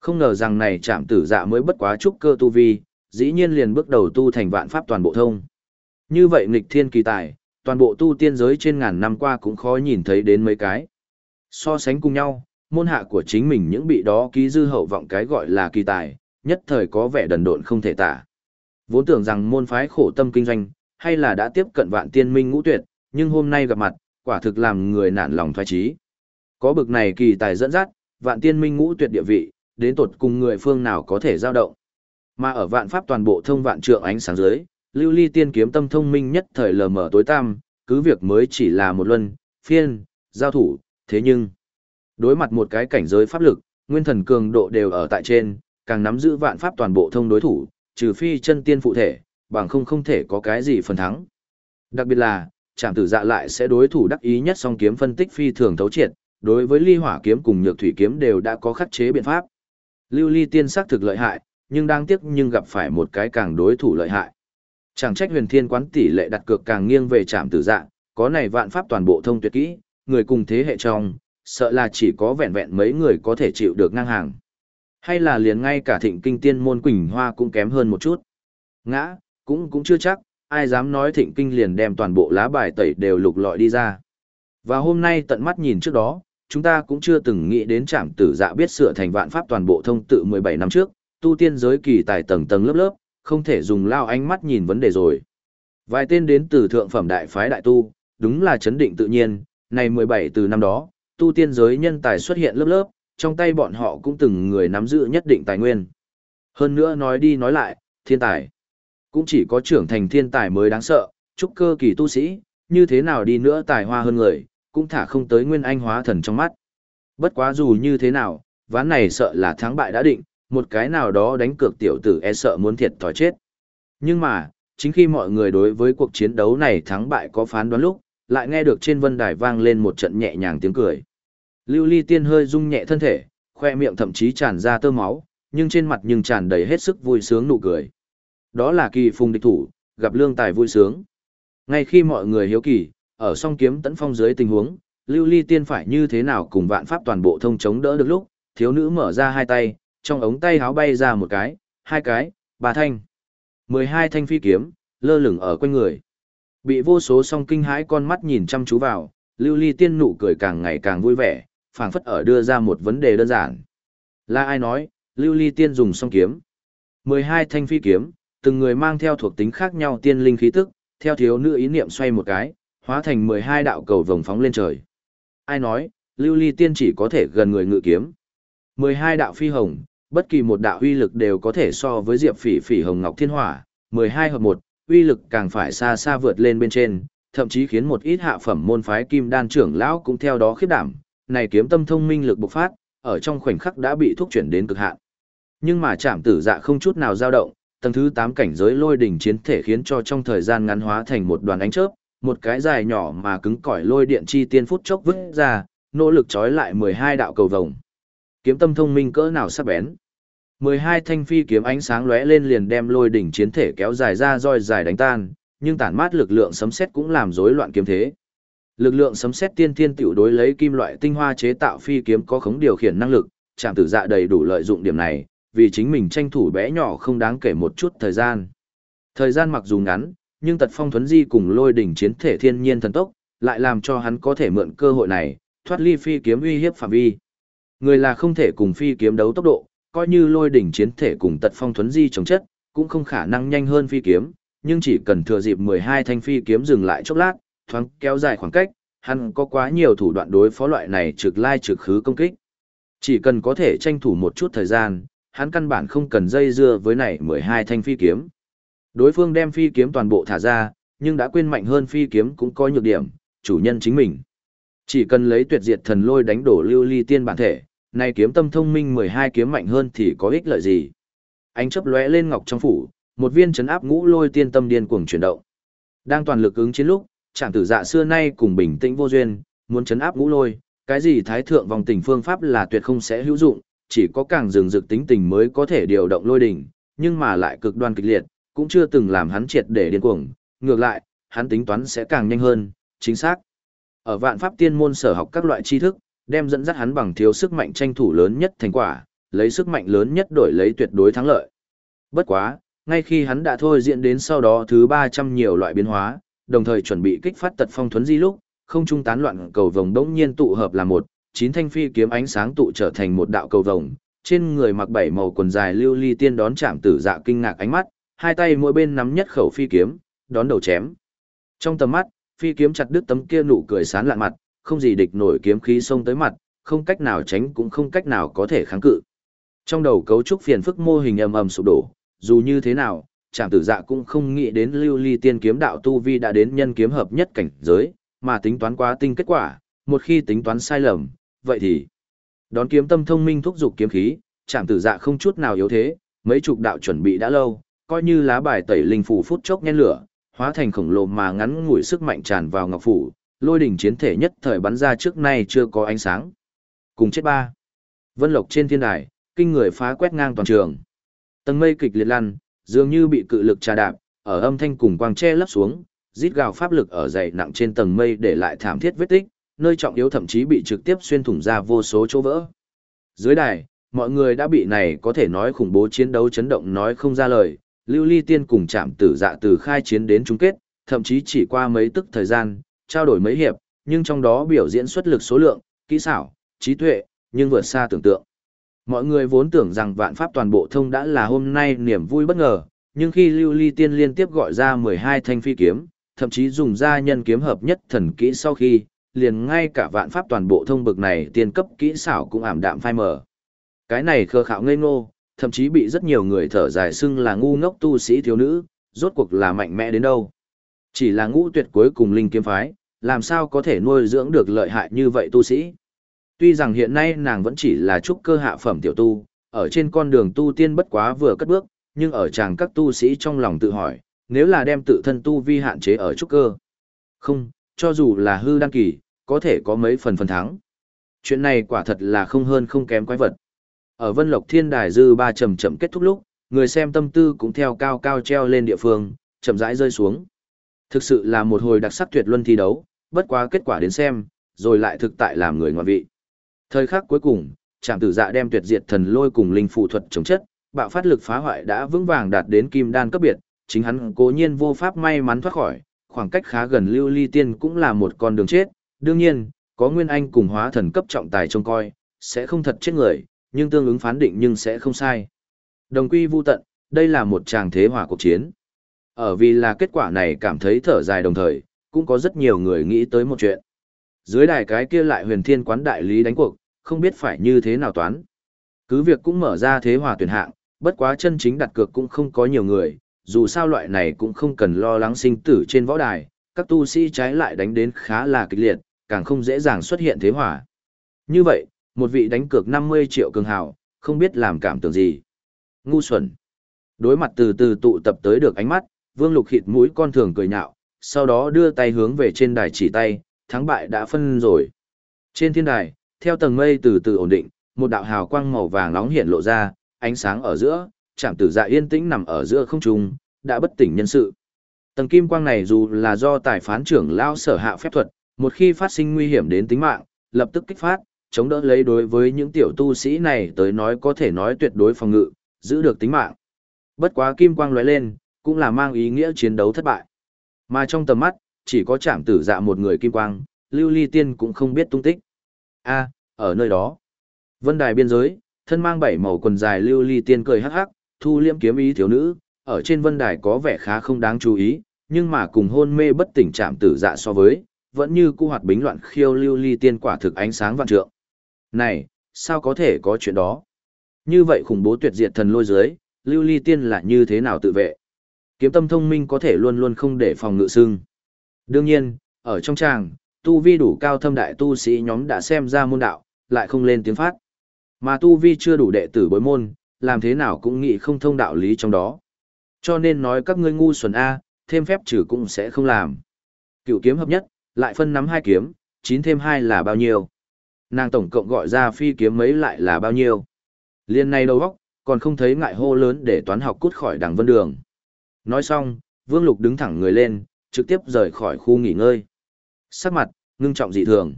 Không ngờ rằng này chạm tử dạ mới bất quá trúc cơ tu vi, dĩ nhiên liền bước đầu tu thành vạn pháp toàn bộ thông. Như vậy nghịch thiên kỳ tài, toàn bộ tu tiên giới trên ngàn năm qua cũng khó nhìn thấy đến mấy cái. So sánh cùng nhau, môn hạ của chính mình những bị đó ký dư hậu vọng cái gọi là kỳ tài, nhất thời có vẻ đần độn không thể tả. Vốn tưởng rằng môn phái khổ tâm kinh doanh, hay là đã tiếp cận vạn tiên minh ngũ tuyệt, nhưng hôm nay gặp mặt, quả thực làm người nản lòng thoái trí. Có bực này kỳ tài dẫn dắt, vạn tiên minh ngũ tuyệt địa vị, đến tột cùng người phương nào có thể giao động. Mà ở vạn pháp toàn bộ thông vạn trượng ánh sáng dưới, lưu ly tiên kiếm tâm thông minh nhất thời lờ mờ tối tăm, cứ việc mới chỉ là một luân, phiên, giao thủ, thế nhưng, đối mặt một cái cảnh giới pháp lực, nguyên thần cường độ đều ở tại trên, càng nắm giữ vạn pháp toàn bộ thông đối thủ, trừ phi chân tiên phụ thể, bằng không không thể có cái gì phần thắng. Đặc biệt là, chạm tử dạ lại sẽ đối thủ đắc ý nhất song kiếm phân tích phi thường thấu triệt, đối với ly hỏa kiếm cùng nhược thủy kiếm đều đã có khắc chế biện pháp. Lưu ly tiên sắc thực lợi hại, nhưng đang tiếc nhưng gặp phải một cái càng đối thủ lợi hại. Chẳng trách huyền thiên quán tỷ lệ đặt cược càng nghiêng về trạm tử dạ, có này vạn pháp toàn bộ thông tuyệt kỹ, người cùng thế hệ trong, sợ là chỉ có vẹn vẹn mấy người có thể chịu được ngang hàng. Hay là liền ngay cả thịnh kinh tiên môn Quỳnh Hoa cũng kém hơn một chút. Ngã, cũng cũng chưa chắc, ai dám nói thịnh kinh liền đem toàn bộ lá bài tẩy đều lục lọi đi ra. Và hôm nay tận mắt nhìn trước đó, chúng ta cũng chưa từng nghĩ đến trạm tử dạ biết sửa thành vạn pháp toàn bộ thông tự 17 năm trước, tu tiên giới kỳ tài tầng tầng lớp lớp, không thể dùng lao ánh mắt nhìn vấn đề rồi. Vài tên đến từ thượng phẩm đại phái đại tu, đúng là chấn định tự nhiên, này 17 từ năm đó, tu tiên giới nhân tài xuất hiện lớp lớp, trong tay bọn họ cũng từng người nắm giữ nhất định tài nguyên. Hơn nữa nói đi nói lại, thiên tài. Cũng chỉ có trưởng thành thiên tài mới đáng sợ, trúc cơ kỳ tu sĩ, như thế nào đi nữa tài hoa hơn người, cũng thả không tới nguyên anh hóa thần trong mắt. Bất quá dù như thế nào, ván này sợ là thắng bại đã định, một cái nào đó đánh cược tiểu tử e sợ muốn thiệt thòi chết. Nhưng mà, chính khi mọi người đối với cuộc chiến đấu này thắng bại có phán đoán lúc, lại nghe được trên vân đài vang lên một trận nhẹ nhàng tiếng cười. Lưu Ly Tiên hơi rung nhẹ thân thể, khoe miệng thậm chí tràn ra tơ máu, nhưng trên mặt nhưng tràn đầy hết sức vui sướng nụ cười. Đó là kỳ phùng địch thủ, gặp lương tài vui sướng. Ngay khi mọi người hiếu kỳ, ở song kiếm tấn phong dưới tình huống, Lưu Ly Tiên phải như thế nào cùng vạn pháp toàn bộ thông chống đỡ được lúc, thiếu nữ mở ra hai tay, trong ống tay háo bay ra một cái, hai cái, ba thanh. mười hai thanh phi kiếm, lơ lửng ở quanh người. Bị vô số song kinh hãi con mắt nhìn chăm chú vào, Lưu Ly Tiên nụ cười càng ngày càng vui vẻ, phảng phất ở đưa ra một vấn đề đơn giản. Là ai nói, Lưu Ly Tiên dùng song kiếm. mười hai thanh phi kiếm, từng người mang theo thuộc tính khác nhau tiên linh khí tức, theo thiếu nữ ý niệm xoay một cái, hóa thành mười hai đạo cầu vồng phóng lên trời. Ai nói, Lưu Ly Tiên chỉ có thể gần người ngự kiếm mười hai đạo phi hồng, bất kỳ một đạo uy lực đều có thể so với Diệp Phỉ Phỉ Hồng Ngọc Thiên Hỏa, mười hai hợp một, uy lực càng phải xa xa vượt lên bên trên, thậm chí khiến một ít hạ phẩm môn phái Kim Đan trưởng lão cũng theo đó khiếp đảm, này kiếm tâm thông minh lực bộc phát, ở trong khoảnh khắc đã bị thúc chuyển đến cực hạn. Nhưng mà Trảm tử dạ không chút nào dao động, tầng thứ 8 cảnh giới lôi đỉnh chiến thể khiến cho trong thời gian ngắn hóa thành một đoàn ánh chớp, một cái dài nhỏ mà cứng cỏi lôi điện chi tiên phút chốc vứt ra, nỗ lực trói lại 12 đạo cầu vồng. Kiếm tâm thông minh cỡ nào sắc bén. 12 thanh phi kiếm ánh sáng lóe lên liền đem lôi đỉnh chiến thể kéo dài ra roi dài đánh tan, nhưng tản mát lực lượng sấm sét cũng làm rối loạn kiếm thế. Lực lượng sấm sét tiên thiên tiểu đối lấy kim loại tinh hoa chế tạo phi kiếm có khống điều khiển năng lực, chạm tử dạ đầy đủ lợi dụng điểm này, vì chính mình tranh thủ bé nhỏ không đáng kể một chút thời gian. Thời gian mặc dù ngắn, nhưng tật phong thuấn di cùng lôi đỉnh chiến thể thiên nhiên thần tốc, lại làm cho hắn có thể mượn cơ hội này, thoát ly phi kiếm uy hiếp phạm vi. Người là không thể cùng phi kiếm đấu tốc độ, coi như lôi đỉnh chiến thể cùng tật phong thuấn di chống chất, cũng không khả năng nhanh hơn phi kiếm, nhưng chỉ cần thừa dịp 12 thanh phi kiếm dừng lại chốc lát, thoáng kéo dài khoảng cách, hắn có quá nhiều thủ đoạn đối phó loại này trực lai trực khứ công kích. Chỉ cần có thể tranh thủ một chút thời gian, hắn căn bản không cần dây dưa với này 12 thanh phi kiếm. Đối phương đem phi kiếm toàn bộ thả ra, nhưng đã quên mạnh hơn phi kiếm cũng có nhược điểm, chủ nhân chính mình. Chỉ cần lấy tuyệt diệt thần lôi đánh đổ lưu ly tiên bản thể, nay kiếm tâm thông minh 12 kiếm mạnh hơn thì có ích lợi gì? Ánh chớp lóe lên ngọc trong phủ, một viên chấn áp ngũ lôi tiên tâm điên cuồng chuyển động. Đang toàn lực ứng chiến lúc, trạng tử dạ xưa nay cùng bình tĩnh vô duyên, muốn chấn áp ngũ lôi, cái gì thái thượng vòng tình phương pháp là tuyệt không sẽ hữu dụng, chỉ có càng rừng rực tính tình mới có thể điều động lôi đỉnh, nhưng mà lại cực đoan kịch liệt, cũng chưa từng làm hắn triệt để điên cuồng, ngược lại, hắn tính toán sẽ càng nhanh hơn, chính xác. Ở vạn pháp tiên môn sở học các loại tri thức, đem dẫn dắt hắn bằng thiếu sức mạnh tranh thủ lớn nhất thành quả, lấy sức mạnh lớn nhất đổi lấy tuyệt đối thắng lợi. Bất quá, ngay khi hắn đã thôi diễn đến sau đó thứ 300 nhiều loại biến hóa, đồng thời chuẩn bị kích phát tật phong thuấn di lúc, không trung tán loạn cầu vồng đống nhiên tụ hợp là một, chín thanh phi kiếm ánh sáng tụ trở thành một đạo cầu vồng, trên người mặc bảy màu quần dài lưu ly tiên đón chạm tử dạ kinh ngạc ánh mắt, hai tay mỗi bên nắm nhất khẩu phi kiếm, đón đầu chém. Trong tầm mắt, phi kiếm chặt đứt tấm kia nụ cười sán lạn mặt, không gì địch nổi kiếm khí xông tới mặt, không cách nào tránh cũng không cách nào có thể kháng cự. Trong đầu cấu trúc phiền phức mô hình ầm ầm sụp đổ, dù như thế nào, Trảm Tử Dạ cũng không nghĩ đến Lưu Ly Tiên kiếm đạo tu vi đã đến nhân kiếm hợp nhất cảnh giới, mà tính toán quá tinh kết quả, một khi tính toán sai lầm, vậy thì đón kiếm tâm thông minh thúc dục kiếm khí, Trảm Tử Dạ không chút nào yếu thế, mấy chục đạo chuẩn bị đã lâu, coi như lá bài tẩy linh phủ phút chốc nhen lửa, hóa thành khổng lồ mà ngắn ngủi sức mạnh tràn vào ngọc phủ, lôi đỉnh chiến thể nhất thời bắn ra trước nay chưa có ánh sáng. Cùng chết ba. Vân Lộc trên thiên đài, kinh người phá quét ngang toàn trường. Tầng mây kịch liệt lăn, dường như bị cự lực trà đạp, ở âm thanh cùng quang che lấp xuống, rít gào pháp lực ở dày nặng trên tầng mây để lại thảm thiết vết tích, nơi trọng yếu thậm chí bị trực tiếp xuyên thủng ra vô số chỗ vỡ. Dưới đài, mọi người đã bị này có thể nói khủng bố chiến đấu chấn động nói không ra lời, Lưu Ly Tiên cùng chạm tử dạ từ khai chiến đến chung kết, thậm chí chỉ qua mấy tức thời gian, trao đổi mấy hiệp, nhưng trong đó biểu diễn xuất lực số lượng, kỹ xảo, trí tuệ, nhưng vượt xa tưởng tượng. Mọi người vốn tưởng rằng vạn pháp toàn bộ thông đã là hôm nay niềm vui bất ngờ, nhưng khi Lưu Ly Tiên liên tiếp gọi ra 12 thanh phi kiếm, thậm chí dùng ra nhân kiếm hợp nhất thần kỹ sau khi, liền ngay cả vạn pháp toàn bộ thông bực này tiên cấp kỹ xảo cũng ảm đạm phai mờ. Cái này khờ khạo ngây ngô, thậm chí bị rất nhiều người thở dài xưng là ngu ngốc tu sĩ thiếu nữ, rốt cuộc là mạnh mẽ đến đâu. Chỉ là ngũ tuyệt cuối cùng linh kiếm phái, làm sao có thể nuôi dưỡng được lợi hại như vậy tu sĩ. Tuy rằng hiện nay nàng vẫn chỉ là trúc cơ hạ phẩm tiểu tu, ở trên con đường tu tiên bất quá vừa cất bước, nhưng ở chàng các tu sĩ trong lòng tự hỏi, nếu là đem tự thân tu vi hạn chế ở trúc cơ. Không, cho dù là hư đăng kỳ, có thể có mấy phần phần thắng. Chuyện này quả thật là không hơn không kém quái vật. Ở Vân Lộc Thiên Đài dư ba chậm chậm kết thúc lúc, người xem tâm tư cũng theo cao cao treo lên địa phương, chậm rãi rơi xuống. Thực sự là một hồi đặc sắc tuyệt luân thi đấu, bất quá kết quả đến xem, rồi lại thực tại làm người ngoại vị. Thời khắc cuối cùng, Trảm Tử Dạ đem tuyệt diệt thần lôi cùng linh phụ thuật chống chất, bạo phát lực phá hoại đã vững vàng đạt đến kim đan cấp biệt, chính hắn cố nhiên vô pháp may mắn thoát khỏi, khoảng cách khá gần Lưu Ly Tiên cũng là một con đường chết, đương nhiên, có Nguyên Anh cùng hóa thần cấp trọng tài trông coi, sẽ không thật chết người, nhưng tương ứng phán định nhưng sẽ không sai. Đồng quy vu tận, đây là một tràng thế hỏa cuộc chiến. Ở vì là kết quả này cảm thấy thở dài đồng thời, cũng có rất nhiều người nghĩ tới một chuyện. Dưới đài cái kia lại huyền thiên quán đại lý đánh cuộc, không biết phải như thế nào toán. Cứ việc cũng mở ra thế hòa tuyển hạng, bất quá chân chính đặt cược cũng không có nhiều người, dù sao loại này cũng không cần lo lắng sinh tử trên võ đài, các tu sĩ trái lại đánh đến khá là kịch liệt, càng không dễ dàng xuất hiện thế hòa. Như vậy, một vị đánh cược 50 triệu cường hào, không biết làm cảm tưởng gì. ngu xuẩn. Đối mặt từ từ tụ tập tới được ánh mắt, Vương Lục khịt mũi con thường cười nhạo, sau đó đưa tay hướng về trên đài chỉ tay, thắng bại đã phân rồi. Trên thiên đài, theo tầng mây từ từ ổn định, một đạo hào quang màu vàng nóng hiện lộ ra, ánh sáng ở giữa, chạm tử dạ yên tĩnh nằm ở giữa không trung, đã bất tỉnh nhân sự. Tầng kim quang này dù là do tài phán trưởng lao sở hạ phép thuật, một khi phát sinh nguy hiểm đến tính mạng, lập tức kích phát, chống đỡ lấy đối với những tiểu tu sĩ này tới nói có thể nói tuyệt đối phòng ngự, giữ được tính mạng. Bất quá kim quang lóe lên, cũng là mang ý nghĩa chiến đấu thất bại. Mà trong tầm mắt, chỉ có chạm tử dạ một người kim quang, lưu ly tiên cũng không biết tung tích. a ở nơi đó, vân đài biên giới, thân mang bảy màu quần dài lưu ly tiên cười hắc hắc, thu liễm kiếm ý thiếu nữ, ở trên vân đài có vẻ khá không đáng chú ý, nhưng mà cùng hôn mê bất tỉnh chạm tử dạ so với, vẫn như cu hoạt bính loạn khiêu lưu ly tiên quả thực ánh sáng vạn trượng. Này, sao có thể có chuyện đó? Như vậy khủng bố tuyệt diệt thần lôi dưới, lưu ly tiên là như thế nào tự vệ? Kiếm tâm thông minh có thể luôn luôn không để phòng ngự sưng. Đương nhiên, ở trong tràng, tu vi đủ cao thâm đại tu sĩ nhóm đã xem ra môn đạo, lại không lên tiếng phát. Mà tu vi chưa đủ đệ tử bối môn, làm thế nào cũng nghĩ không thông đạo lý trong đó. Cho nên nói các ngươi ngu xuẩn A, thêm phép trừ cũng sẽ không làm. Cựu kiếm hợp nhất, lại phân nắm hai kiếm, 9 thêm 2 là bao nhiêu? Nàng tổng cộng gọi ra phi kiếm mấy lại là bao nhiêu? Liên này đầu góc, còn không thấy ngại hô lớn để toán học cút khỏi đằng vân đường. Nói xong, Vương Lục đứng thẳng người lên, trực tiếp rời khỏi khu nghỉ ngơi. Sắc mặt, ngưng trọng dị thường.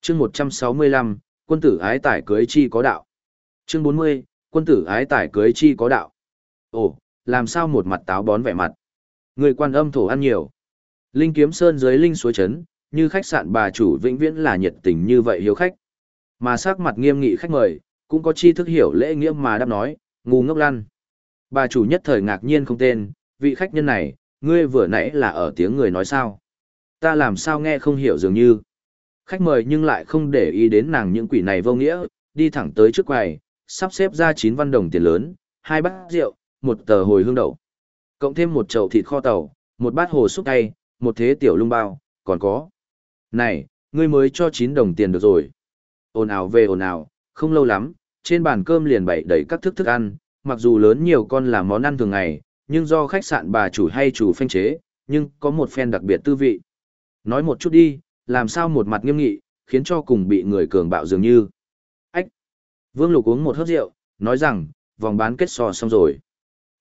chương 165, quân tử ái tải cưới chi có đạo. Chương 40, quân tử ái tải cưới chi có đạo. Ồ, làm sao một mặt táo bón vẻ mặt? Người quan âm thổ ăn nhiều. Linh kiếm sơn dưới linh suối chấn, như khách sạn bà chủ vĩnh viễn là nhiệt tình như vậy hiếu khách. Mà sắc mặt nghiêm nghị khách mời, cũng có chi thức hiểu lễ nghĩa mà đáp nói, ngu ngốc lăn. Bà chủ nhất thời ngạc nhiên không tên, vị khách nhân này, ngươi vừa nãy là ở tiếng người nói sao? Ta làm sao nghe không hiểu dường như. Khách mời nhưng lại không để ý đến nàng những quỷ này vô nghĩa, đi thẳng tới trước quầy, sắp xếp ra 9 văn đồng tiền lớn, hai bát rượu, một tờ hồi hương đậu. Cộng thêm một chậu thịt kho tàu, một bát hồ xúc tay, một thế tiểu lung bao, còn có. Này, ngươi mới cho 9 đồng tiền được rồi. Ồn ào về ồn ào, không lâu lắm, trên bàn cơm liền bày đầy các thức thức ăn, mặc dù lớn nhiều con là món ăn thường ngày, nhưng do khách sạn bà chủ hay chủ phanh chế, nhưng có một phen đặc biệt tư vị. Nói một chút đi, làm sao một mặt nghiêm nghị, khiến cho cùng bị người cường bạo dường như. Ách! Vương Lục uống một hớp rượu, nói rằng, vòng bán kết so xong rồi.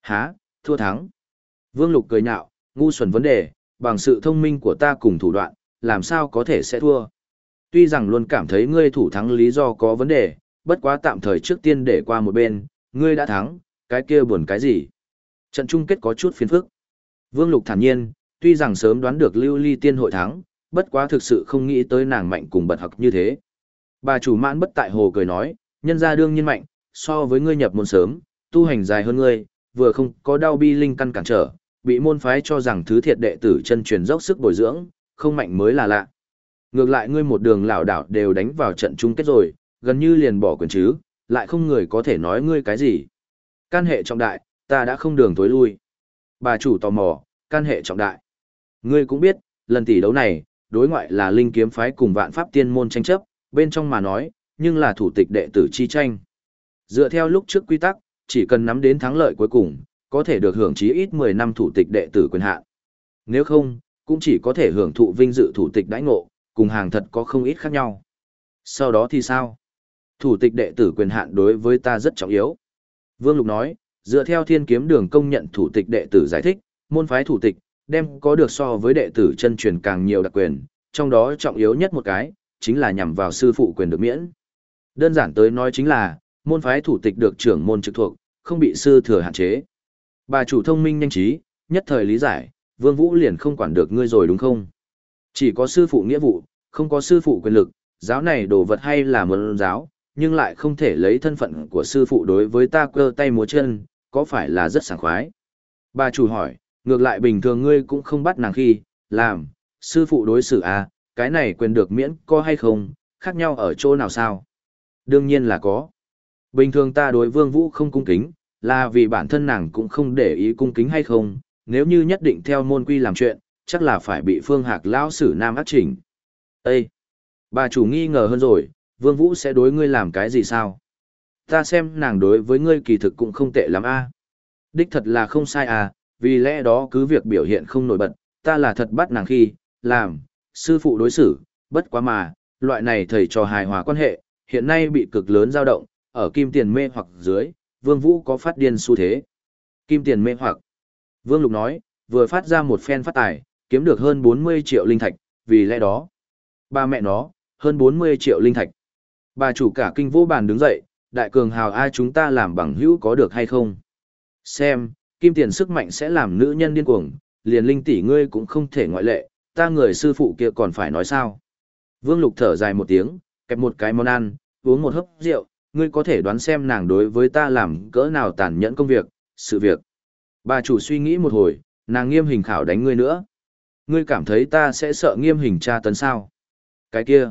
Há, thua thắng. Vương Lục cười nhạo, ngu xuẩn vấn đề, bằng sự thông minh của ta cùng thủ đoạn, làm sao có thể sẽ thua. Tuy rằng luôn cảm thấy ngươi thủ thắng lý do có vấn đề, bất quá tạm thời trước tiên để qua một bên, ngươi đã thắng, cái kia buồn cái gì. Trận chung kết có chút phiền phức. Vương Lục thản nhiên, tuy rằng sớm đoán được lưu ly tiên hội thắng, bất quá thực sự không nghĩ tới nàng mạnh cùng bật học như thế. Bà chủ mãn bất tại hồ cười nói, nhân gia đương nhiên mạnh, so với ngươi nhập môn sớm, tu hành dài hơn ngươi, vừa không có đau bi linh căn cản trở, bị môn phái cho rằng thứ thiệt đệ tử chân truyền dốc sức bồi dưỡng, không mạnh mới là lạ. Ngược lại ngươi một đường lảo đảo đều đánh vào trận chung kết rồi, gần như liền bỏ quyền chứ, lại không người có thể nói ngươi cái gì. Can hệ trọng đại, ta đã không đường tối lui. Bà chủ tò mò, can hệ trọng đại. Ngươi cũng biết, lần tỷ đấu này, đối ngoại là linh kiếm phái cùng vạn pháp tiên môn tranh chấp, bên trong mà nói, nhưng là thủ tịch đệ tử chi tranh. Dựa theo lúc trước quy tắc, chỉ cần nắm đến thắng lợi cuối cùng, có thể được hưởng chí ít 10 năm thủ tịch đệ tử quyền hạn. Nếu không, cũng chỉ có thể hưởng thụ vinh dự thủ tịch đãi ngộ, cùng hàng thật có không ít khác nhau. Sau đó thì sao? Thủ tịch đệ tử quyền hạn đối với ta rất trọng yếu. Vương Lục nói, dựa theo thiên kiếm đường công nhận thủ tịch đệ tử giải thích, môn phái thủ tịch, đem có được so với đệ tử chân truyền càng nhiều đặc quyền, trong đó trọng yếu nhất một cái, chính là nhằm vào sư phụ quyền được miễn. Đơn giản tới nói chính là, môn phái thủ tịch được trưởng môn trực thuộc, không bị sư thừa hạn chế. Bà chủ thông minh nhanh trí, nhất thời lý giải, Vương Vũ liền không quản được ngươi rồi đúng không? Chỉ có sư phụ nghĩa vụ, không có sư phụ quyền lực, giáo này đồ vật hay là môn giáo, nhưng lại không thể lấy thân phận của sư phụ đối với ta cơ tay múa chân, có phải là rất sảng khoái? Bà chủ hỏi, ngược lại bình thường ngươi cũng không bắt nàng khi, làm, sư phụ đối xử à, cái này quyền được miễn có hay không, khác nhau ở chỗ nào sao? Đương nhiên là có. Bình thường ta đối vương vũ không cung kính, là vì bản thân nàng cũng không để ý cung kính hay không, nếu như nhất định theo môn quy làm chuyện, chắc là phải bị phương hạc lão sử nam ác chỉnh. Ê! Bà chủ nghi ngờ hơn rồi, vương vũ sẽ đối ngươi làm cái gì sao? Ta xem nàng đối với ngươi kỳ thực cũng không tệ lắm a. Đích thật là không sai à, vì lẽ đó cứ việc biểu hiện không nổi bật, ta là thật bắt nàng khi, làm, sư phụ đối xử, bất quá mà, loại này thầy trò hài hòa quan hệ, hiện nay bị cực lớn dao động, ở kim tiền mê hoặc dưới, Vương Vũ có phát điên xu thế. Kim tiền mê hoặc. Vương Lục nói, vừa phát ra một phen phát tài, kiếm được hơn 40 triệu linh thạch, vì lẽ đó. Ba mẹ nó, hơn 40 triệu linh thạch. Bà chủ cả kinh vô bàn đứng dậy, đại cường hào ai chúng ta làm bằng hữu có được hay không? Xem, kim tiền sức mạnh sẽ làm nữ nhân điên cuồng, liền linh tỷ ngươi cũng không thể ngoại lệ, ta người sư phụ kia còn phải nói sao? Vương Lục thở dài một tiếng, kẹp một cái món ăn, uống một hớp rượu, ngươi có thể đoán xem nàng đối với ta làm cỡ nào tàn nhẫn công việc, sự việc. Bà chủ suy nghĩ một hồi, nàng nghiêm hình khảo đánh ngươi nữa. Ngươi cảm thấy ta sẽ sợ nghiêm hình tra tấn sao? Cái kia,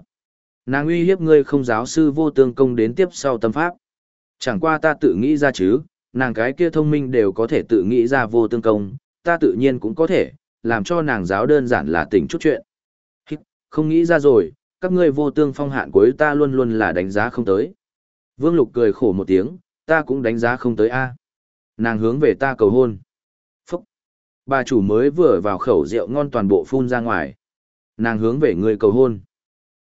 nàng uy hiếp ngươi không giáo sư vô tương công đến tiếp sau tâm pháp. Chẳng qua ta tự nghĩ ra chứ, nàng cái kia thông minh đều có thể tự nghĩ ra vô tương công, ta tự nhiên cũng có thể, làm cho nàng giáo đơn giản là tỉnh chút chuyện. Không nghĩ ra rồi, các ngươi vô tương phong hạn cuối ta luôn luôn là đánh giá không tới. Vương Lục cười khổ một tiếng, ta cũng đánh giá không tới a. Nàng hướng về ta cầu hôn. Phúc. Bà chủ mới vừa vào khẩu rượu ngon toàn bộ phun ra ngoài. Nàng hướng về người cầu hôn.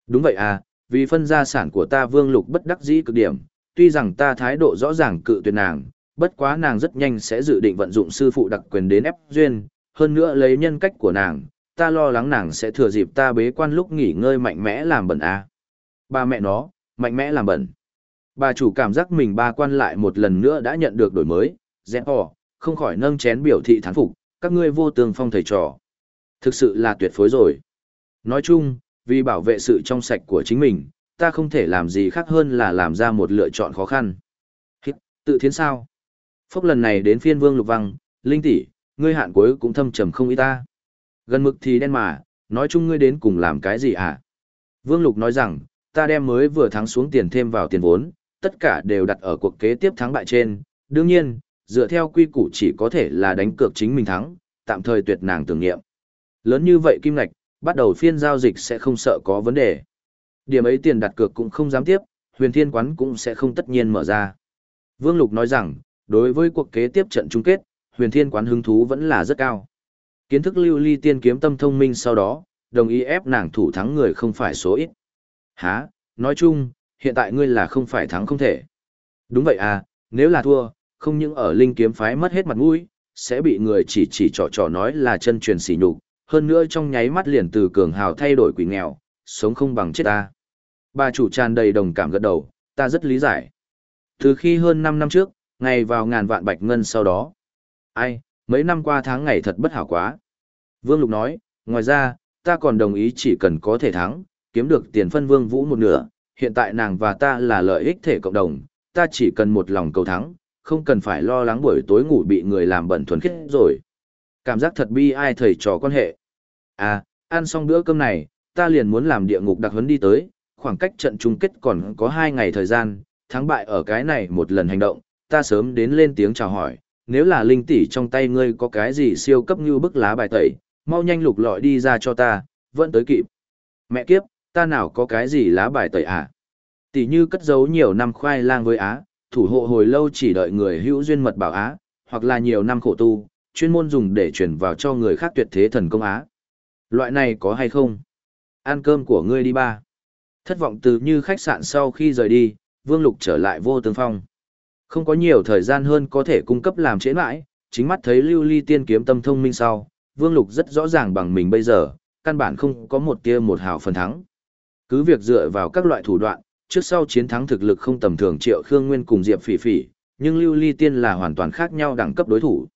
Đúng vậy à, vì phân gia sản của ta Vương Lục bất đắc dĩ cực điểm, tuy rằng ta thái độ rõ ràng cự tuyệt nàng, bất quá nàng rất nhanh sẽ dự định vận dụng sư phụ đặc quyền đến ép duyên, hơn nữa lấy nhân cách của nàng, ta lo lắng nàng sẽ thừa dịp ta bế quan lúc nghỉ ngơi mạnh mẽ làm bẩn à. Ba mẹ nó, mạnh mẽ làm bẩn. Bà chủ cảm giác mình ba quan lại một lần nữa đã nhận được đổi mới, dẹp hò, không khỏi nâng chén biểu thị thán phục, các ngươi vô tường phong thầy trò. Thực sự là tuyệt phối rồi. Nói chung, vì bảo vệ sự trong sạch của chính mình, ta không thể làm gì khác hơn là làm ra một lựa chọn khó khăn. Hít, tự thiến sao? Phốc lần này đến phiên vương lục văng, linh tỷ, ngươi hạn cuối cũng thâm trầm không ý ta. Gần mực thì đen mà, nói chung ngươi đến cùng làm cái gì à? Vương lục nói rằng, ta đem mới vừa thắng xuống tiền thêm vào tiền vốn, tất cả đều đặt ở cuộc kế tiếp thắng bại trên, đương nhiên, dựa theo quy củ chỉ có thể là đánh cược chính mình thắng, tạm thời tuyệt nàng tưởng nghiệm. Lớn như vậy kim ngạch, bắt đầu phiên giao dịch sẽ không sợ có vấn đề. Điểm ấy tiền đặt cược cũng không dám tiếp, huyền thiên quán cũng sẽ không tất nhiên mở ra. Vương Lục nói rằng, đối với cuộc kế tiếp trận chung kết, huyền thiên quán hứng thú vẫn là rất cao. Kiến thức lưu ly tiên kiếm tâm thông minh sau đó, đồng ý ép nàng thủ thắng người không phải số ít. Hả, nói chung, hiện tại ngươi là không phải thắng không thể. Đúng vậy à, nếu là thua, không những ở linh kiếm phái mất hết mặt mũi, sẽ bị người chỉ chỉ trò trò nói là chân truyền sỉ nhục, hơn nữa trong nháy mắt liền từ cường hào thay đổi quỷ nghèo, sống không bằng chết ta. Bà chủ tràn đầy đồng cảm gật đầu, ta rất lý giải. Từ khi hơn 5 năm trước, ngày vào ngàn vạn bạch ngân sau đó. Ai, mấy năm qua tháng ngày thật bất hảo quá. Vương Lục nói, ngoài ra, ta còn đồng ý chỉ cần có thể thắng, kiếm được tiền phân vương vũ một nửa, hiện tại nàng và ta là lợi ích thể cộng đồng, ta chỉ cần một lòng cầu thắng, không cần phải lo lắng buổi tối ngủ bị người làm bẩn thuần khiết rồi. Cảm giác thật bi ai thầy trò quan hệ. À, ăn xong bữa cơm này, ta liền muốn làm địa ngục đặc huấn đi tới, khoảng cách trận chung kết còn có 2 ngày thời gian, thắng bại ở cái này một lần hành động, ta sớm đến lên tiếng chào hỏi, nếu là linh tỷ trong tay ngươi có cái gì siêu cấp như bức lá bài tẩy, mau nhanh lục lọi đi ra cho ta, vẫn tới kịp. Mẹ kiếp, ta nào có cái gì lá bài tẩy à? Tỷ như cất giấu nhiều năm khoai lang với Á, thủ hộ hồi lâu chỉ đợi người hữu duyên mật bảo Á, hoặc là nhiều năm khổ tu, chuyên môn dùng để chuyển vào cho người khác tuyệt thế thần công Á. Loại này có hay không? Ăn cơm của ngươi đi ba. Thất vọng từ như khách sạn sau khi rời đi, Vương Lục trở lại vô tương phong. Không có nhiều thời gian hơn có thể cung cấp làm trễ mãi, chính mắt thấy lưu ly tiên kiếm tâm thông minh sau, Vương Lục rất rõ ràng bằng mình bây giờ, căn bản không có một tia một hào phần thắng. Cứ việc dựa vào các loại thủ đoạn, trước sau chiến thắng thực lực không tầm thường Triệu Khương Nguyên cùng Diệp Phỉ Phỉ, nhưng Lưu Ly Tiên là hoàn toàn khác nhau đẳng cấp đối thủ.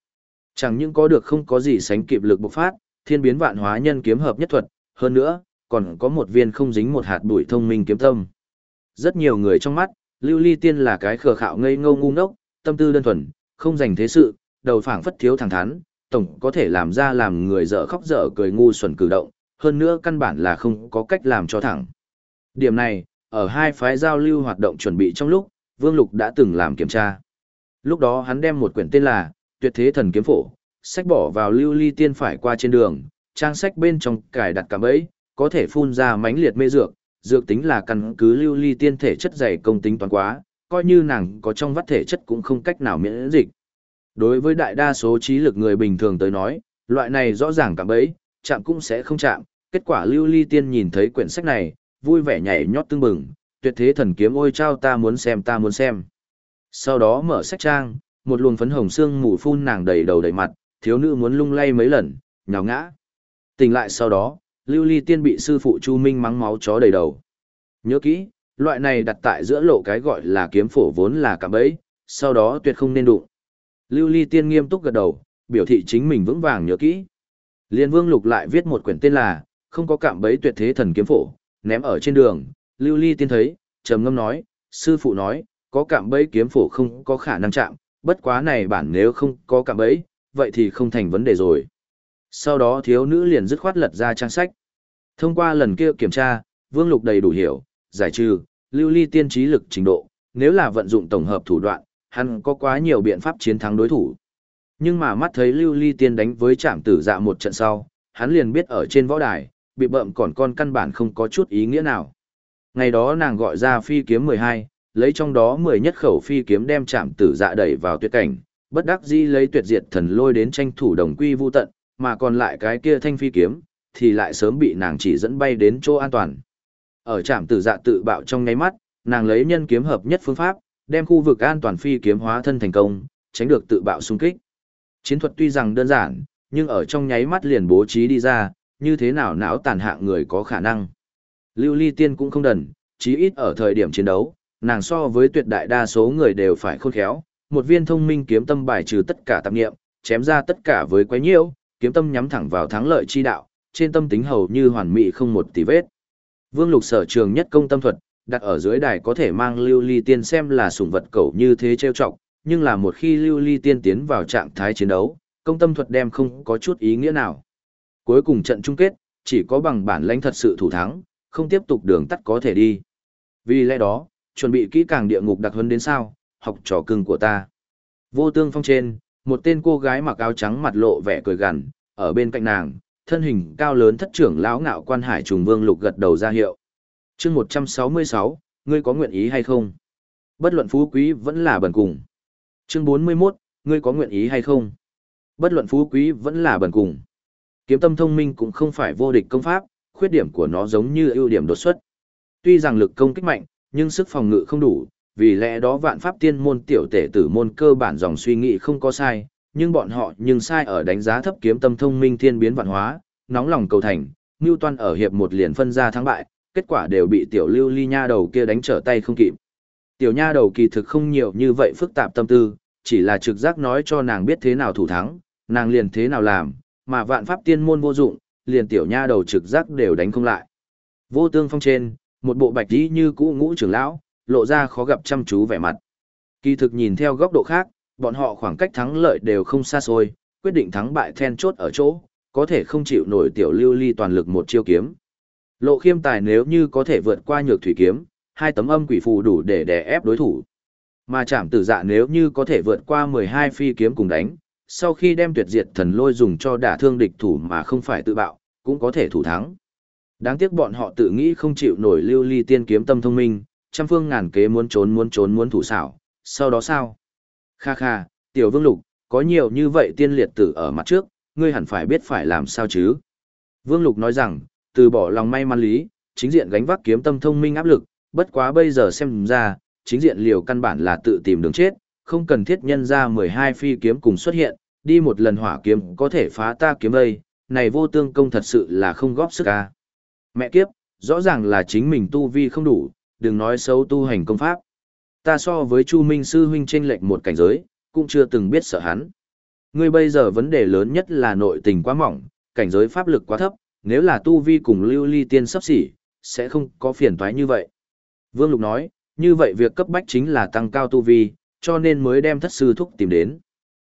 Chẳng những có được không có gì sánh kịp lực bộc phát, thiên biến vạn hóa nhân kiếm hợp nhất thuật, hơn nữa, còn có một viên không dính một hạt bụi thông minh kiếm tâm. Rất nhiều người trong mắt, Lưu Ly Tiên là cái khờ khạo ngây ngô ngu ngốc, tâm tư đơn thuần, không dành thế sự, đầu phảng phất thiếu thẳng thắn, tổng có thể làm ra làm người dở khóc dở cười ngu xuẩn cử động, hơn nữa căn bản là không có cách làm cho thẳng. Điểm này, ở hai phái giao lưu hoạt động chuẩn bị trong lúc, Vương Lục đã từng làm kiểm tra. Lúc đó hắn đem một quyển tên là Tuyệt Thế Thần Kiếm Phổ, sách bỏ vào lưu ly tiên phải qua trên đường, trang sách bên trong cài đặt cả bẫy, có thể phun ra mãnh liệt mê dược, dược tính là căn cứ lưu ly tiên thể chất dày công tính toán quá, coi như nàng có trong vắt thể chất cũng không cách nào miễn dịch. Đối với đại đa số trí lực người bình thường tới nói, loại này rõ ràng cảm bấy, chạm cũng sẽ không chạm. Kết quả lưu ly tiên nhìn thấy quyển sách này, vui vẻ nhảy nhót tương bừng, tuyệt thế thần kiếm ôi trao ta muốn xem ta muốn xem. Sau đó mở sách trang, một luồng phấn hồng xương mù phun nàng đầy đầu đầy mặt, thiếu nữ muốn lung lay mấy lần, nhào ngã. Tỉnh lại sau đó, lưu ly tiên bị sư phụ Chu Minh mắng máu chó đầy đầu. Nhớ kỹ, loại này đặt tại giữa lộ cái gọi là kiếm phổ vốn là cạm bẫy, sau đó tuyệt không nên đụng. Lưu ly tiên nghiêm túc gật đầu, biểu thị chính mình vững vàng nhớ kỹ. Liên vương lục lại viết một quyển tên là, không có cạm bẫy tuyệt thế thần kiếm phổ, ném ở trên đường, lưu ly tiên thấy, trầm ngâm nói, sư phụ nói, có cạm bẫy kiếm phổ không có khả năng chạm, bất quá này bản nếu không có cạm bẫy, vậy thì không thành vấn đề rồi. Sau đó thiếu nữ liền dứt khoát lật ra trang sách. Thông qua lần kia kiểm tra, Vương Lục đầy đủ hiểu, giải trừ, lưu ly tiên trí lực trình độ, nếu là vận dụng tổng hợp thủ đoạn, hắn có quá nhiều biện pháp chiến thắng đối thủ. Nhưng mà mắt thấy lưu ly tiên đánh với trạm tử dạ một trận sau, hắn liền biết ở trên võ đài, bị bậm còn con căn bản không có chút ý nghĩa nào. Ngày đó nàng gọi ra phi kiếm 12, lấy trong đó 10 nhất khẩu phi kiếm đem chạm tử dạ đẩy vào tuyệt cảnh, bất đắc dĩ lấy tuyệt diệt thần lôi đến tranh thủ đồng quy vu tận, mà còn lại cái kia thanh phi kiếm, thì lại sớm bị nàng chỉ dẫn bay đến chỗ an toàn. Ở trạm tử dạ tự bạo trong nháy mắt, nàng lấy nhân kiếm hợp nhất phương pháp, đem khu vực an toàn phi kiếm hóa thân thành công, tránh được tự bạo xung kích. Chiến thuật tuy rằng đơn giản, nhưng ở trong nháy mắt liền bố trí đi ra, như thế nào não tàn hạng người có khả năng. Lưu Ly Tiên cũng không đần, chí ít ở thời điểm chiến đấu, nàng so với tuyệt đại đa số người đều phải khôn khéo, một viên thông minh kiếm tâm bài trừ tất cả tạp nghiệm, chém ra tất cả với quái nhiễu, kiếm tâm nhắm thẳng vào thắng lợi chi đạo, trên tâm tính hầu như hoàn mỹ không một tì vết. Vương Lục sở trường nhất công tâm thuật, đặt ở dưới đài có thể mang lưu ly tiên xem là sủng vật cẩu như thế trêu chọc, nhưng là một khi lưu ly tiên tiến vào trạng thái chiến đấu, công tâm thuật đem không có chút ý nghĩa nào. Cuối cùng trận chung kết, chỉ có bằng bản lãnh thật sự thủ thắng, không tiếp tục đường tắt có thể đi. Vì lẽ đó, chuẩn bị kỹ càng địa ngục đặc huấn đến sao, học trò cưng của ta. Vô tương phong trên, một tên cô gái mặc áo trắng mặt lộ vẻ cười gằn, ở bên cạnh nàng, thân hình cao lớn thất trưởng lão ngạo quan hải trùng vương lục gật đầu ra hiệu. chương 166, ngươi có nguyện ý hay không? Bất luận phú quý vẫn là bần cùng. Chương 41, ngươi có nguyện ý hay không? Bất luận phú quý vẫn là bần cùng. Kiếm tâm thông minh cũng không phải vô địch công pháp, khuyết điểm của nó giống như ưu điểm đột xuất. Tuy rằng lực công kích mạnh, nhưng sức phòng ngự không đủ, vì lẽ đó vạn pháp tiên môn tiểu tể tử môn cơ bản dòng suy nghĩ không có sai, nhưng bọn họ nhưng sai ở đánh giá thấp kiếm tâm thông minh thiên biến vạn hóa, nóng lòng cầu thành, Newton ở hiệp một liền phân ra thắng bại, kết quả đều bị tiểu lưu ly nha đầu kia đánh trở tay không kịp. Tiểu nha đầu kỳ thực không nhiều như vậy phức tạp tâm tư, chỉ là trực giác nói cho nàng biết thế nào thủ thắng, nàng liền thế nào làm, mà vạn pháp tiên môn vô dụng, liền tiểu nha đầu trực giác đều đánh không lại. Vô tương phong trên, một bộ bạch tí như cũ ngũ trưởng lão, lộ ra khó gặp chăm chú vẻ mặt. Kỳ thực nhìn theo góc độ khác, bọn họ khoảng cách thắng lợi đều không xa xôi, quyết định thắng bại then chốt ở chỗ, có thể không chịu nổi tiểu lưu ly toàn lực một chiêu kiếm. Lộ khiêm tài nếu như có thể vượt qua nhược thủy kiếm, hai tấm âm quỷ phù đủ để đè ép đối thủ. Mà chạm tử dạ nếu như có thể vượt qua 12 phi kiếm cùng đánh, sau khi đem tuyệt diệt thần lôi dùng cho đả thương địch thủ mà không phải tự bạo, cũng có thể thủ thắng. Đáng tiếc bọn họ tự nghĩ không chịu nổi lưu ly tiên kiếm tâm thông minh, trăm phương ngàn kế muốn trốn muốn trốn muốn thủ xảo, sau đó sao? Kha kha, tiểu vương lục, có nhiều như vậy tiên liệt tử ở mặt trước, ngươi hẳn phải biết phải làm sao chứ? Vương lục nói rằng, từ bỏ lòng may mắn lý, chính diện gánh vác kiếm tâm thông minh áp lực, bất quá bây giờ xem ra, chính diện liều căn bản là tự tìm đường chết, không cần thiết nhân ra 12 phi kiếm cùng xuất hiện, đi một lần hỏa kiếm có thể phá ta kiếm đây, này vô tương công thật sự là không góp sức ca. Mẹ kiếp, rõ ràng là chính mình tu vi không đủ, đừng nói xấu tu hành công pháp. Ta so với Chu Minh sư huynh trên lệch một cảnh giới, cũng chưa từng biết sợ hắn. Ngươi bây giờ vấn đề lớn nhất là nội tình quá mỏng, cảnh giới pháp lực quá thấp, nếu là tu vi cùng lưu ly tiên sắp xỉ, sẽ không có phiền toái như vậy. Vương Lục nói, như vậy việc cấp bách chính là tăng cao tu vi, cho nên mới đem thất sư thúc tìm đến.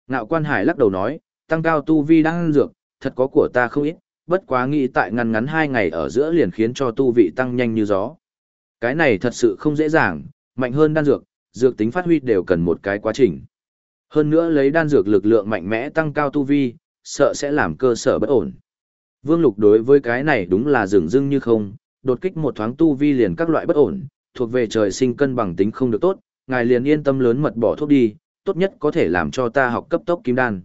Ngạo quan hải lắc đầu nói, tăng cao tu vi đang dược, thật có của ta không ít, bất quá nghĩ tại ngăn ngắn hai ngày ở giữa liền khiến cho tu vị tăng nhanh như gió. Cái này thật sự không dễ dàng, mạnh hơn đan dược, dược tính phát huy đều cần một cái quá trình. Hơn nữa lấy đan dược lực lượng mạnh mẽ tăng cao tu vi, sợ sẽ làm cơ sở bất ổn. Vương Lục đối với cái này đúng là rừng rưng như không, đột kích một thoáng tu vi liền các loại bất ổn, thuộc về trời sinh cân bằng tính không được tốt, ngài liền yên tâm lớn mật bỏ thuốc đi, tốt nhất có thể làm cho ta học cấp tốc kim đan.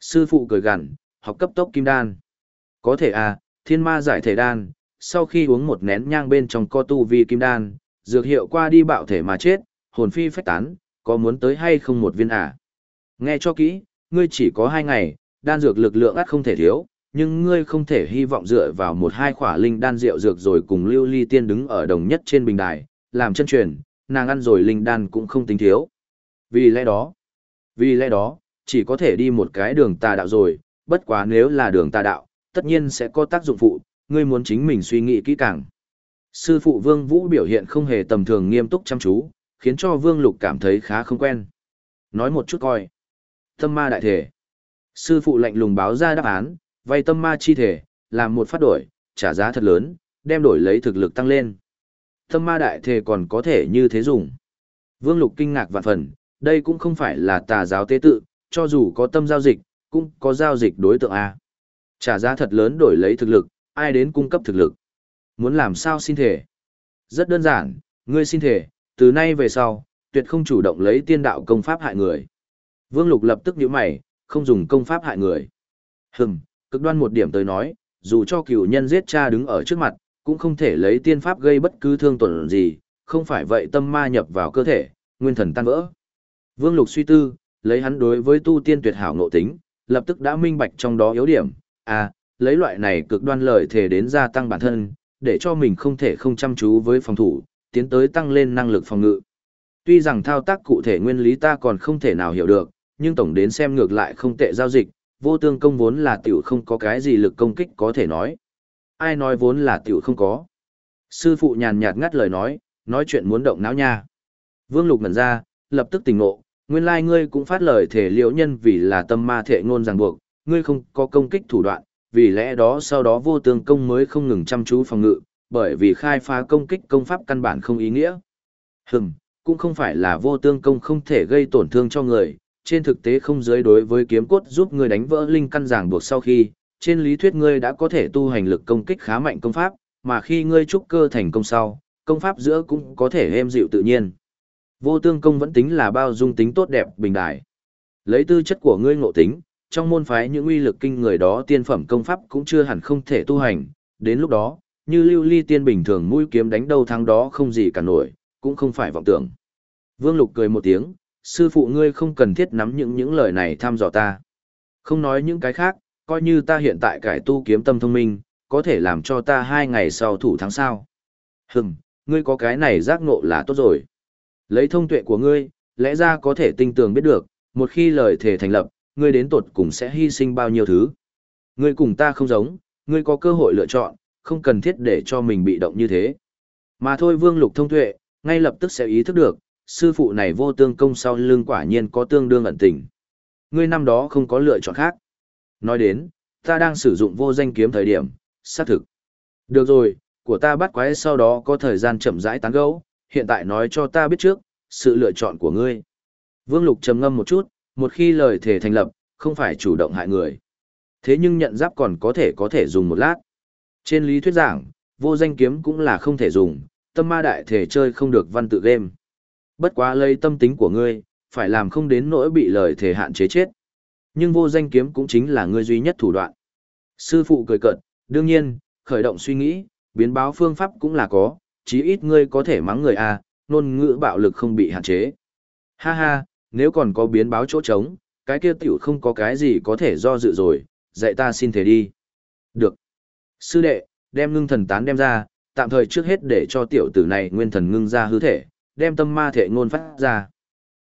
Sư phụ cười gằn, học cấp tốc kim đan. Có thể à, thiên ma giải thể đan, sau khi uống một nén nhang bên trong co tu vi kim đan, dược hiệu qua đi bạo thể mà chết, hồn phi phách tán, có muốn tới hay không một viên à? Nghe cho kỹ, ngươi chỉ có hai ngày, đan dược lực lượng ắt không thể thiếu, nhưng ngươi không thể hy vọng dựa vào một hai khỏa linh đan rượu dược rồi cùng lưu ly tiên đứng ở đồng nhất trên bình đài, làm chân truyền, nàng ăn rồi linh đan cũng không tính thiếu. Vì lẽ đó, vì lẽ đó, chỉ có thể đi một cái đường tà đạo rồi, bất quá nếu là đường tà đạo, tất nhiên sẽ có tác dụng phụ, ngươi muốn chính mình suy nghĩ kỹ càng. Sư phụ Vương Vũ biểu hiện không hề tầm thường nghiêm túc chăm chú, khiến cho Vương Lục cảm thấy khá không quen. Nói một chút coi. Tâm ma đại thể. Sư phụ lạnh lùng báo ra đáp án, vay tâm ma chi thể, làm một phát đổi, trả giá thật lớn, đem đổi lấy thực lực tăng lên. Tâm ma đại thể còn có thể như thế dùng. Vương Lục kinh ngạc vạn phần, đây cũng không phải là tà giáo tế tự, cho dù có tâm giao dịch, cũng có giao dịch đối tượng A. Trả giá thật lớn đổi lấy thực lực, ai đến cung cấp thực lực. Muốn làm sao xin thể? Rất đơn giản, ngươi xin thể, từ nay về sau, tuyệt không chủ động lấy tiên đạo công pháp hại người. Vương Lục lập tức nhíu mày, không dùng công pháp hại người. Hừm, cực đoan một điểm tới nói, dù cho cửu nhân giết cha đứng ở trước mặt, cũng không thể lấy tiên pháp gây bất cứ thương tổn gì, không phải vậy tâm ma nhập vào cơ thể, nguyên thần tan vỡ. Vương Lục suy tư, lấy hắn đối với tu tiên tuyệt hảo ngộ tính, lập tức đã minh bạch trong đó yếu điểm, à, lấy loại này cực đoan lợi thể đến gia tăng bản thân, để cho mình không thể không chăm chú với phòng thủ, tiến tới tăng lên năng lực phòng ngự. Tuy rằng thao tác cụ thể nguyên lý ta còn không thể nào hiểu được, nhưng tổng đến xem ngược lại không tệ giao dịch, vô tương công vốn là tiểu không có cái gì lực công kích có thể nói. Ai nói vốn là tiểu không có. Sư phụ nhàn nhạt ngắt lời nói, nói chuyện muốn động não nha. Vương Lục ngẩn ra, lập tức tỉnh ngộ, nguyên lai ngươi cũng phát lời thể liễu nhân vì là tâm ma thể ngôn ràng buộc, ngươi không có công kích thủ đoạn, vì lẽ đó sau đó vô tương công mới không ngừng chăm chú phòng ngự, bởi vì khai phá công kích công pháp căn bản không ý nghĩa. Hừm, cũng không phải là vô tương công không thể gây tổn thương cho người, trên thực tế không giới đối với kiếm cốt giúp ngươi đánh vỡ linh căn giảng buộc sau khi, trên lý thuyết ngươi đã có thể tu hành lực công kích khá mạnh công pháp, mà khi ngươi trúc cơ thành công sau, công pháp giữa cũng có thể êm dịu tự nhiên. Vô tương công vẫn tính là bao dung tính tốt đẹp bình đại. Lấy tư chất của ngươi ngộ tính, trong môn phái những uy lực kinh người đó tiên phẩm công pháp cũng chưa hẳn không thể tu hành, đến lúc đó, như lưu ly tiên bình thường mũi kiếm đánh đâu thắng đó không gì cả nổi, cũng không phải vọng tưởng. Vương Lục cười một tiếng, sư phụ ngươi không cần thiết nắm những những lời này tham dò ta. Không nói những cái khác, coi như ta hiện tại cải tu kiếm tâm thông minh, có thể làm cho ta hai ngày sau thủ thắng sao. Hừm, ngươi có cái này giác ngộ là tốt rồi. Lấy thông tuệ của ngươi, lẽ ra có thể tinh tường biết được, một khi lời thể thành lập, ngươi đến tột cùng sẽ hy sinh bao nhiêu thứ. Ngươi cùng ta không giống, ngươi có cơ hội lựa chọn, không cần thiết để cho mình bị động như thế. Mà thôi Vương Lục thông tuệ, ngay lập tức sẽ ý thức được, sư phụ này vô tương công sau lưng quả nhiên có tương đương ẩn tình. Ngươi năm đó không có lựa chọn khác. Nói đến, ta đang sử dụng vô danh kiếm thời điểm, xác thực. Được rồi, của ta bắt quái sau đó có thời gian chậm rãi tán gẫu, hiện tại nói cho ta biết trước, sự lựa chọn của ngươi. Vương Lục trầm ngâm một chút, một khi lời thể thành lập, không phải chủ động hại người. Thế nhưng nhận giáp còn có thể có thể dùng một lát. Trên lý thuyết giảng, vô danh kiếm cũng là không thể dùng, tâm ma đại thể chơi không được văn tự game. Bất quá lấy tâm tính của ngươi, phải làm không đến nỗi bị lời thể hạn chế chết. Nhưng vô danh kiếm cũng chính là ngươi duy nhất thủ đoạn. Sư phụ cười cợt, đương nhiên, khởi động suy nghĩ, biến báo phương pháp cũng là có, chí ít ngươi có thể mắng người a, à, ngôn ngữ bạo lực không bị hạn chế. Ha ha, nếu còn có biến báo chỗ trống, cái kia tiểu không có cái gì có thể do dự rồi, dạy ta xin thể đi. Được. Sư đệ, đem ngưng thần tán đem ra, tạm thời trước hết để cho tiểu tử này nguyên thần ngưng ra hư thể, đem tâm ma thể ngôn phát ra.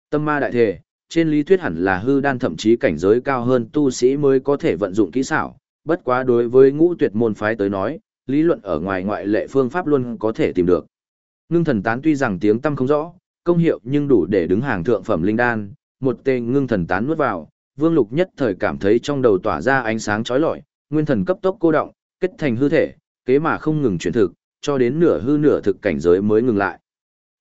Tâm ma đại thể, trên lý thuyết hẳn là hư đan thậm chí cảnh giới cao hơn tu sĩ mới có thể vận dụng kỹ xảo, bất quá đối với ngũ tuyệt môn phái tới nói, lý luận ở ngoài ngoại lệ phương pháp luôn có thể tìm được. Ngưng thần tán tuy rằng tiếng tâm không rõ, công hiệu nhưng đủ để đứng hàng thượng phẩm linh đan, một tên ngưng thần tán nuốt vào, Vương Lục nhất thời cảm thấy trong đầu tỏa ra ánh sáng chói lọi, nguyên thần cấp tốc cô động, kết thành hư thể, kế mà không ngừng chuyển thực, cho đến nửa hư nửa thực cảnh giới mới ngừng lại.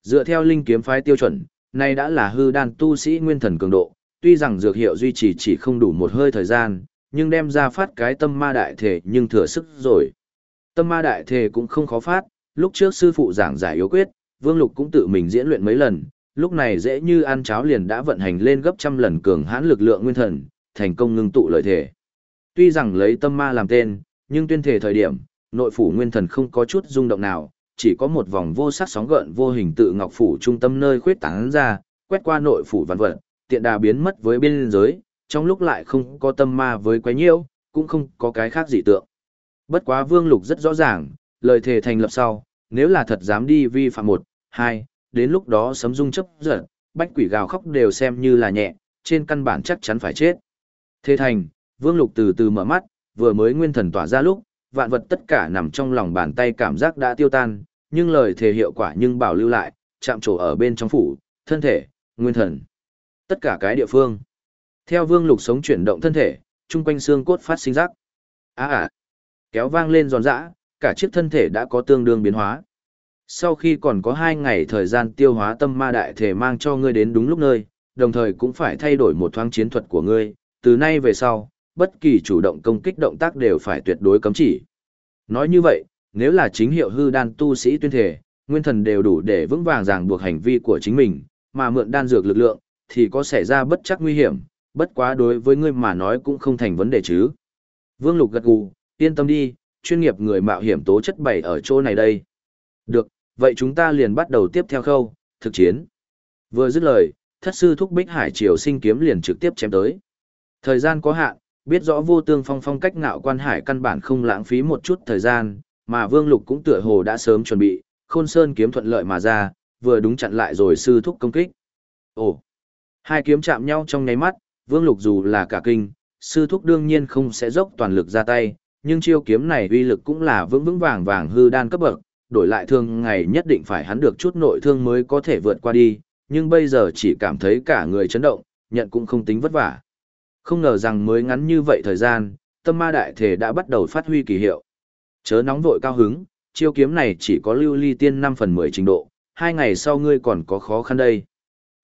Dựa theo linh kiếm phái tiêu chuẩn, này đã là hư đan tu sĩ nguyên thần cường độ, tuy rằng dược hiệu duy trì chỉ không đủ một hơi thời gian, nhưng đem ra phát cái tâm ma đại thể nhưng thừa sức rồi. Tâm ma đại thể cũng không khó phát, lúc trước sư phụ giảng giải yếu quyết, Vương Lục cũng tự mình diễn luyện mấy lần, lúc này dễ như ăn cháo liền đã vận hành lên gấp trăm lần cường hãn lực lượng nguyên thần, thành công ngưng tụ lợi thể. Tuy rằng lấy tâm ma làm tên, nhưng tuyên thể thời điểm, nội phủ nguyên thần không có chút rung động nào, chỉ có một vòng vô sắc sóng gợn vô hình tự ngọc phủ trung tâm nơi khuyết tán ra, quét qua nội phủ văn vật, tiện đà biến mất với biên giới, trong lúc lại không có tâm ma với quái nhiễu, cũng không có cái khác dị tượng. Bất quá Vương Lục rất rõ ràng, lời thề thành lập sau, nếu là thật dám đi vi phạm một, hai, đến lúc đó sấm rung chấp giật, bách quỷ gào khóc đều xem như là nhẹ, trên căn bản chắc chắn phải chết. Thế thành, Vương Lục từ từ mở mắt, vừa mới nguyên thần tỏa ra lúc, vạn vật tất cả nằm trong lòng bàn tay cảm giác đã tiêu tan, nhưng lời thề hiệu quả nhưng bảo lưu lại, chạm trổ ở bên trong phủ, thân thể, nguyên thần. Tất cả cái địa phương. Theo Vương Lục sống chuyển động thân thể, chung quanh xương cốt phát sinh rắc. À à, kéo vang lên giòn giã, cả chiếc thân thể đã có tương đương biến hóa. Sau khi còn có hai ngày thời gian tiêu hóa tâm ma đại thể mang cho ngươi đến đúng lúc nơi, đồng thời cũng phải thay đổi một thoáng chiến thuật của ngươi, từ nay về sau, bất kỳ chủ động công kích động tác đều phải tuyệt đối cấm chỉ. Nói như vậy, nếu là chính hiệu hư đan tu sĩ tuyên thể, nguyên thần đều đủ để vững vàng ràng buộc hành vi của chính mình, mà mượn đan dược lực lượng, thì có xảy ra bất chắc nguy hiểm, bất quá đối với ngươi mà nói cũng không thành vấn đề chứ. Vương Lục gật gù, yên tâm đi, chuyên nghiệp người mạo hiểm tố chất bảy ở chỗ này đây. Được, vậy chúng ta liền bắt đầu tiếp theo khâu, thực chiến. Vừa dứt lời, thất sư thúc bích hải triều sinh kiếm liền trực tiếp chém tới. Thời gian có hạn, biết rõ vô tương phong phong cách ngạo quan hải căn bản không lãng phí một chút thời gian, mà vương lục cũng tựa hồ đã sớm chuẩn bị, khôn sơn kiếm thuận lợi mà ra, vừa đúng chặn lại rồi sư thúc công kích. Ồ! Hai kiếm chạm nhau trong nháy mắt, vương lục dù là cả kinh, sư thúc đương nhiên không sẽ dốc toàn lực ra tay, nhưng chiêu kiếm này uy lực cũng là vững vững vàng vàng hư đan cấp bậc, đổi lại thương ngày nhất định phải hắn được chút nội thương mới có thể vượt qua đi, nhưng bây giờ chỉ cảm thấy cả người chấn động, nhận cũng không tính vất vả. Không ngờ rằng mới ngắn như vậy thời gian, tâm ma đại thể đã bắt đầu phát huy kỳ hiệu. Chớ nóng vội cao hứng, chiêu kiếm này chỉ có lưu ly tiên 5 phần 10 trình độ, hai ngày sau ngươi còn có khó khăn đây.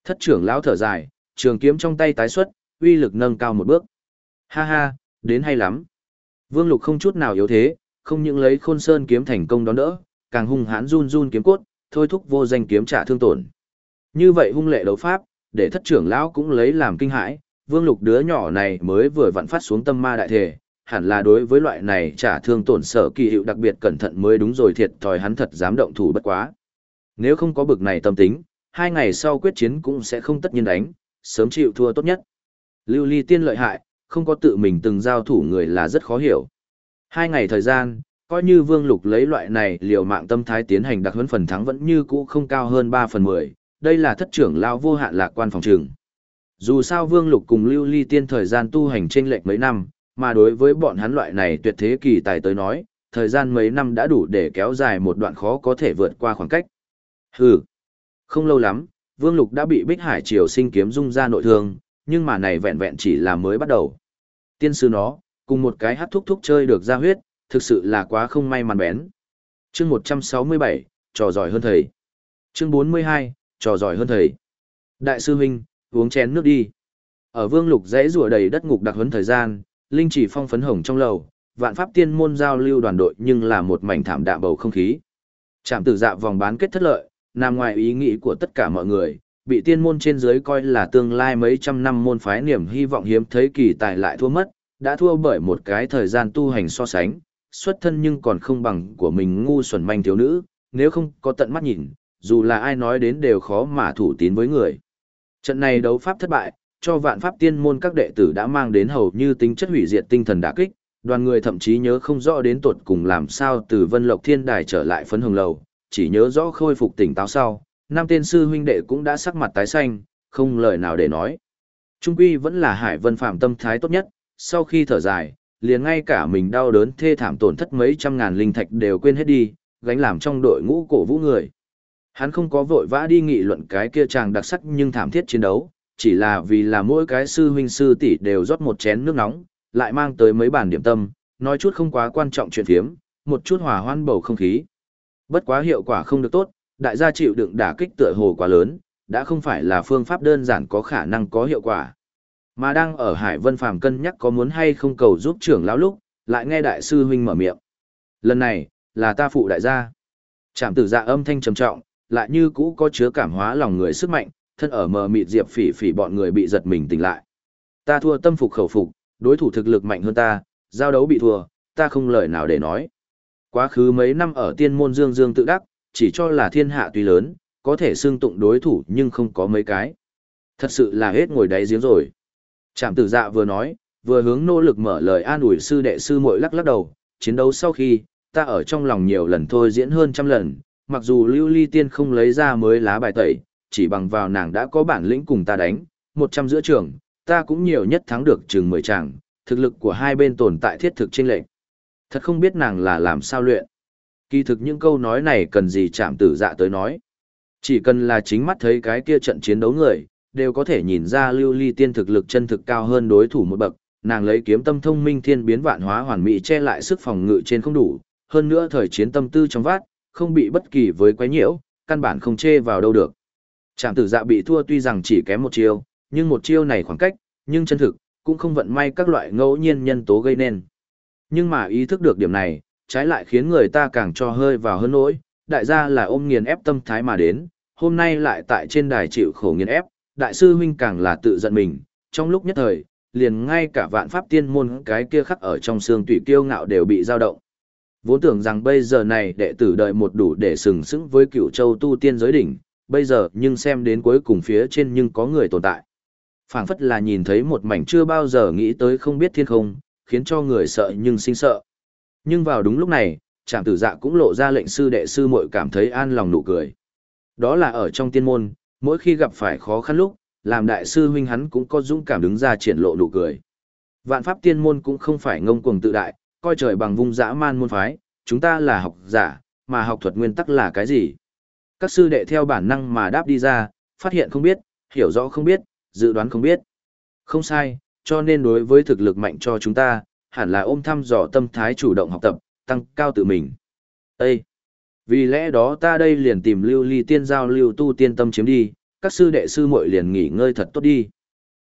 Thất trưởng lão thở dài, trường kiếm trong tay tái xuất, uy lực nâng cao một bước. Ha ha, đến hay lắm. Vương Lục không chút nào yếu thế, không những lấy khôn sơn kiếm thành công đón đỡ, càng hung hãn run run kiếm cốt, thôi thúc vô danh kiếm trả thương tổn. Như vậy hung lệ đấu pháp, để thất trưởng lão cũng lấy làm kinh hãi, Vương Lục đứa nhỏ này mới vừa vặn phát xuống tâm ma đại thể, hẳn là đối với loại này trả thương tổn sở kỳ hiệu đặc biệt cẩn thận mới đúng rồi thiệt thòi hắn thật dám động thủ bất quá. Nếu không có bực này tâm tính, hai ngày sau quyết chiến cũng sẽ không tất nhiên đánh, sớm chịu thua tốt nhất. Lưu Ly Tiên lợi hại, không có tự mình từng giao thủ người là rất khó hiểu. Hai ngày thời gian, coi như Vương Lục lấy loại này liều mạng tâm thái tiến hành đặc huấn phần thắng vẫn như cũ không cao hơn 3 phần 10, đây là thất trưởng lao vô hạn lạc quan phòng trường. Dù sao Vương Lục cùng Lưu Ly Tiên thời gian tu hành trên lệch mấy năm, mà đối với bọn hắn loại này tuyệt thế kỳ tài tới nói, thời gian mấy năm đã đủ để kéo dài một đoạn khó có thể vượt qua khoảng cách. Hừ, không lâu lắm, Vương Lục đã bị Bích Hải Triều sinh kiếm dung ra nội thương, nhưng mà này vẹn vẹn chỉ là mới bắt đầu. Tiên sư nó, cùng một cái hát thúc thúc chơi được ra huyết, thực sự là quá không may mắn bén. Chương 167, trò giỏi hơn thầy. Chương 42, trò giỏi hơn thầy. Đại sư huynh, uống chén nước đi. Ở Vương Lục dãy rùa đầy đất ngục đặc huấn thời gian, linh chỉ phong phấn hồng trong lầu, vạn pháp tiên môn giao lưu đoàn đội nhưng là một mảnh thảm đạm bầu không khí. Trạm tử dạ vòng bán kết thất lợi, nằm ngoài ý nghĩ của tất cả mọi người, bị tiên môn trên dưới coi là tương lai mấy trăm năm môn phái niềm hy vọng hiếm thấy kỳ tài lại thua mất, đã thua bởi một cái thời gian tu hành so sánh, xuất thân nhưng còn không bằng của mình ngu xuẩn manh thiếu nữ, nếu không có tận mắt nhìn, dù là ai nói đến đều khó mà thủ tín với người. Trận này đấu pháp thất bại, cho vạn pháp tiên môn các đệ tử đã mang đến hầu như tính chất hủy diệt tinh thần đả kích, đoàn người thậm chí nhớ không rõ đến tột cùng làm sao từ Vân Lộc Thiên Đài trở lại phấn hồng lầu, chỉ nhớ rõ khôi phục tỉnh táo sau, nam tên sư huynh đệ cũng đã sắc mặt tái xanh, không lời nào để nói. Trung quy vẫn là Hải Vân Phạm tâm thái tốt nhất, sau khi thở dài, liền ngay cả mình đau đớn thê thảm tổn thất mấy trăm ngàn linh thạch đều quên hết đi, gánh làm trong đội ngũ cổ vũ người. Hắn không có vội vã đi nghị luận cái kia chàng đặc sắc nhưng thảm thiết chiến đấu, chỉ là vì là mỗi cái sư huynh sư tỷ đều rót một chén nước nóng, lại mang tới mấy bản điểm tâm, nói chút không quá quan trọng chuyện phiếm, một chút hòa hoan bầu không khí. Bất quá hiệu quả không được tốt, đại gia chịu đựng đả kích tựa hồ quá lớn, đã không phải là phương pháp đơn giản có khả năng có hiệu quả. Mà đang ở Hải Vân Phàm cân nhắc có muốn hay không cầu giúp trưởng lão lúc, lại nghe đại sư huynh mở miệng. Lần này, là ta phụ đại gia. Trạm tử dạ âm thanh trầm trọng, lại như cũ có chứa cảm hóa lòng người sức mạnh, thân ở mờ mịt diệp phỉ phỉ bọn người bị giật mình tỉnh lại. Ta thua tâm phục khẩu phục, đối thủ thực lực mạnh hơn ta, giao đấu bị thua, ta không lời nào để nói. Quá khứ mấy năm ở tiên môn dương dương tự đắc, chỉ cho là thiên hạ tuy lớn, có thể xương tụng đối thủ nhưng không có mấy cái. Thật sự là hết ngồi đáy giếng rồi. Trạm tử dạ vừa nói, vừa hướng nỗ lực mở lời an ủi sư đệ sư muội lắc lắc đầu, chiến đấu sau khi, ta ở trong lòng nhiều lần thôi diễn hơn trăm lần, mặc dù lưu ly tiên không lấy ra mới lá bài tẩy, chỉ bằng vào nàng đã có bản lĩnh cùng ta đánh, một trăm giữa trường, ta cũng nhiều nhất thắng được chừng mười chàng, thực lực của hai bên tồn tại thiết thực trên lệnh. Thật không biết nàng là làm sao luyện. Kỳ thực những câu nói này cần gì chạm tử dạ tới nói. Chỉ cần là chính mắt thấy cái kia trận chiến đấu người, đều có thể nhìn ra lưu ly tiên thực lực chân thực cao hơn đối thủ một bậc, nàng lấy kiếm tâm thông minh thiên biến vạn hóa hoàn mỹ che lại sức phòng ngự trên không đủ, hơn nữa thời chiến tâm tư trong vát, không bị bất kỳ với quái nhiễu, căn bản không chê vào đâu được. Trạm tử dạ bị thua tuy rằng chỉ kém một chiêu, nhưng một chiêu này khoảng cách, nhưng chân thực, cũng không vận may các loại ngẫu nhiên nhân tố gây nên. Nhưng mà ý thức được điểm này, trái lại khiến người ta càng cho hơi vào hơn nỗi, đại gia là ôm nghiền ép tâm thái mà đến, hôm nay lại tại trên đài chịu khổ nghiền ép, đại sư huynh càng là tự giận mình, trong lúc nhất thời, liền ngay cả vạn pháp tiên môn cái kia khắc ở trong xương tùy kiêu ngạo đều bị dao động. Vốn tưởng rằng bây giờ này đệ tử đợi một đủ để sừng sững với cựu châu tu tiên giới đỉnh, bây giờ nhưng xem đến cuối cùng phía trên nhưng có người tồn tại. phảng phất là nhìn thấy một mảnh chưa bao giờ nghĩ tới không biết thiên không, khiến cho người sợ nhưng sinh sợ. Nhưng vào đúng lúc này, trạm tử dạ cũng lộ ra lệnh sư đệ sư muội cảm thấy an lòng nụ cười. Đó là ở trong tiên môn, mỗi khi gặp phải khó khăn lúc, làm đại sư huynh hắn cũng có dũng cảm đứng ra triển lộ nụ cười. Vạn pháp tiên môn cũng không phải ngông cuồng tự đại, coi trời bằng vung dã man môn phái, chúng ta là học giả, mà học thuật nguyên tắc là cái gì? Các sư đệ theo bản năng mà đáp đi ra, phát hiện không biết, hiểu rõ không biết, dự đoán không biết. Không sai, cho nên đối với thực lực mạnh cho chúng ta, hẳn là ôm thăm dò tâm thái chủ động học tập, tăng cao tự mình. Ê! Vì lẽ đó ta đây liền tìm lưu ly tiên giao lưu tu tiên tâm chiếm đi, các sư đệ sư muội liền nghỉ ngơi thật tốt đi.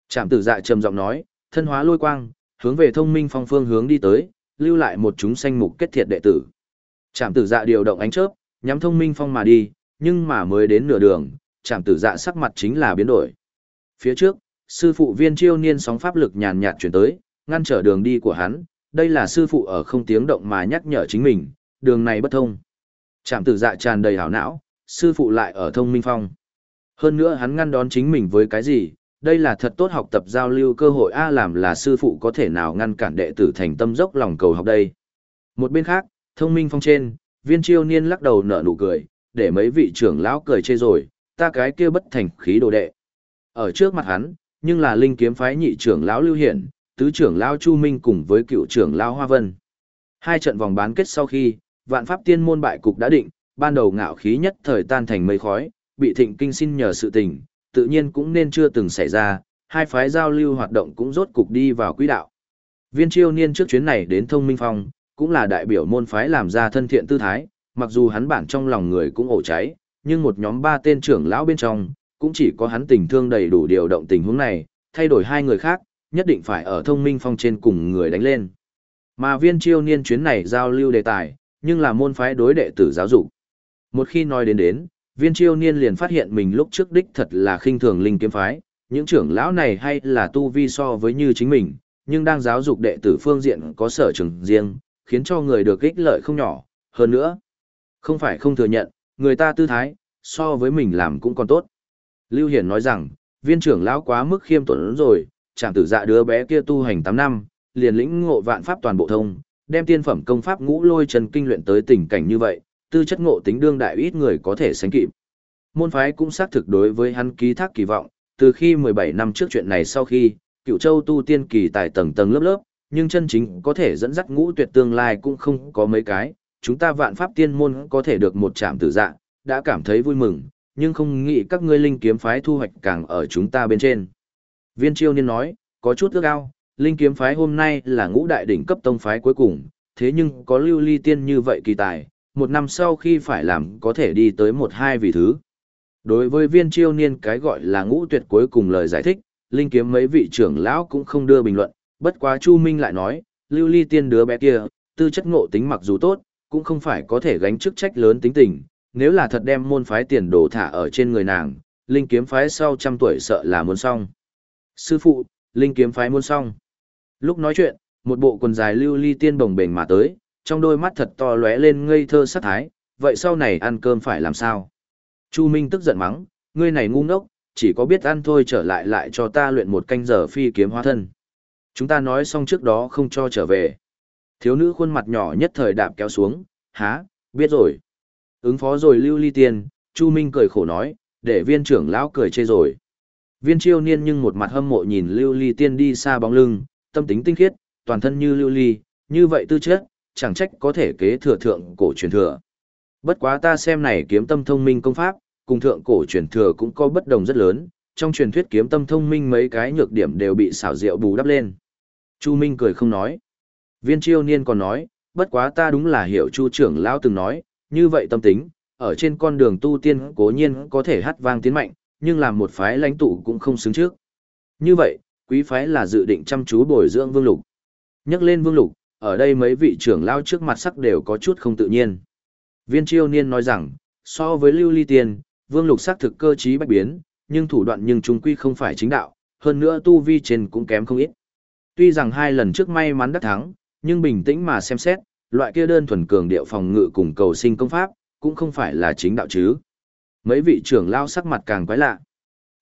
Trạm tử dạ trầm giọng nói, thân hóa lôi quang, hướng về thông minh phong phương hướng đi tới, lưu lại một chúng sanh mục kết thiệt đệ tử. Trạm tử dạ điều động ánh chớp, nhắm thông minh phong mà đi, nhưng mà mới đến nửa đường, trạm tử dạ sắc mặt chính là biến đổi. Phía trước, sư phụ viên chiêu niên sóng pháp lực nhàn nhạt chuyển tới, ngăn trở đường đi của hắn, đây là sư phụ ở không tiếng động mà nhắc nhở chính mình, đường này bất thông. Trạm tử dạ tràn đầy hảo não, sư phụ lại ở thông minh phong. Hơn nữa hắn ngăn đón chính mình với cái gì, đây là thật tốt học tập giao lưu cơ hội A làm là sư phụ có thể nào ngăn cản đệ tử thành tâm dốc lòng cầu học đây. Một bên khác, thông minh phong trên, viên chiêu niên lắc đầu nở nụ cười, để mấy vị trưởng lão cười chê rồi, ta cái kia bất thành khí đồ đệ. Ở trước mặt hắn, nhưng là linh kiếm phái nhị trưởng lão Lưu Hiển, tứ trưởng lão Chu Minh cùng với cựu trưởng lão Hoa Vân. Hai trận vòng bán kết sau khi, vạn pháp tiên môn bại cục đã định, ban đầu ngạo khí nhất thời tan thành mây khói, bị thịnh kinh xin nhờ sự tình, tự nhiên cũng nên chưa từng xảy ra, hai phái giao lưu hoạt động cũng rốt cục đi vào quỹ đạo. Viên chiêu niên trước chuyến này đến thông minh phong, cũng là đại biểu môn phái làm ra thân thiện tư thái, mặc dù hắn bản trong lòng người cũng ổ cháy, nhưng một nhóm ba tên trưởng lão bên trong, cũng chỉ có hắn tình thương đầy đủ điều động tình huống này, thay đổi hai người khác, nhất định phải ở thông minh phong trên cùng người đánh lên. Mà viên chiêu niên chuyến này giao lưu đề tài, nhưng là môn phái đối đệ tử giáo dục. Một khi nói đến đến, viên chiêu niên liền phát hiện mình lúc trước đích thật là khinh thường linh kiếm phái, những trưởng lão này hay là tu vi so với như chính mình, nhưng đang giáo dục đệ tử phương diện có sở trường riêng, khiến cho người được ích lợi không nhỏ, hơn nữa. Không phải không thừa nhận, người ta tư thái, so với mình làm cũng còn tốt. Lưu Hiển nói rằng, viên trưởng lão quá mức khiêm tốn rồi, chẳng tử dạ đứa bé kia tu hành 8 năm, liền lĩnh ngộ vạn pháp toàn bộ thông, đem tiên phẩm công pháp ngũ lôi chân kinh luyện tới tình cảnh như vậy, tư chất ngộ tính đương đại ít người có thể sánh kịp. Môn phái cũng xác thực đối với hắn ký thác kỳ vọng, từ khi 17 năm trước chuyện này sau khi, cựu châu tu tiên kỳ tài tầng tầng lớp lớp, nhưng chân chính có thể dẫn dắt ngũ tuyệt tương lai cũng không có mấy cái, chúng ta vạn pháp tiên môn có thể được một trạm tử dạ, đã cảm thấy vui mừng, nhưng không nghĩ các ngươi linh kiếm phái thu hoạch càng ở chúng ta bên trên. Viên chiêu niên nói, có chút ước ao, linh kiếm phái hôm nay là ngũ đại đỉnh cấp tông phái cuối cùng, thế nhưng có lưu ly tiên như vậy kỳ tài, một năm sau khi phải làm có thể đi tới một hai vị thứ. Đối với viên chiêu niên cái gọi là ngũ tuyệt cuối cùng lời giải thích, linh kiếm mấy vị trưởng lão cũng không đưa bình luận, bất quá Chu Minh lại nói, lưu ly tiên đứa bé kia, tư chất ngộ tính mặc dù tốt, cũng không phải có thể gánh chức trách lớn tính tình, nếu là thật đem môn phái tiền đồ thả ở trên người nàng, linh kiếm phái sau trăm tuổi sợ là muốn xong. Sư phụ, linh kiếm phái muốn xong. Lúc nói chuyện, một bộ quần dài lưu ly tiên bồng bềnh mà tới, trong đôi mắt thật to lóe lên ngây thơ sát thái, vậy sau này ăn cơm phải làm sao? Chu Minh tức giận mắng, ngươi này ngu ngốc, chỉ có biết ăn thôi trở lại lại cho ta luyện một canh giờ phi kiếm hóa thân. Chúng ta nói xong trước đó không cho trở về. Thiếu nữ khuôn mặt nhỏ nhất thời đạp kéo xuống, há, biết rồi. Ứng phó rồi lưu ly tiên, Chu Minh cười khổ nói, để viên trưởng lão cười chê rồi. Viên chiêu niên nhưng một mặt hâm mộ nhìn lưu ly tiên đi xa bóng lưng, tâm tính tinh khiết, toàn thân như lưu ly, như vậy tư chất, chẳng trách có thể kế thừa thượng cổ truyền thừa. Bất quá ta xem này kiếm tâm thông minh công pháp, cùng thượng cổ truyền thừa cũng có bất đồng rất lớn, trong truyền thuyết kiếm tâm thông minh mấy cái nhược điểm đều bị xảo diệu bù đắp lên. Chu Minh cười không nói. Viên chiêu niên còn nói, bất quá ta đúng là hiểu Chu trưởng lão từng nói, như vậy tâm tính, ở trên con đường tu tiên cố nhiên có thể hát vang tiến mạnh, nhưng làm một phái lãnh tụ cũng không xứng trước. Như vậy, quý phái là dự định chăm chú bồi dưỡng vương lục. Nhắc lên vương lục, ở đây mấy vị trưởng lao trước mặt sắc đều có chút không tự nhiên. Viên chiêu niên nói rằng, so với lưu ly Tiên vương lục xác thực cơ trí bách biến, nhưng thủ đoạn nhưng trung quy không phải chính đạo, hơn nữa tu vi trên cũng kém không ít. Tuy rằng hai lần trước may mắn đắc thắng, nhưng bình tĩnh mà xem xét, loại kia đơn thuần cường điệu phòng ngự cùng cầu sinh công pháp, cũng không phải là chính đạo chứ. Mấy vị trưởng lao sắc mặt càng quái lạ.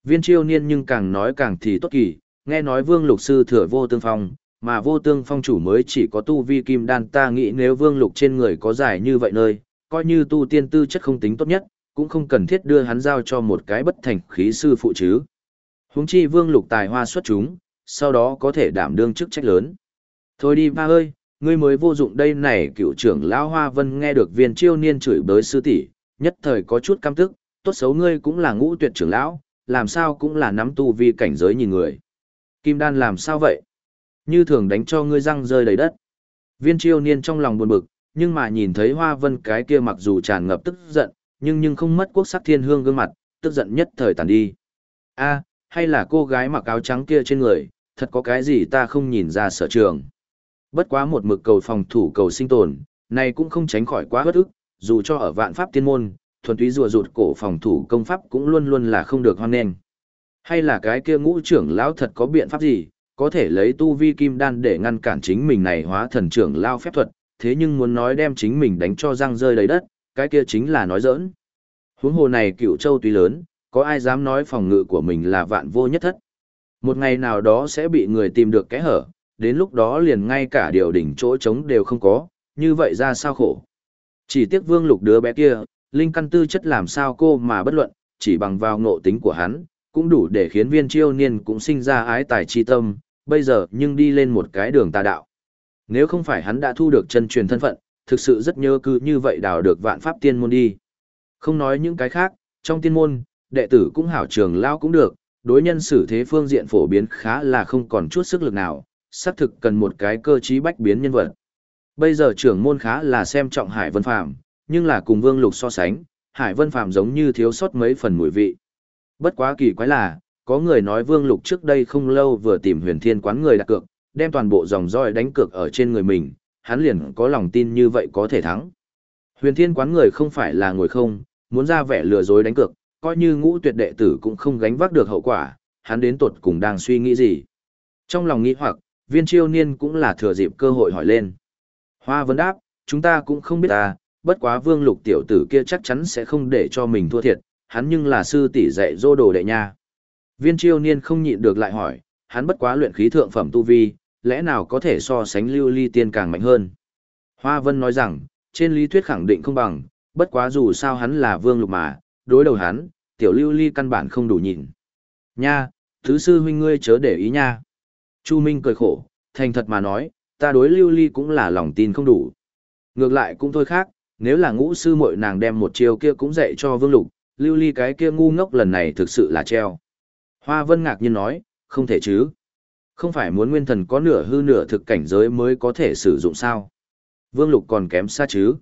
Viên chiêu niên nhưng càng nói càng thì tốt kỳ, nghe nói vương lục sư thừa vô tương phong, mà vô tương phong chủ mới chỉ có tu vi kim đan ta nghĩ nếu vương lục trên người có giải như vậy nơi, coi như tu tiên tư chất không tính tốt nhất, cũng không cần thiết đưa hắn giao cho một cái bất thành khí sư phụ chứ. Huống chi vương lục tài hoa xuất chúng, sau đó có thể đảm đương chức trách lớn. Thôi đi ba ơi, ngươi mới vô dụng đây này cựu trưởng lão hoa vân nghe được viên chiêu niên chửi bới sư tỷ nhất thời có chút căm tức tốt xấu ngươi cũng là ngũ tuyệt trưởng lão làm sao cũng là nắm tu vi cảnh giới nhìn người. Kim đan làm sao vậy? Như thường đánh cho ngươi răng rơi đầy đất. Viên chiêu niên trong lòng buồn bực nhưng mà nhìn thấy hoa vân cái kia mặc dù tràn ngập tức giận nhưng nhưng không mất quốc sắc thiên hương gương mặt tức giận nhất thời tàn đi. A hay là cô gái mặc áo trắng kia trên người thật có cái gì ta không nhìn ra sở trường. Bất quá một mực cầu phòng thủ cầu sinh tồn, này cũng không tránh khỏi quá bất ức, dù cho ở vạn pháp tiên môn, thuần túy rùa rụt cổ phòng thủ công pháp cũng luôn luôn là không được hoan nghênh. Hay là cái kia ngũ trưởng lão thật có biện pháp gì, có thể lấy tu vi kim đan để ngăn cản chính mình này hóa thần trưởng lao phép thuật, thế nhưng muốn nói đem chính mình đánh cho răng rơi đầy đất, cái kia chính là nói giỡn. Huống hồ này cựu châu tuy lớn, có ai dám nói phòng ngự của mình là vạn vô nhất thất. Một ngày nào đó sẽ bị người tìm được kẽ hở, đến lúc đó liền ngay cả điều đỉnh chỗ trống đều không có, như vậy ra sao khổ. Chỉ tiếc vương lục đứa bé kia, linh căn tư chất làm sao cô mà bất luận, chỉ bằng vào ngộ tính của hắn, cũng đủ để khiến viên chiêu niên cũng sinh ra ái tài chi tâm, bây giờ nhưng đi lên một cái đường tà đạo. Nếu không phải hắn đã thu được chân truyền thân phận, thực sự rất nhớ cứ như vậy đào được vạn pháp tiên môn đi. Không nói những cái khác, trong tiên môn, đệ tử cũng hảo trường lao cũng được, đối nhân xử thế phương diện phổ biến khá là không còn chút sức lực nào, xác thực cần một cái cơ trí bách biến nhân vật. Bây giờ trưởng môn khá là xem trọng Hải Vân Phàm, nhưng là cùng Vương Lục so sánh, Hải Vân Phàm giống như thiếu sót mấy phần mùi vị. Bất quá kỳ quái là, có người nói Vương Lục trước đây không lâu vừa tìm Huyền Thiên quán người đặt cược, đem toàn bộ dòng roi đánh cược ở trên người mình, hắn liền có lòng tin như vậy có thể thắng. Huyền Thiên quán người không phải là ngồi không, muốn ra vẻ lừa dối đánh cược, coi như ngũ tuyệt đệ tử cũng không gánh vác được hậu quả, hắn đến tuột cùng đang suy nghĩ gì. Trong lòng nghĩ hoặc, viên chiêu niên cũng là thừa dịp cơ hội hỏi lên. Hoa vấn đáp, chúng ta cũng không biết ta, bất quá vương lục tiểu tử kia chắc chắn sẽ không để cho mình thua thiệt, hắn nhưng là sư tỷ dạy dô đồ đệ nha. Viên chiêu niên không nhịn được lại hỏi, hắn bất quá luyện khí thượng phẩm tu vi, lẽ nào có thể so sánh lưu ly tiên càng mạnh hơn. Hoa vân nói rằng, trên lý thuyết khẳng định không bằng, bất quá dù sao hắn là vương lục mà, đối đầu hắn, tiểu lưu ly căn bản không đủ nhìn. Nha, thứ sư huynh ngươi chớ để ý nha. Chu Minh cười khổ, thành thật mà nói, ta đối lưu ly cũng là lòng tin không đủ. Ngược lại cũng thôi khác, nếu là ngũ sư muội nàng đem một chiều kia cũng dạy cho vương lục, lưu ly cái kia ngu ngốc lần này thực sự là treo. Hoa vân ngạc nhiên nói, không thể chứ. Không phải muốn nguyên thần có nửa hư nửa thực cảnh giới mới có thể sử dụng sao. Vương lục còn kém xa chứ.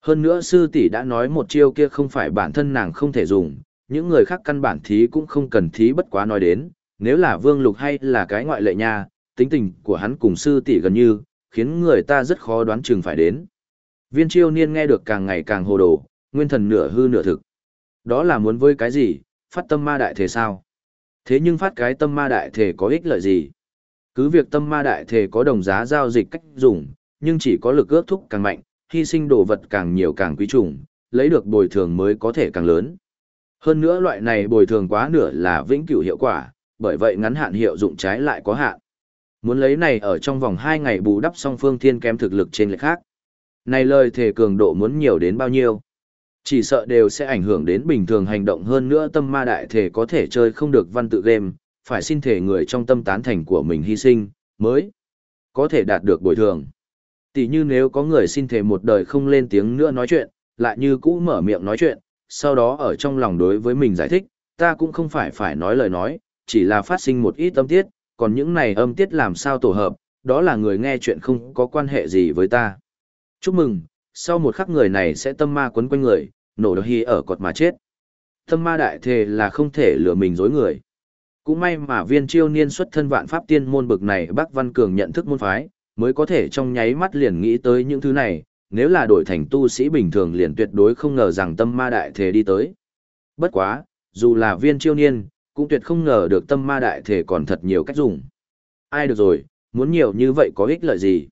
Hơn nữa sư tỷ đã nói một chiêu kia không phải bản thân nàng không thể dùng, những người khác căn bản thí cũng không cần thí bất quá nói đến, nếu là vương lục hay là cái ngoại lệ nha, tính tình của hắn cùng sư tỷ gần như, khiến người ta rất khó đoán chừng phải đến. Viên chiêu niên nghe được càng ngày càng hồ đồ, nguyên thần nửa hư nửa thực. Đó là muốn với cái gì, phát tâm ma đại thể sao? Thế nhưng phát cái tâm ma đại thể có ích lợi gì? Cứ việc tâm ma đại thể có đồng giá giao dịch cách dùng, nhưng chỉ có lực ước thúc càng mạnh, hy sinh đồ vật càng nhiều càng quý trùng, lấy được bồi thường mới có thể càng lớn. Hơn nữa loại này bồi thường quá nửa là vĩnh cửu hiệu quả, bởi vậy ngắn hạn hiệu dụng trái lại có hạn. Muốn lấy này ở trong vòng 2 ngày bù đắp song phương thiên kém thực lực trên lệch khác. Này lời thể cường độ muốn nhiều đến bao nhiêu? Chỉ sợ đều sẽ ảnh hưởng đến bình thường hành động hơn nữa tâm ma đại thể có thể chơi không được văn tự game, phải xin thể người trong tâm tán thành của mình hy sinh, mới có thể đạt được bồi thường. Tỷ như nếu có người xin thể một đời không lên tiếng nữa nói chuyện, lại như cũ mở miệng nói chuyện, sau đó ở trong lòng đối với mình giải thích, ta cũng không phải phải nói lời nói, chỉ là phát sinh một ít âm tiết, còn những này âm tiết làm sao tổ hợp, đó là người nghe chuyện không có quan hệ gì với ta. Chúc mừng, sau một khắc người này sẽ tâm ma quấn quanh người, nổ đờ hy ở cột mà chết. Tâm ma đại thề là không thể lừa mình dối người. Cũng may mà viên chiêu niên xuất thân vạn pháp tiên môn bực này bác Văn Cường nhận thức môn phái, mới có thể trong nháy mắt liền nghĩ tới những thứ này, nếu là đổi thành tu sĩ bình thường liền tuyệt đối không ngờ rằng tâm ma đại thể đi tới. Bất quá, dù là viên chiêu niên, cũng tuyệt không ngờ được tâm ma đại thể còn thật nhiều cách dùng. Ai được rồi, muốn nhiều như vậy có ích lợi gì?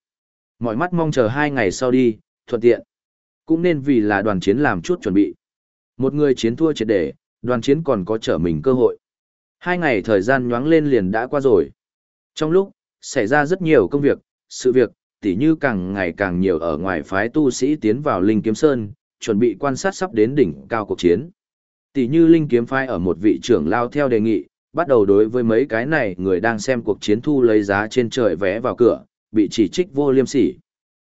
Mọi mắt mong chờ hai ngày sau đi, thuận tiện. Cũng nên vì là đoàn chiến làm chút chuẩn bị. Một người chiến thua triệt để, đoàn chiến còn có trở mình cơ hội. Hai ngày thời gian nhoáng lên liền đã qua rồi. Trong lúc, xảy ra rất nhiều công việc, sự việc, tỉ như càng ngày càng nhiều ở ngoài phái tu sĩ tiến vào Linh Kiếm Sơn, chuẩn bị quan sát sắp đến đỉnh cao cuộc chiến. Tỉ như Linh Kiếm phái ở một vị trưởng lao theo đề nghị, bắt đầu đối với mấy cái này người đang xem cuộc chiến thu lấy giá trên trời vé vào cửa, bị chỉ trích vô liêm sỉ.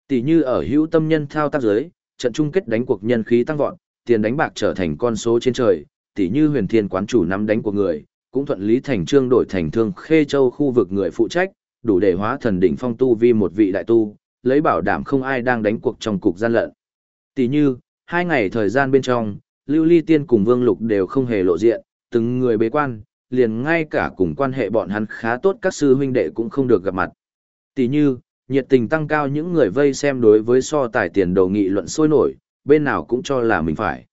tỷ như ở hữu tâm nhân thao tác giới, trận chung kết đánh cuộc nhân khí tăng vọt, tiền đánh bạc trở thành con số trên trời, tỷ như huyền thiên quán chủ nắm đánh của người, cũng thuận lý thành trương đổi thành thương khê châu khu vực người phụ trách, đủ để hóa thần đỉnh phong tu vi một vị đại tu, lấy bảo đảm không ai đang đánh cuộc trong cục gian lận. Tỷ như, hai ngày thời gian bên trong, Lưu Ly Tiên cùng Vương Lục đều không hề lộ diện, từng người bế quan, liền ngay cả cùng quan hệ bọn hắn khá tốt các sư huynh đệ cũng không được gặp mặt. Tỷ như, nhiệt tình tăng cao những người vây xem đối với so tài tiền đầu nghị luận sôi nổi, bên nào cũng cho là mình phải.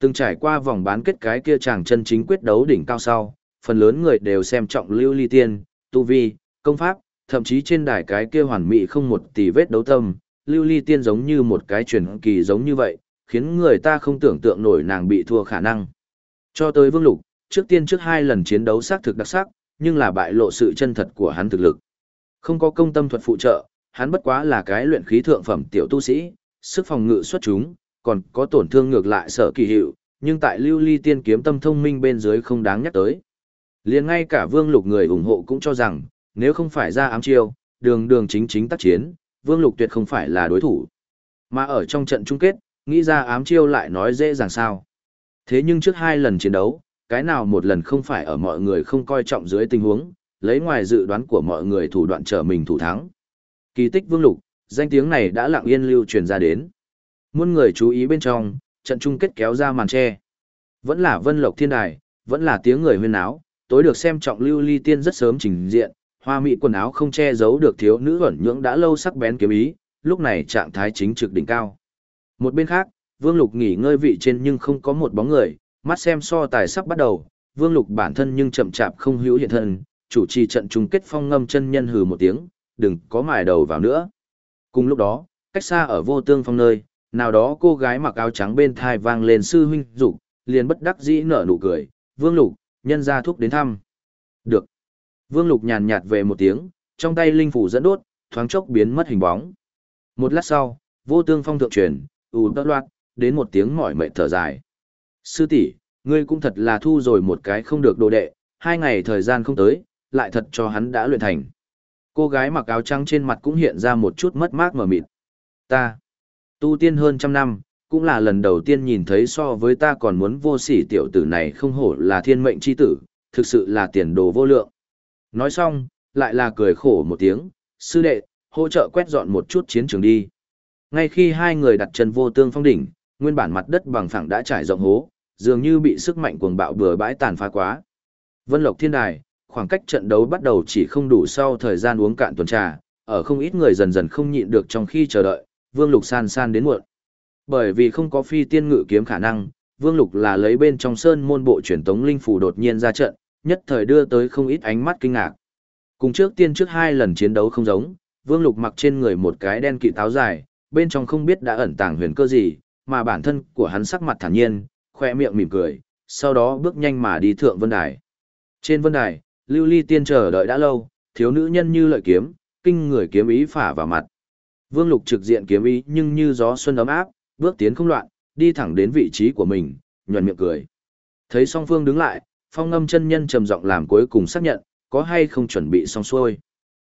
Từng trải qua vòng bán kết cái kia chàng chân chính quyết đấu đỉnh cao sau, phần lớn người đều xem trọng Lưu Ly Tiên, Tu Vi, công pháp, thậm chí trên đài cái kia hoàn mỹ không một tỷ vết đấu tâm, lưu ly tiên giống như một cái truyền kỳ giống như vậy, khiến người ta không tưởng tượng nổi nàng bị thua khả năng. Cho tới vương lục, trước tiên trước hai lần chiến đấu xác thực đặc sắc, nhưng là bại lộ sự chân thật của hắn thực lực. Không có công tâm thuật phụ trợ, hắn bất quá là cái luyện khí thượng phẩm tiểu tu sĩ, sức phòng ngự xuất chúng, còn có tổn thương ngược lại sở kỳ hiệu, nhưng tại lưu ly tiên kiếm tâm thông minh bên dưới không đáng nhắc tới. liền ngay cả vương lục người ủng hộ cũng cho rằng, nếu không phải ra ám chiêu, đường đường chính chính tác chiến, Vương Lục tuyệt không phải là đối thủ. Mà ở trong trận chung kết, nghĩ ra ám chiêu lại nói dễ dàng sao. Thế nhưng trước hai lần chiến đấu, cái nào một lần không phải ở mọi người không coi trọng dưới tình huống, lấy ngoài dự đoán của mọi người thủ đoạn trở mình thủ thắng. Kỳ tích Vương Lục, danh tiếng này đã lặng yên lưu truyền ra đến. Muôn người chú ý bên trong, trận chung kết kéo ra màn che. Vẫn là Vân Lộc Thiên Đài, vẫn là tiếng người huyên áo, tối được xem trọng lưu ly tiên rất sớm trình diện, Hoa mỹ quần áo không che giấu được thiếu nữ ẩn nhưỡng đã lâu sắc bén kiếm ý, lúc này trạng thái chính trực đỉnh cao. Một bên khác, Vương Lục nghỉ ngơi vị trên nhưng không có một bóng người, mắt xem so tài sắp bắt đầu, Vương Lục bản thân nhưng chậm chạp không hữu hiện thân, chủ trì trận chung kết phong ngâm chân nhân hừ một tiếng, đừng có mài đầu vào nữa. Cùng lúc đó, cách xa ở vô tương phong nơi, nào đó cô gái mặc áo trắng bên thai vang lên sư huynh dục liền bất đắc dĩ nở nụ cười, Vương Lục, nhân ra thuốc đến thăm. Được. Vương Lục nhàn nhạt về một tiếng, trong tay linh phủ dẫn đốt, thoáng chốc biến mất hình bóng. Một lát sau, vô tương phong thượng truyền, ù đớt loạt, đến một tiếng mỏi mệt thở dài. Sư tỷ, ngươi cũng thật là thu rồi một cái không được đồ đệ, hai ngày thời gian không tới, lại thật cho hắn đã luyện thành. Cô gái mặc áo trắng trên mặt cũng hiện ra một chút mất mát mở mịt. Ta, tu tiên hơn trăm năm, cũng là lần đầu tiên nhìn thấy so với ta còn muốn vô sỉ tiểu tử này không hổ là thiên mệnh chi tử, thực sự là tiền đồ vô lượng. Nói xong, lại là cười khổ một tiếng, sư đệ, hỗ trợ quét dọn một chút chiến trường đi. Ngay khi hai người đặt chân vô tương phong đỉnh, nguyên bản mặt đất bằng phẳng đã trải rộng hố, dường như bị sức mạnh cuồng bạo bừa bãi tàn phá quá. Vân Lộc Thiên Đài, khoảng cách trận đấu bắt đầu chỉ không đủ sau thời gian uống cạn tuần trà, ở không ít người dần dần không nhịn được trong khi chờ đợi, Vương Lục san san đến muộn. Bởi vì không có phi tiên ngự kiếm khả năng, Vương Lục là lấy bên trong sơn môn bộ truyền tống linh phủ đột nhiên ra trận, nhất thời đưa tới không ít ánh mắt kinh ngạc. Cùng trước tiên trước hai lần chiến đấu không giống, Vương Lục mặc trên người một cái đen kỵ táo dài, bên trong không biết đã ẩn tàng huyền cơ gì, mà bản thân của hắn sắc mặt thản nhiên, khoe miệng mỉm cười, sau đó bước nhanh mà đi thượng vân đài. Trên vân đài, Lưu Ly Tiên chờ đợi đã lâu, thiếu nữ nhân như lợi kiếm, kinh người kiếm ý phả vào mặt. Vương Lục trực diện kiếm ý nhưng như gió xuân ấm áp, bước tiến không loạn, đi thẳng đến vị trí của mình, nhuận miệng cười. Thấy song phương đứng lại, phong ngâm chân nhân trầm giọng làm cuối cùng xác nhận, có hay không chuẩn bị xong xuôi.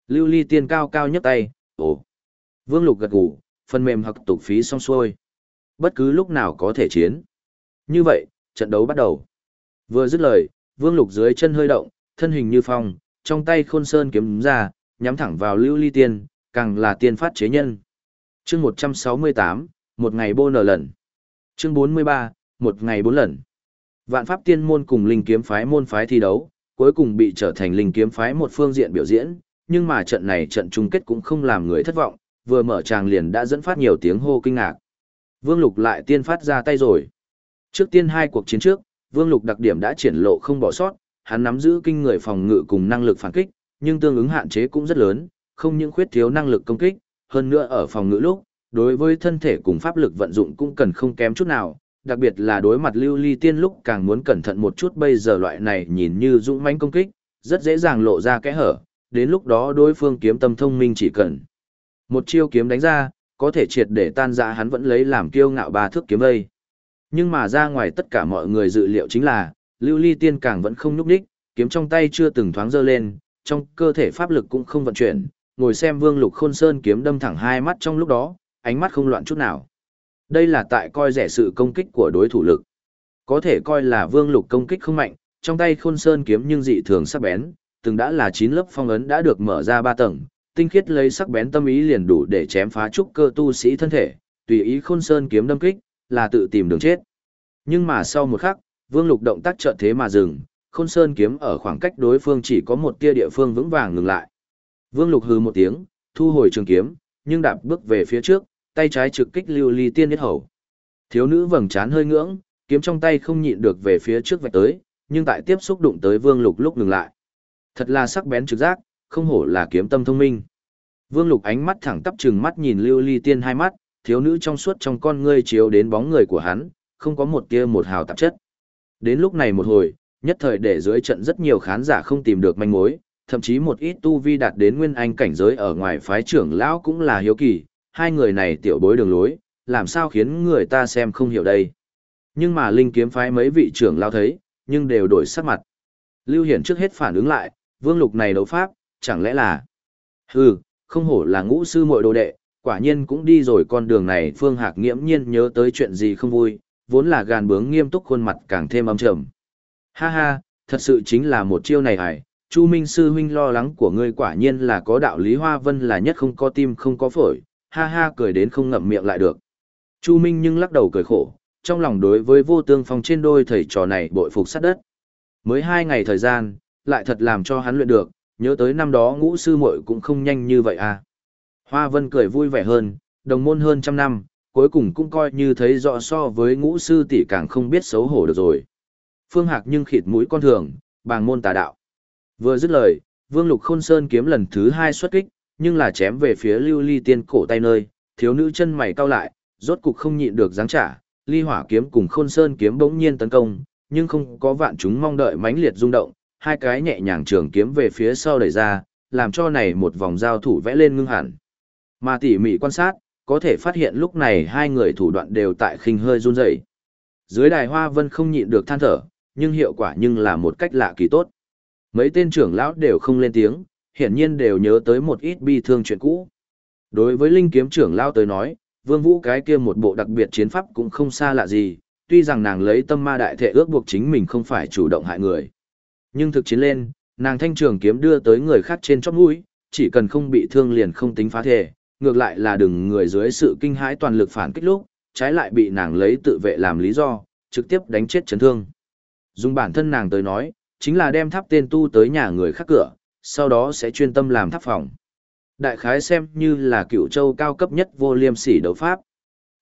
Lưu ly tiên cao cao nhấc tay, ồ. Vương lục gật gù, phần mềm hoặc tục phí xong xuôi. Bất cứ lúc nào có thể chiến. Như vậy, trận đấu bắt đầu. Vừa dứt lời, vương lục dưới chân hơi động, thân hình như phong, trong tay khôn sơn kiếm ra, nhắm thẳng vào lưu ly tiên, càng là tiên phát chế nhân. chương 168, một ngày bô nở lần. Chương 43, một ngày bốn lần. Vạn pháp tiên môn cùng linh kiếm phái môn phái thi đấu, cuối cùng bị trở thành linh kiếm phái một phương diện biểu diễn, nhưng mà trận này trận chung kết cũng không làm người thất vọng, vừa mở tràng liền đã dẫn phát nhiều tiếng hô kinh ngạc. Vương Lục lại tiên phát ra tay rồi. Trước tiên hai cuộc chiến trước, Vương Lục đặc điểm đã triển lộ không bỏ sót, hắn nắm giữ kinh người phòng ngự cùng năng lực phản kích, nhưng tương ứng hạn chế cũng rất lớn, không những khuyết thiếu năng lực công kích, hơn nữa ở phòng ngự lúc, đối với thân thể cùng pháp lực vận dụng cũng cần không kém chút nào, đặc biệt là đối mặt lưu ly tiên lúc càng muốn cẩn thận một chút bây giờ loại này nhìn như dũng mãnh công kích, rất dễ dàng lộ ra kẽ hở, đến lúc đó đối phương kiếm tâm thông minh chỉ cần một chiêu kiếm đánh ra, có thể triệt để tan ra hắn vẫn lấy làm kiêu ngạo ba thước kiếm đây. Nhưng mà ra ngoài tất cả mọi người dự liệu chính là, lưu ly tiên càng vẫn không nhúc đích, kiếm trong tay chưa từng thoáng dơ lên, trong cơ thể pháp lực cũng không vận chuyển, ngồi xem vương lục khôn sơn kiếm đâm thẳng hai mắt trong lúc đó, ánh mắt không loạn chút nào. Đây là tại coi rẻ sự công kích của đối thủ lực. Có thể coi là vương lục công kích không mạnh, trong tay khôn sơn kiếm nhưng dị thường sắc bén, từng đã là chín lớp phong ấn đã được mở ra ba tầng, tinh khiết lấy sắc bén tâm ý liền đủ để chém phá trúc cơ tu sĩ thân thể, tùy ý khôn sơn kiếm đâm kích, là tự tìm đường chết. Nhưng mà sau một khắc, vương lục động tác trợ thế mà dừng, khôn sơn kiếm ở khoảng cách đối phương chỉ có một tia địa phương vững vàng ngừng lại. Vương lục hừ một tiếng, thu hồi trường kiếm, nhưng đạp bước về phía trước, tay trái trực kích lưu ly tiên nhất hầu. Thiếu nữ vầng trán hơi ngưỡng, kiếm trong tay không nhịn được về phía trước vạch tới, nhưng tại tiếp xúc đụng tới Vương Lục lúc ngừng lại. Thật là sắc bén trực giác, không hổ là kiếm tâm thông minh. Vương Lục ánh mắt thẳng tắp trừng mắt nhìn Lưu Ly Tiên hai mắt, thiếu nữ trong suốt trong con ngươi chiếu đến bóng người của hắn, không có một tia một hào tạp chất. Đến lúc này một hồi, nhất thời để dưới trận rất nhiều khán giả không tìm được manh mối, thậm chí một ít tu vi đạt đến nguyên anh cảnh giới ở ngoài phái trưởng lão cũng là hiếu kỳ, hai người này tiểu bối đường lối, làm sao khiến người ta xem không hiểu đây. Nhưng mà Linh kiếm phái mấy vị trưởng lao thấy, nhưng đều đổi sắc mặt. Lưu Hiển trước hết phản ứng lại, vương lục này đấu pháp, chẳng lẽ là... Hừ, không hổ là ngũ sư muội đồ đệ, quả nhiên cũng đi rồi con đường này Phương Hạc nghiễm nhiên nhớ tới chuyện gì không vui, vốn là gàn bướng nghiêm túc khuôn mặt càng thêm âm trầm. Ha ha, thật sự chính là một chiêu này hài, Chu Minh sư huynh lo lắng của ngươi quả nhiên là có đạo lý Hoa Vân là nhất không có tim không có phổi, ha ha cười đến không ngậm miệng lại được. Chu Minh nhưng lắc đầu cười khổ, trong lòng đối với vô tương phong trên đôi thầy trò này bội phục sát đất. Mới hai ngày thời gian, lại thật làm cho hắn luyện được, nhớ tới năm đó ngũ sư muội cũng không nhanh như vậy à. Hoa Vân cười vui vẻ hơn, đồng môn hơn trăm năm, cuối cùng cũng coi như thấy rõ so với ngũ sư tỷ càng không biết xấu hổ được rồi. Phương Hạc nhưng khịt mũi con thường, bàng môn tà đạo. Vừa dứt lời, Vương Lục Khôn Sơn kiếm lần thứ hai xuất kích, nhưng là chém về phía lưu ly tiên cổ tay nơi, thiếu nữ chân mày cau lại, rốt cục không nhịn được giáng trả, ly hỏa kiếm cùng khôn sơn kiếm bỗng nhiên tấn công, nhưng không có vạn chúng mong đợi mãnh liệt rung động, hai cái nhẹ nhàng trường kiếm về phía sau đẩy ra, làm cho này một vòng giao thủ vẽ lên ngưng hẳn. Mà tỉ mỉ quan sát, có thể phát hiện lúc này hai người thủ đoạn đều tại khinh hơi run rẩy. Dưới đài hoa vân không nhịn được than thở, nhưng hiệu quả nhưng là một cách lạ kỳ tốt. Mấy tên trưởng lão đều không lên tiếng, hiển nhiên đều nhớ tới một ít bi thương chuyện cũ. Đối với linh kiếm trưởng lão tới nói, vương vũ cái kia một bộ đặc biệt chiến pháp cũng không xa lạ gì, tuy rằng nàng lấy tâm ma đại thể ước buộc chính mình không phải chủ động hại người. Nhưng thực chiến lên, nàng thanh trường kiếm đưa tới người khác trên chóp mũi, chỉ cần không bị thương liền không tính phá thể, ngược lại là đừng người dưới sự kinh hãi toàn lực phản kích lúc, trái lại bị nàng lấy tự vệ làm lý do, trực tiếp đánh chết chấn thương. Dùng bản thân nàng tới nói, chính là đem tháp tên tu tới nhà người khác cửa, sau đó sẽ chuyên tâm làm tháp phòng. Đại khái xem như là cựu châu cao cấp nhất vô liêm sỉ đấu pháp.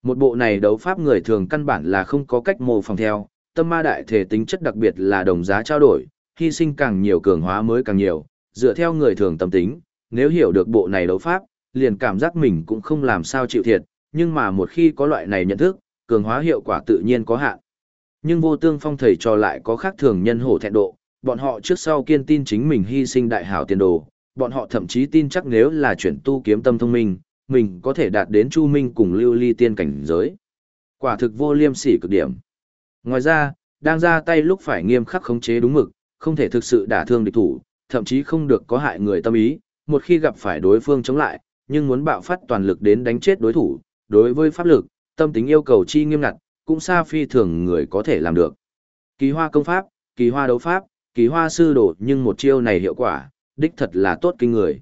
Một bộ này đấu pháp người thường căn bản là không có cách mô phòng theo, tâm ma đại thể tính chất đặc biệt là đồng giá trao đổi, hy sinh càng nhiều cường hóa mới càng nhiều, dựa theo người thường tâm tính, nếu hiểu được bộ này đấu pháp, liền cảm giác mình cũng không làm sao chịu thiệt, nhưng mà một khi có loại này nhận thức, cường hóa hiệu quả tự nhiên có hạn. Nhưng vô tương phong thầy trò lại có khác thường nhân hổ thẹn độ, bọn họ trước sau kiên tin chính mình hy sinh đại hảo tiền đồ, bọn họ thậm chí tin chắc nếu là chuyển tu kiếm tâm thông minh, mình có thể đạt đến chu minh cùng lưu ly tiên cảnh giới. Quả thực vô liêm sỉ cực điểm. Ngoài ra, đang ra tay lúc phải nghiêm khắc khống chế đúng mực, không thể thực sự đả thương địch thủ, thậm chí không được có hại người tâm ý, một khi gặp phải đối phương chống lại, nhưng muốn bạo phát toàn lực đến đánh chết đối thủ, đối với pháp lực, tâm tính yêu cầu chi nghiêm ngặt, cũng xa phi thường người có thể làm được. Kỳ hoa công pháp, kỳ hoa đấu pháp, kỳ hoa sư đồ nhưng một chiêu này hiệu quả, đích thật là tốt kinh người.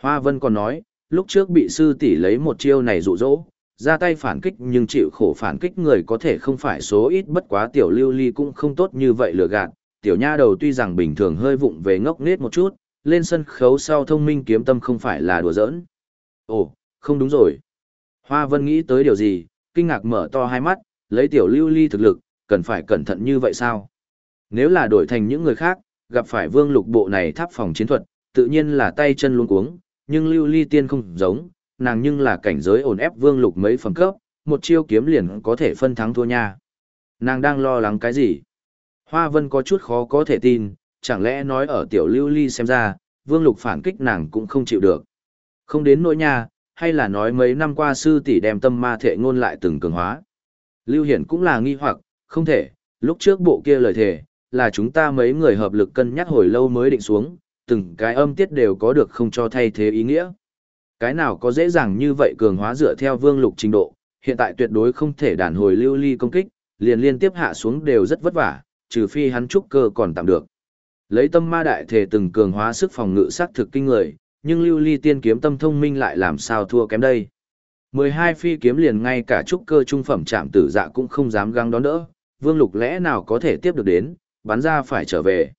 Hoa Vân còn nói, lúc trước bị sư tỷ lấy một chiêu này dụ dỗ, ra tay phản kích nhưng chịu khổ phản kích người có thể không phải số ít bất quá tiểu lưu ly cũng không tốt như vậy lừa gạt. Tiểu nha đầu tuy rằng bình thường hơi vụng về ngốc nghếch một chút, lên sân khấu sau thông minh kiếm tâm không phải là đùa giỡn. Ồ, không đúng rồi. Hoa Vân nghĩ tới điều gì, kinh ngạc mở to hai mắt, lấy tiểu lưu ly thực lực, cần phải cẩn thận như vậy sao? Nếu là đổi thành những người khác, gặp phải vương lục bộ này tháp phòng chiến thuật, tự nhiên là tay chân luôn cuống, nhưng lưu ly tiên không giống, nàng nhưng là cảnh giới ổn ép vương lục mấy phẩm cấp, một chiêu kiếm liền có thể phân thắng thua nha. Nàng đang lo lắng cái gì? Hoa Vân có chút khó có thể tin, chẳng lẽ nói ở tiểu lưu ly xem ra, vương lục phản kích nàng cũng không chịu được. Không đến nỗi nha, hay là nói mấy năm qua sư tỷ đem tâm ma thể ngôn lại từng cường hóa. Lưu Hiển cũng là nghi hoặc, không thể, lúc trước bộ kia lời thề, là chúng ta mấy người hợp lực cân nhắc hồi lâu mới định xuống, từng cái âm tiết đều có được không cho thay thế ý nghĩa. Cái nào có dễ dàng như vậy cường hóa dựa theo vương lục trình độ, hiện tại tuyệt đối không thể đàn hồi lưu ly công kích, liền liên tiếp hạ xuống đều rất vất vả, trừ phi hắn trúc cơ còn tạm được. Lấy tâm ma đại thể từng cường hóa sức phòng ngự sát thực kinh người, nhưng lưu ly tiên kiếm tâm thông minh lại làm sao thua kém đây. 12 phi kiếm liền ngay cả trúc cơ trung phẩm chạm tử dạ cũng không dám găng đón đỡ, vương lục lẽ nào có thể tiếp được đến, bắn ra phải trở về.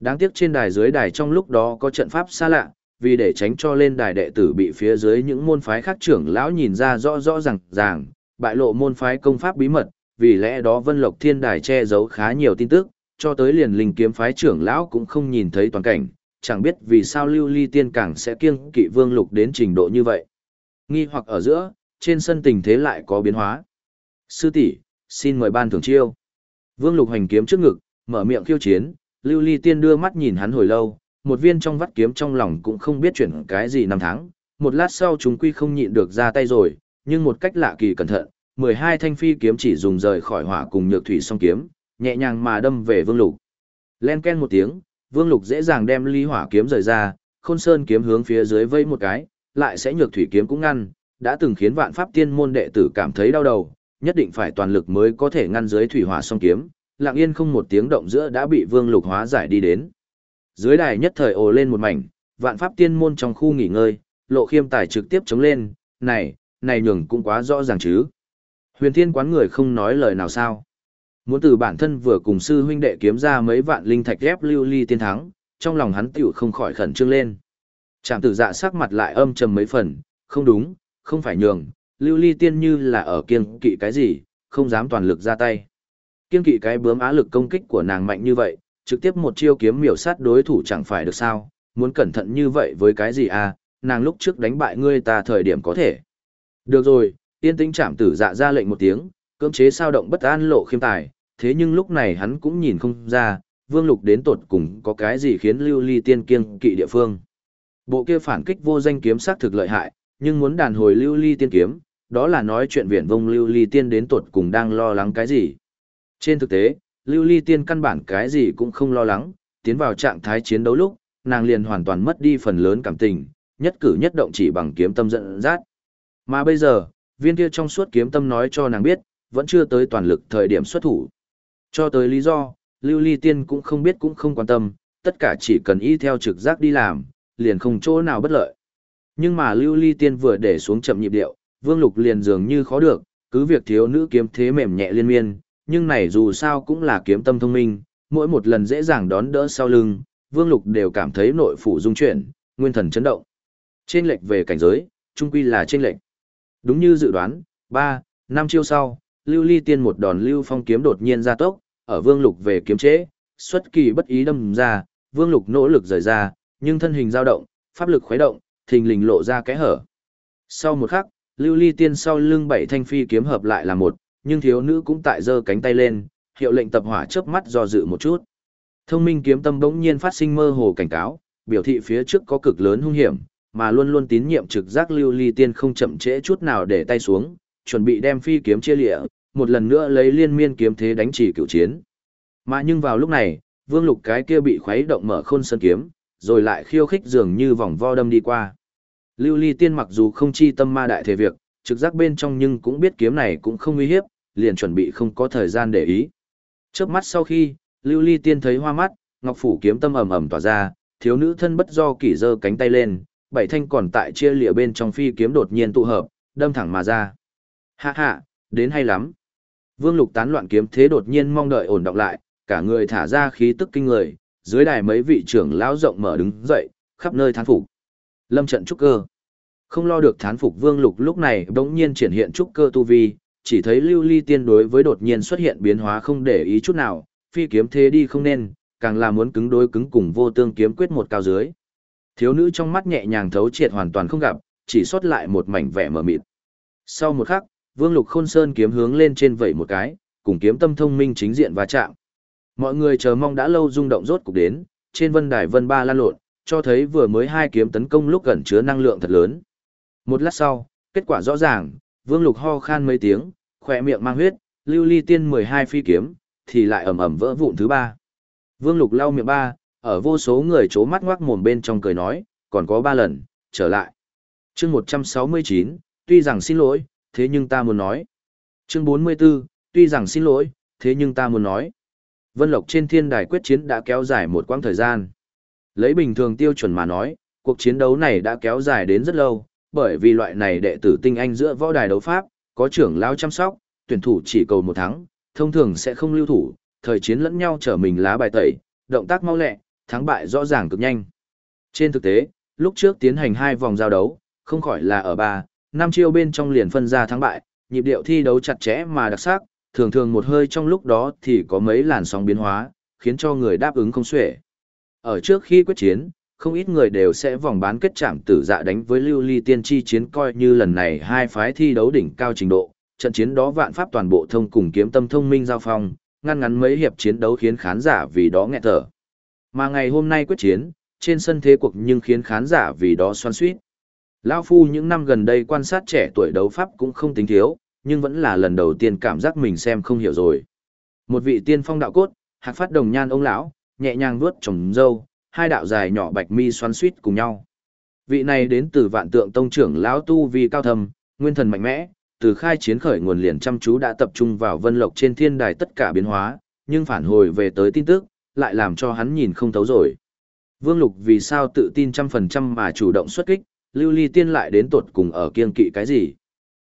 Đáng tiếc trên đài dưới đài trong lúc đó có trận pháp xa lạ, vì để tránh cho lên đài đệ tử bị phía dưới những môn phái khác trưởng lão nhìn ra rõ rõ ràng ràng, bại lộ môn phái công pháp bí mật, vì lẽ đó Vân Lộc Thiên Đài che giấu khá nhiều tin tức, cho tới liền linh kiếm phái trưởng lão cũng không nhìn thấy toàn cảnh, chẳng biết vì sao Lưu Ly Tiên càng sẽ kiêng kỵ Vương Lục đến trình độ như vậy. Nghi hoặc ở giữa, trên sân tình thế lại có biến hóa. Sư tỷ, xin mời ban thưởng chiêu. Vương Lục hành kiếm trước ngực, mở miệng khiêu chiến, Lưu Ly Tiên đưa mắt nhìn hắn hồi lâu, một viên trong vắt kiếm trong lòng cũng không biết chuyển cái gì năm tháng, một lát sau chúng quy không nhịn được ra tay rồi, nhưng một cách lạ kỳ cẩn thận, 12 thanh phi kiếm chỉ dùng rời khỏi hỏa cùng nhược thủy song kiếm, nhẹ nhàng mà đâm về Vương Lục. Len ken một tiếng, Vương Lục dễ dàng đem ly hỏa kiếm rời ra, Khôn Sơn kiếm hướng phía dưới vây một cái, lại sẽ nhược thủy kiếm cũng ngăn, đã từng khiến vạn pháp tiên môn đệ tử cảm thấy đau đầu, nhất định phải toàn lực mới có thể ngăn dưới thủy hỏa song kiếm, lặng yên không một tiếng động giữa đã bị Vương Lục hóa giải đi đến. Dưới đài nhất thời ồ lên một mảnh, vạn pháp tiên môn trong khu nghỉ ngơi, lộ khiêm tài trực tiếp chống lên, này, này nhường cũng quá rõ ràng chứ. Huyền thiên quán người không nói lời nào sao. Muốn từ bản thân vừa cùng sư huynh đệ kiếm ra mấy vạn linh thạch ghép lưu ly tiên thắng, trong lòng hắn tiểu không khỏi khẩn trương lên. Trạm tử dạ sắc mặt lại âm trầm mấy phần, không đúng, không phải nhường, lưu ly tiên như là ở kiêng kỵ cái gì, không dám toàn lực ra tay. Kiêng kỵ cái bướm á lực công kích của nàng mạnh như vậy, trực tiếp một chiêu kiếm miểu sát đối thủ chẳng phải được sao, muốn cẩn thận như vậy với cái gì à, nàng lúc trước đánh bại ngươi ta thời điểm có thể. Được rồi, tiên tĩnh trạm tử dạ ra lệnh một tiếng, cưỡng chế sao động bất an lộ khiêm tài, thế nhưng lúc này hắn cũng nhìn không ra, vương lục đến tột cùng có cái gì khiến lưu ly tiên kiêng kỵ địa phương. Bộ kia phản kích vô danh kiếm sắc thực lợi hại, nhưng muốn đàn hồi lưu ly tiên kiếm, đó là nói chuyện viển vông lưu ly tiên đến tột cùng đang lo lắng cái gì. Trên thực tế, lưu ly tiên căn bản cái gì cũng không lo lắng, tiến vào trạng thái chiến đấu lúc, nàng liền hoàn toàn mất đi phần lớn cảm tình, nhất cử nhất động chỉ bằng kiếm tâm dẫn dắt. Mà bây giờ, viên kia trong suốt kiếm tâm nói cho nàng biết, vẫn chưa tới toàn lực thời điểm xuất thủ. Cho tới lý do, lưu ly tiên cũng không biết cũng không quan tâm, tất cả chỉ cần y theo trực giác đi làm, liền không chỗ nào bất lợi. Nhưng mà lưu ly tiên vừa để xuống chậm nhịp điệu, vương lục liền dường như khó được, cứ việc thiếu nữ kiếm thế mềm nhẹ liên miên, nhưng này dù sao cũng là kiếm tâm thông minh, mỗi một lần dễ dàng đón đỡ sau lưng, vương lục đều cảm thấy nội phủ dung chuyển, nguyên thần chấn động. Trên lệch về cảnh giới, trung quy là trên lệch. Đúng như dự đoán, ba, năm chiêu sau, Lưu Ly Tiên một đòn Lưu Phong kiếm đột nhiên ra tốc, ở Vương Lục về kiếm chế, xuất kỳ bất ý đâm ra, Vương Lục nỗ lực rời ra, nhưng thân hình dao động, pháp lực khuấy động, thình lình lộ ra cái hở. Sau một khắc, Lưu Ly Tiên sau lưng bảy thanh phi kiếm hợp lại là một, nhưng thiếu nữ cũng tại giơ cánh tay lên, hiệu lệnh tập hỏa chớp mắt do dự một chút. Thông minh kiếm tâm bỗng nhiên phát sinh mơ hồ cảnh cáo, biểu thị phía trước có cực lớn hung hiểm, mà luôn luôn tín nhiệm trực giác Lưu Ly Tiên không chậm trễ chút nào để tay xuống, chuẩn bị đem phi kiếm chia lịa, một lần nữa lấy liên miên kiếm thế đánh chỉ cựu chiến. Mà nhưng vào lúc này, Vương Lục cái kia bị khuấy động mở khôn sơn kiếm, rồi lại khiêu khích dường như vòng vo đâm đi qua. Lưu Ly Tiên mặc dù không chi tâm ma đại thể việc, trực giác bên trong nhưng cũng biết kiếm này cũng không uy hiếp, liền chuẩn bị không có thời gian để ý. Chớp mắt sau khi, Lưu Ly Tiên thấy hoa mắt, ngọc phủ kiếm tâm ầm ầm tỏa ra, thiếu nữ thân bất do kỷ giơ cánh tay lên, bảy thanh còn tại chia lịa bên trong phi kiếm đột nhiên tụ hợp, đâm thẳng mà ra. Hạ hạ, đến hay lắm. Vương Lục tán loạn kiếm thế đột nhiên mong đợi ổn động lại, cả người thả ra khí tức kinh người, dưới đài mấy vị trưởng lão rộng mở đứng dậy, khắp nơi thán phục. Lâm trận trúc cơ. Không lo được thán phục Vương Lục lúc này bỗng nhiên triển hiện trúc cơ tu vi, chỉ thấy Lưu Ly Tiên đối với đột nhiên xuất hiện biến hóa không để ý chút nào, phi kiếm thế đi không nên, càng là muốn cứng đối cứng cùng vô tương kiếm quyết một cao dưới. Thiếu nữ trong mắt nhẹ nhàng thấu triệt hoàn toàn không gặp, chỉ sót lại một mảnh vẻ mờ mịt. Sau một khắc, Vương Lục Khôn Sơn kiếm hướng lên trên vẩy một cái, cùng kiếm tâm thông minh chính diện va chạm. Mọi người chờ mong đã lâu rung động rốt cục đến, trên vân đài vân ba lan lộn, cho thấy vừa mới hai kiếm tấn công lúc gần chứa năng lượng thật lớn. Một lát sau, kết quả rõ ràng, Vương Lục ho khan mấy tiếng, khỏe miệng mang huyết, lưu ly tiên 12 phi kiếm, thì lại ầm ầm vỡ vụn thứ ba. Vương Lục lau miệng ba, ở vô số người chố mắt ngoác mồm bên trong cười nói, còn có ba lần, trở lại. chương 169, tuy rằng xin lỗi, thế nhưng ta muốn nói. Chương 44, tuy rằng xin lỗi, thế nhưng ta muốn nói. Vân Lộc trên thiên đài quyết chiến đã kéo dài một quãng thời gian. Lấy bình thường tiêu chuẩn mà nói, cuộc chiến đấu này đã kéo dài đến rất lâu, bởi vì loại này đệ tử tinh anh giữa võ đài đấu pháp, có trưởng lao chăm sóc, tuyển thủ chỉ cầu một thắng, thông thường sẽ không lưu thủ, thời chiến lẫn nhau trở mình lá bài tẩy, động tác mau lẹ, thắng bại rõ ràng cực nhanh. Trên thực tế, lúc trước tiến hành hai vòng giao đấu, không khỏi là ở ba, năm chiêu bên trong liền phân ra thắng bại, nhịp điệu thi đấu chặt chẽ mà đặc sắc, thường thường một hơi trong lúc đó thì có mấy làn sóng biến hóa, khiến cho người đáp ứng không xuể. Ở trước khi quyết chiến, không ít người đều sẽ vòng bán kết chạm tử dạ đánh với lưu ly tiên tri chiến coi như lần này hai phái thi đấu đỉnh cao trình độ, trận chiến đó vạn pháp toàn bộ thông cùng kiếm tâm thông minh giao phong, ngăn ngắn mấy hiệp chiến đấu khiến khán giả vì đó nghẹt thở. Mà ngày hôm nay quyết chiến, trên sân thế cuộc nhưng khiến khán giả vì đó xoan suýt. Lão Phu những năm gần đây quan sát trẻ tuổi đấu pháp cũng không tính thiếu, nhưng vẫn là lần đầu tiên cảm giác mình xem không hiểu rồi. Một vị tiên phong đạo cốt, hạc phát đồng nhan ông lão, nhẹ nhàng vuốt trồng dâu, hai đạo dài nhỏ bạch mi xoắn suýt cùng nhau. Vị này đến từ vạn tượng tông trưởng lão tu vi cao thầm, nguyên thần mạnh mẽ, từ khai chiến khởi nguồn liền chăm chú đã tập trung vào vân lộc trên thiên đài tất cả biến hóa, nhưng phản hồi về tới tin tức, lại làm cho hắn nhìn không thấu rồi. Vương Lục vì sao tự tin trăm phần trăm mà chủ động xuất kích, lưu ly tiên lại đến tột cùng ở kiên kỵ cái gì?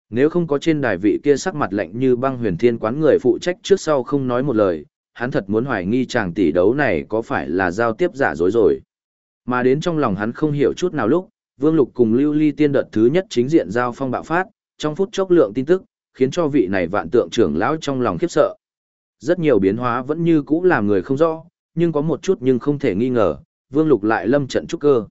Nếu không có trên đài vị kia sắc mặt lạnh như băng huyền thiên quán người phụ trách trước sau không nói một lời, hắn thật muốn hoài nghi chàng tỷ đấu này có phải là giao tiếp giả dối rồi. Mà đến trong lòng hắn không hiểu chút nào lúc, Vương Lục cùng Lưu Ly tiên đợt thứ nhất chính diện giao phong bạo phát, trong phút chốc lượng tin tức, khiến cho vị này vạn tượng trưởng lão trong lòng khiếp sợ. Rất nhiều biến hóa vẫn như cũ làm người không rõ, nhưng có một chút nhưng không thể nghi ngờ, Vương Lục lại lâm trận trúc cơ.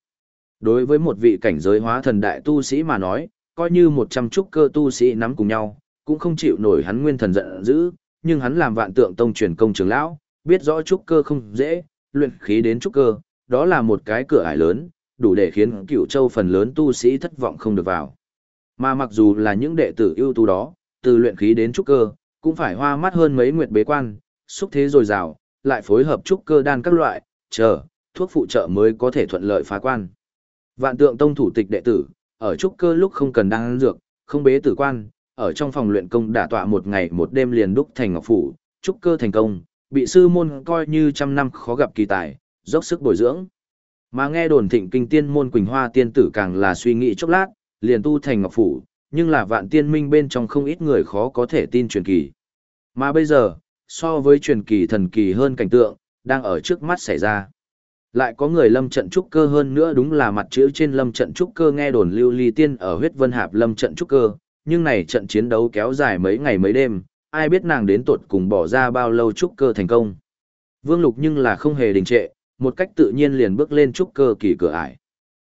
Đối với một vị cảnh giới hóa thần đại tu sĩ mà nói, coi như một trăm trúc cơ tu sĩ nắm cùng nhau, cũng không chịu nổi hắn nguyên thần giận dữ, nhưng hắn làm vạn tượng tông truyền công trưởng lão, biết rõ trúc cơ không dễ, luyện khí đến trúc cơ, đó là một cái cửa ải lớn, đủ để khiến cựu châu phần lớn tu sĩ thất vọng không được vào. Mà mặc dù là những đệ tử ưu tú đó, từ luyện khí đến trúc cơ, cũng phải hoa mắt hơn mấy nguyệt bế quan, xúc thế dồi dào, lại phối hợp trúc cơ đan các loại, chờ, thuốc phụ trợ mới có thể thuận lợi phá quan. Vạn tượng tông thủ tịch đệ tử, ở trúc cơ lúc không cần đan dược, không bế tử quan, ở trong phòng luyện công đả tọa một ngày một đêm liền đúc thành ngọc phủ, trúc cơ thành công, bị sư môn coi như trăm năm khó gặp kỳ tài, dốc sức bồi dưỡng. Mà nghe đồn thịnh kinh tiên môn Quỳnh Hoa tiên tử càng là suy nghĩ chốc lát, liền tu thành ngọc phủ, nhưng là vạn tiên minh bên trong không ít người khó có thể tin truyền kỳ. Mà bây giờ, so với truyền kỳ thần kỳ hơn cảnh tượng, đang ở trước mắt xảy ra. Lại có người lâm trận trúc cơ hơn nữa đúng là mặt chữ trên lâm trận trúc cơ nghe đồn lưu ly tiên ở huyết vân hạp lâm trận trúc cơ, nhưng này trận chiến đấu kéo dài mấy ngày mấy đêm, ai biết nàng đến tột cùng bỏ ra bao lâu trúc cơ thành công. Vương Lục nhưng là không hề đình trệ, một cách tự nhiên liền bước lên trúc cơ kỳ cửa ải.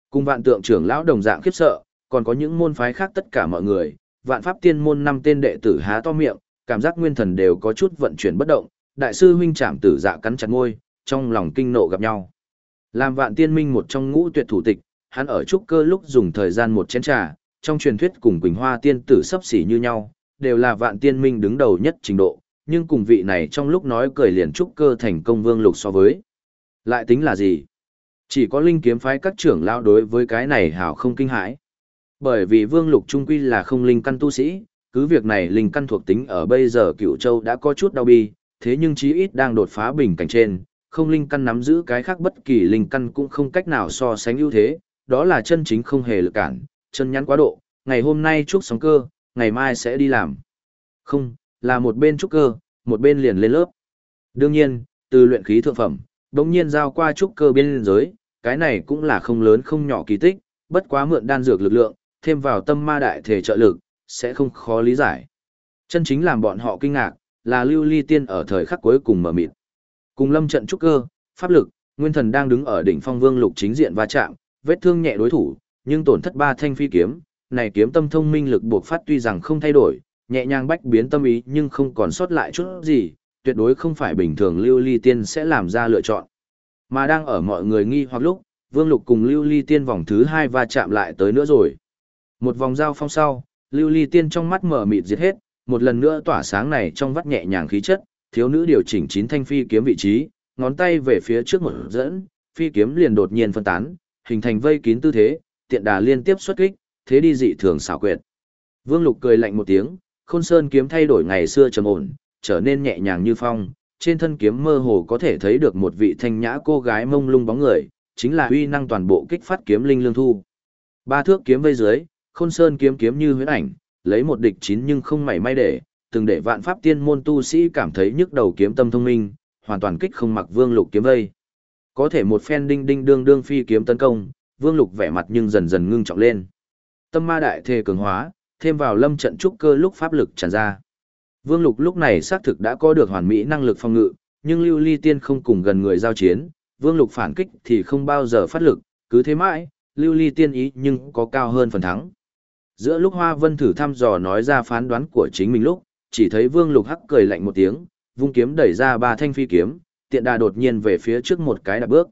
Cùng vạn tượng trưởng lão đồng dạng khiếp sợ, còn có những môn phái khác tất cả mọi người, vạn pháp tiên môn năm tên đệ tử há to miệng, cảm giác nguyên thần đều có chút vận chuyển bất động, đại sư huynh trảm tử dạ cắn chặt ngôi, trong lòng kinh nộ gặp nhau. Làm vạn tiên minh một trong ngũ tuyệt thủ tịch, hắn ở trúc cơ lúc dùng thời gian một chén trà, trong truyền thuyết cùng Quỳnh Hoa tiên tử sắp xỉ như nhau, đều là vạn tiên minh đứng đầu nhất trình độ, nhưng cùng vị này trong lúc nói cười liền trúc cơ thành công vương lục so với. Lại tính là gì? Chỉ có linh kiếm phái các trưởng lao đối với cái này hảo không kinh hãi. Bởi vì vương lục trung quy là không linh căn tu sĩ, cứ việc này linh căn thuộc tính ở bây giờ cựu châu đã có chút đau bi, thế nhưng chí ít đang đột phá bình cảnh trên, không linh căn nắm giữ cái khác bất kỳ linh căn cũng không cách nào so sánh ưu thế, đó là chân chính không hề lực cản, chân nhắn quá độ, ngày hôm nay trúc sóng cơ, ngày mai sẽ đi làm. Không, là một bên trúc cơ, một bên liền lên lớp. Đương nhiên, từ luyện khí thượng phẩm, đồng nhiên giao qua trúc cơ biên giới, cái này cũng là không lớn không nhỏ kỳ tích, bất quá mượn đan dược lực lượng, thêm vào tâm ma đại thể trợ lực, sẽ không khó lý giải. Chân chính làm bọn họ kinh ngạc, là lưu ly tiên ở thời khắc cuối cùng mở mịt. Cùng lâm trận trúc cơ, pháp lực, nguyên thần đang đứng ở đỉnh phong vương lục chính diện va chạm, vết thương nhẹ đối thủ, nhưng tổn thất ba thanh phi kiếm, này kiếm tâm thông minh lực buộc phát tuy rằng không thay đổi, nhẹ nhàng bách biến tâm ý nhưng không còn sót lại chút gì, tuyệt đối không phải bình thường lưu ly tiên sẽ làm ra lựa chọn. Mà đang ở mọi người nghi hoặc lúc, vương lục cùng lưu ly tiên vòng thứ hai va chạm lại tới nữa rồi. Một vòng giao phong sau, lưu ly tiên trong mắt mở mịt diệt hết, một lần nữa tỏa sáng này trong vắt nhẹ nhàng khí chất, thiếu nữ điều chỉnh chín thanh phi kiếm vị trí, ngón tay về phía trước một dẫn, phi kiếm liền đột nhiên phân tán, hình thành vây kín tư thế, tiện đà liên tiếp xuất kích, thế đi dị thường xảo quyệt. Vương Lục cười lạnh một tiếng, Khôn Sơn kiếm thay đổi ngày xưa trầm ổn, trở nên nhẹ nhàng như phong, trên thân kiếm mơ hồ có thể thấy được một vị thanh nhã cô gái mông lung bóng người, chính là uy năng toàn bộ kích phát kiếm linh lương thu. Ba thước kiếm vây dưới, Khôn Sơn kiếm kiếm như huyễn ảnh, lấy một địch chín nhưng không mảy may để, từng để vạn pháp tiên môn tu sĩ cảm thấy nhức đầu kiếm tâm thông minh, hoàn toàn kích không mặc Vương Lục kiếm vây. Có thể một phen đinh đinh đương đương phi kiếm tấn công, Vương Lục vẻ mặt nhưng dần dần ngưng trọng lên. Tâm ma đại thể cường hóa, thêm vào lâm trận trúc cơ lúc pháp lực tràn ra. Vương Lục lúc này xác thực đã có được hoàn mỹ năng lực phòng ngự, nhưng Lưu Ly Tiên không cùng gần người giao chiến, Vương Lục phản kích thì không bao giờ phát lực, cứ thế mãi, Lưu Ly Tiên ý nhưng có cao hơn phần thắng. Giữa lúc Hoa Vân thử thăm dò nói ra phán đoán của chính mình lúc, chỉ thấy Vương Lục hắc cười lạnh một tiếng, vung kiếm đẩy ra ba thanh phi kiếm, tiện đà đột nhiên về phía trước một cái đạp bước.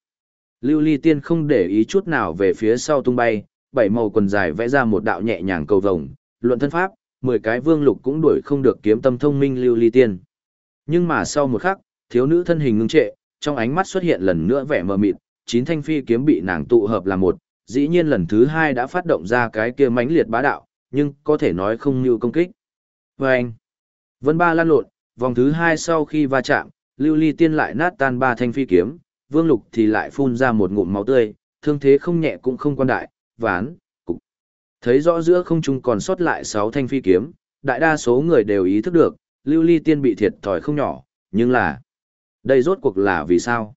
Lưu Ly Tiên không để ý chút nào về phía sau tung bay, bảy màu quần dài vẽ ra một đạo nhẹ nhàng cầu vồng, luận thân pháp, mười cái vương lục cũng đuổi không được kiếm tâm thông minh Lưu Ly Tiên. Nhưng mà sau một khắc, thiếu nữ thân hình ngưng trệ, trong ánh mắt xuất hiện lần nữa vẻ mờ mịt, chín thanh phi kiếm bị nàng tụ hợp làm một, dĩ nhiên lần thứ hai đã phát động ra cái kia mãnh liệt bá đạo, nhưng có thể nói không như công kích. Và anh, Vân Ba lan lộn, vòng thứ hai sau khi va chạm, Lưu Ly Tiên lại nát tan ba thanh phi kiếm, Vương Lục thì lại phun ra một ngụm máu tươi, thương thế không nhẹ cũng không quan đại, ván, cục. Thấy rõ giữa không trung còn sót lại sáu thanh phi kiếm, đại đa số người đều ý thức được, Lưu Ly Tiên bị thiệt thòi không nhỏ, nhưng là... Đây rốt cuộc là vì sao?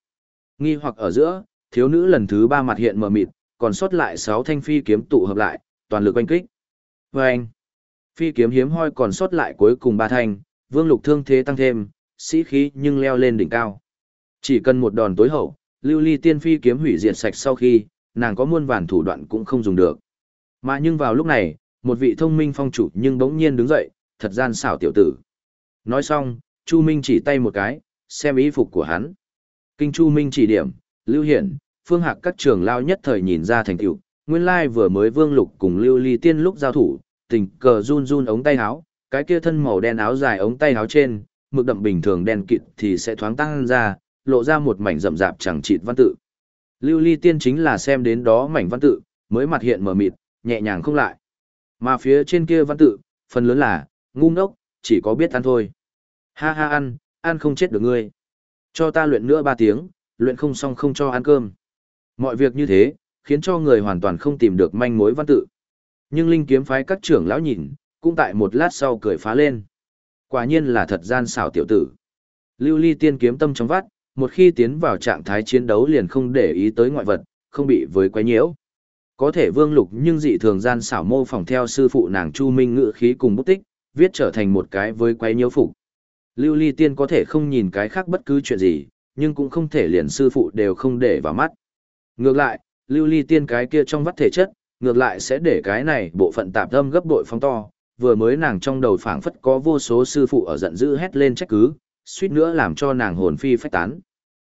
Nghi hoặc ở giữa, thiếu nữ lần thứ ba mặt hiện mờ mịt, còn sót lại sáu thanh phi kiếm tụ hợp lại, toàn lực oanh kích. Vâng! anh, phi kiếm hiếm hoi còn sót lại cuối cùng ba thanh, vương lục thương thế tăng thêm, sĩ khí nhưng leo lên đỉnh cao. Chỉ cần một đòn tối hậu, lưu ly tiên phi kiếm hủy diệt sạch sau khi, nàng có muôn vàn thủ đoạn cũng không dùng được. Mà nhưng vào lúc này, một vị thông minh phong chủ nhưng bỗng nhiên đứng dậy, thật gian xảo tiểu tử. Nói xong, Chu Minh chỉ tay một cái, xem ý phục của hắn. Kinh Chu Minh chỉ điểm, Lưu Hiển, Phương Hạc các trưởng lao nhất thời nhìn ra thành tựu, nguyên lai vừa mới Vương Lục cùng Lưu Ly Tiên lúc giao thủ, tình cờ run run ống tay áo, cái kia thân màu đen áo dài ống tay áo trên, mực đậm bình thường đen kịt thì sẽ thoáng tăng ra, lộ ra một mảnh rậm rạp chẳng chịt văn tự. Lưu Ly Tiên chính là xem đến đó mảnh văn tự, mới mặt hiện mờ mịt, nhẹ nhàng không lại. Mà phía trên kia văn tự, phần lớn là, ngu ngốc, chỉ có biết ăn thôi. Ha ha ăn, ăn không chết được ngươi. Cho ta luyện nữa ba tiếng, luyện không xong không cho ăn cơm. Mọi việc như thế, khiến cho người hoàn toàn không tìm được manh mối văn tự. Nhưng linh kiếm phái các trưởng lão nhìn, cũng tại một lát sau cười phá lên. Quả nhiên là thật gian xảo tiểu tử. Lưu ly tiên kiếm tâm trong vắt, một khi tiến vào trạng thái chiến đấu liền không để ý tới ngoại vật, không bị với quấy nhiễu. Có thể Vương Lục nhưng dị thường gian xảo mô phỏng theo sư phụ nàng Chu Minh ngữ khí cùng bút tích, viết trở thành một cái với quấy nhiễu phục. Lưu Ly Tiên có thể không nhìn cái khác bất cứ chuyện gì, nhưng cũng không thể liền sư phụ đều không để vào mắt. Ngược lại, Lưu Ly Tiên cái kia trong vắt thể chất, ngược lại sẽ để cái này bộ phận tạp âm gấp bội phóng to, vừa mới nàng trong đầu phảng phất có vô số sư phụ ở giận dữ hét lên trách cứ, suýt nữa làm cho nàng hồn phi phách tán.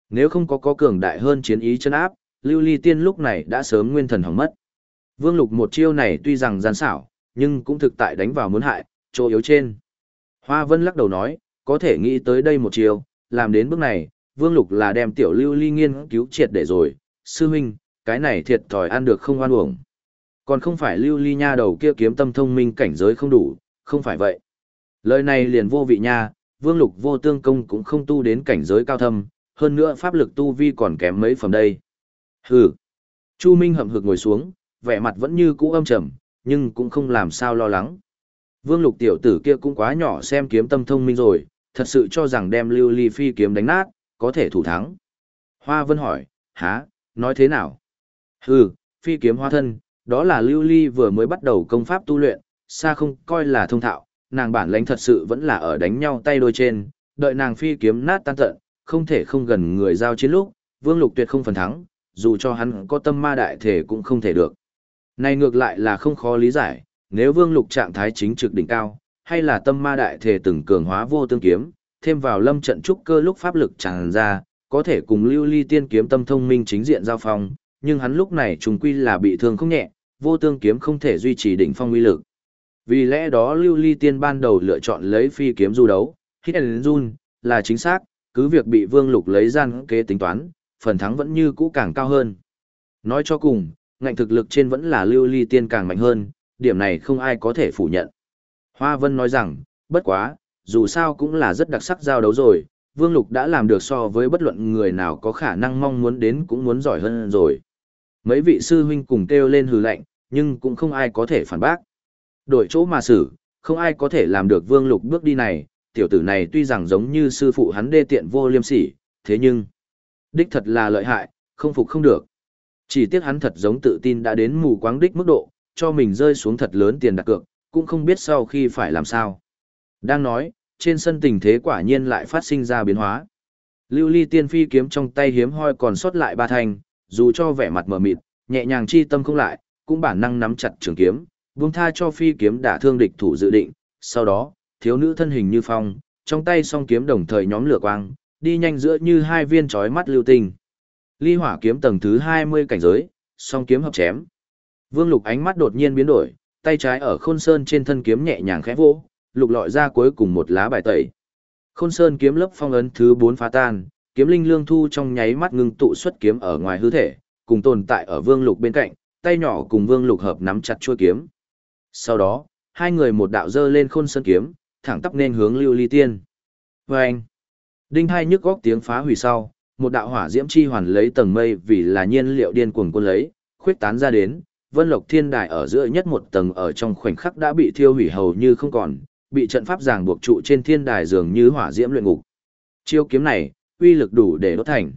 Nếu không có có cường đại hơn chiến ý chân áp, Lưu Ly Tiên lúc này đã sớm nguyên thần hỏng mất. Vương Lục một chiêu này tuy rằng gian xảo, nhưng cũng thực tại đánh vào muốn hại, chỗ yếu trên. Hoa Vân lắc đầu nói, có thể nghĩ tới đây một chiêu, làm đến bước này, Vương Lục là đem tiểu Lưu Ly nghiên cứu triệt để rồi, sư huynh, cái này thiệt thòi ăn được không oan uổng. Còn không phải Lưu Ly nha đầu kia kiếm tâm thông minh cảnh giới không đủ, không phải vậy. Lời này liền vô vị nha, Vương Lục vô tương công cũng không tu đến cảnh giới cao thâm, hơn nữa pháp lực tu vi còn kém mấy phẩm đây. Hừ. Chu Minh hậm hực ngồi xuống, vẻ mặt vẫn như cũ âm trầm, nhưng cũng không làm sao lo lắng. Vương Lục tiểu tử kia cũng quá nhỏ xem kiếm tâm thông minh rồi, thật sự cho rằng đem Lưu Ly phi kiếm đánh nát, có thể thủ thắng. Hoa Vân hỏi, há, nói thế nào? Hừ, phi kiếm hoa thân, đó là Lưu Ly vừa mới bắt đầu công pháp tu luyện, xa không coi là thông thạo, nàng bản lãnh thật sự vẫn là ở đánh nhau tay đôi trên, đợi nàng phi kiếm nát tan tận, không thể không gần người giao chiến lúc, Vương Lục tuyệt không phần thắng, dù cho hắn có tâm ma đại thể cũng không thể được. Này ngược lại là không khó lý giải, nếu Vương Lục trạng thái chính trực đỉnh cao, hay là tâm ma đại thể từng cường hóa vô tương kiếm, thêm vào lâm trận trúc cơ lúc pháp lực tràn ra, có thể cùng lưu ly tiên kiếm tâm thông minh chính diện giao phong, nhưng hắn lúc này trùng quy là bị thương không nhẹ, vô tương kiếm không thể duy trì đỉnh phong uy lực. Vì lẽ đó lưu ly tiên ban đầu lựa chọn lấy phi kiếm du đấu, hit and run, là chính xác, cứ việc bị vương lục lấy gian kế tính toán, phần thắng vẫn như cũ càng cao hơn. Nói cho cùng, ngạnh thực lực trên vẫn là lưu ly tiên càng mạnh hơn, điểm này không ai có thể phủ nhận. Hoa Vân nói rằng, bất quá, dù sao cũng là rất đặc sắc giao đấu rồi, Vương Lục đã làm được so với bất luận người nào có khả năng mong muốn đến cũng muốn giỏi hơn rồi. Mấy vị sư huynh cùng kêu lên hừ lạnh, nhưng cũng không ai có thể phản bác. Đổi chỗ mà xử, không ai có thể làm được Vương Lục bước đi này, tiểu tử này tuy rằng giống như sư phụ hắn đê tiện vô liêm sỉ, thế nhưng, đích thật là lợi hại, không phục không được. Chỉ tiếc hắn thật giống tự tin đã đến mù quáng đích mức độ, cho mình rơi xuống thật lớn tiền đặt cược, cũng không biết sau khi phải làm sao. Đang nói, trên sân tình thế quả nhiên lại phát sinh ra biến hóa. Lưu ly tiên phi kiếm trong tay hiếm hoi còn sót lại ba thành, dù cho vẻ mặt mờ mịt, nhẹ nhàng chi tâm không lại, cũng bản năng nắm chặt trường kiếm, buông tha cho phi kiếm đả thương địch thủ dự định. Sau đó, thiếu nữ thân hình như phong, trong tay song kiếm đồng thời nhóm lửa quang, đi nhanh giữa như hai viên chói mắt lưu tình. Ly hỏa kiếm tầng thứ 20 cảnh giới, song kiếm hợp chém. Vương Lục ánh mắt đột nhiên biến đổi, tay trái ở Khôn Sơn trên thân kiếm nhẹ nhàng khẽ vỗ, lục lọi ra cuối cùng một lá bài tẩy. Khôn Sơn kiếm lớp phong ấn thứ 4 phá tan, kiếm linh lương thu trong nháy mắt ngưng tụ xuất kiếm ở ngoài hư thể, cùng tồn tại ở Vương Lục bên cạnh, tay nhỏ cùng Vương Lục hợp nắm chặt chuôi kiếm. Sau đó, hai người một đạo dơ lên Khôn Sơn kiếm, thẳng tắp nên hướng Lưu Ly Tiên. Vâng! Đinh hai nhức góc tiếng phá hủy sau, một đạo hỏa diễm chi hoàn lấy tầng mây vì là nhiên liệu điên cuồng quân lấy, khuyết tán ra đến, Vân Lộc Thiên Đài ở giữa nhất một tầng ở trong khoảnh khắc đã bị thiêu hủy hầu như không còn, bị trận pháp ràng buộc trụ trên thiên đài dường như hỏa diễm luyện ngục. Chiêu kiếm này, uy lực đủ để đốt thành.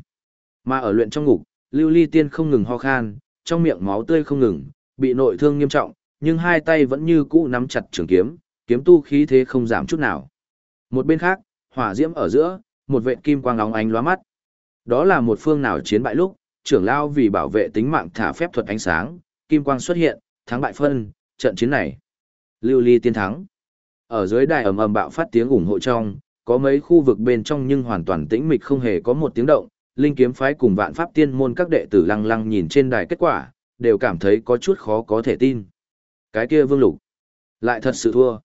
Mà ở luyện trong ngục, Lưu Ly Tiên không ngừng ho khan, trong miệng máu tươi không ngừng, bị nội thương nghiêm trọng, nhưng hai tay vẫn như cũ nắm chặt trường kiếm, kiếm tu khí thế không giảm chút nào. Một bên khác, hỏa diễm ở giữa, một vệt kim quang óng ánh lóa mắt. Đó là một phương nào chiến bại lúc, trưởng lao vì bảo vệ tính mạng thả phép thuật ánh sáng, kim quang xuất hiện, thắng bại phân, trận chiến này. Lưu Ly tiên thắng. Ở dưới đài ầm ầm bạo phát tiếng ủng hộ trong, có mấy khu vực bên trong nhưng hoàn toàn tĩnh mịch không hề có một tiếng động, linh kiếm phái cùng vạn pháp tiên môn các đệ tử lăng lăng nhìn trên đài kết quả, đều cảm thấy có chút khó có thể tin. Cái kia vương lục, lại thật sự thua.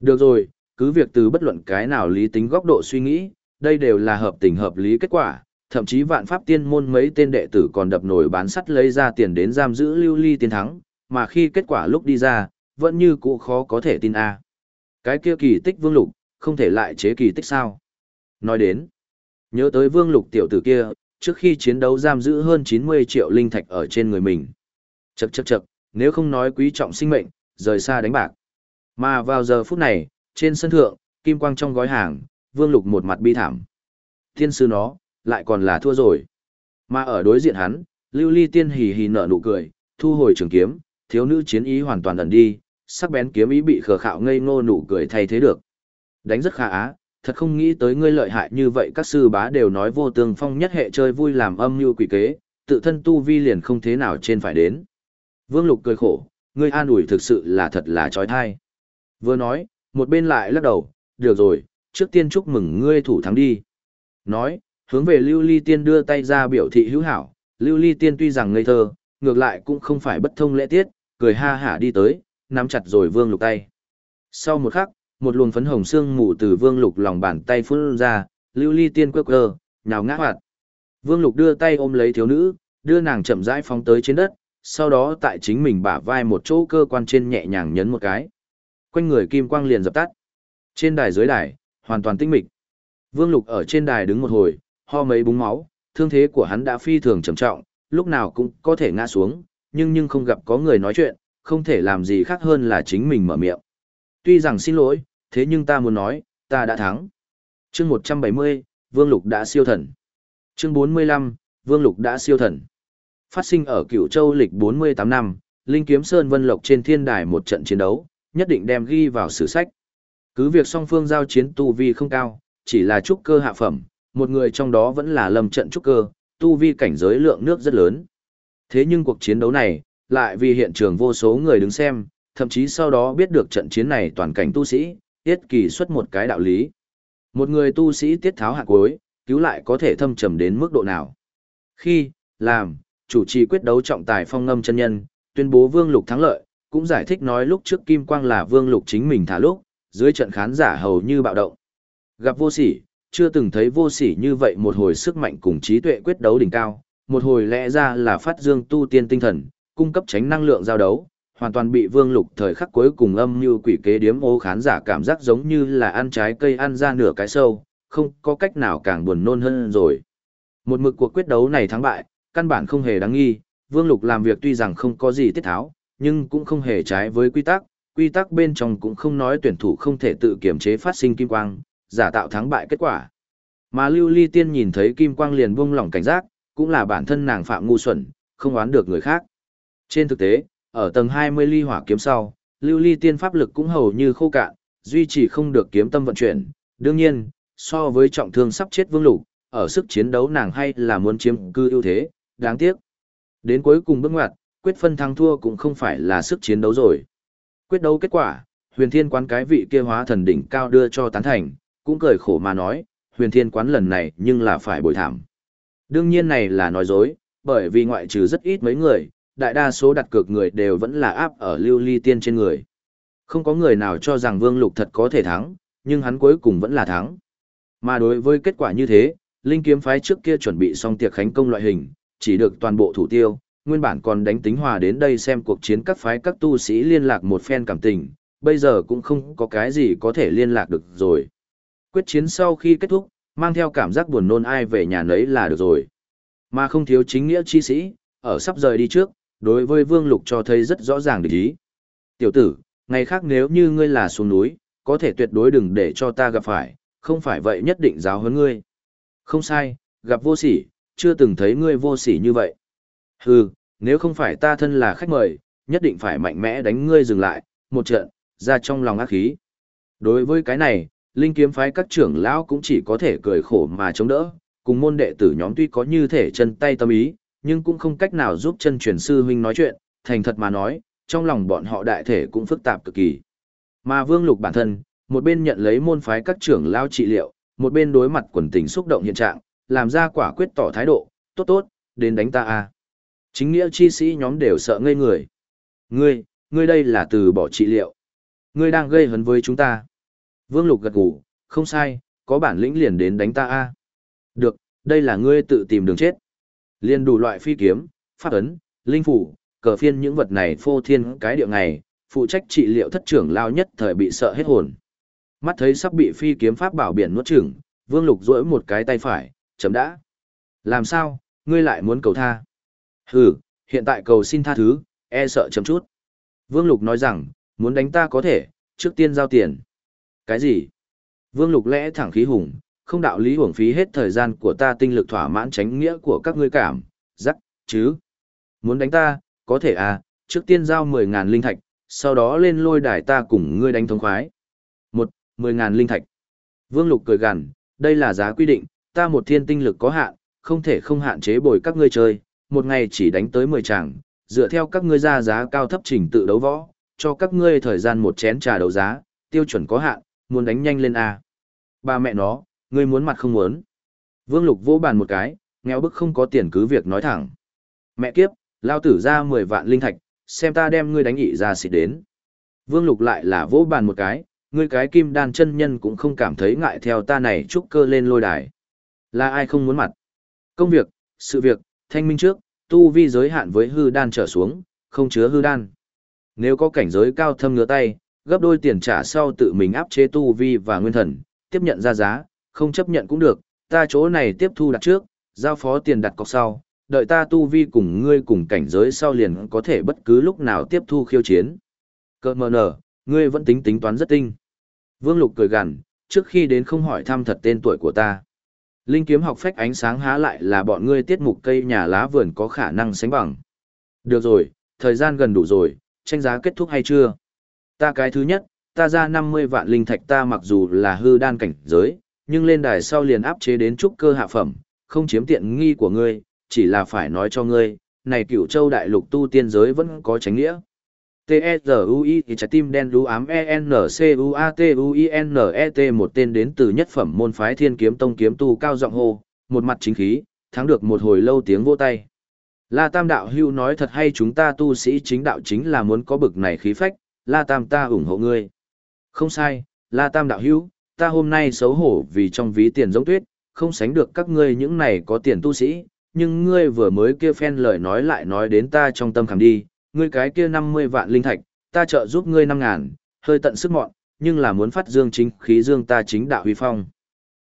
Được rồi, cứ việc từ bất luận cái nào lý tính góc độ suy nghĩ, đây đều là hợp tình hợp lý kết quả, thậm chí vạn pháp tiên môn mấy tên đệ tử còn đập nổi bán sắt lấy ra tiền đến giam giữ lưu ly tiến thắng, mà khi kết quả lúc đi ra, vẫn như cũ khó có thể tin a. Cái kia kỳ tích vương lục, không thể lại chế kỳ tích sao. Nói đến, nhớ tới vương lục tiểu tử kia, trước khi chiến đấu giam giữ hơn 90 triệu linh thạch ở trên người mình. Chậc chậc chậc, nếu không nói quý trọng sinh mệnh, rời xa đánh bạc. Mà vào giờ phút này, trên sân thượng, kim quang trong gói hàng, vương lục một mặt bi thảm. Thiên sư nó, lại còn là thua rồi. Mà ở đối diện hắn, lưu ly tiên hì hì nở nụ cười, thu hồi trường kiếm, thiếu nữ chiến ý hoàn toàn ẩn đi, sắc bén kiếm ý bị khờ khạo ngây ngô nụ cười thay thế được. Đánh rất khá á, thật không nghĩ tới ngươi lợi hại như vậy các sư bá đều nói vô tương phong nhất hệ chơi vui làm âm mưu quỷ kế, tự thân tu vi liền không thế nào trên phải đến. Vương Lục cười khổ, ngươi an ủi thực sự là thật là trói thai. Vừa nói, một bên lại lắc đầu, được rồi, trước tiên chúc mừng ngươi thủ thắng đi. Nói, hướng về Lưu Ly Tiên đưa tay ra biểu thị hữu hảo, Lưu Ly Tiên tuy rằng ngây thơ, ngược lại cũng không phải bất thông lễ tiết, cười ha hả đi tới, nắm chặt rồi Vương Lục tay. Sau một khắc, một luồng phấn hồng xương mù từ Vương Lục lòng bàn tay phun ra, Lưu Ly Tiên quơ quơ, nhào ngã hoạt. Vương Lục đưa tay ôm lấy thiếu nữ, đưa nàng chậm rãi phóng tới trên đất, sau đó tại chính mình bả vai một chỗ cơ quan trên nhẹ nhàng nhấn một cái. Quanh người kim quang liền dập tắt. Trên đài dưới đài, hoàn toàn tinh mịch. Vương Lục ở trên đài đứng một hồi, ho mấy búng máu, thương thế của hắn đã phi thường trầm trọng, lúc nào cũng có thể ngã xuống, nhưng nhưng không gặp có người nói chuyện, không thể làm gì khác hơn là chính mình mở miệng. Tuy rằng xin lỗi, thế nhưng ta muốn nói, ta đã thắng. Chương 170, Vương Lục đã siêu thần. Chương 45, Vương Lục đã siêu thần. Phát sinh ở Cửu Châu lịch 48 năm, Linh Kiếm Sơn Vân Lộc trên thiên đài một trận chiến đấu, nhất định đem ghi vào sử sách. Cứ việc song phương giao chiến tu vi không cao, chỉ là trúc cơ hạ phẩm, một người trong đó vẫn là lâm trận trúc cơ, tu vi cảnh giới lượng nước rất lớn. Thế nhưng cuộc chiến đấu này, lại vì hiện trường vô số người đứng xem, thậm chí sau đó biết được trận chiến này toàn cảnh tu sĩ, tiết kỳ xuất một cái đạo lý. Một người tu sĩ tiết tháo hạ cuối, cứu lại có thể thâm trầm đến mức độ nào. Khi, làm, chủ trì quyết đấu trọng tài phong ngâm chân nhân, tuyên bố Vương Lục thắng lợi, cũng giải thích nói lúc trước Kim Quang là Vương Lục chính mình thả lúc, dưới trận khán giả hầu như bạo động. Gặp vô sỉ, chưa từng thấy vô sỉ như vậy một hồi sức mạnh cùng trí tuệ quyết đấu đỉnh cao, một hồi lẽ ra là phát dương tu tiên tinh thần, cung cấp tránh năng lượng giao đấu, hoàn toàn bị Vương Lục thời khắc cuối cùng âm như quỷ kế điếm ô khán giả cảm giác giống như là ăn trái cây ăn ra nửa cái sâu, không có cách nào càng buồn nôn hơn rồi. Một mực cuộc quyết đấu này thắng bại, căn bản không hề đáng nghi, Vương Lục làm việc tuy rằng không có gì tiết tháo, nhưng cũng không hề trái với quy tắc, quy tắc bên trong cũng không nói tuyển thủ không thể tự kiểm chế phát sinh kim quang, giả tạo thắng bại kết quả. Mà Lưu Ly Tiên nhìn thấy kim quang liền buông lỏng cảnh giác, cũng là bản thân nàng phạm ngu xuẩn, không oán được người khác. Trên thực tế, ở tầng 20 ly hỏa kiếm sau, Lưu Ly Tiên pháp lực cũng hầu như khô cạn, duy trì không được kiếm tâm vận chuyển. Đương nhiên, so với trọng thương sắp chết Vương Lục, ở sức chiến đấu nàng hay là muốn chiếm cư ưu thế, đáng tiếc. Đến cuối cùng bước ngoặt, quyết phân thắng thua cũng không phải là sức chiến đấu rồi. Quyết đấu kết quả, huyền thiên quán cái vị kia hóa thần đỉnh cao đưa cho tán thành, cũng cười khổ mà nói, huyền thiên quán lần này nhưng là phải bồi thảm. Đương nhiên này là nói dối, bởi vì ngoại trừ rất ít mấy người, đại đa số đặt cược người đều vẫn là áp ở lưu ly tiên trên người. Không có người nào cho rằng vương lục thật có thể thắng, nhưng hắn cuối cùng vẫn là thắng. Mà đối với kết quả như thế, Linh kiếm phái trước kia chuẩn bị xong tiệc khánh công loại hình, chỉ được toàn bộ thủ tiêu, nguyên bản còn đánh tính hòa đến đây xem cuộc chiến các phái các tu sĩ liên lạc một phen cảm tình, bây giờ cũng không có cái gì có thể liên lạc được rồi. Quyết chiến sau khi kết thúc, mang theo cảm giác buồn nôn ai về nhà nấy là được rồi. Mà không thiếu chính nghĩa chi sĩ, ở sắp rời đi trước, đối với Vương Lục cho thấy rất rõ ràng địch ý. Tiểu tử, ngày khác nếu như ngươi là xuống núi, có thể tuyệt đối đừng để cho ta gặp phải, không phải vậy nhất định giáo huấn ngươi. Không sai, gặp vô sỉ, chưa từng thấy ngươi vô sỉ như vậy. Hừ, nếu không phải ta thân là khách mời, nhất định phải mạnh mẽ đánh ngươi dừng lại, một trận, ra trong lòng ác khí. Đối với cái này, linh kiếm phái các trưởng lão cũng chỉ có thể cười khổ mà chống đỡ, cùng môn đệ tử nhóm tuy có như thể chân tay tâm ý, nhưng cũng không cách nào giúp chân truyền sư huynh nói chuyện, thành thật mà nói, trong lòng bọn họ đại thể cũng phức tạp cực kỳ. Mà Vương Lục bản thân, một bên nhận lấy môn phái các trưởng lao trị liệu, một bên đối mặt quần tình xúc động hiện trạng, làm ra quả quyết tỏ thái độ, tốt tốt, đến đánh ta a. Chính nghĩa chi sĩ nhóm đều sợ ngây người. Ngươi, ngươi đây là từ bỏ trị liệu. Ngươi đang gây hấn với chúng ta. Vương Lục gật gù, không sai, có bản lĩnh liền đến đánh ta a. Được, đây là ngươi tự tìm đường chết. Liên đủ loại phi kiếm, pháp ấn, linh phủ, cờ phiên những vật này phô thiên cái địa ngày, phụ trách trị liệu thất trưởng lao nhất thời bị sợ hết hồn. Mắt thấy sắp bị phi kiếm pháp bảo biển nuốt chửng, Vương Lục duỗi một cái tay phải, chấm đã. Làm sao, ngươi lại muốn cầu tha? Hừ, hiện tại cầu xin tha thứ, e sợ chấm chút. Vương Lục nói rằng, muốn đánh ta có thể, trước tiên giao tiền. Cái gì? Vương Lục lẽ thẳng khí hùng, không đạo lý hưởng phí hết thời gian của ta tinh lực thỏa mãn tránh nghĩa của các ngươi cảm, rắc, chứ. Muốn đánh ta, có thể à, trước tiên giao 10.000 linh thạch, sau đó lên lôi đài ta cùng ngươi đánh thống khoái. Một, 10.000 linh thạch. Vương Lục cười gằn, đây là giá quy định, ta một thiên tinh lực có hạn, không thể không hạn chế bồi các ngươi chơi, một ngày chỉ đánh tới 10 chàng, dựa theo các ngươi ra giá cao thấp trình tự đấu võ, cho các ngươi thời gian một chén trà đấu giá, tiêu chuẩn có hạn, muốn đánh nhanh lên A. Ba mẹ nó, ngươi muốn mặt không muốn. Vương Lục vỗ bàn một cái, nghèo bức không có tiền cứ việc nói thẳng. Mẹ kiếp, lao tử ra 10 vạn linh thạch, xem ta đem ngươi đánh ị ra xịt đến. Vương Lục lại là vỗ bàn một cái, ngươi cái kim đan chân nhân cũng không cảm thấy ngại theo ta này trúc cơ lên lôi đài. Là ai không muốn mặt? Công việc, sự việc, thanh minh trước, tu vi giới hạn với hư đan trở xuống, không chứa hư đan. Nếu có cảnh giới cao thâm ngứa tay, gấp đôi tiền trả sau tự mình áp chế tu vi và nguyên thần, tiếp nhận ra giá, không chấp nhận cũng được, ta chỗ này tiếp thu đặt trước, giao phó tiền đặt cọc sau, đợi ta tu vi cùng ngươi cùng cảnh giới sau liền có thể bất cứ lúc nào tiếp thu khiêu chiến. Cơ mờ nở, ngươi vẫn tính tính toán rất tinh. Vương Lục cười gằn, trước khi đến không hỏi thăm thật tên tuổi của ta. Linh kiếm học phách ánh sáng há lại là bọn ngươi tiết mục cây nhà lá vườn có khả năng sánh bằng. Được rồi, thời gian gần đủ rồi, tranh giá kết thúc hay chưa? Ta cái thứ nhất, ta ra 50 vạn linh thạch ta mặc dù là hư đan cảnh giới, nhưng lên đài sau liền áp chế đến trúc cơ hạ phẩm, không chiếm tiện nghi của ngươi, chỉ là phải nói cho ngươi, này cửu châu đại lục tu tiên giới vẫn có tránh nghĩa. T-E-Z-U-I trái tim đen đú ám E-N-C-U-A-T-U-I-N-E-T một tên đến từ nhất phẩm môn phái thiên kiếm tông kiếm tu cao giọng hô, một mặt chính khí, thắng được một hồi lâu tiếng vô tay. La Tam đạo hưu nói thật hay chúng ta tu sĩ chính đạo chính là muốn có bực này khí phách, La Tam ta ủng hộ ngươi. Không sai, La Tam đạo hưu, ta hôm nay xấu hổ vì trong ví tiền giống tuyết, không sánh được các ngươi những này có tiền tu sĩ, nhưng ngươi vừa mới kia phen lời nói lại nói đến ta trong tâm khảm đi, ngươi cái kia 50 vạn linh thạch, ta trợ giúp ngươi 5 ngàn, hơi tận sức mọn, nhưng là muốn phát dương chính khí dương ta chính đạo huy phong.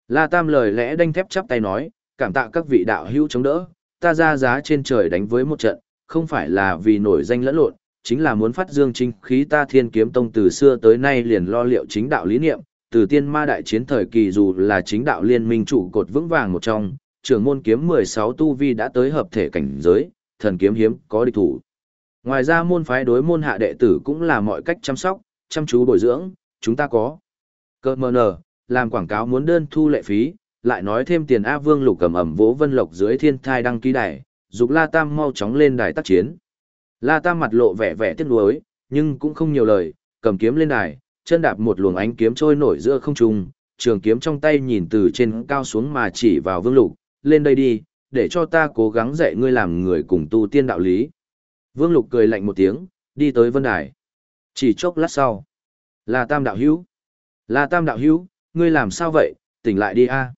La Tam lời lẽ đanh thép chắp tay nói, cảm tạ các vị đạo hữu chống đỡ, ta ra giá trên trời đánh với một trận, không phải là vì nổi danh lẫn lộn, chính là muốn phát dương chính khí ta thiên kiếm tông từ xưa tới nay liền lo liệu chính đạo lý niệm, từ tiên ma đại chiến thời kỳ dù là chính đạo liên minh trụ cột vững vàng một trong, trưởng môn kiếm 16 tu vi đã tới hợp thể cảnh giới, thần kiếm hiếm có địch thủ. Ngoài ra môn phái đối môn hạ đệ tử cũng là mọi cách chăm sóc, chăm chú bồi dưỡng, chúng ta có. Cơ mờ nở, làm quảng cáo muốn đơn thu lệ phí, lại nói thêm tiền A Vương lục cầm ẩm vỗ vân lộc dưới thiên thai đăng ký đài, dục La Tam mau chóng lên đài tác chiến. La Tam mặt lộ vẻ vẻ tiếc nuối, nhưng cũng không nhiều lời, cầm kiếm lên đài, chân đạp một luồng ánh kiếm trôi nổi giữa không trung, trường kiếm trong tay nhìn từ trên cao xuống mà chỉ vào Vương Lục, lên đây đi, để cho ta cố gắng dạy ngươi làm người cùng tu tiên đạo lý. Vương Lục cười lạnh một tiếng, đi tới vân đài. Chỉ chốc lát sau. Là Tam Đạo Hữu. Là Tam Đạo Hữu, ngươi làm sao vậy, tỉnh lại đi a.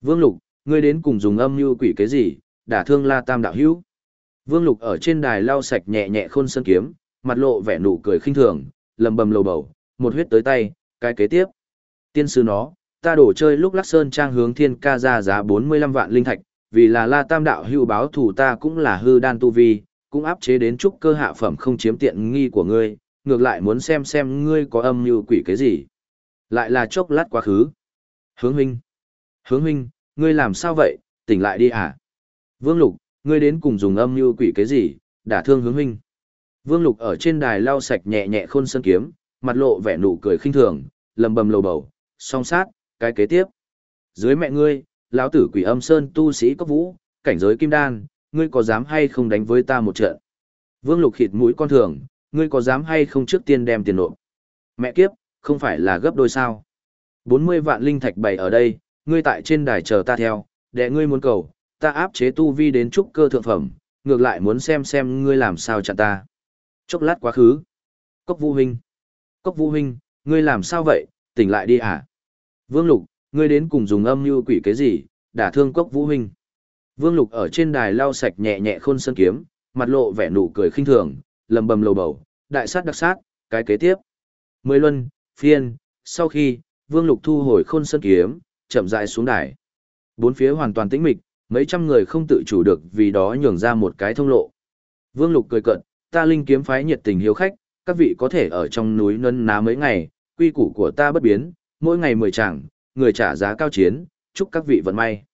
Vương Lục, ngươi đến cùng dùng âm như quỷ cái gì, đả thương La Tam Đạo Hữu. Vương Lục ở trên đài lau sạch nhẹ nhẹ khôn sơn kiếm, mặt lộ vẻ nụ cười khinh thường, lầm bầm lầu bầu, một huyết tới tay, cái kế tiếp. Tiên sư nó, ta đổ chơi lúc lắc sơn trang hướng thiên ca ra giá 45 vạn linh thạch, vì là La Tam Đạo hưu báo thủ ta cũng là hư đan tu vi, cũng áp chế đến trúc cơ hạ phẩm không chiếm tiện nghi của ngươi, ngược lại muốn xem xem ngươi có âm như quỷ cái gì. Lại là chốc lát quá khứ. Hướng huynh. Hướng huynh, ngươi làm sao vậy, tỉnh lại đi à? Vương Lục, ngươi đến cùng dùng âm như quỷ cái gì, đả thương hướng huynh. Vương Lục ở trên đài lau sạch nhẹ nhẹ khôn sơn kiếm, mặt lộ vẻ nụ cười khinh thường, lầm bầm lầu bầu, song sát, cái kế tiếp. Dưới mẹ ngươi, lão tử quỷ âm sơn tu sĩ cấp vũ, cảnh giới kim đan, ngươi có dám hay không đánh với ta một trận? Vương Lục khịt mũi con thường, ngươi có dám hay không trước tiên đem tiền nộp? Mẹ kiếp, không phải là gấp đôi sao? 40 vạn linh thạch bày ở đây, ngươi tại trên đài chờ ta theo, để ngươi muốn cầu, ta áp chế tu vi đến trúc cơ thượng phẩm, ngược lại muốn xem xem ngươi làm sao chặn ta. Chốc lát quá khứ. Cốc Vũ huynh. Cốc Vũ huynh, ngươi làm sao vậy, tỉnh lại đi à? Vương Lục, ngươi đến cùng dùng âm như quỷ cái gì, đả thương Cốc Vũ huynh. Vương Lục ở trên đài lau sạch nhẹ nhẹ khôn sơn kiếm, mặt lộ vẻ nụ cười khinh thường, lầm bầm lầu bầu, đại sát đặc sát, cái kế tiếp. Mười luân, phiên, sau khi, Vương Lục thu hồi khôn sơn kiếm, chậm rãi xuống đài. Bốn phía hoàn toàn tĩnh mịch, mấy trăm người không tự chủ được vì đó nhường ra một cái thông lộ. Vương Lục cười cận, ta linh kiếm phái nhiệt tình hiếu khách, các vị có thể ở trong núi nân ná mấy ngày, quy củ của ta bất biến, mỗi ngày mười chẳng, người trả giá cao chiến, chúc các vị vận may.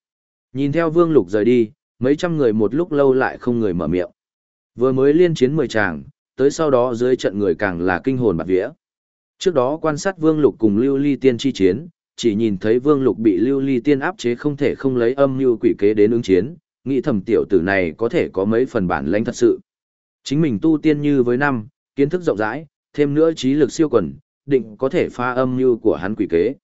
Nhìn theo Vương Lục rời đi, mấy trăm người một lúc lâu lại không người mở miệng. Vừa mới liên chiến 10 tràng, tới sau đó dưới trận người càng là kinh hồn bạc vía. Trước đó quan sát Vương Lục cùng Lưu Ly Tiên chi chiến, chỉ nhìn thấy Vương Lục bị Lưu Ly Tiên áp chế không thể không lấy âm mưu quỷ kế đến ứng chiến, nghĩ thầm tiểu tử này có thể có mấy phần bản lãnh thật sự. Chính mình tu tiên như với năm, kiến thức rộng rãi, thêm nữa trí lực siêu quần, định có thể pha âm mưu của hắn quỷ kế.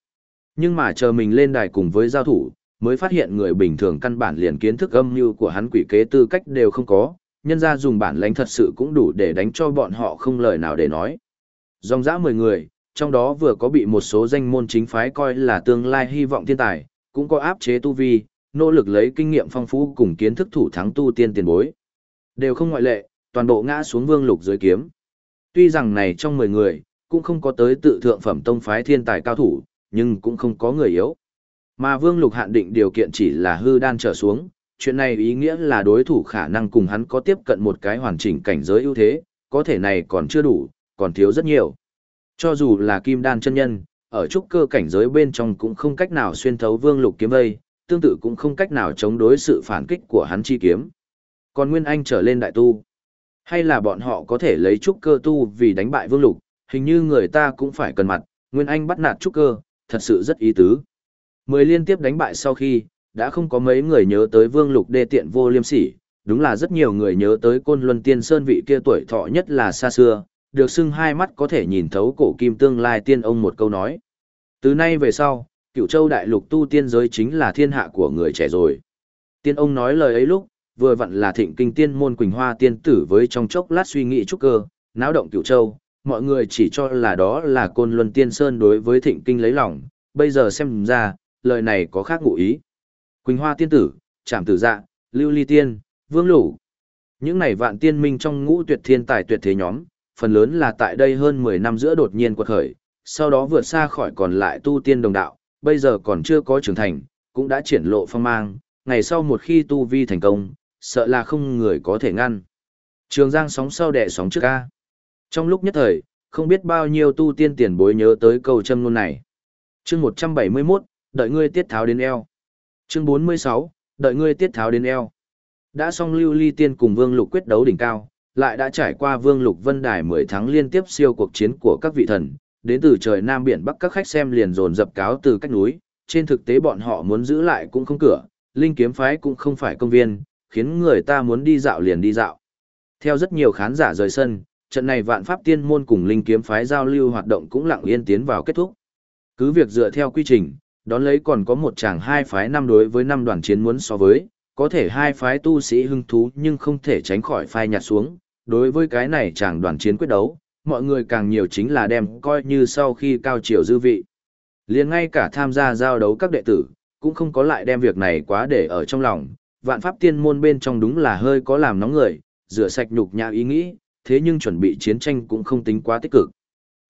Nhưng mà chờ mình lên đài cùng với giao thủ, mới phát hiện người bình thường căn bản liền kiến thức âm mưu của hắn quỷ kế tư cách đều không có, nhân ra dùng bản lãnh thật sự cũng đủ để đánh cho bọn họ không lời nào để nói. Dòng dã 10 người, trong đó vừa có bị một số danh môn chính phái coi là tương lai hy vọng thiên tài, cũng có áp chế tu vi, nỗ lực lấy kinh nghiệm phong phú cùng kiến thức thủ thắng tu tiên tiền bối. Đều không ngoại lệ, toàn bộ ngã xuống vương lục dưới kiếm. Tuy rằng này trong 10 người, cũng không có tới tự thượng phẩm tông phái thiên tài cao thủ, nhưng cũng không có người yếu. Mà vương lục hạn định điều kiện chỉ là hư đan trở xuống, chuyện này ý nghĩa là đối thủ khả năng cùng hắn có tiếp cận một cái hoàn chỉnh cảnh giới ưu thế, có thể này còn chưa đủ, còn thiếu rất nhiều. Cho dù là kim đan chân nhân, ở trúc cơ cảnh giới bên trong cũng không cách nào xuyên thấu vương lục kiếm vây, tương tự cũng không cách nào chống đối sự phản kích của hắn chi kiếm. Còn Nguyên Anh trở lên đại tu, hay là bọn họ có thể lấy trúc cơ tu vì đánh bại vương lục, hình như người ta cũng phải cần mặt, Nguyên Anh bắt nạt trúc cơ, thật sự rất ý tứ. Mười liên tiếp đánh bại sau khi, đã không có mấy người nhớ tới vương lục đê tiện vô liêm sỉ, đúng là rất nhiều người nhớ tới côn luân tiên sơn vị kia tuổi thọ nhất là xa xưa, được xưng hai mắt có thể nhìn thấu cổ kim tương lai tiên ông một câu nói. Từ nay về sau, cựu châu đại lục tu tiên giới chính là thiên hạ của người trẻ rồi. Tiên ông nói lời ấy lúc, vừa vặn là thịnh kinh tiên môn Quỳnh Hoa tiên tử với trong chốc lát suy nghĩ trúc cơ, náo động cựu châu, mọi người chỉ cho là đó là côn luân tiên sơn đối với thịnh kinh lấy lòng, bây giờ xem ra, lời này có khác ngụ ý. Quỳnh Hoa tiên tử, Trảm Tử Dạ, Lưu Ly tiên, Vương Lũ. Những này vạn tiên minh trong ngũ tuyệt thiên tài tuyệt thế nhóm, phần lớn là tại đây hơn 10 năm giữa đột nhiên quật khởi, sau đó vượt xa khỏi còn lại tu tiên đồng đạo, bây giờ còn chưa có trưởng thành, cũng đã triển lộ phong mang, ngày sau một khi tu vi thành công, sợ là không người có thể ngăn. Trường Giang sóng sau đẻ sóng trước ca. Trong lúc nhất thời, không biết bao nhiêu tu tiên tiền bối nhớ tới câu châm ngôn này. Chương 171, đợi ngươi tiết tháo đến eo. Chương 46, đợi ngươi tiết tháo đến eo. Đã xong lưu ly tiên cùng vương lục quyết đấu đỉnh cao, lại đã trải qua vương lục vân đài 10 tháng liên tiếp siêu cuộc chiến của các vị thần, đến từ trời Nam Biển Bắc các khách xem liền dồn dập cáo từ cách núi, trên thực tế bọn họ muốn giữ lại cũng không cửa, linh kiếm phái cũng không phải công viên, khiến người ta muốn đi dạo liền đi dạo. Theo rất nhiều khán giả rời sân, trận này vạn pháp tiên môn cùng linh kiếm phái giao lưu hoạt động cũng lặng yên tiến vào kết thúc. Cứ việc dựa theo quy trình, đón lấy còn có một chàng hai phái năm đối với năm đoàn chiến muốn so với, có thể hai phái tu sĩ hưng thú nhưng không thể tránh khỏi phai nhạt xuống. Đối với cái này chàng đoàn chiến quyết đấu, mọi người càng nhiều chính là đem coi như sau khi cao triều dư vị. liền ngay cả tham gia giao đấu các đệ tử, cũng không có lại đem việc này quá để ở trong lòng, vạn pháp tiên môn bên trong đúng là hơi có làm nóng người, rửa sạch nhục nhã ý nghĩ, thế nhưng chuẩn bị chiến tranh cũng không tính quá tích cực.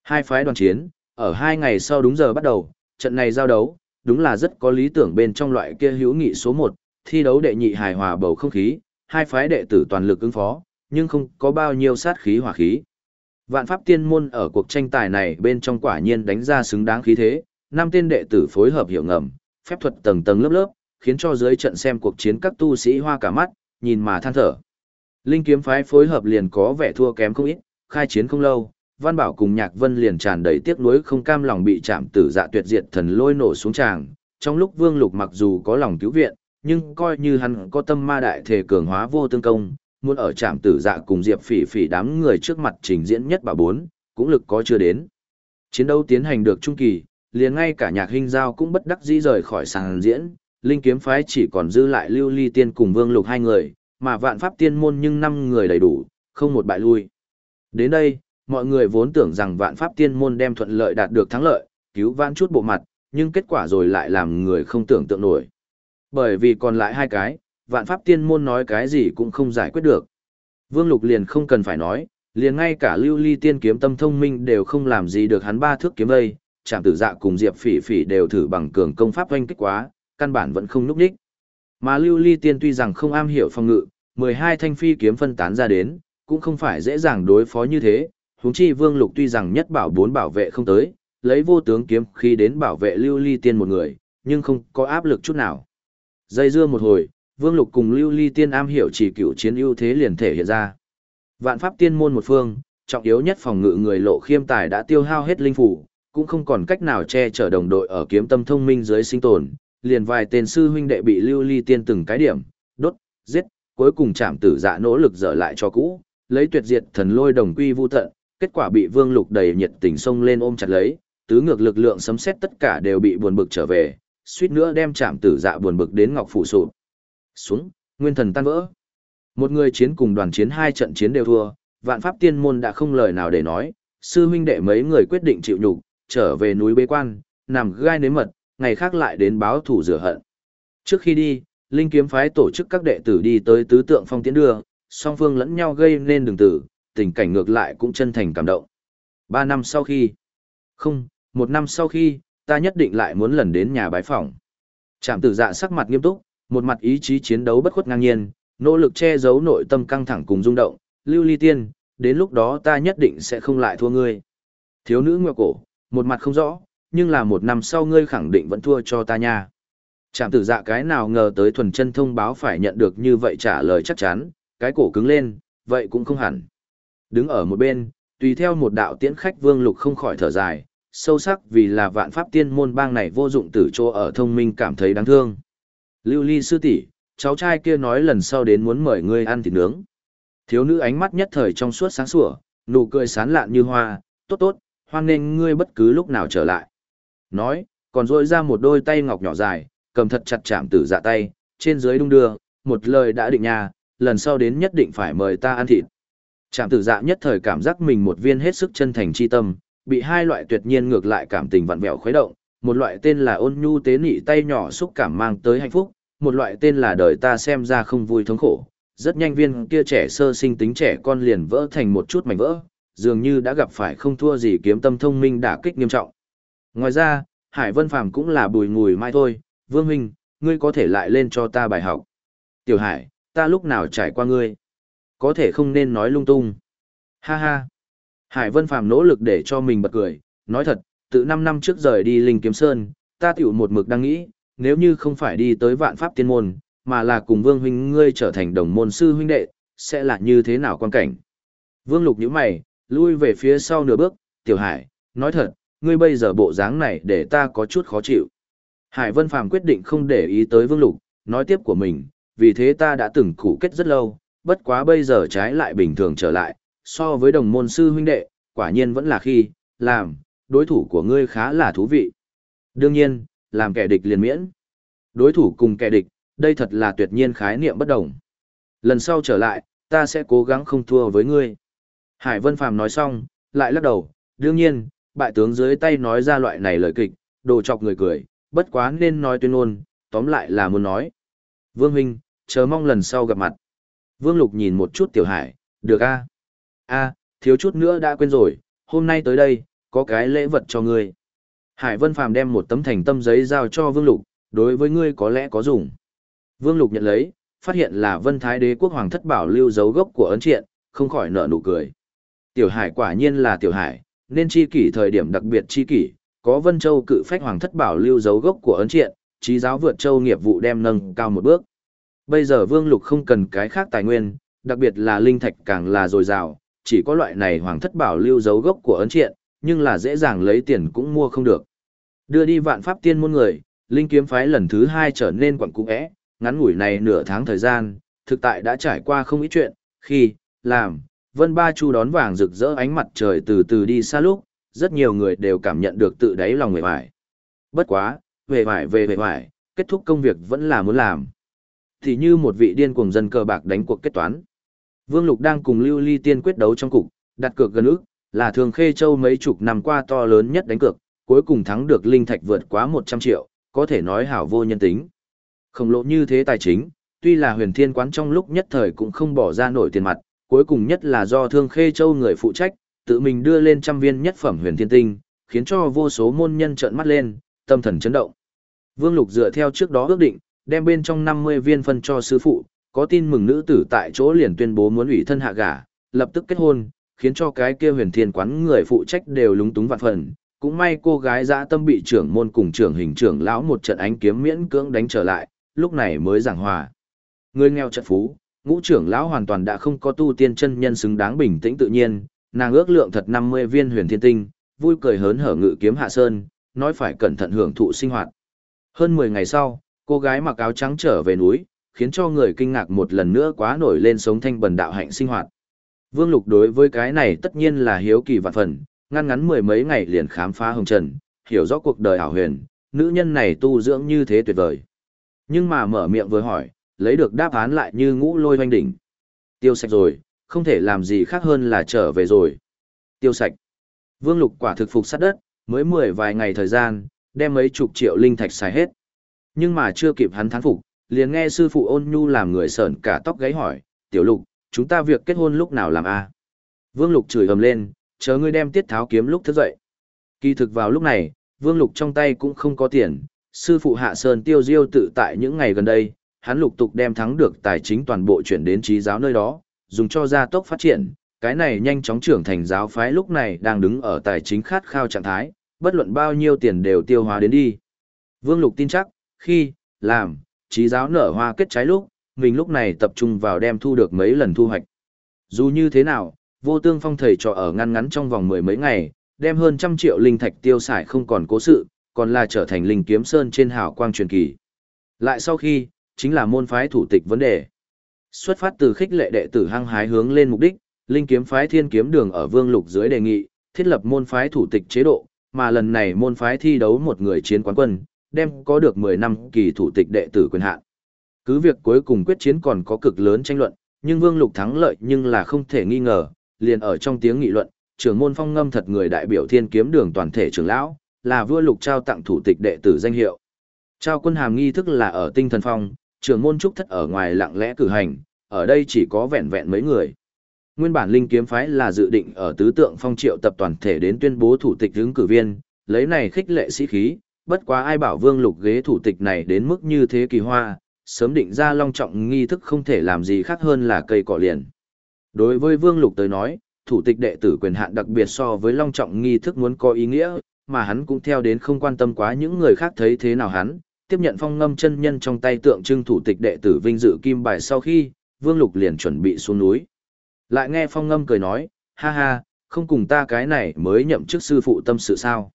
Hai phái đoàn chiến, ở hai ngày sau đúng giờ bắt đầu, trận này giao đấu, đúng là rất có lý tưởng bên trong loại kia hữu nghị số 1, thi đấu đệ nhị hài hòa bầu không khí, hai phái đệ tử toàn lực ứng phó, nhưng không có bao nhiêu sát khí hỏa khí. Vạn pháp tiên môn ở cuộc tranh tài này bên trong quả nhiên đánh ra xứng đáng khí thế, năm tên đệ tử phối hợp hiểu ngầm, phép thuật tầng tầng lớp lớp, khiến cho dưới trận xem cuộc chiến các tu sĩ hoa cả mắt, nhìn mà than thở. Linh kiếm phái phối hợp liền có vẻ thua kém không ít, khai chiến không lâu, Văn Bảo cùng Nhạc Vân liền tràn đầy tiếc nuối không cam lòng bị chạm tử dạ tuyệt diệt thần lôi nổ xuống tràng. Trong lúc Vương Lục mặc dù có lòng cứu viện, nhưng coi như hắn có tâm ma đại thể cường hóa vô tương công, muốn ở trạm tử dạ cùng Diệp Phỉ Phỉ đám người trước mặt trình diễn nhất bà bốn, cũng lực có chưa đến. Chiến đấu tiến hành được trung kỳ, liền ngay cả nhạc Hinh giao cũng bất đắc dĩ rời khỏi sàn diễn, linh kiếm phái chỉ còn dư lại lưu ly tiên cùng vương lục hai người, mà vạn pháp tiên môn nhưng năm người đầy đủ, không một bại lui. Đến đây, mọi người vốn tưởng rằng vạn pháp tiên môn đem thuận lợi đạt được thắng lợi, cứu vãn chút bộ mặt, nhưng kết quả rồi lại làm người không tưởng tượng nổi. Bởi vì còn lại hai cái, vạn pháp tiên môn nói cái gì cũng không giải quyết được. Vương Lục liền không cần phải nói, liền ngay cả lưu ly tiên kiếm tâm thông minh đều không làm gì được hắn ba thước kiếm vây, chạm tử dạ cùng diệp phỉ phỉ đều thử bằng cường công pháp oanh kích quá, căn bản vẫn không núp đích. Mà lưu ly tiên tuy rằng không am hiểu phòng ngự, 12 thanh phi kiếm phân tán ra đến, cũng không phải dễ dàng đối phó như thế, huống chi vương lục tuy rằng nhất bảo bốn bảo vệ không tới, lấy vô tướng kiếm khi đến bảo vệ lưu ly tiên một người, nhưng không có áp lực chút nào. Dây dưa một hồi, Vương Lục cùng Lưu Ly Tiên am hiểu chỉ cựu chiến ưu thế liền thể hiện ra. Vạn pháp tiên môn một phương, trọng yếu nhất phòng ngự người lộ khiêm tài đã tiêu hao hết linh phủ, cũng không còn cách nào che chở đồng đội ở kiếm tâm thông minh dưới sinh tồn, liền vài tên sư huynh đệ bị lưu ly tiên từng cái điểm, đốt, giết, cuối cùng chạm tử dạ nỗ lực dở lại cho cũ, lấy tuyệt diệt thần lôi đồng quy vu tận, kết quả bị vương lục đầy nhiệt tình xông lên ôm chặt lấy, tứ ngược lực lượng sấm xét tất cả đều bị buồn bực trở về, suýt nữa đem chạm tử dạ buồn bực đến ngọc phủ sụp. Xuống, nguyên thần tan vỡ. Một người chiến cùng đoàn chiến hai trận chiến đều thua, vạn pháp tiên môn đã không lời nào để nói, sư huynh đệ mấy người quyết định chịu nhục, trở về núi bế quan, nằm gai nếm mật, ngày khác lại đến báo thủ rửa hận. Trước khi đi, Linh kiếm phái tổ chức các đệ tử đi tới tứ tượng phong tiến đưa, song phương lẫn nhau gây nên đường tử, tình cảnh ngược lại cũng chân thành cảm động. Ba năm sau khi, không, một năm sau khi, ta nhất định lại muốn lần đến nhà bái phỏng. Trạm tử dạ sắc mặt nghiêm túc, một mặt ý chí chiến đấu bất khuất ngang nhiên, nỗ lực che giấu nội tâm căng thẳng cùng rung động, lưu ly tiên, đến lúc đó ta nhất định sẽ không lại thua ngươi. Thiếu nữ ngoại cổ, một mặt không rõ, nhưng là một năm sau ngươi khẳng định vẫn thua cho ta nha. Trạm tử dạ cái nào ngờ tới thuần chân thông báo phải nhận được như vậy trả lời chắc chắn, cái cổ cứng lên, vậy cũng không hẳn. Đứng ở một bên, tùy theo một đạo tiễn khách vương lục không khỏi thở dài, sâu sắc vì là vạn pháp tiên môn bang này vô dụng tử chỗ ở thông minh cảm thấy đáng thương. Lưu ly sư tỷ, cháu trai kia nói lần sau đến muốn mời ngươi ăn thịt nướng. Thiếu nữ ánh mắt nhất thời trong suốt sáng sủa, nụ cười sán lạn như hoa, tốt tốt, hoan nên ngươi bất cứ lúc nào trở lại. Nói, còn rôi ra một đôi tay ngọc nhỏ dài, cầm thật chặt chạm tử dạ tay, trên dưới đung đưa, một lời đã định nhà, lần sau đến nhất định phải mời ta ăn thịt. Chạm tử dạ nhất thời cảm giác mình một viên hết sức chân thành chi tâm, bị hai loại tuyệt nhiên ngược lại cảm tình vặn vẹo khuấy động, một loại tên là ôn nhu tế nị tay nhỏ xúc cảm mang tới hạnh phúc, một loại tên là đời ta xem ra không vui thống khổ. Rất nhanh viên kia trẻ sơ sinh tính trẻ con liền vỡ thành một chút mảnh vỡ, dường như đã gặp phải không thua gì kiếm tâm thông minh đả kích nghiêm trọng. Ngoài ra, Hải Vân Phàm cũng là bùi ngùi mai thôi, Vương Huynh, ngươi có thể lại lên cho ta bài học. Tiểu Hải, ta lúc nào trải qua ngươi? Có thể không nên nói lung tung. Ha ha. Hải Vân Phàm nỗ lực để cho mình bật cười, nói thật, từ 5 năm trước rời đi Linh Kiếm Sơn, ta tiểu một mực đang nghĩ, nếu như không phải đi tới vạn pháp tiên môn, mà là cùng Vương Huynh ngươi trở thành đồng môn sư huynh đệ, sẽ là như thế nào quan cảnh. Vương Lục nhíu mày, lui về phía sau nửa bước, Tiểu Hải, nói thật, ngươi bây giờ bộ dáng này để ta có chút khó chịu. Hải Vân Phàm quyết định không để ý tới Vương Lục, nói tiếp của mình, vì thế ta đã từng cụ kết rất lâu, bất quá bây giờ trái lại bình thường trở lại, so với đồng môn sư huynh đệ, quả nhiên vẫn là khi, làm, đối thủ của ngươi khá là thú vị. Đương nhiên, làm kẻ địch liền miễn. Đối thủ cùng kẻ địch, đây thật là tuyệt nhiên khái niệm bất đồng. Lần sau trở lại, ta sẽ cố gắng không thua với ngươi. Hải Vân Phàm nói xong, lại lắc đầu, đương nhiên, bại tướng dưới tay nói ra loại này lời kịch, đồ chọc người cười, bất quá nên nói tuyên ngôn, tóm lại là muốn nói. Vương Huynh, chờ mong lần sau gặp mặt. Vương Lục nhìn một chút Tiểu Hải, được a a thiếu chút nữa đã quên rồi, hôm nay tới đây, có cái lễ vật cho ngươi. Hải Vân Phàm đem một tấm thành tâm giấy giao cho Vương Lục, đối với ngươi có lẽ có dùng. Vương Lục nhận lấy, phát hiện là Vân Thái Đế quốc hoàng thất bảo lưu dấu gốc của ấn triện, không khỏi nở nụ cười. Tiểu Hải quả nhiên là Tiểu Hải, nên chi kỷ thời điểm đặc biệt chi kỷ, có Vân Châu cự phách hoàng thất bảo lưu dấu gốc của ấn triện, trí giáo vượt châu nghiệp vụ đem nâng cao một bước. Bây giờ Vương Lục không cần cái khác tài nguyên, đặc biệt là linh thạch càng là dồi dào, chỉ có loại này hoàng thất bảo lưu dấu gốc của ấn triện, nhưng là dễ dàng lấy tiền cũng mua không được. Đưa đi vạn pháp tiên môn người, linh kiếm phái lần thứ hai trở nên quẩn cung ẽ, ngắn ngủi này nửa tháng thời gian, thực tại đã trải qua không ít chuyện, khi, làm, vân ba chu đón vàng rực rỡ ánh mặt trời từ từ đi xa lúc, rất nhiều người đều cảm nhận được tự đáy lòng người vải. Bất quá, về vải về về vải, kết thúc công việc vẫn là muốn làm. Thì như một vị điên cuồng dân cờ bạc đánh cuộc kết toán. Vương Lục đang cùng Lưu Ly Tiên quyết đấu trong cục, đặt cược gần ức, là thường khê châu mấy chục năm qua to lớn nhất đánh cược, cuối cùng thắng được linh thạch vượt quá 100 triệu, có thể nói hảo vô nhân tính. Khổng lồ như thế tài chính, tuy là huyền thiên quán trong lúc nhất thời cũng không bỏ ra nổi tiền mặt, cuối cùng nhất là do thương khê châu người phụ trách, tự mình đưa lên trăm viên nhất phẩm huyền thiên tinh, khiến cho vô số môn nhân trợn mắt lên, tâm thần chấn động. Vương Lục dựa theo trước đó ước định, đem bên trong 50 viên phân cho sư phụ, có tin mừng nữ tử tại chỗ liền tuyên bố muốn ủy thân hạ gả, lập tức kết hôn, khiến cho cái kia huyền thiên quán người phụ trách đều lúng túng vạn phần. Cũng may cô gái dã tâm bị trưởng môn cùng trưởng hình trưởng lão một trận ánh kiếm miễn cưỡng đánh trở lại, lúc này mới giảng hòa. Người nghèo trận phú, ngũ trưởng lão hoàn toàn đã không có tu tiên chân nhân xứng đáng bình tĩnh tự nhiên, nàng ước lượng thật 50 viên huyền thiên tinh, vui cười hớn hở ngự kiếm hạ sơn, nói phải cẩn thận hưởng thụ sinh hoạt. Hơn 10 ngày sau, cô gái mặc áo trắng trở về núi, khiến cho người kinh ngạc một lần nữa quá nổi lên sống thanh bần đạo hạnh sinh hoạt. Vương Lục đối với cái này tất nhiên là hiếu kỳ vạn phần, ngăn ngắn mười mấy ngày liền khám phá hồng trần, hiểu rõ cuộc đời ảo huyền, nữ nhân này tu dưỡng như thế tuyệt vời. Nhưng mà mở miệng vừa hỏi, lấy được đáp án lại như ngũ lôi hoanh đỉnh. Tiêu sạch rồi, không thể làm gì khác hơn là trở về rồi. Tiêu sạch. Vương Lục quả thực phục sát đất, mới mười vài ngày thời gian, đem mấy chục triệu linh thạch xài hết. Nhưng mà chưa kịp hắn thán phục, liền nghe sư phụ ôn nhu làm người sờn cả tóc gáy hỏi, tiểu lục, chúng ta việc kết hôn lúc nào làm a? Vương Lục chửi ầm lên, chờ ngươi đem tiết tháo kiếm lúc thức dậy. Kỳ thực vào lúc này, Vương Lục trong tay cũng không có tiền, sư phụ Hạ Sơn tiêu diêu tự tại những ngày gần đây, hắn lục tục đem thắng được tài chính toàn bộ chuyển đến trí giáo nơi đó, dùng cho gia tốc phát triển, cái này nhanh chóng trưởng thành giáo phái lúc này đang đứng ở tài chính khát khao trạng thái, bất luận bao nhiêu tiền đều tiêu hóa đến đi. Vương Lục tin chắc, khi, làm, trí giáo nở hoa kết trái lúc, mình lúc này tập trung vào đem thu được mấy lần thu hoạch. Dù như thế nào, vô tương phong thầy trò ở ngăn ngắn trong vòng mười mấy ngày, đem hơn trăm triệu linh thạch tiêu xài không còn cố sự, còn là trở thành linh kiếm sơn trên hào quang truyền kỳ. Lại sau khi, chính là môn phái thủ tịch vấn đề. Xuất phát từ khích lệ đệ tử hăng hái hướng lên mục đích, linh kiếm phái thiên kiếm đường ở vương lục dưới đề nghị, thiết lập môn phái thủ tịch chế độ, mà lần này môn phái thi đấu một người chiến quán quân, đem có được 10 năm kỳ thủ tịch đệ tử quyền hạn. Cứ việc cuối cùng quyết chiến còn có cực lớn tranh luận, nhưng Vương Lục thắng lợi nhưng là không thể nghi ngờ, liền ở trong tiếng nghị luận, trưởng môn phong ngâm thật người đại biểu thiên kiếm đường toàn thể trưởng lão, là vua Lục trao tặng thủ tịch đệ tử danh hiệu. Trao quân hàm nghi thức là ở tinh thần phong, trưởng môn trúc thất ở ngoài lặng lẽ cử hành, ở đây chỉ có vẹn vẹn mấy người. Nguyên bản linh kiếm phái là dự định ở tứ tượng phong triệu tập toàn thể đến tuyên bố thủ tịch ứng cử viên, lấy này khích lệ sĩ khí, bất quá ai bảo vương lục ghế thủ tịch này đến mức như thế kỳ hoa, sớm định ra long trọng nghi thức không thể làm gì khác hơn là cây cỏ liền. Đối với vương lục tới nói, thủ tịch đệ tử quyền hạn đặc biệt so với long trọng nghi thức muốn có ý nghĩa, mà hắn cũng theo đến không quan tâm quá những người khác thấy thế nào hắn, tiếp nhận phong ngâm chân nhân trong tay tượng trưng thủ tịch đệ tử vinh dự kim bài sau khi, vương lục liền chuẩn bị xuống núi. Lại nghe phong ngâm cười nói, ha ha, không cùng ta cái này mới nhậm chức sư phụ tâm sự sao.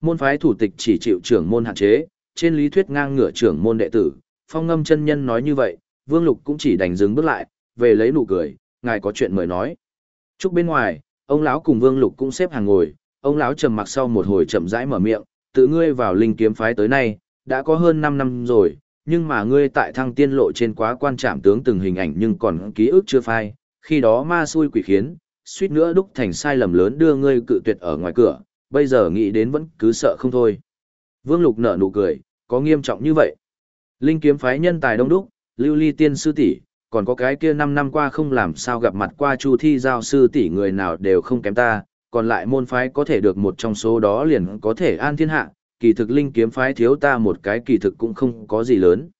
Môn phái thủ tịch chỉ chịu trưởng môn hạn chế, trên lý thuyết ngang ngửa trưởng môn đệ tử, phong ngâm chân nhân nói như vậy, vương lục cũng chỉ đành dừng bước lại, về lấy nụ cười, ngài có chuyện mời nói. Chúc bên ngoài, ông lão cùng vương lục cũng xếp hàng ngồi, ông lão trầm mặc sau một hồi chậm rãi mở miệng, tự ngươi vào linh kiếm phái tới nay, đã có hơn 5 năm rồi, nhưng mà ngươi tại thăng tiên lộ trên quá quan trạm tướng từng hình ảnh nhưng còn ký ức chưa phai, khi đó ma xui quỷ khiến, suýt nữa đúc thành sai lầm lớn đưa ngươi cự tuyệt ở ngoài cửa, bây giờ nghĩ đến vẫn cứ sợ không thôi. Vương Lục nở nụ cười, có nghiêm trọng như vậy. Linh kiếm phái nhân tài đông đúc, lưu ly tiên sư tỷ, còn có cái kia 5 năm qua không làm sao gặp mặt qua chu thi giao sư tỷ người nào đều không kém ta, còn lại môn phái có thể được một trong số đó liền có thể an thiên hạ, kỳ thực linh kiếm phái thiếu ta một cái kỳ thực cũng không có gì lớn.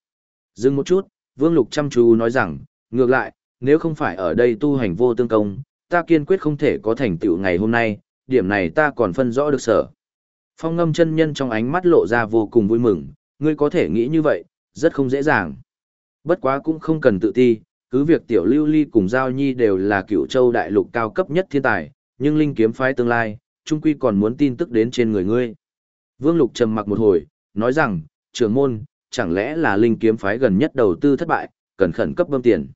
Dừng một chút, Vương Lục chăm chú nói rằng, ngược lại, nếu không phải ở đây tu hành vô tương công, ta kiên quyết không thể có thành tựu ngày hôm nay, điểm này ta còn phân rõ được sở. Phong ngâm chân nhân trong ánh mắt lộ ra vô cùng vui mừng, ngươi có thể nghĩ như vậy, rất không dễ dàng. Bất quá cũng không cần tự ti, cứ việc tiểu lưu ly cùng giao nhi đều là cựu châu đại lục cao cấp nhất thiên tài, nhưng linh kiếm phái tương lai, trung quy còn muốn tin tức đến trên người ngươi. Vương Lục trầm mặc một hồi, nói rằng, trưởng môn, chẳng lẽ là linh kiếm phái gần nhất đầu tư thất bại, cần khẩn cấp bơm tiền.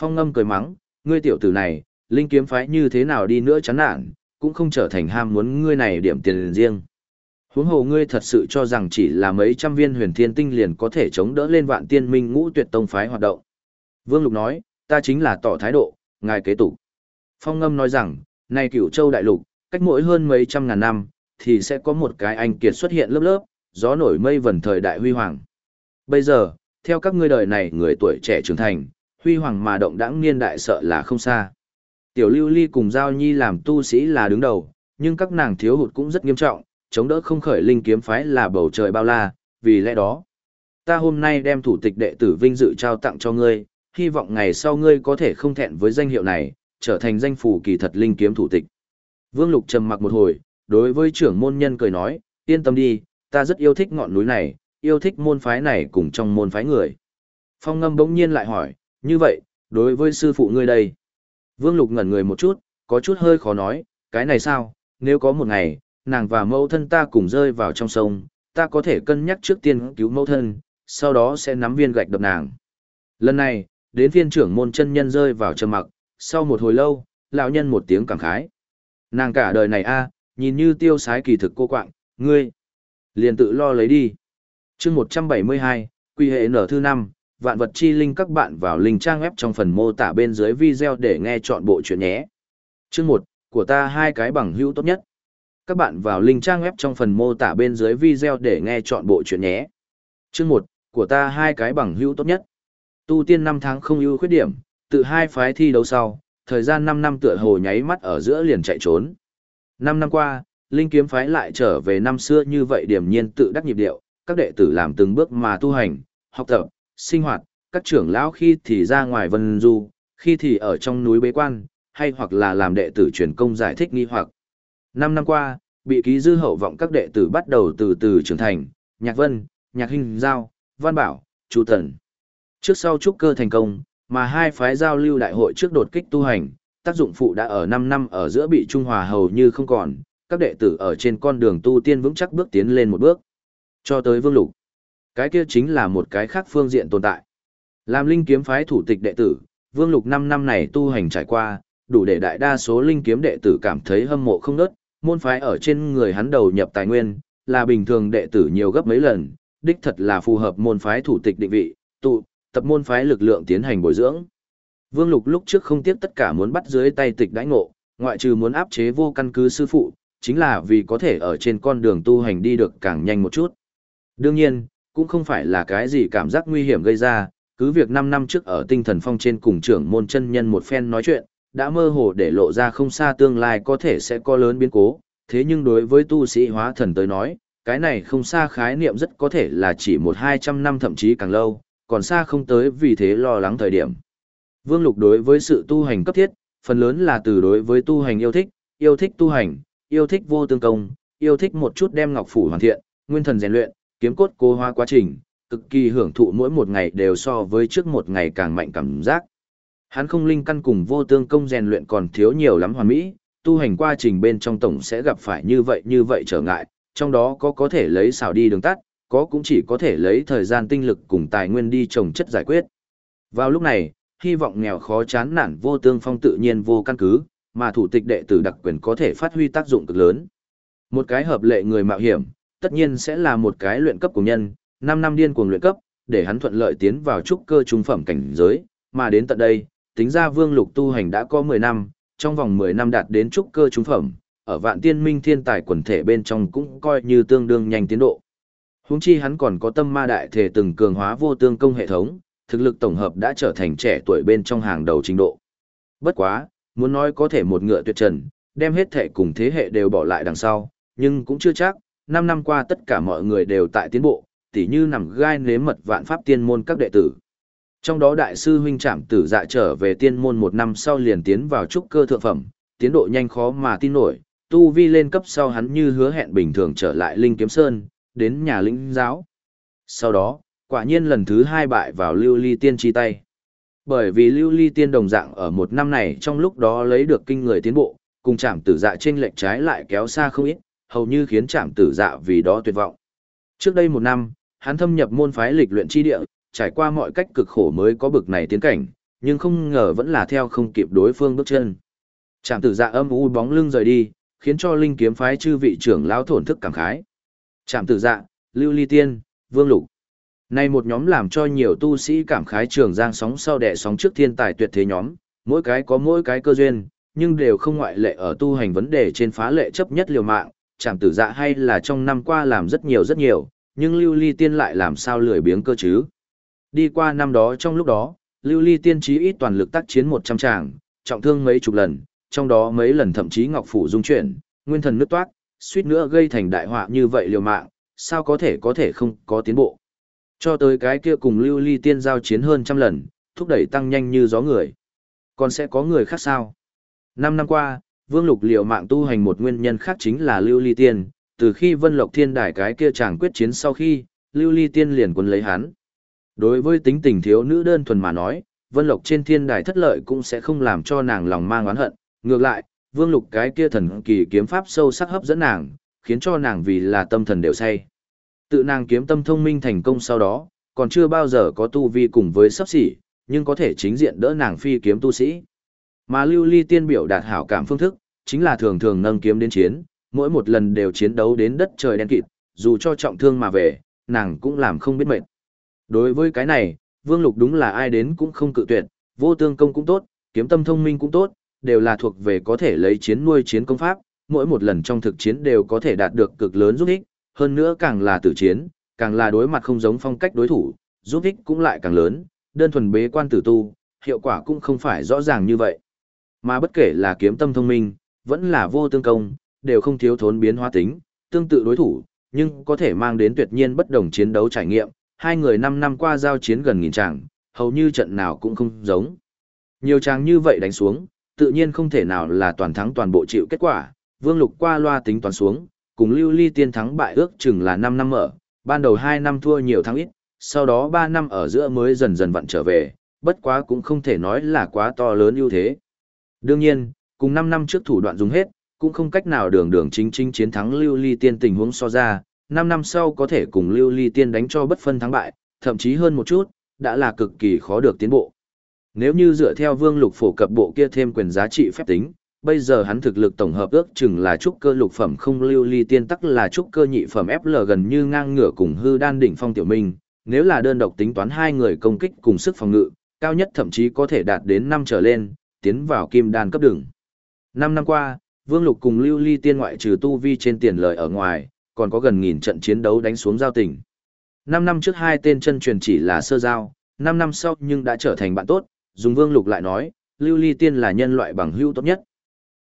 Phong ngâm cười mắng, ngươi tiểu tử này, linh kiếm phái như thế nào đi nữa chán nản, cũng không trở thành ham muốn ngươi này điểm tiền riêng. Huống hồ ngươi thật sự cho rằng chỉ là mấy trăm viên huyền thiên tinh liền có thể chống đỡ lên vạn tiên minh ngũ tuyệt tông phái hoạt động. Vương Lục nói, ta chính là tỏ thái độ, ngài kế tục. Phong ngâm nói rằng, nay cửu châu đại lục, cách mỗi hơn mấy trăm ngàn năm, thì sẽ có một cái anh kiệt xuất hiện lớp lớp, gió nổi mây vần thời đại huy hoàng. Bây giờ, theo các ngươi đời này người tuổi trẻ trưởng thành, huy hoàng mà động đãng niên đại sợ là không xa. Tiểu Lưu Ly cùng Giao Nhi làm tu sĩ là đứng đầu, nhưng các nàng thiếu hụt cũng rất nghiêm trọng, chống đỡ không khởi linh kiếm phái là bầu trời bao la, vì lẽ đó, ta hôm nay đem thủ tịch đệ tử vinh dự trao tặng cho ngươi, hy vọng ngày sau ngươi có thể không thẹn với danh hiệu này, trở thành danh phủ kỳ thật linh kiếm thủ tịch. Vương Lục trầm mặc một hồi, đối với trưởng môn nhân cười nói, yên tâm đi, ta rất yêu thích ngọn núi này, yêu thích môn phái này cùng trong môn phái người. Phong ngâm bỗng nhiên lại hỏi, như vậy, đối với sư phụ ngươi đây. Vương Lục ngẩn người một chút, có chút hơi khó nói, cái này sao, nếu có một ngày, nàng và mẫu thân ta cùng rơi vào trong sông, ta có thể cân nhắc trước tiên cứu mẫu thân, sau đó sẽ nắm viên gạch đập nàng. Lần này, đến viên trưởng môn chân nhân rơi vào trầm mặc, sau một hồi lâu, lão nhân một tiếng cảm khái. Nàng cả đời này a, nhìn như tiêu sái kỳ thực cô quạng, ngươi, liền tự lo lấy đi. chương 172, quy hệ nở thư 5, vạn vật chi linh các bạn vào link trang web trong phần mô tả bên dưới video để nghe chọn bộ chuyện nhé. Chương 1, của ta hai cái bằng hữu tốt nhất. Các bạn vào link trang web trong phần mô tả bên dưới video để nghe chọn bộ chuyện nhé. Chương 1, của ta hai cái bằng hữu tốt nhất. Tu tiên 5 tháng không ưu khuyết điểm, tự hai phái thi đấu sau, thời gian 5 năm tựa hồ nháy mắt ở giữa liền chạy trốn. Năm năm qua, Linh kiếm phái lại trở về năm xưa như vậy điểm nhiên tự đắc nhịp điệu, các đệ tử làm từng bước mà tu hành, học tập, sinh hoạt, các trưởng lão khi thì ra ngoài vân du, khi thì ở trong núi bế quan, hay hoặc là làm đệ tử truyền công giải thích nghi hoặc. Năm năm qua, bị ký dư hậu vọng các đệ tử bắt đầu từ từ trưởng thành, nhạc vân, nhạc hình giao, văn bảo, chu thần. Trước sau trúc cơ thành công, mà hai phái giao lưu đại hội trước đột kích tu hành, tác dụng phụ đã ở 5 năm ở giữa bị trung hòa hầu như không còn, các đệ tử ở trên con đường tu tiên vững chắc bước tiến lên một bước. Cho tới vương lục. Cái kia chính là một cái khác phương diện tồn tại. Làm linh kiếm phái thủ tịch đệ tử, vương lục 5 năm này tu hành trải qua, đủ để đại đa số linh kiếm đệ tử cảm thấy hâm mộ không nớt, môn phái ở trên người hắn đầu nhập tài nguyên, là bình thường đệ tử nhiều gấp mấy lần, đích thật là phù hợp môn phái thủ tịch định vị, tụ, tập môn phái lực lượng tiến hành bồi dưỡng. Vương Lục lúc trước không tiếc tất cả muốn bắt dưới tay tịch đãi ngộ, ngoại trừ muốn áp chế vô căn cứ sư phụ, chính là vì có thể ở trên con đường tu hành đi được càng nhanh một chút. Đương nhiên, cũng không phải là cái gì cảm giác nguy hiểm gây ra, cứ việc 5 năm trước ở tinh thần phong trên cùng trưởng môn chân nhân một phen nói chuyện, đã mơ hồ để lộ ra không xa tương lai có thể sẽ có lớn biến cố, thế nhưng đối với tu sĩ hóa thần tới nói, cái này không xa khái niệm rất có thể là chỉ một hai trăm năm thậm chí càng lâu, còn xa không tới vì thế lo lắng thời điểm. Vương Lục đối với sự tu hành cấp thiết, phần lớn là từ đối với tu hành yêu thích, yêu thích tu hành, yêu thích vô tương công, yêu thích một chút đem ngọc phủ hoàn thiện, nguyên thần rèn luyện, kiếm cốt cố hóa quá trình, cực kỳ hưởng thụ mỗi một ngày đều so với trước một ngày càng mạnh cảm giác. Hắn không linh căn cùng vô tương công rèn luyện còn thiếu nhiều lắm hoàn mỹ, tu hành quá trình bên trong tổng sẽ gặp phải như vậy như vậy trở ngại, trong đó có có thể lấy xảo đi đường tắt, có cũng chỉ có thể lấy thời gian tinh lực cùng tài nguyên đi trồng chất giải quyết. Vào lúc này, hy vọng nghèo khó chán nản vô tương phong tự nhiên vô căn cứ, mà thủ tịch đệ tử đặc quyền có thể phát huy tác dụng cực lớn. Một cái hợp lệ người mạo hiểm, tất nhiên sẽ là một cái luyện cấp của nhân, 5 năm điên cuồng luyện cấp, để hắn thuận lợi tiến vào trúc cơ trung phẩm cảnh giới, mà đến tận đây, tính ra vương lục tu hành đã có 10 năm, trong vòng 10 năm đạt đến trúc cơ trung phẩm, ở vạn tiên minh thiên tài quần thể bên trong cũng coi như tương đương nhanh tiến độ. Huống chi hắn còn có tâm ma đại thể từng cường hóa vô tương công hệ thống, thực lực tổng hợp đã trở thành trẻ tuổi bên trong hàng đầu trình độ. Bất quá, muốn nói có thể một ngựa tuyệt trần, đem hết thể cùng thế hệ đều bỏ lại đằng sau, nhưng cũng chưa chắc, 5 năm qua tất cả mọi người đều tại tiến bộ, tỉ như nằm gai nếm mật vạn pháp tiên môn các đệ tử. Trong đó đại sư huynh trảm tử dạ trở về tiên môn một năm sau liền tiến vào trúc cơ thượng phẩm, tiến độ nhanh khó mà tin nổi, tu vi lên cấp sau hắn như hứa hẹn bình thường trở lại Linh Kiếm Sơn, đến nhà lĩnh giáo. Sau đó, quả nhiên lần thứ hai bại vào lưu ly tiên chi tay. Bởi vì lưu ly tiên đồng dạng ở một năm này trong lúc đó lấy được kinh người tiến bộ, cùng chạm tử dạ trên lệnh trái lại kéo xa không ít, hầu như khiến chạm tử dạ vì đó tuyệt vọng. Trước đây một năm, hắn thâm nhập môn phái lịch luyện chi địa, trải qua mọi cách cực khổ mới có bực này tiến cảnh, nhưng không ngờ vẫn là theo không kịp đối phương bước chân. Trạm tử dạ âm u bóng lưng rời đi, khiến cho linh kiếm phái chư vị trưởng lão thổn thức cảm khái. Trạm tử dạ, lưu ly tiên, vương lục nay một nhóm làm cho nhiều tu sĩ cảm khái trường giang sóng sau đẻ sóng trước thiên tài tuyệt thế nhóm, mỗi cái có mỗi cái cơ duyên, nhưng đều không ngoại lệ ở tu hành vấn đề trên phá lệ chấp nhất liều mạng, chạm tử dạ hay là trong năm qua làm rất nhiều rất nhiều, nhưng lưu ly tiên lại làm sao lười biếng cơ chứ. Đi qua năm đó trong lúc đó, lưu ly tiên trí ít toàn lực tác chiến 100 tràng, trọng thương mấy chục lần, trong đó mấy lần thậm chí ngọc phủ dung chuyển, nguyên thần nứt toát, suýt nữa gây thành đại họa như vậy liều mạng, sao có thể có thể không có tiến bộ. Cho tới cái kia cùng lưu ly tiên giao chiến hơn trăm lần, thúc đẩy tăng nhanh như gió người. Còn sẽ có người khác sao? Năm năm qua, Vương Lục liều mạng tu hành một nguyên nhân khác chính là lưu ly tiên, từ khi Vân Lộc Thiên Đài cái kia chẳng quyết chiến sau khi, lưu ly tiên liền quân lấy hắn. Đối với tính tình thiếu nữ đơn thuần mà nói, Vân Lộc trên thiên đài thất lợi cũng sẽ không làm cho nàng lòng mang oán hận, ngược lại, Vương Lục cái kia thần kỳ kiếm pháp sâu sắc hấp dẫn nàng, khiến cho nàng vì là tâm thần đều say. Tự nàng kiếm tâm thông minh thành công sau đó, còn chưa bao giờ có tu vi cùng với sắp xỉ, nhưng có thể chính diện đỡ nàng phi kiếm tu sĩ. Mà lưu ly tiên biểu đạt hảo cảm phương thức, chính là thường thường nâng kiếm đến chiến, mỗi một lần đều chiến đấu đến đất trời đen kịt, dù cho trọng thương mà về, nàng cũng làm không biết mệt. Đối với cái này, Vương Lục đúng là ai đến cũng không cự tuyệt, vô tương công cũng tốt, kiếm tâm thông minh cũng tốt, đều là thuộc về có thể lấy chiến nuôi chiến công pháp, mỗi một lần trong thực chiến đều có thể đạt được cực lớn giúp ích, hơn nữa càng là tử chiến, càng là đối mặt không giống phong cách đối thủ, giúp ích cũng lại càng lớn, đơn thuần bế quan tử tu, hiệu quả cũng không phải rõ ràng như vậy. Mà bất kể là kiếm tâm thông minh, vẫn là vô tương công, đều không thiếu thốn biến hóa tính, tương tự đối thủ, nhưng có thể mang đến tuyệt nhiên bất đồng chiến đấu trải nghiệm. Hai người 5 năm qua giao chiến gần nghìn tràng, hầu như trận nào cũng không giống. Nhiều tràng như vậy đánh xuống, tự nhiên không thể nào là toàn thắng toàn bộ chịu kết quả. Vương Lục qua loa tính toàn xuống, cùng Lưu Ly Tiên thắng bại ước chừng là 5 năm ở, ban đầu 2 năm thua nhiều thắng ít, sau đó 3 năm ở giữa mới dần dần vặn trở về, bất quá cũng không thể nói là quá to lớn ưu thế. Đương nhiên, cùng 5 năm trước thủ đoạn dùng hết, cũng không cách nào đường đường chính chính chiến thắng Lưu Ly Tiên tình huống so ra, 5 năm sau có thể cùng Lưu Ly Tiên đánh cho bất phân thắng bại, thậm chí hơn một chút, đã là cực kỳ khó được tiến bộ. Nếu như dựa theo Vương Lục phổ cập bộ kia thêm quyền giá trị phép tính, bây giờ hắn thực lực tổng hợp ước chừng là trúc cơ lục phẩm không lưu ly tiên tắc là trúc cơ nhị phẩm FL gần như ngang ngửa cùng hư đan đỉnh phong tiểu minh, nếu là đơn độc tính toán hai người công kích cùng sức phòng ngự, cao nhất thậm chí có thể đạt đến 5 trở lên, tiến vào kim đan cấp đường. 5 năm qua, Vương Lục cùng Lưu Ly Tiên ngoại trừ tu vi trên tiền lợi ở ngoài, còn có gần nghìn trận chiến đấu đánh xuống giao tỉnh. 5 năm trước hai tên chân truyền chỉ là sơ giao, 5 năm sau nhưng đã trở thành bạn tốt, dùng Vương Lục lại nói, Lưu Ly Tiên là nhân loại bằng hữu tốt nhất.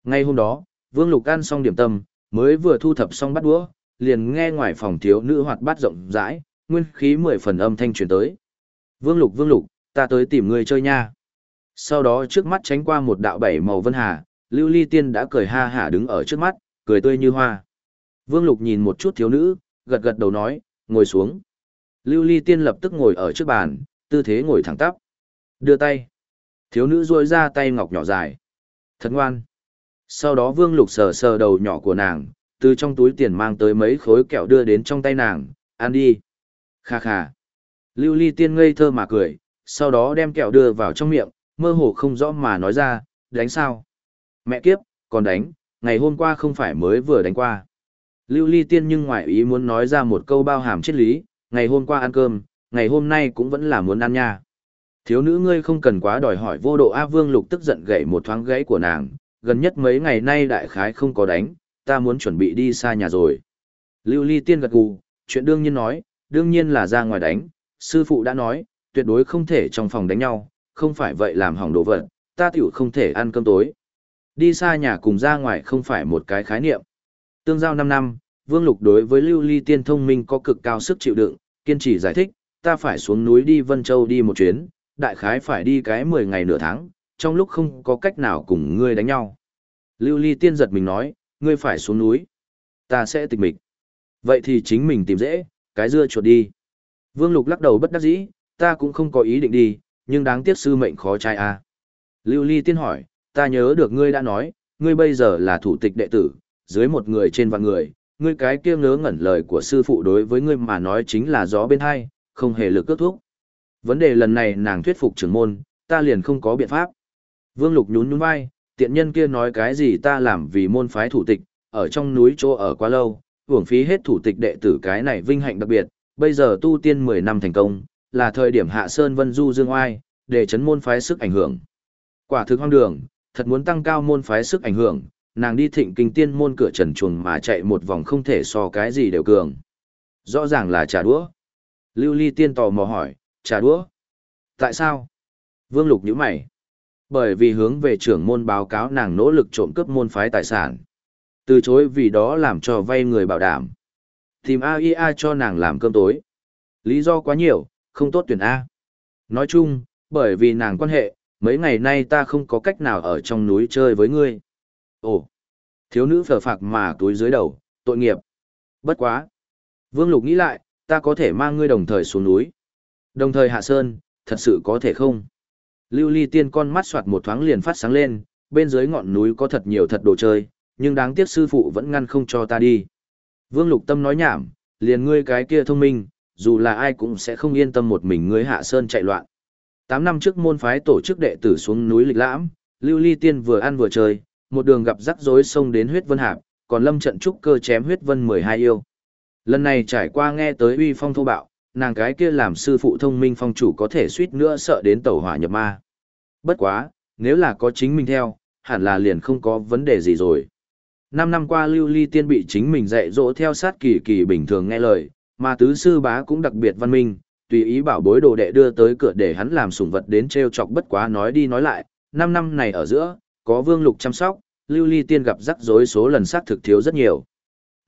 Ngay hôm đó, Vương Lục ăn xong điểm tâm, mới vừa thu thập xong bắt đũa, liền nghe ngoài phòng thiếu nữ hoạt bát rộng rãi, nguyên khí mười phần âm thanh truyền tới. Vương Lục Vương Lục, ta tới tìm người chơi nha. Sau đó trước mắt tránh qua một đạo bảy màu vân hà, Lưu Ly Tiên đã cười ha hả đứng ở trước mắt, cười tươi như hoa. Vương Lục nhìn một chút thiếu nữ, gật gật đầu nói, ngồi xuống. Lưu Ly Tiên lập tức ngồi ở trước bàn, tư thế ngồi thẳng tắp. Đưa tay. Thiếu nữ duỗi ra tay ngọc nhỏ dài. Thật ngoan. Sau đó Vương Lục sờ sờ đầu nhỏ của nàng, từ trong túi tiền mang tới mấy khối kẹo đưa đến trong tay nàng, ăn đi. Kha kha. Lưu Ly Tiên ngây thơ mà cười, sau đó đem kẹo đưa vào trong miệng, mơ hồ không rõ mà nói ra, đánh sao? Mẹ kiếp, còn đánh, ngày hôm qua không phải mới vừa đánh qua. Lưu Ly Tiên nhưng ngoại ý muốn nói ra một câu bao hàm triết lý, ngày hôm qua ăn cơm, ngày hôm nay cũng vẫn là muốn ăn nha. Thiếu nữ ngươi không cần quá đòi hỏi vô độ A Vương Lục tức giận gậy một thoáng gãy của nàng, gần nhất mấy ngày nay đại khái không có đánh, ta muốn chuẩn bị đi xa nhà rồi. Lưu Ly Tiên gật gù, chuyện đương nhiên nói, đương nhiên là ra ngoài đánh, sư phụ đã nói, tuyệt đối không thể trong phòng đánh nhau, không phải vậy làm hỏng đồ vật, ta tiểu không thể ăn cơm tối. Đi xa nhà cùng ra ngoài không phải một cái khái niệm. Tương giao 5 năm, Vương Lục đối với Lưu Ly Tiên thông minh có cực cao sức chịu đựng, kiên trì giải thích, ta phải xuống núi đi Vân Châu đi một chuyến, đại khái phải đi cái 10 ngày nửa tháng, trong lúc không có cách nào cùng ngươi đánh nhau. Lưu Ly Tiên giật mình nói, ngươi phải xuống núi. Ta sẽ tịch mịch. Vậy thì chính mình tìm dễ, cái dưa chuột đi. Vương Lục lắc đầu bất đắc dĩ, ta cũng không có ý định đi, nhưng đáng tiếc sư mệnh khó trai à. Lưu Ly Tiên hỏi, ta nhớ được ngươi đã nói, ngươi bây giờ là thủ tịch đệ tử, dưới một người trên vạn người, ngươi cái kia ngớ ngẩn lời của sư phụ đối với ngươi mà nói chính là gió bên hai, không hề lực cước thuốc. Vấn đề lần này nàng thuyết phục trưởng môn, ta liền không có biện pháp. Vương Lục nhún nhún vai, tiện nhân kia nói cái gì ta làm vì môn phái thủ tịch, ở trong núi chỗ ở quá lâu, hưởng phí hết thủ tịch đệ tử cái này vinh hạnh đặc biệt, bây giờ tu tiên 10 năm thành công, là thời điểm hạ sơn vân du dương oai, để chấn môn phái sức ảnh hưởng. Quả thực hoang đường, thật muốn tăng cao môn phái sức ảnh hưởng, nàng đi thịnh kinh tiên môn cửa trần chuồng mà chạy một vòng không thể so cái gì đều cường. Rõ ràng là trà đũa. Lưu Ly tiên tò mò hỏi, trà đũa? Tại sao? Vương Lục nhíu mày. Bởi vì hướng về trưởng môn báo cáo nàng nỗ lực trộm cướp môn phái tài sản. Từ chối vì đó làm cho vay người bảo đảm. Tìm AIA cho nàng làm cơm tối. Lý do quá nhiều, không tốt tuyển A. Nói chung, bởi vì nàng quan hệ, mấy ngày nay ta không có cách nào ở trong núi chơi với ngươi. Ồ, thiếu nữ phở phạc mà túi dưới đầu, tội nghiệp. Bất quá. Vương Lục nghĩ lại, ta có thể mang ngươi đồng thời xuống núi. Đồng thời hạ sơn, thật sự có thể không? Lưu ly tiên con mắt soạt một thoáng liền phát sáng lên, bên dưới ngọn núi có thật nhiều thật đồ chơi, nhưng đáng tiếc sư phụ vẫn ngăn không cho ta đi. Vương Lục Tâm nói nhảm, liền ngươi cái kia thông minh, dù là ai cũng sẽ không yên tâm một mình ngươi hạ sơn chạy loạn. Tám năm trước môn phái tổ chức đệ tử xuống núi lịch lãm, Lưu Ly Tiên vừa ăn vừa chơi, một đường gặp rắc rối xông đến huyết vân hạp, còn lâm trận trúc cơ chém huyết vân 12 yêu. Lần này trải qua nghe tới uy phong thô bạo, nàng cái kia làm sư phụ thông minh phong chủ có thể suýt nữa sợ đến tẩu hỏa nhập ma. Bất quá, nếu là có chính mình theo, hẳn là liền không có vấn đề gì rồi. Năm năm qua Lưu Ly Tiên bị chính mình dạy dỗ theo sát kỳ kỳ bình thường nghe lời, mà tứ sư bá cũng đặc biệt văn minh, tùy ý bảo bối đồ đệ đưa tới cửa để hắn làm sủng vật đến treo chọc bất quá nói đi nói lại, năm năm này ở giữa, có Vương Lục chăm sóc, Lưu Ly Tiên gặp rắc rối số lần sát thực thiếu rất nhiều.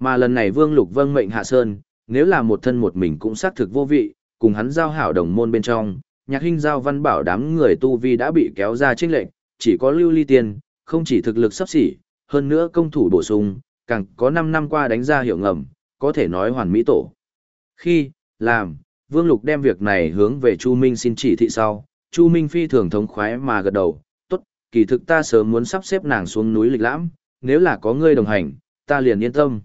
Mà lần này Vương Lục vâng mệnh hạ sơn, nếu là một thân một mình cũng xác thực vô vị, cùng hắn giao hảo đồng môn bên trong, nhạc hình giao văn bảo đám người tu vi đã bị kéo ra trinh lệnh, chỉ có Lưu Ly Tiên, không chỉ thực lực sắp xỉ, hơn nữa công thủ bổ sung, càng có 5 năm qua đánh ra hiệu ngầm, có thể nói hoàn mỹ tổ. Khi, làm, Vương Lục đem việc này hướng về Chu Minh xin chỉ thị sau, Chu Minh phi thường thống khoái mà gật đầu, tốt, kỳ thực ta sớm muốn sắp xếp nàng xuống núi lịch lãm, nếu là có ngươi đồng hành, ta liền yên tâm.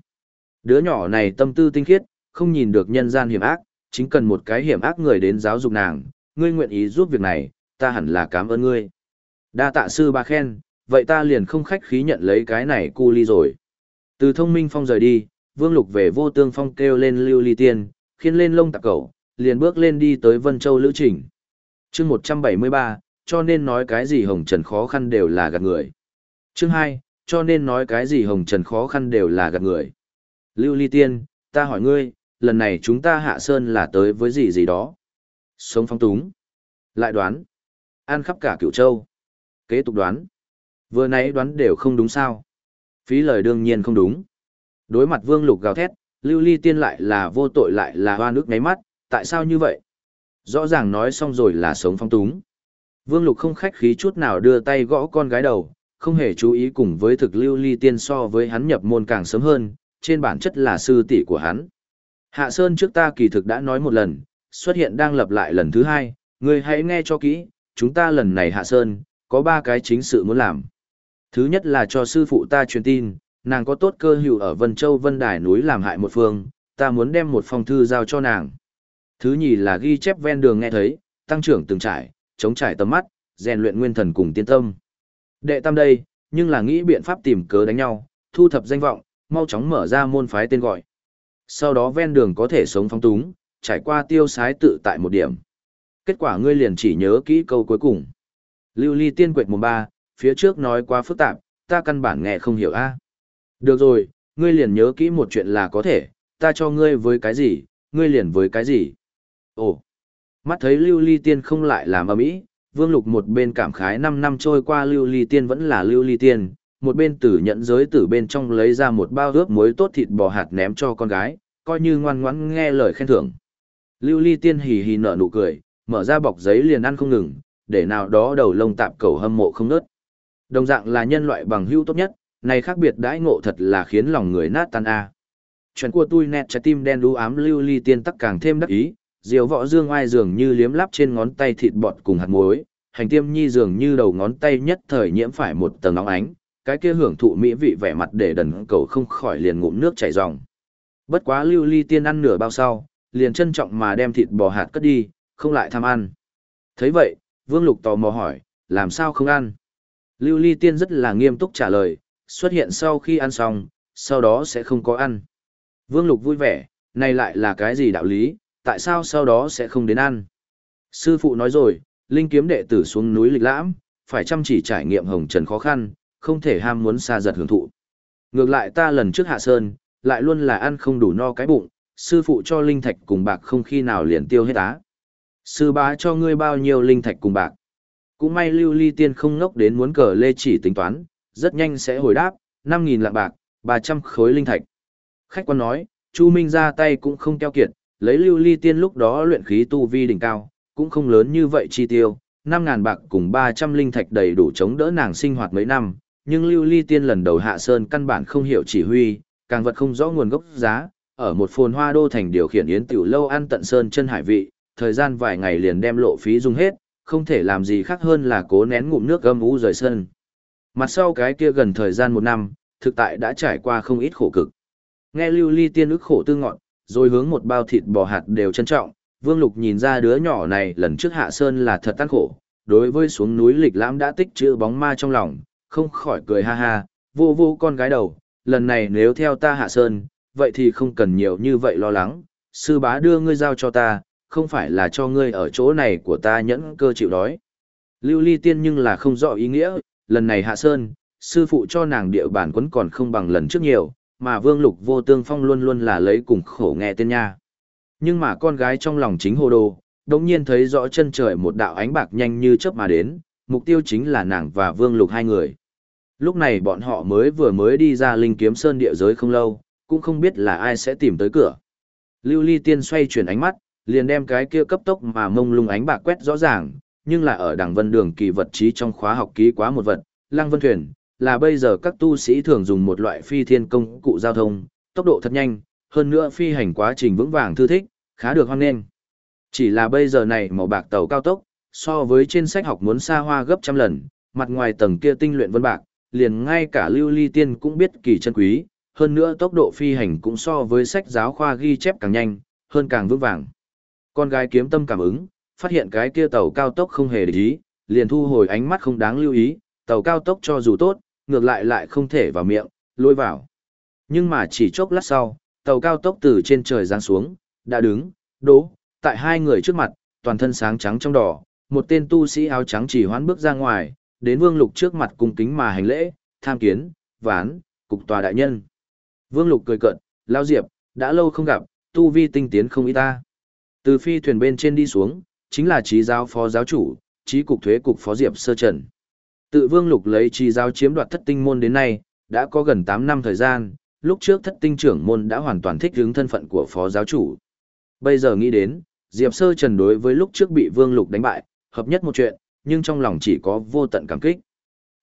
Đứa nhỏ này tâm tư tinh khiết, không nhìn được nhân gian hiểm ác, chính cần một cái hiểm ác người đến giáo dục nàng, ngươi nguyện ý giúp việc này, ta hẳn là cảm ơn ngươi. Đa tạ sư ba khen, vậy ta liền không khách khí nhận lấy cái này cu ly rồi. Từ thông minh phong rời đi, vương lục về vô tương phong kêu lên lưu ly tiên, khiến lên lông tạc cẩu, liền bước lên đi tới Vân Châu Lữ Trình. chương 173, cho nên nói cái gì hồng trần khó khăn đều là gạt người. Chương 2, cho nên nói cái gì hồng trần khó khăn đều là gạt người. Lưu ly tiên, ta hỏi ngươi, lần này chúng ta hạ sơn là tới với gì gì đó. Sống phong túng. Lại đoán. Ăn khắp cả cửu châu. Kế tục đoán. Vừa nãy đoán đều không đúng sao. Phí lời đương nhiên không đúng. Đối mặt vương lục gào thét, lưu ly tiên lại là vô tội lại là hoa nước ngáy mắt, tại sao như vậy? Rõ ràng nói xong rồi là sống phong túng. Vương lục không khách khí chút nào đưa tay gõ con gái đầu, không hề chú ý cùng với thực lưu ly tiên so với hắn nhập môn càng sớm hơn, trên bản chất là sư tỷ của hắn. Hạ Sơn trước ta kỳ thực đã nói một lần, xuất hiện đang lập lại lần thứ hai, ngươi hãy nghe cho kỹ, chúng ta lần này Hạ Sơn, có ba cái chính sự muốn làm. Thứ nhất là cho sư phụ ta truyền tin, nàng có tốt cơ hữu ở Vân Châu Vân Đài núi làm hại một phương, ta muốn đem một phong thư giao cho nàng. Thứ nhì là ghi chép ven đường nghe thấy, tăng trưởng từng trải, chống trải tầm mắt, rèn luyện nguyên thần cùng tiên tâm. Đệ tam đây, nhưng là nghĩ biện pháp tìm cớ đánh nhau, thu thập danh vọng, mau chóng mở ra môn phái tên gọi. Sau đó ven đường có thể sống phong túng, trải qua tiêu sái tự tại một điểm. Kết quả ngươi liền chỉ nhớ kỹ câu cuối cùng. Lưu ly tiên quệt mùng ba, phía trước nói quá phức tạp, ta căn bản nghe không hiểu a. À? Được rồi, ngươi liền nhớ kỹ một chuyện là có thể, ta cho ngươi với cái gì, ngươi liền với cái gì. Ồ, mắt thấy lưu ly tiên không lại làm ầm ĩ, vương lục một bên cảm khái 5 năm trôi qua lưu ly tiên vẫn là lưu ly tiên, một bên tử nhận giới từ bên trong lấy ra một bao ướp muối tốt thịt bò hạt ném cho con gái, coi như ngoan ngoãn nghe lời khen thưởng. Lưu ly tiên hì hì nở nụ cười, mở ra bọc giấy liền ăn không ngừng, để nào đó đầu lông tạp cầu hâm mộ không nớt. Đồng dạng là nhân loại bằng hữu tốt nhất, này khác biệt đãi ngộ thật là khiến lòng người nát tan a. Chuyện của tôi nét trái tim đen đú ám lưu ly tiên tắc càng thêm đắc ý, diều võ dương ai dường như liếm lắp trên ngón tay thịt bọt cùng hạt muối, hành tiêm nhi dường như đầu ngón tay nhất thời nhiễm phải một tầng nóng ánh, cái kia hưởng thụ mỹ vị vẻ mặt để đần cầu không khỏi liền ngụm nước chảy ròng. Bất quá lưu ly tiên ăn nửa bao sau, liền trân trọng mà đem thịt bò hạt cất đi, không lại tham ăn. thấy vậy, Vương Lục tò mò hỏi, làm sao không ăn? Lưu ly tiên rất là nghiêm túc trả lời, xuất hiện sau khi ăn xong, sau đó sẽ không có ăn. Vương Lục vui vẻ, này lại là cái gì đạo lý, tại sao sau đó sẽ không đến ăn? Sư phụ nói rồi, linh kiếm đệ tử xuống núi lịch lãm, phải chăm chỉ trải nghiệm hồng trần khó khăn, không thể ham muốn xa giật hưởng thụ. Ngược lại ta lần trước hạ sơn, lại luôn là ăn không đủ no cái bụng, sư phụ cho linh thạch cùng bạc không khi nào liền tiêu hết á. Sư bá cho ngươi bao nhiêu linh thạch cùng bạc. Cũng may lưu ly tiên không ngốc đến muốn cờ lê chỉ tính toán, rất nhanh sẽ hồi đáp, 5.000 lạng bạc, 300 khối linh thạch. Khách quan nói, Chu Minh ra tay cũng không keo kiệt, lấy lưu ly tiên lúc đó luyện khí tu vi đỉnh cao, cũng không lớn như vậy chi tiêu, 5.000 bạc cùng 300 linh thạch đầy đủ chống đỡ nàng sinh hoạt mấy năm, nhưng lưu ly tiên lần đầu hạ sơn căn bản không hiểu chỉ huy, càng vật không rõ nguồn gốc giá, ở một phồn hoa đô thành điều khiển yến tiểu lâu ăn tận sơn chân hải vị, thời gian vài ngày liền đem lộ phí dùng hết, không thể làm gì khác hơn là cố nén ngụm nước gâm ú rời sân. Mặt sau cái kia gần thời gian một năm, thực tại đã trải qua không ít khổ cực. Nghe lưu ly tiên ức khổ tư ngọn, rồi hướng một bao thịt bò hạt đều trân trọng, Vương Lục nhìn ra đứa nhỏ này lần trước hạ sơn là thật tan khổ, đối với xuống núi lịch lãm đã tích chữ bóng ma trong lòng, không khỏi cười ha ha, vô vô con gái đầu, lần này nếu theo ta hạ sơn, vậy thì không cần nhiều như vậy lo lắng, sư bá đưa ngươi giao cho ta, không phải là cho ngươi ở chỗ này của ta nhẫn cơ chịu đói. Lưu ly tiên nhưng là không rõ ý nghĩa, lần này hạ sơn, sư phụ cho nàng địa bản quấn còn không bằng lần trước nhiều, mà vương lục vô tương phong luôn luôn là lấy cùng khổ nghe tên nha. Nhưng mà con gái trong lòng chính hồ đồ, đồng nhiên thấy rõ chân trời một đạo ánh bạc nhanh như chớp mà đến, mục tiêu chính là nàng và vương lục hai người. Lúc này bọn họ mới vừa mới đi ra linh kiếm sơn địa giới không lâu, cũng không biết là ai sẽ tìm tới cửa. Lưu ly tiên xoay chuyển ánh mắt, liền đem cái kia cấp tốc mà mông lung ánh bạc quét rõ ràng, nhưng là ở đảng vân đường kỳ vật trí trong khóa học ký quá một vật, lăng vân thuyền, là bây giờ các tu sĩ thường dùng một loại phi thiên công cụ giao thông, tốc độ thật nhanh, hơn nữa phi hành quá trình vững vàng thư thích, khá được hoan nghênh. Chỉ là bây giờ này màu bạc tàu cao tốc, so với trên sách học muốn xa hoa gấp trăm lần, mặt ngoài tầng kia tinh luyện vân bạc, liền ngay cả lưu ly tiên cũng biết kỳ chân quý, hơn nữa tốc độ phi hành cũng so với sách giáo khoa ghi chép càng nhanh, hơn càng vững vàng. Con gái kiếm tâm cảm ứng, phát hiện cái kia tàu cao tốc không hề để ý, liền thu hồi ánh mắt không đáng lưu ý, tàu cao tốc cho dù tốt, ngược lại lại không thể vào miệng, lôi vào. Nhưng mà chỉ chốc lát sau, tàu cao tốc từ trên trời giáng xuống, đã đứng, đỗ, tại hai người trước mặt, toàn thân sáng trắng trong đỏ, một tên tu sĩ áo trắng chỉ hoán bước ra ngoài, đến Vương Lục trước mặt cung kính mà hành lễ, tham kiến, ván, cục tòa đại nhân. Vương Lục cười cợt, lao diệp, đã lâu không gặp, tu vi tinh tiến không ít ta. Từ phi thuyền bên trên đi xuống, chính là trí giáo phó giáo chủ, trí cục thuế cục phó diệp sơ trần. Tự Vương Lục lấy trí giáo chiếm đoạt thất tinh môn đến nay, đã có gần 8 năm thời gian, lúc trước thất tinh trưởng môn đã hoàn toàn thích ứng thân phận của phó giáo chủ. Bây giờ nghĩ đến, Diệp Sơ Trần đối với lúc trước bị Vương Lục đánh bại, hợp nhất một chuyện, nhưng trong lòng chỉ có vô tận cảm kích.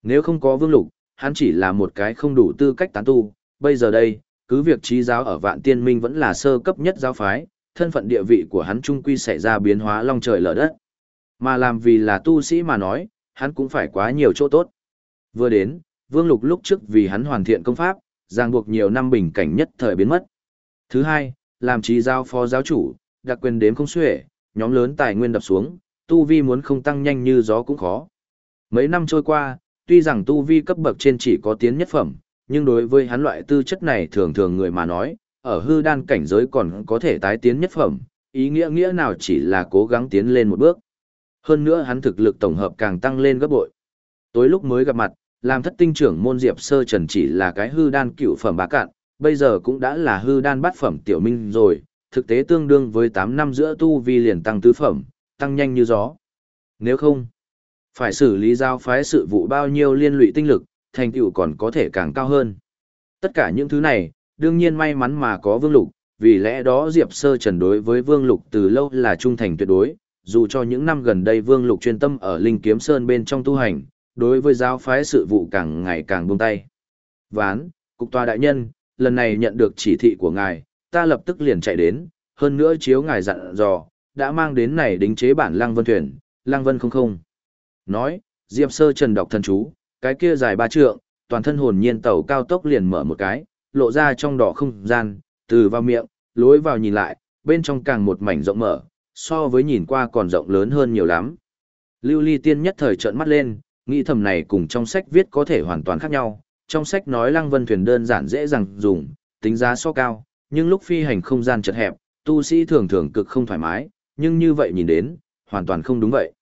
Nếu không có Vương Lục, hắn chỉ là một cái không đủ tư cách tán tu, bây giờ đây, cứ việc trí giáo ở Vạn Tiên Minh vẫn là sơ cấp nhất giáo phái, thân phận địa vị của hắn trung quy xảy ra biến hóa long trời lở đất. Mà làm vì là tu sĩ mà nói, hắn cũng phải quá nhiều chỗ tốt. Vừa đến, Vương Lục lúc trước vì hắn hoàn thiện công pháp, ràng buộc nhiều năm bình cảnh nhất thời biến mất. Thứ hai, làm trí giáo phó giáo chủ, đặc quyền đếm không xuể, nhóm lớn tài nguyên đập xuống, tu vi muốn không tăng nhanh như gió cũng khó. Mấy năm trôi qua, tuy rằng tu vi cấp bậc trên chỉ có tiến nhất phẩm, nhưng đối với hắn loại tư chất này thường thường người mà nói, ở hư đan cảnh giới còn có thể tái tiến nhất phẩm, ý nghĩa nghĩa nào chỉ là cố gắng tiến lên một bước. Hơn nữa hắn thực lực tổng hợp càng tăng lên gấp bội. Tối lúc mới gặp mặt, làm thất tinh trưởng môn diệp sơ trần chỉ là cái hư đan cựu phẩm bá cạn, bây giờ cũng đã là hư đan bát phẩm tiểu minh rồi, thực tế tương đương với 8 năm giữa tu vi liền tăng tứ phẩm, tăng nhanh như gió. Nếu không, phải xử lý giao phái sự vụ bao nhiêu liên lụy tinh lực, thành tựu còn có thể càng cao hơn. Tất cả những thứ này, đương nhiên may mắn mà có Vương Lục, vì lẽ đó Diệp Sơ Trần đối với Vương Lục từ lâu là trung thành tuyệt đối, dù cho những năm gần đây Vương Lục chuyên tâm ở Linh Kiếm Sơn bên trong tu hành, đối với giáo phái sự vụ càng ngày càng buông tay. Ván, cục tòa đại nhân, lần này nhận được chỉ thị của ngài, ta lập tức liền chạy đến, hơn nữa chiếu ngài dặn dò, đã mang đến này đính chế bản Lăng Vân thuyền, Lăng Vân không không. Nói, Diệp Sơ Trần đọc thần chú, cái kia dài ba trượng, toàn thân hồn nhiên tàu cao tốc liền mở một cái, lộ ra trong đỏ không gian, từ vào miệng, lối vào nhìn lại, bên trong càng một mảnh rộng mở, so với nhìn qua còn rộng lớn hơn nhiều lắm. Lưu Ly Tiên nhất thời trợn mắt lên, nghĩ thầm này cùng trong sách viết có thể hoàn toàn khác nhau. Trong sách nói Lăng Vân thuyền đơn giản dễ dàng dùng, tính giá so cao, nhưng lúc phi hành không gian chật hẹp, tu sĩ thường thường cực không thoải mái, nhưng như vậy nhìn đến, hoàn toàn không đúng vậy.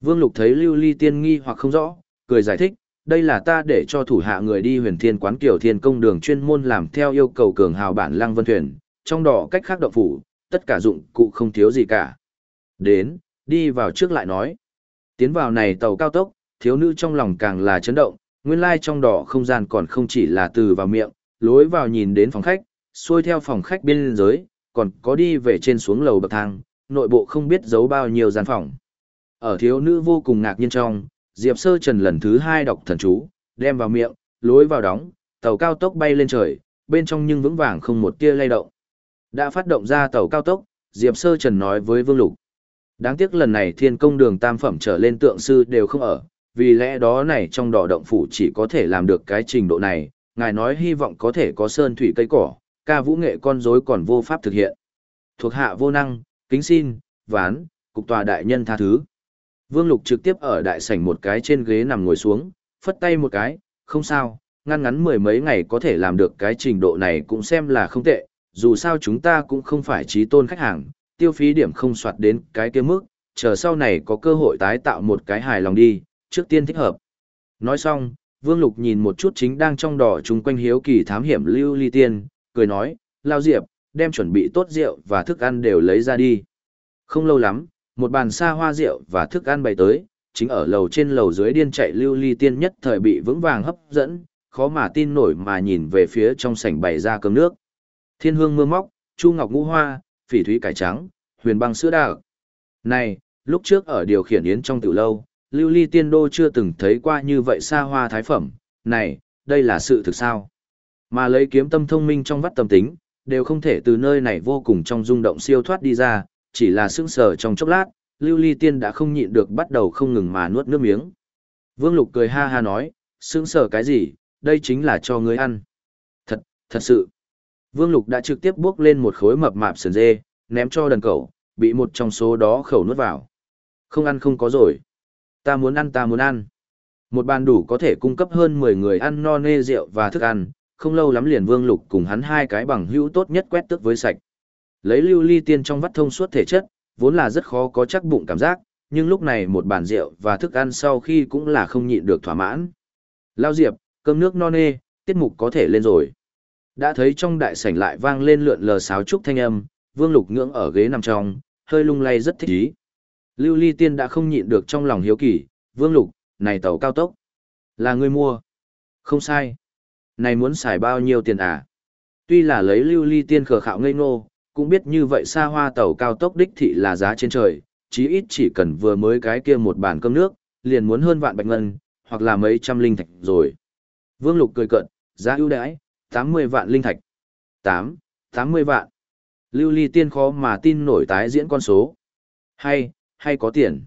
Vương Lục thấy Lưu Ly Tiên nghi hoặc không rõ, cười giải thích, đây là ta để cho thủ hạ người đi huyền thiên quán kiểu thiên công đường chuyên môn làm theo yêu cầu cường hào bản lăng vân thuyền, trong đó cách khác động phủ, tất cả dụng cụ không thiếu gì cả. Đến, đi vào trước lại nói. Tiến vào này tàu cao tốc, thiếu nữ trong lòng càng là chấn động, nguyên lai trong đỏ không gian còn không chỉ là từ vào miệng, lối vào nhìn đến phòng khách, xuôi theo phòng khách bên dưới, còn có đi về trên xuống lầu bậc thang, nội bộ không biết giấu bao nhiêu gian phòng. Ở thiếu nữ vô cùng ngạc nhiên trong, Diệp Sơ Trần lần thứ hai đọc thần chú, đem vào miệng, lối vào đóng, tàu cao tốc bay lên trời, bên trong nhưng vững vàng không một tia lay động. Đã phát động ra tàu cao tốc, Diệp Sơ Trần nói với Vương Lục. Đáng tiếc lần này thiên công đường tam phẩm trở lên tượng sư đều không ở, vì lẽ đó này trong đỏ động phủ chỉ có thể làm được cái trình độ này, ngài nói hy vọng có thể có sơn thủy cây cỏ, ca vũ nghệ con rối còn vô pháp thực hiện. Thuộc hạ vô năng, kính xin, ván, cục tòa đại nhân tha thứ. Vương Lục trực tiếp ở đại sảnh một cái trên ghế nằm ngồi xuống, phất tay một cái, không sao, ngăn ngắn mười mấy ngày có thể làm được cái trình độ này cũng xem là không tệ, dù sao chúng ta cũng không phải trí tôn khách hàng, tiêu phí điểm không soạt đến cái kia mức, chờ sau này có cơ hội tái tạo một cái hài lòng đi, trước tiên thích hợp. Nói xong, Vương Lục nhìn một chút chính đang trong đỏ chung quanh hiếu kỳ thám hiểm lưu ly tiên, cười nói, Lao Diệp, đem chuẩn bị tốt rượu và thức ăn đều lấy ra đi. Không lâu lắm, một bàn xa hoa rượu và thức ăn bày tới, chính ở lầu trên lầu dưới điên chạy lưu ly tiên nhất thời bị vững vàng hấp dẫn, khó mà tin nổi mà nhìn về phía trong sảnh bày ra cơm nước. Thiên hương mưa móc, chu ngọc ngũ hoa, phỉ thúy cải trắng, huyền băng sữa đào. Này, lúc trước ở điều khiển yến trong tiểu lâu, lưu ly tiên đô chưa từng thấy qua như vậy xa hoa thái phẩm, này, đây là sự thực sao? Mà lấy kiếm tâm thông minh trong vắt tâm tính, đều không thể từ nơi này vô cùng trong rung động siêu thoát đi ra, chỉ là sững sờ trong chốc lát, lưu ly tiên đã không nhịn được bắt đầu không ngừng mà nuốt nước miếng. Vương Lục cười ha ha nói, sững sờ cái gì, đây chính là cho ngươi ăn. Thật, thật sự. Vương Lục đã trực tiếp bước lên một khối mập mạp sườn dê, ném cho đần cẩu, bị một trong số đó khẩu nuốt vào. Không ăn không có rồi. Ta muốn ăn ta muốn ăn. Một bàn đủ có thể cung cấp hơn 10 người ăn no nê rượu và thức ăn, không lâu lắm liền Vương Lục cùng hắn hai cái bằng hữu tốt nhất quét tước với sạch. Lấy lưu ly tiên trong vắt thông suốt thể chất, vốn là rất khó có chắc bụng cảm giác, nhưng lúc này một bàn rượu và thức ăn sau khi cũng là không nhịn được thỏa mãn. Lao Diệp, cơm nước no nê, tiết mục có thể lên rồi. Đã thấy trong đại sảnh lại vang lên lượn lờ sáo trúc thanh âm, Vương Lục ngưỡng ở ghế nằm trong, hơi lung lay rất thích ý. Lưu Ly Tiên đã không nhịn được trong lòng hiếu kỳ, Vương Lục, này tàu cao tốc, là người mua. Không sai. Này muốn xài bao nhiêu tiền à? Tuy là lấy Lưu Ly Tiên khờ khạo ngây ngô, cũng biết như vậy xa hoa tàu cao tốc đích thị là giá trên trời, chí ít chỉ cần vừa mới cái kia một bàn cơm nước, liền muốn hơn vạn bạch ngân, hoặc là mấy trăm linh thạch rồi. Vương Lục cười cợt, giá ưu đãi, 80 vạn linh thạch. 8, 80 vạn. Lưu Ly Tiên khó mà tin nổi tái diễn con số. Hay, hay có tiền.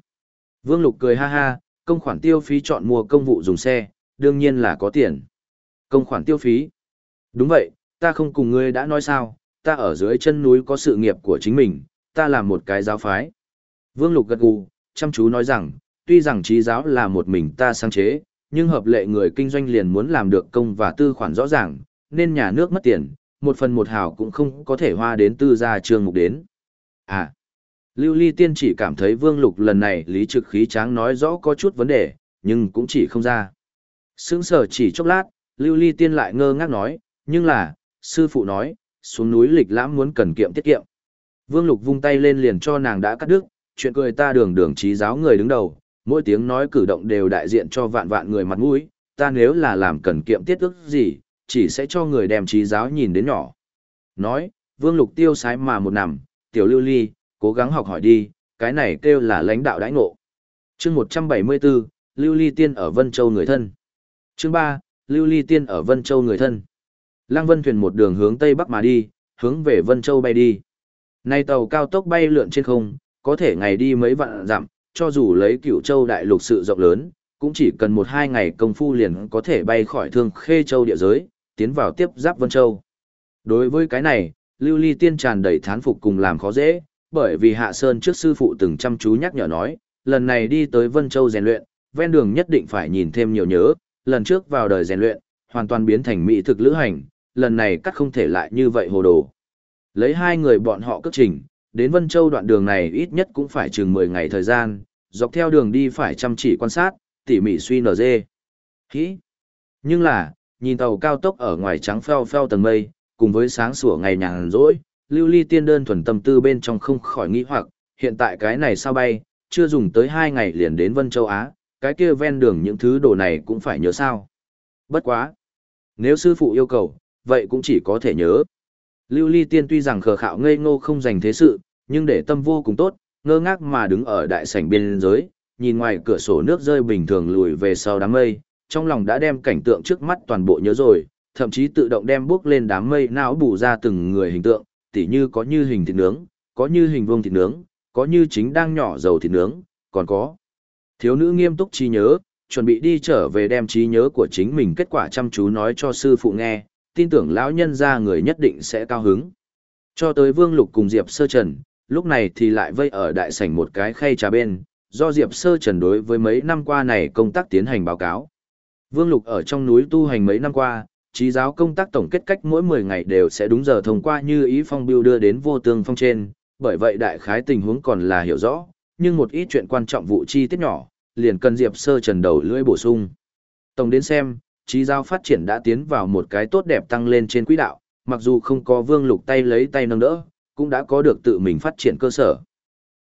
Vương Lục cười ha ha, công khoản tiêu phí chọn mua công vụ dùng xe, đương nhiên là có tiền. Công khoản tiêu phí. Đúng vậy, ta không cùng ngươi đã nói sao, ta ở dưới chân núi có sự nghiệp của chính mình, ta là một cái giáo phái. Vương Lục gật gù, chăm chú nói rằng, tuy rằng trí giáo là một mình ta sáng chế, nhưng hợp lệ người kinh doanh liền muốn làm được công và tư khoản rõ ràng, nên nhà nước mất tiền, một phần một hào cũng không có thể hoa đến tư gia trường mục đến. À, Lưu Ly Tiên chỉ cảm thấy Vương Lục lần này lý trực khí tráng nói rõ có chút vấn đề, nhưng cũng chỉ không ra. Sững sở chỉ chốc lát, Lưu Ly Tiên lại ngơ ngác nói, nhưng là, sư phụ nói, xuống núi lịch lãm muốn cần kiệm tiết kiệm. Vương Lục vung tay lên liền cho nàng đã cắt đứt, chuyện cười ta đường đường trí giáo người đứng đầu, mỗi tiếng nói cử động đều đại diện cho vạn vạn người mặt mũi, ta nếu là làm cần kiệm tiết ước gì, chỉ sẽ cho người đem trí giáo nhìn đến nhỏ. Nói, Vương Lục tiêu sái mà một nằm, tiểu lưu ly, cố gắng học hỏi đi, cái này kêu là lãnh đạo đãi ngộ. Chương 174, Lưu Ly Tiên ở Vân Châu người thân. Chương 3, Lưu Ly Tiên ở Vân Châu người thân. Lăng Vân thuyền một đường hướng tây bắc mà đi, hướng về Vân Châu bay đi. Nay tàu cao tốc bay lượn trên không, có thể ngày đi mấy vạn dặm, cho dù lấy Cửu Châu đại lục sự rộng lớn, cũng chỉ cần một hai ngày công phu liền có thể bay khỏi Thương Khê Châu địa giới, tiến vào tiếp giáp Vân Châu. Đối với cái này, Lưu Ly Tiên tràn đầy thán phục cùng làm khó dễ, bởi vì Hạ Sơn trước sư phụ từng chăm chú nhắc nhở nói, lần này đi tới Vân Châu rèn luyện, ven đường nhất định phải nhìn thêm nhiều nhớ, lần trước vào đời rèn luyện, hoàn toàn biến thành mỹ thực lữ hành, lần này cắt không thể lại như vậy hồ đồ. Lấy hai người bọn họ cất trình, đến Vân Châu đoạn đường này ít nhất cũng phải chừng 10 ngày thời gian, dọc theo đường đi phải chăm chỉ quan sát, tỉ mỉ suy nở dê. Hĩ! Nhưng là, nhìn tàu cao tốc ở ngoài trắng pheo pheo tầng mây, cùng với sáng sủa ngày nhàn rỗi, lưu ly tiên đơn thuần tâm tư bên trong không khỏi nghĩ hoặc, hiện tại cái này sao bay, chưa dùng tới hai ngày liền đến Vân Châu Á, cái kia ven đường những thứ đồ này cũng phải nhớ sao. Bất quá! Nếu sư phụ yêu cầu, vậy cũng chỉ có thể nhớ. Lưu ly tiên tuy rằng khờ khạo ngây ngô không dành thế sự, nhưng để tâm vô cùng tốt, ngơ ngác mà đứng ở đại sảnh biên giới, nhìn ngoài cửa sổ nước rơi bình thường lùi về sau đám mây, trong lòng đã đem cảnh tượng trước mắt toàn bộ nhớ rồi, thậm chí tự động đem bước lên đám mây não bù ra từng người hình tượng, tỉ như có như hình thịt nướng, có như hình vuông thịt nướng, có như chính đang nhỏ dầu thịt nướng, còn có. Thiếu nữ nghiêm túc trí nhớ, chuẩn bị đi trở về đem trí nhớ của chính mình kết quả chăm chú nói cho sư phụ nghe, tin tưởng lão nhân ra người nhất định sẽ cao hứng. Cho tới Vương Lục cùng Diệp Sơ Trần, lúc này thì lại vây ở đại sảnh một cái khay trà bên, do Diệp Sơ Trần đối với mấy năm qua này công tác tiến hành báo cáo. Vương Lục ở trong núi tu hành mấy năm qua, trí giáo công tác tổng kết cách mỗi 10 ngày đều sẽ đúng giờ thông qua như ý phong biêu đưa đến vô tương phong trên, bởi vậy đại khái tình huống còn là hiểu rõ, nhưng một ít chuyện quan trọng vụ chi tiết nhỏ, liền cần Diệp Sơ Trần đầu lưỡi bổ sung. Tổng đến xem, trí giao phát triển đã tiến vào một cái tốt đẹp tăng lên trên quỹ đạo, mặc dù không có Vương Lục tay lấy tay nâng đỡ, cũng đã có được tự mình phát triển cơ sở.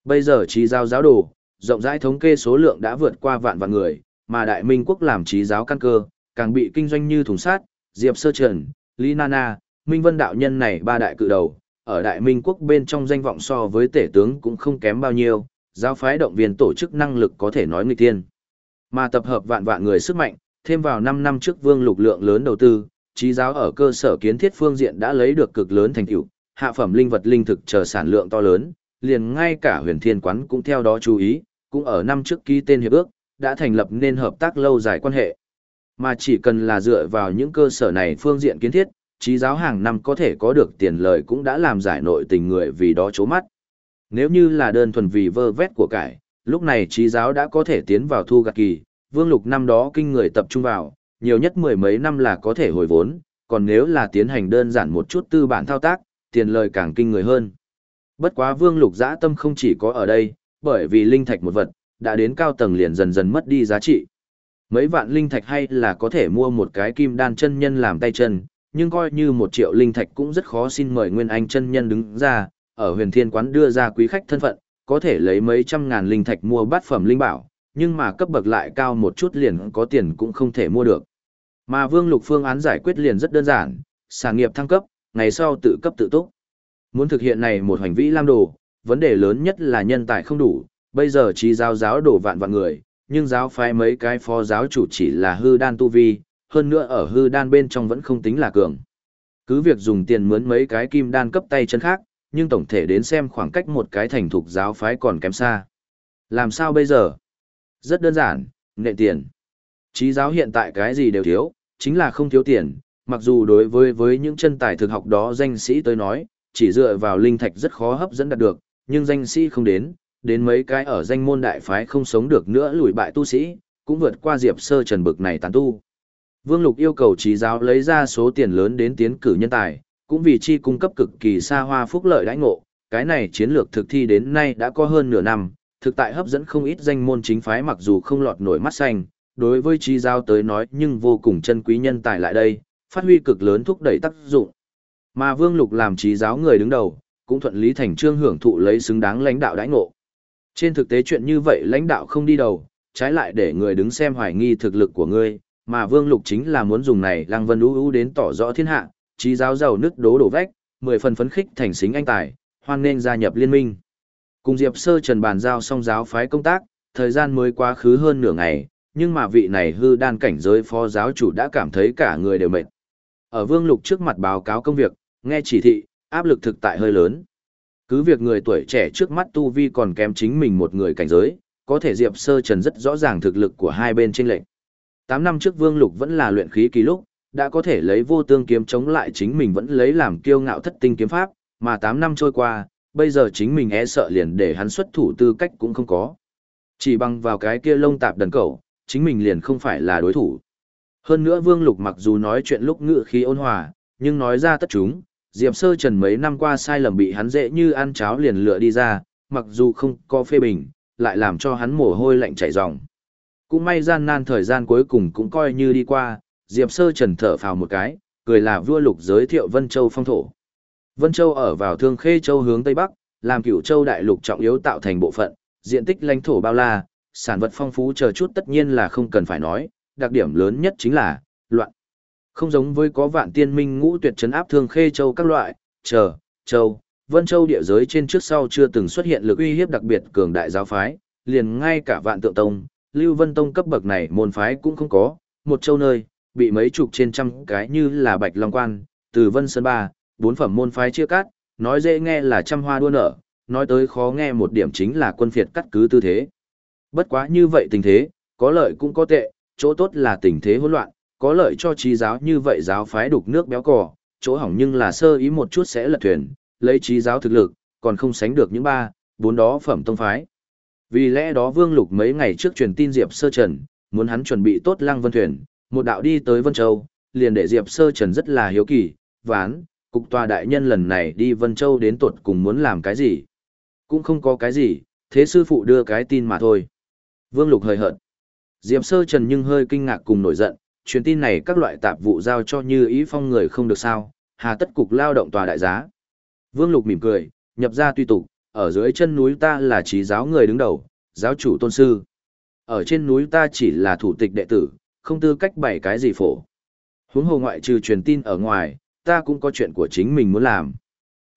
Bây giờ trí giao giáo đồ, rộng rãi thống kê số lượng đã vượt qua vạn vạn người, mà Đại Minh quốc làm trí giáo căn cơ, càng bị kinh doanh như thùng sát, Diệp Sơ Trần, Lý Nana, Minh Vân đạo nhân này ba đại cự đầu, ở Đại Minh quốc bên trong danh vọng so với tể tướng cũng không kém bao nhiêu, giáo phái động viên tổ chức năng lực có thể nói người tiên. Mà tập hợp vạn vạn người sức mạnh, thêm vào 5 năm trước vương lục lượng lớn đầu tư, trí giáo ở cơ sở kiến thiết phương diện đã lấy được cực lớn thành tựu, hạ phẩm linh vật linh thực chờ sản lượng to lớn, liền ngay cả huyền thiên quán cũng theo đó chú ý, cũng ở năm trước ký tên hiệp ước, đã thành lập nên hợp tác lâu dài quan hệ. Mà chỉ cần là dựa vào những cơ sở này phương diện kiến thiết, trí giáo hàng năm có thể có được tiền lợi cũng đã làm giải nội tình người vì đó chố mắt. Nếu như là đơn thuần vì vơ vét của cải, lúc này trí giáo đã có thể tiến vào thu gạt kỳ, vương lục năm đó kinh người tập trung vào, nhiều nhất mười mấy năm là có thể hồi vốn, còn nếu là tiến hành đơn giản một chút tư bản thao tác, tiền lời càng kinh người hơn. Bất quá vương lục dã tâm không chỉ có ở đây, bởi vì linh thạch một vật, đã đến cao tầng liền dần dần mất đi giá trị. Mấy vạn linh thạch hay là có thể mua một cái kim đan chân nhân làm tay chân, nhưng coi như một triệu linh thạch cũng rất khó xin mời Nguyên Anh chân nhân đứng ra, ở huyền thiên quán đưa ra quý khách thân phận, có thể lấy mấy trăm ngàn linh thạch mua bát phẩm linh bảo, nhưng mà cấp bậc lại cao một chút liền có tiền cũng không thể mua được. Mà Vương Lục phương án giải quyết liền rất đơn giản, sản nghiệp thăng cấp, ngày sau tự cấp tự túc. Muốn thực hiện này một hành vi lam đồ, vấn đề lớn nhất là nhân tài không đủ, bây giờ chỉ giáo giáo đổ vạn vạn người, nhưng giáo phái mấy cái phó giáo chủ chỉ là hư đan tu vi, hơn nữa ở hư đan bên trong vẫn không tính là cường. Cứ việc dùng tiền mướn mấy cái kim đan cấp tay chân khác, nhưng tổng thể đến xem khoảng cách một cái thành thục giáo phái còn kém xa. Làm sao bây giờ? Rất đơn giản, nện tiền. Chí giáo hiện tại cái gì đều thiếu, chính là không thiếu tiền, mặc dù đối với với những chân tài thực học đó danh sĩ tới nói, chỉ dựa vào linh thạch rất khó hấp dẫn đạt được, nhưng danh sĩ không đến, đến mấy cái ở danh môn đại phái không sống được nữa lùi bại tu sĩ, cũng vượt qua Diệp Sơ Trần bực này tán tu. Vương Lục yêu cầu trí giáo lấy ra số tiền lớn đến tiến cử nhân tài, cũng vì chi cung cấp cực kỳ xa hoa phúc lợi đãi ngộ, cái này chiến lược thực thi đến nay đã có hơn nửa năm, thực tại hấp dẫn không ít danh môn chính phái mặc dù không lọt nổi mắt xanh, đối với chi giao tới nói nhưng vô cùng chân quý nhân tài lại đây, phát huy cực lớn thúc đẩy tác dụng. Mà Vương Lục làm trí giáo người đứng đầu, cũng thuận lý thành trương hưởng thụ lấy xứng đáng lãnh đạo đãi ngộ. Trên thực tế chuyện như vậy lãnh đạo không đi đầu, trái lại để người đứng xem hoài nghi thực lực của ngươi, mà Vương Lục chính là muốn dùng này Lăng Vân Ú Ú đến tỏ rõ thiên hạ, trí giáo giàu nứt đố đổ vách, mười phần phấn khích thành xính anh tài, hoan nên gia nhập liên minh. Cùng Diệp Sơ Trần bàn giao xong giáo phái công tác, thời gian mới quá khứ hơn nửa ngày, nhưng mà vị này hư đan cảnh giới phó giáo chủ đã cảm thấy cả người đều mệt. Ở Vương Lục trước mặt báo cáo công việc, nghe chỉ thị, áp lực thực tại hơi lớn. Cứ việc người tuổi trẻ trước mắt tu vi còn kém chính mình một người cảnh giới, có thể Diệp Sơ Trần rất rõ ràng thực lực của hai bên trên lệnh. 8 năm trước Vương Lục vẫn là luyện khí kỳ lúc, đã có thể lấy vô tương kiếm chống lại chính mình vẫn lấy làm kiêu ngạo thất tinh kiếm pháp, mà 8 năm trôi qua, bây giờ chính mình e sợ liền để hắn xuất thủ tư cách cũng không có. Chỉ bằng vào cái kia lông tạp đần cẩu, chính mình liền không phải là đối thủ. Hơn nữa Vương Lục mặc dù nói chuyện lúc ngựa khí ôn hòa, nhưng nói ra tất chúng, Diệp Sơ Trần mấy năm qua sai lầm bị hắn dễ như ăn cháo liền lựa đi ra, mặc dù không có phê bình, lại làm cho hắn mồ hôi lạnh chảy ròng. Cũng may gian nan thời gian cuối cùng cũng coi như đi qua, Diệp Sơ Trần thở phào một cái, cười là vua lục giới thiệu Vân Châu phong thổ. Vân Châu ở vào Thương Khê Châu hướng Tây Bắc, làm cửu châu đại lục trọng yếu tạo thành bộ phận, diện tích lãnh thổ bao la, sản vật phong phú chờ chút tất nhiên là không cần phải nói, đặc điểm lớn nhất chính là loạn. Không giống với có vạn tiên minh ngũ tuyệt trấn áp Thương Khê Châu các loại, chờ, châu, Vân Châu địa giới trên trước sau chưa từng xuất hiện lực uy hiếp đặc biệt cường đại giáo phái, liền ngay cả vạn tượng tông, Lưu Vân Tông cấp bậc này môn phái cũng không có, một châu nơi, bị mấy chục trên trăm cái như là Bạch Long Quan, từ Vân Sơn Ba, bốn phẩm môn phái chia cắt, nói dễ nghe là trăm hoa đua nở, nói tới khó nghe một điểm chính là quân phiệt cắt cứ tư thế. Bất quá như vậy tình thế, có lợi cũng có tệ, chỗ tốt là tình thế hỗn loạn, có lợi cho trí giáo như vậy giáo phái đục nước béo cò, chỗ hỏng nhưng là sơ ý một chút sẽ lật thuyền, lấy trí giáo thực lực, còn không sánh được những ba, bốn đó phẩm tông phái. Vì lẽ đó Vương Lục mấy ngày trước truyền tin Diệp Sơ Trần, muốn hắn chuẩn bị tốt Lăng Vân thuyền, một đạo đi tới Vân Châu, liền để Diệp Sơ Trần rất là hiếu kỳ, ván, cục tòa đại nhân lần này đi Vân Châu đến tuột cùng muốn làm cái gì. Cũng không có cái gì, thế sư phụ đưa cái tin mà thôi. Vương Lục hơi hợt. Diệp Sơ Trần nhưng hơi kinh ngạc cùng nổi giận, truyền tin này các loại tạp vụ giao cho như ý phong người không được sao, hà tất cục lao động tòa đại giá. Vương Lục mỉm cười, nhập ra tuy tục, ở dưới chân núi ta là trí giáo người đứng đầu, giáo chủ tôn sư. Ở trên núi ta chỉ là thủ tịch đệ tử, không tư cách bày cái gì phổ. Huống hồ ngoại trừ truyền tin ở ngoài, ta cũng có chuyện của chính mình muốn làm.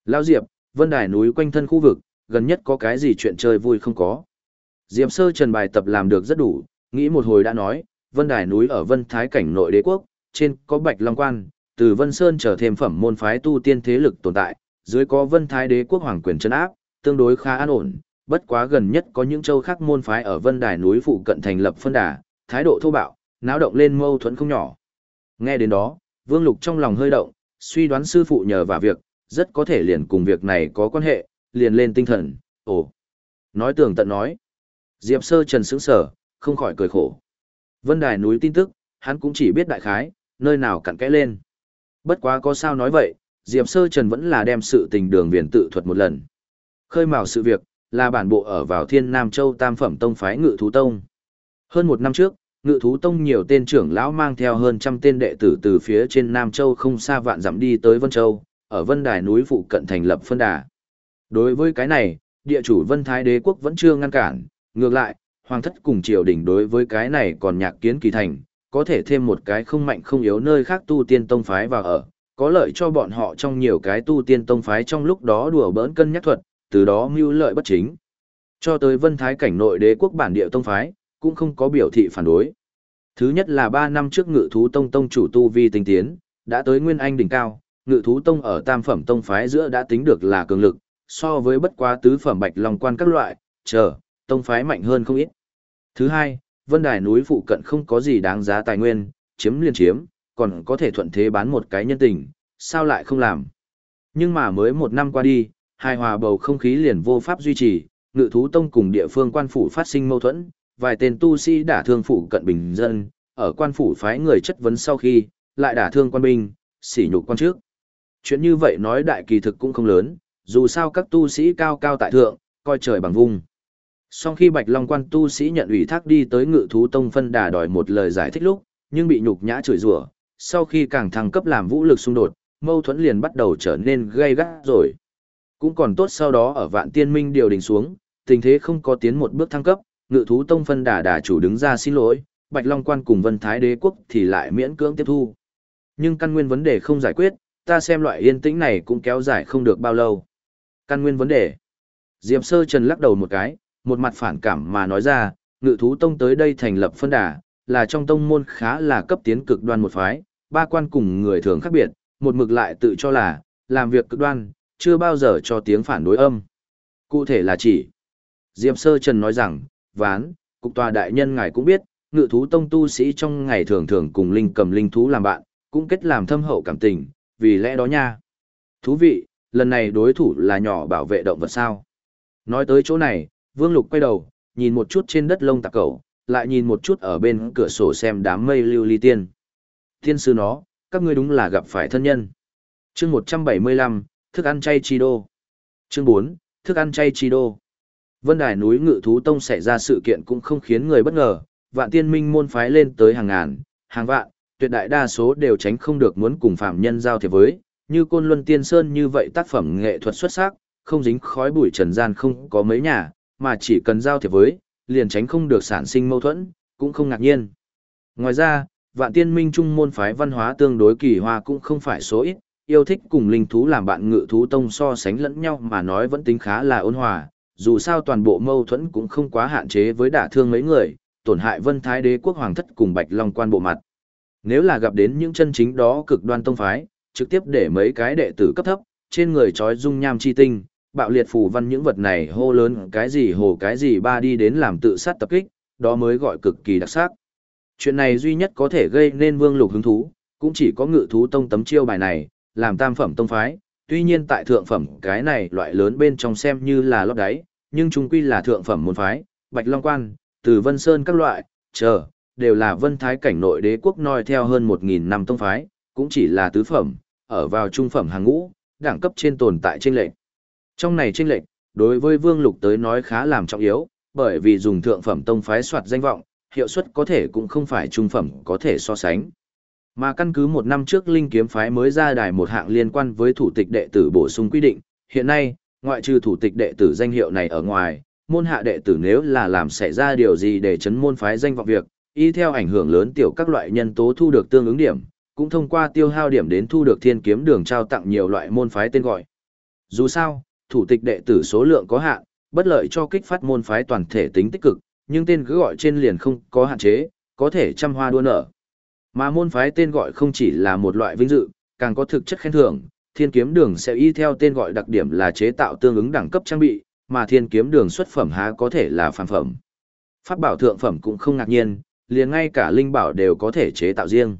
Lao Diệp, vân đài núi quanh thân khu vực, gần nhất có cái gì chuyện chơi vui không có. Diệp Sơ Trần bài tập làm được rất đủ, nghĩ một hồi đã nói, vân đài núi ở vân thái cảnh nội đế quốc, trên có bạch long quan, từ vân sơn trở thêm phẩm môn phái tu tiên thế lực tồn tại, dưới có vân thái đế quốc hoàng quyền chân áp, tương đối khá an ổn, bất quá gần nhất có những châu khác môn phái ở vân đài núi phụ cận thành lập phân đà, thái độ thô bạo, náo động lên mâu thuẫn không nhỏ. Nghe đến đó, Vương Lục trong lòng hơi động, suy đoán sư phụ nhờ vào việc, rất có thể liền cùng việc này có quan hệ, liền lên tinh thần, ồ. Nói tường tận nói. Diệp Sơ Trần sững sở, không khỏi cười khổ. Vân Đài núi tin tức, hắn cũng chỉ biết đại khái, nơi nào cặn kẽ lên. Bất quá có sao nói vậy, Diệp Sơ Trần vẫn là đem sự tình đường viền tự thuật một lần. Khơi mào sự việc, là bản bộ ở vào Thiên Nam Châu Tam Phẩm Tông phái Ngự Thú Tông. Hơn một năm trước, Ngự Thú Tông nhiều tên trưởng lão mang theo hơn trăm tên đệ tử từ phía trên Nam Châu không xa vạn dặm đi tới Vân Châu, ở Vân Đài núi phụ cận thành lập phân đà. Đối với cái này, địa chủ Vân Thái Đế quốc vẫn chưa ngăn cản, ngược lại, hoàng thất cùng triều đình đối với cái này còn nhạc kiến kỳ thành, có thể thêm một cái không mạnh không yếu nơi khác tu tiên tông phái vào ở, có lợi cho bọn họ trong nhiều cái tu tiên tông phái trong lúc đó đùa bỡn cân nhắc thuật, từ đó mưu lợi bất chính. Cho tới vân thái cảnh nội đế quốc bản địa tông phái, cũng không có biểu thị phản đối. Thứ nhất là 3 năm trước ngự thú tông tông chủ tu vi tinh tiến, đã tới nguyên anh đỉnh cao, ngự thú tông ở tam phẩm tông phái giữa đã tính được là cường lực, so với bất quá tứ phẩm bạch long quan các loại, chờ, tông phái mạnh hơn không ít. Thứ hai, vân đài núi phụ cận không có gì đáng giá tài nguyên, chiếm liên chiếm, còn có thể thuận thế bán một cái nhân tình, sao lại không làm. Nhưng mà mới một năm qua đi, hài hòa bầu không khí liền vô pháp duy trì, ngự thú tông cùng địa phương quan phủ phát sinh mâu thuẫn, vài tên tu sĩ đả thương phủ cận bình dân, ở quan phủ phái người chất vấn sau khi, lại đả thương quan binh, sỉ nhục quan trước. Chuyện như vậy nói đại kỳ thực cũng không lớn, dù sao các tu sĩ cao cao tại thượng, coi trời bằng vung. Sau khi Bạch Long quan tu sĩ nhận ủy thác đi tới ngự thú tông phân đà đòi một lời giải thích lúc, nhưng bị nhục nhã chửi rủa, sau khi càng thăng cấp làm vũ lực xung đột, mâu thuẫn liền bắt đầu trở nên gay gắt rồi. Cũng còn tốt sau đó ở vạn tiên minh điều đình xuống, tình thế không có tiến một bước thăng cấp, ngự thú tông phân đà đà chủ đứng ra xin lỗi, Bạch Long quan cùng Vân Thái đế quốc thì lại miễn cưỡng tiếp thu. Nhưng căn nguyên vấn đề không giải quyết, ta xem loại yên tĩnh này cũng kéo dài không được bao lâu. Căn nguyên vấn đề. Diệp Sơ Trần lắc đầu một cái, một mặt phản cảm mà nói ra, ngự thú tông tới đây thành lập phân đà, là trong tông môn khá là cấp tiến cực đoan một phái, ba quan cùng người thường khác biệt, một mực lại tự cho là, làm việc cực đoan, chưa bao giờ cho tiếng phản đối âm. Cụ thể là chỉ, Diệp Sơ Trần nói rằng, ván, cục tòa đại nhân ngài cũng biết, ngự thú tông tu sĩ trong ngày thường thường cùng linh cầm linh thú làm bạn, cũng kết làm thâm hậu cảm tình, vì lẽ đó nha. Thú vị, lần này đối thủ là nhỏ bảo vệ động vật sao. Nói tới chỗ này, Vương Lục quay đầu, nhìn một chút trên đất lông tạc cầu, lại nhìn một chút ở bên cửa sổ xem đám mây lưu ly tiên. Thiên sư nó, các ngươi đúng là gặp phải thân nhân. Chương 175, thức ăn chay chi đô. Chương 4, thức ăn chay chi đô. Vân Đài núi Ngự Thú Tông xảy ra sự kiện cũng không khiến người bất ngờ, vạn tiên minh môn phái lên tới hàng ngàn, hàng vạn, tuyệt đại đa số đều tránh không được muốn cùng phạm nhân giao thiệp với, như Côn Luân Tiên Sơn như vậy tác phẩm nghệ thuật xuất sắc, không dính khói bụi trần gian không có mấy nhà, mà chỉ cần giao thiệp với, liền tránh không được sản sinh mâu thuẫn, cũng không ngạc nhiên. Ngoài ra, vạn tiên minh trung môn phái văn hóa tương đối kỳ hoa cũng không phải số ít, yêu thích cùng linh thú làm bạn ngự thú tông so sánh lẫn nhau mà nói vẫn tính khá là ôn hòa, dù sao toàn bộ mâu thuẫn cũng không quá hạn chế với đả thương mấy người, tổn hại vân thái đế quốc hoàng thất cùng bạch long quan bộ mặt. Nếu là gặp đến những chân chính đó cực đoan tông phái, trực tiếp để mấy cái đệ tử cấp thấp, trên người trói dung nham chi tinh, bạo liệt phù văn những vật này hô lớn cái gì hồ cái gì ba đi đến làm tự sát tập kích, đó mới gọi cực kỳ đặc sắc. Chuyện này duy nhất có thể gây nên vương lục hứng thú, cũng chỉ có ngự thú tông tấm chiêu bài này, làm tam phẩm tông phái, tuy nhiên tại thượng phẩm cái này loại lớn bên trong xem như là lót đáy, nhưng chúng quy là thượng phẩm môn phái, Bạch Long Quan, từ Vân Sơn các loại, chờ, đều là vân thái cảnh nội đế quốc noi theo hơn 1.000 năm tông phái, cũng chỉ là tứ phẩm, ở vào trung phẩm hàng ngũ, đẳng cấp trên tồn tại trên lệnh. Trong này trên lệnh, đối với Vương Lục tới nói khá làm trọng yếu, bởi vì dùng thượng phẩm tông phái soạt danh vọng, hiệu suất có thể cũng không phải trung phẩm có thể so sánh. Mà căn cứ một năm trước Linh Kiếm Phái mới ra đài một hạng liên quan với thủ tịch đệ tử bổ sung quy định, hiện nay, ngoại trừ thủ tịch đệ tử danh hiệu này ở ngoài, môn hạ đệ tử nếu là làm xảy ra điều gì để chấn môn phái danh vọng việc, y theo ảnh hưởng lớn tiểu các loại nhân tố thu được tương ứng điểm, cũng thông qua tiêu hao điểm đến thu được thiên kiếm đường trao tặng nhiều loại môn phái tên gọi. Dù sao, thủ tịch đệ tử số lượng có hạn, bất lợi cho kích phát môn phái toàn thể tính tích cực, nhưng tên cứ gọi trên liền không có hạn chế, có thể trăm hoa đua nở. Mà môn phái tên gọi không chỉ là một loại vinh dự, càng có thực chất khen thưởng, thiên kiếm đường sẽ y theo tên gọi đặc điểm là chế tạo tương ứng đẳng cấp trang bị, mà thiên kiếm đường xuất phẩm há có thể là phản phẩm. Pháp bảo thượng phẩm cũng không ngạc nhiên, liền ngay cả linh bảo đều có thể chế tạo riêng.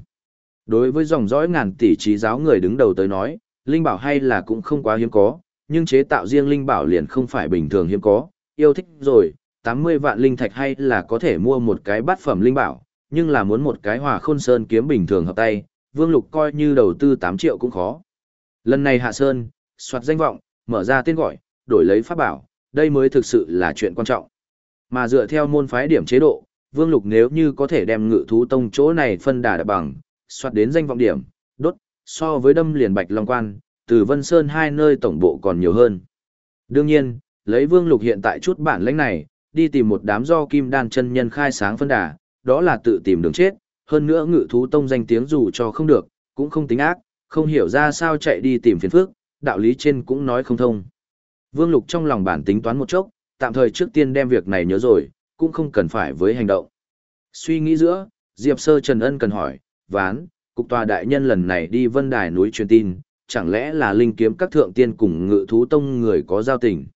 Đối với dòng dõi ngàn tỷ trí giáo người đứng đầu tới nói, linh bảo hay là cũng không quá hiếm có, nhưng chế tạo riêng linh bảo liền không phải bình thường hiếm có, yêu thích rồi, 80 vạn linh thạch hay là có thể mua một cái bát phẩm linh bảo, nhưng là muốn một cái hòa khôn sơn kiếm bình thường hợp tay, Vương Lục coi như đầu tư 8 triệu cũng khó. Lần này hạ sơn, soạt danh vọng, mở ra tên gọi, đổi lấy pháp bảo, đây mới thực sự là chuyện quan trọng. Mà dựa theo môn phái điểm chế độ, Vương Lục nếu như có thể đem ngự thú tông chỗ này phân đà đạp bằng, soạt đến danh vọng điểm, đốt, so với đâm liền bạch long quan, từ Vân Sơn hai nơi tổng bộ còn nhiều hơn. Đương nhiên, lấy Vương Lục hiện tại chút bản lãnh này, đi tìm một đám do kim đan chân nhân khai sáng phân đà, đó là tự tìm đường chết, hơn nữa ngự thú tông danh tiếng dù cho không được, cũng không tính ác, không hiểu ra sao chạy đi tìm phiền phước, đạo lý trên cũng nói không thông. Vương Lục trong lòng bản tính toán một chốc, tạm thời trước tiên đem việc này nhớ rồi, cũng không cần phải với hành động. Suy nghĩ giữa, Diệp Sơ Trần Ân cần hỏi, ván, cục tòa đại nhân lần này đi vân đài núi truyền tin, chẳng lẽ là linh kiếm các thượng tiên cùng ngự thú tông người có giao tình.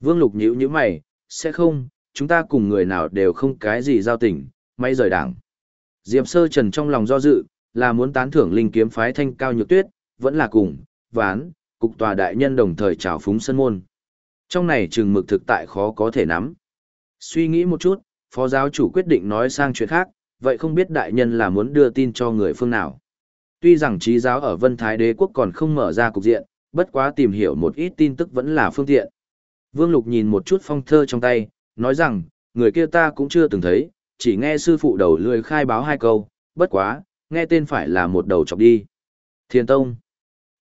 Vương Lục nhíu nhíu mày, sẽ không, chúng ta cùng người nào đều không cái gì giao tình, may rời đảng. Diệp Sơ Trần trong lòng do dự, là muốn tán thưởng linh kiếm phái thanh cao nhược tuyết, vẫn là cùng, ván, cục tòa đại nhân đồng thời trào phúng sân môn. Trong này trừng mực thực tại khó có thể nắm. Suy nghĩ một chút, phó giáo chủ quyết định nói sang chuyện khác, vậy không biết đại nhân là muốn đưa tin cho người phương nào. Tuy rằng trí giáo ở Vân Thái Đế quốc còn không mở ra cục diện, bất quá tìm hiểu một ít tin tức vẫn là phương tiện. Vương Lục nhìn một chút phong thơ trong tay, nói rằng, người kia ta cũng chưa từng thấy, chỉ nghe sư phụ đầu lười khai báo hai câu, bất quá, nghe tên phải là một đầu chọc đi. Thiền Tông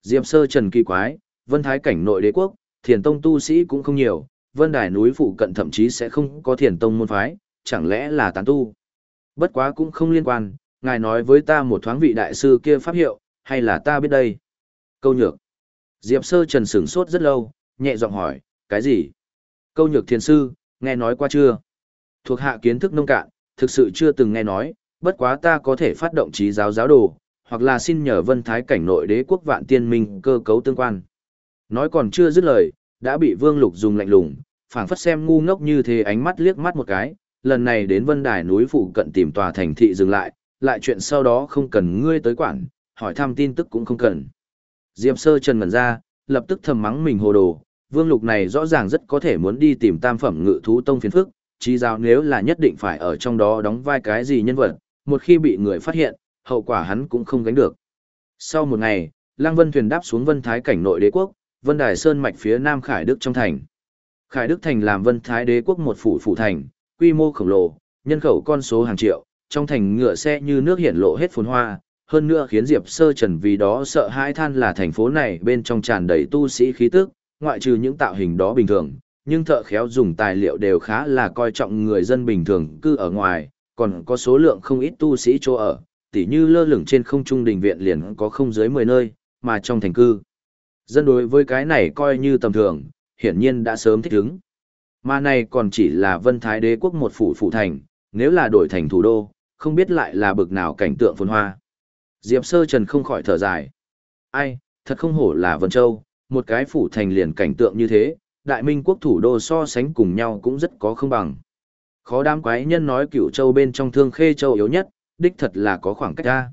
Diệp Sơ Trần Kỳ Quái, Vân Thái Cảnh nội đế quốc, Thiền Tông tu sĩ cũng không nhiều, Vân Đài núi phụ cận thậm chí sẽ không có Thiền Tông môn phái, chẳng lẽ là tán tu. Bất quá cũng không liên quan, ngài nói với ta một thoáng vị đại sư kia pháp hiệu, hay là ta biết đây? Câu nhược. Diệp Sơ Trần sửng sốt rất lâu, nhẹ giọng hỏi, cái gì? Câu nhược thiền sư, nghe nói qua chưa? Thuộc hạ kiến thức nông cạn, thực sự chưa từng nghe nói, bất quá ta có thể phát động trí giáo giáo đồ, hoặc là xin nhờ vân thái cảnh nội đế quốc vạn tiên minh cơ cấu tương quan. Nói còn chưa dứt lời, đã bị vương lục dùng lạnh lùng, phảng phất xem ngu ngốc như thế ánh mắt liếc mắt một cái, lần này đến vân đài núi phụ cận tìm tòa thành thị dừng lại, lại chuyện sau đó không cần ngươi tới quản, hỏi thăm tin tức cũng không cần. Diệp sơ trần ngẩn ra, lập tức thầm mắng mình hồ đồ, vương lục này rõ ràng rất có thể muốn đi tìm tam phẩm ngự thú tông phiền phức, trí giáo nếu là nhất định phải ở trong đó đóng vai cái gì nhân vật, một khi bị người phát hiện, hậu quả hắn cũng không gánh được. Sau một ngày, Lăng Vân thuyền đáp xuống Vân Thái cảnh nội đế quốc, Vân Đài Sơn mạch phía Nam Khải Đức trong thành. Khải Đức thành làm Vân Thái đế quốc một phủ phủ thành, quy mô khổng lồ, nhân khẩu con số hàng triệu, trong thành ngựa xe như nước hiển lộ hết phồn hoa, hơn nữa khiến Diệp Sơ Trần vì đó sợ hãi than là thành phố này bên trong tràn đầy tu sĩ khí tức, ngoại trừ những tạo hình đó bình thường, nhưng thợ khéo dùng tài liệu đều khá là coi trọng người dân bình thường cư ở ngoài, còn có số lượng không ít tu sĩ chỗ ở, tỉ như lơ lửng trên không trung đình viện liền có không dưới 10 nơi, mà trong thành cư. Dân đối với cái này coi như tầm thường, hiển nhiên đã sớm thích ứng. Mà này còn chỉ là vân thái đế quốc một phủ phủ thành, nếu là đổi thành thủ đô, không biết lại là bực nào cảnh tượng phồn hoa. Diệp Sơ Trần không khỏi thở dài. Ai, thật không hổ là Vân Châu, một cái phủ thành liền cảnh tượng như thế, đại minh quốc thủ đô so sánh cùng nhau cũng rất có không bằng. Khó đám quái nhân nói cửu châu bên trong thương khê châu yếu nhất, đích thật là có khoảng cách ra.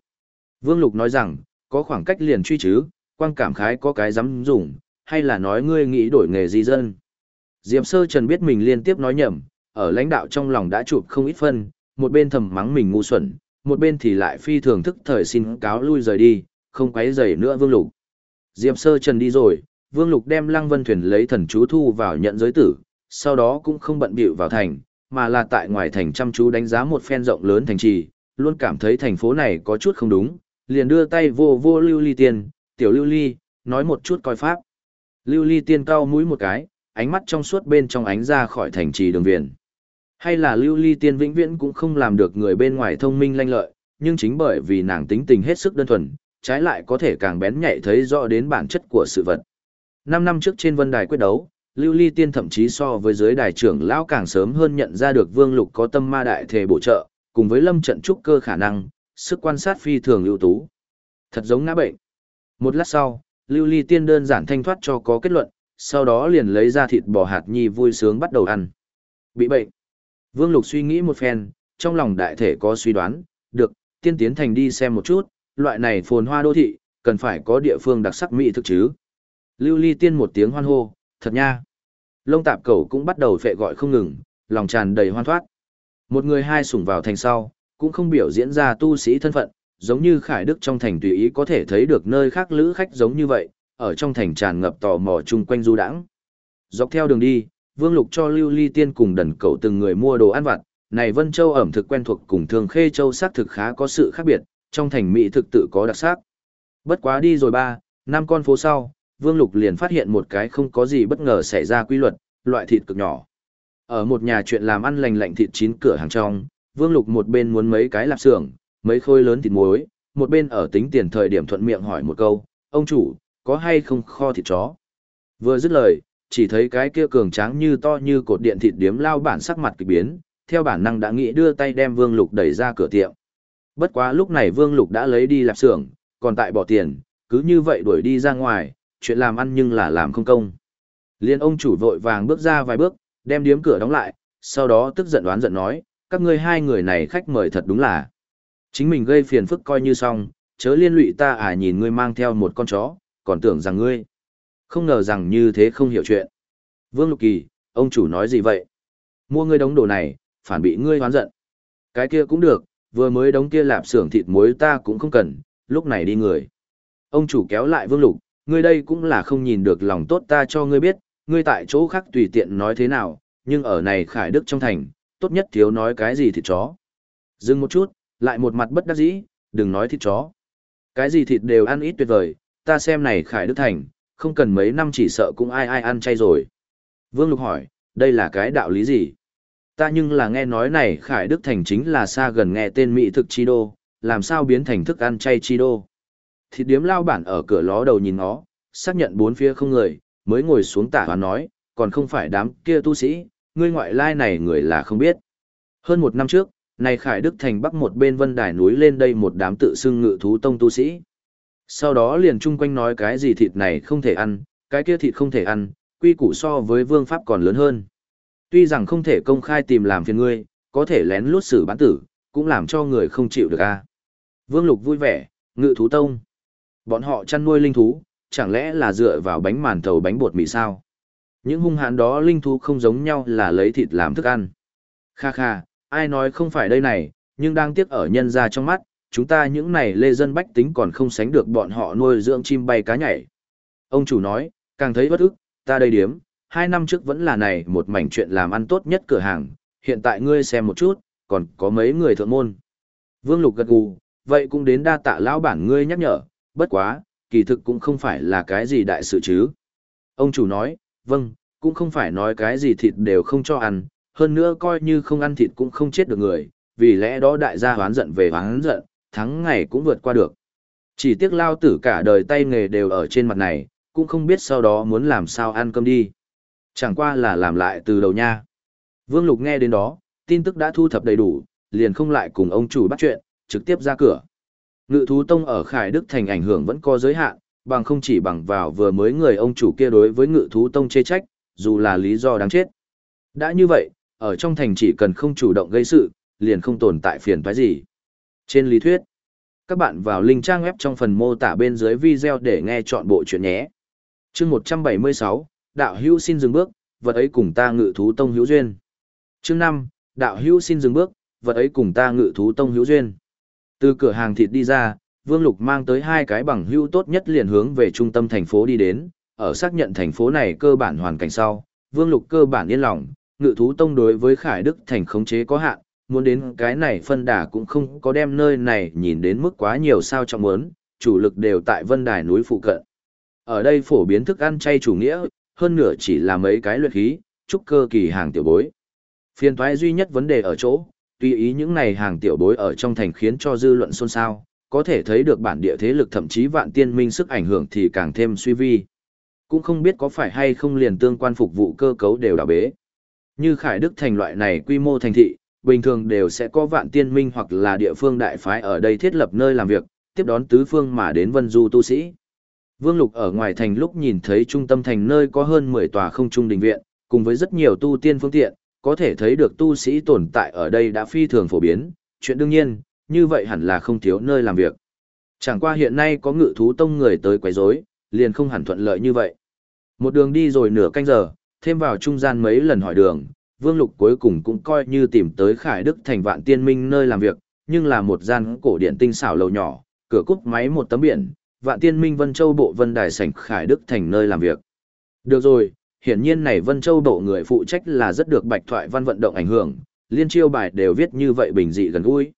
Vương Lục nói rằng, có khoảng cách liền truy chứ, quang cảm khái có cái dám dùng, hay là nói ngươi nghĩ đổi nghề di dân. Diệp Sơ Trần biết mình liên tiếp nói nhầm, ở lãnh đạo trong lòng đã chụp không ít phân, một bên thầm mắng mình ngu xuẩn, một bên thì lại phi thường thức thời xin cáo lui rời đi, không quấy rầy nữa Vương Lục. Diệp Sơ Trần đi rồi, Vương Lục đem Lăng Vân Thuyền lấy thần chú thu vào nhận giới tử, sau đó cũng không bận bịu vào thành, mà là tại ngoài thành chăm chú đánh giá một phen rộng lớn thành trì, luôn cảm thấy thành phố này có chút không đúng, liền đưa tay vô vô Lưu Ly Tiên, tiểu Lưu Ly, nói một chút coi pháp. Lưu Ly Tiên cao mũi một cái, ánh mắt trong suốt bên trong ánh ra khỏi thành trì đường viện. Hay là Lưu Ly Tiên vĩnh viễn cũng không làm được người bên ngoài thông minh lanh lợi, nhưng chính bởi vì nàng tính tình hết sức đơn thuần, trái lại có thể càng bén nhạy thấy rõ đến bản chất của sự vật. Năm năm trước trên vân đài quyết đấu, Lưu Ly Tiên thậm chí so với giới đài trưởng lão càng sớm hơn nhận ra được Vương Lục có tâm ma đại thể bổ trợ, cùng với lâm trận trúc cơ khả năng, sức quan sát phi thường ưu tú. Thật giống ngã bệnh. Một lát sau, Lưu Ly Tiên đơn giản thanh thoát cho có kết luận, sau đó liền lấy ra thịt bò hạt nhi vui sướng bắt đầu ăn. Bị bệnh. Vương Lục suy nghĩ một phen, trong lòng đại thể có suy đoán, được, tiên tiến thành đi xem một chút, loại này phồn hoa đô thị, cần phải có địa phương đặc sắc mỹ thực chứ. Lưu Ly Tiên một tiếng hoan hô, thật nha. Lông tạp cầu cũng bắt đầu phệ gọi không ngừng, lòng tràn đầy hoan thoát. Một người hai sủng vào thành sau, cũng không biểu diễn ra tu sĩ thân phận, giống như Khải Đức trong thành tùy ý có thể thấy được nơi khác lữ khách giống như vậy, ở trong thành tràn ngập tò mò chung quanh du đãng. Dọc theo đường đi, Vương Lục cho Lưu Ly Tiên cùng đần cậu từng người mua đồ ăn vặt, này Vân Châu ẩm thực quen thuộc cùng Thường Khê Châu xác thực khá có sự khác biệt, trong thành mỹ thực tự có đặc sắc. Bất quá đi rồi ba, năm con phố sau, Vương Lục liền phát hiện một cái không có gì bất ngờ xảy ra quy luật, loại thịt cực nhỏ. Ở một nhà chuyện làm ăn lành lạnh thịt chín cửa hàng trong, Vương Lục một bên muốn mấy cái lạp xưởng, mấy khối lớn thịt muối, một bên ở tính tiền thời điểm thuận miệng hỏi một câu, ông chủ, có hay không kho thịt chó? Vừa dứt lời, chỉ thấy cái kia cường tráng như to như cột điện thịt điếm lao bản sắc mặt kỳ biến, theo bản năng đã nghĩ đưa tay đem Vương Lục đẩy ra cửa tiệm. Bất quá lúc này Vương Lục đã lấy đi lạp xưởng, còn tại bỏ tiền, cứ như vậy đuổi đi ra ngoài, chuyện làm ăn nhưng là làm không công. Liên ông chủ vội vàng bước ra vài bước, đem điếm cửa đóng lại, sau đó tức giận đoán giận nói, các ngươi hai người này khách mời thật đúng là. Chính mình gây phiền phức coi như xong, chớ liên lụy ta à nhìn ngươi mang theo một con chó, còn tưởng rằng ngươi. Không ngờ rằng như thế không hiểu chuyện. Vương Lục Kỳ, ông chủ nói gì vậy? Mua ngươi đống đồ này, phản bị ngươi hoán giận. Cái kia cũng được, vừa mới đống kia lạp xưởng thịt muối ta cũng không cần, lúc này đi người. Ông chủ kéo lại Vương Lục, ngươi đây cũng là không nhìn được lòng tốt ta cho ngươi biết, ngươi tại chỗ khác tùy tiện nói thế nào, nhưng ở này khải đức trong thành, tốt nhất thiếu nói cái gì thịt chó. Dừng một chút, lại một mặt bất đắc dĩ, đừng nói thịt chó. Cái gì thịt đều ăn ít tuyệt vời, ta xem này khải đức thành, không cần mấy năm chỉ sợ cũng ai ai ăn chay rồi. Vương Lục hỏi, đây là cái đạo lý gì? Ta nhưng là nghe nói này khải đức thành chính là xa gần nghe tên mỹ thực chi đô, làm sao biến thành thức ăn chay chi đô. Thịt điếm lao bản ở cửa ló đầu nhìn nó, xác nhận bốn phía không người, mới ngồi xuống tả và nói, còn không phải đám kia tu sĩ, ngươi ngoại lai này người là không biết. Hơn một năm trước, này Khải Đức Thành bắc một bên vân đài núi lên đây một đám tự xưng ngự thú tông tu sĩ. Sau đó liền chung quanh nói cái gì thịt này không thể ăn, cái kia thịt không thể ăn, quy củ so với vương pháp còn lớn hơn. Tuy rằng không thể công khai tìm làm phiền ngươi, có thể lén lút xử bán tử, cũng làm cho người không chịu được a. Vương Lục vui vẻ, ngự thú tông. Bọn họ chăn nuôi linh thú, chẳng lẽ là dựa vào bánh màn thầu bánh bột mì sao? Những hung hãn đó linh thú không giống nhau là lấy thịt làm thức ăn. Kha kha, ai nói không phải đây này, nhưng đang tiếc ở nhân ra trong mắt, chúng ta những này lê dân bách tính còn không sánh được bọn họ nuôi dưỡng chim bay cá nhảy. Ông chủ nói, càng thấy bất ức, ta đây điếm, hai năm trước vẫn là này một mảnh chuyện làm ăn tốt nhất cửa hàng, hiện tại ngươi xem một chút, còn có mấy người thượng môn. Vương Lục gật gù, vậy cũng đến đa tạ lão bản ngươi nhắc nhở, bất quá, kỳ thực cũng không phải là cái gì đại sự chứ. Ông chủ nói, vâng, cũng không phải nói cái gì thịt đều không cho ăn, hơn nữa coi như không ăn thịt cũng không chết được người, vì lẽ đó đại gia hoán giận về hoán giận, thắng ngày cũng vượt qua được. Chỉ tiếc lao tử cả đời tay nghề đều ở trên mặt này, cũng không biết sau đó muốn làm sao ăn cơm đi. Chẳng qua là làm lại từ đầu nha. Vương Lục nghe đến đó, tin tức đã thu thập đầy đủ, liền không lại cùng ông chủ bắt chuyện, trực tiếp ra cửa. Ngự thú tông ở Khải Đức thành ảnh hưởng vẫn có giới hạn, bằng không chỉ bằng vào vừa mới người ông chủ kia đối với ngự thú tông chê trách, dù là lý do đáng chết. Đã như vậy, ở trong thành chỉ cần không chủ động gây sự, liền không tồn tại phiền toái gì. Trên lý thuyết, các bạn vào link trang web trong phần mô tả bên dưới video để nghe chọn bộ chuyện nhé. chương 176, Đạo Hữu xin dừng bước, vật ấy cùng ta ngự thú tông hữu duyên. chương 5, Đạo Hữu xin dừng bước, vật ấy cùng ta ngự thú tông hữu duyên. Từ cửa hàng thịt đi ra, Vương Lục mang tới hai cái bằng hữu tốt nhất liền hướng về trung tâm thành phố đi đến, ở xác nhận thành phố này cơ bản hoàn cảnh sau, Vương Lục cơ bản yên lòng, ngự thú tông đối với Khải Đức thành khống chế có hạn, muốn đến cái này phân đà cũng không có đem nơi này nhìn đến mức quá nhiều sao trọng muốn, chủ lực đều tại vân đài núi phụ cận. Ở đây phổ biến thức ăn chay chủ nghĩa, hơn nửa chỉ là mấy cái luyện khí, trúc cơ kỳ hàng tiểu bối. Phiên thoái duy nhất vấn đề ở chỗ, tùy ý những này hàng tiểu bối ở trong thành khiến cho dư luận xôn xao, có thể thấy được bản địa thế lực thậm chí vạn tiên minh sức ảnh hưởng thì càng thêm suy vi. Cũng không biết có phải hay không liền tương quan phục vụ cơ cấu đều đảo bế. Như Khải Đức thành loại này quy mô thành thị, bình thường đều sẽ có vạn tiên minh hoặc là địa phương đại phái ở đây thiết lập nơi làm việc, tiếp đón tứ phương mà đến vân du tu sĩ. Vương Lục ở ngoài thành lúc nhìn thấy trung tâm thành nơi có hơn 10 tòa không trung đình viện, cùng với rất nhiều tu tiên phương tiện, có thể thấy được tu sĩ tồn tại ở đây đã phi thường phổ biến, chuyện đương nhiên, như vậy hẳn là không thiếu nơi làm việc. Chẳng qua hiện nay có ngự thú tông người tới quấy rối, liền không hẳn thuận lợi như vậy. Một đường đi rồi nửa canh giờ, thêm vào trung gian mấy lần hỏi đường, Vương Lục cuối cùng cũng coi như tìm tới Khải Đức thành vạn tiên minh nơi làm việc, nhưng là một gian cổ điển tinh xảo lầu nhỏ, cửa cúp máy một tấm biển, vạn tiên minh Vân Châu Bộ Vân Đài Sảnh Khải Đức thành nơi làm việc. Được rồi, hiển nhiên này Vân Châu Bộ người phụ trách là rất được bạch thoại văn vận động ảnh hưởng, liên chiêu bài đều viết như vậy bình dị gần gũi.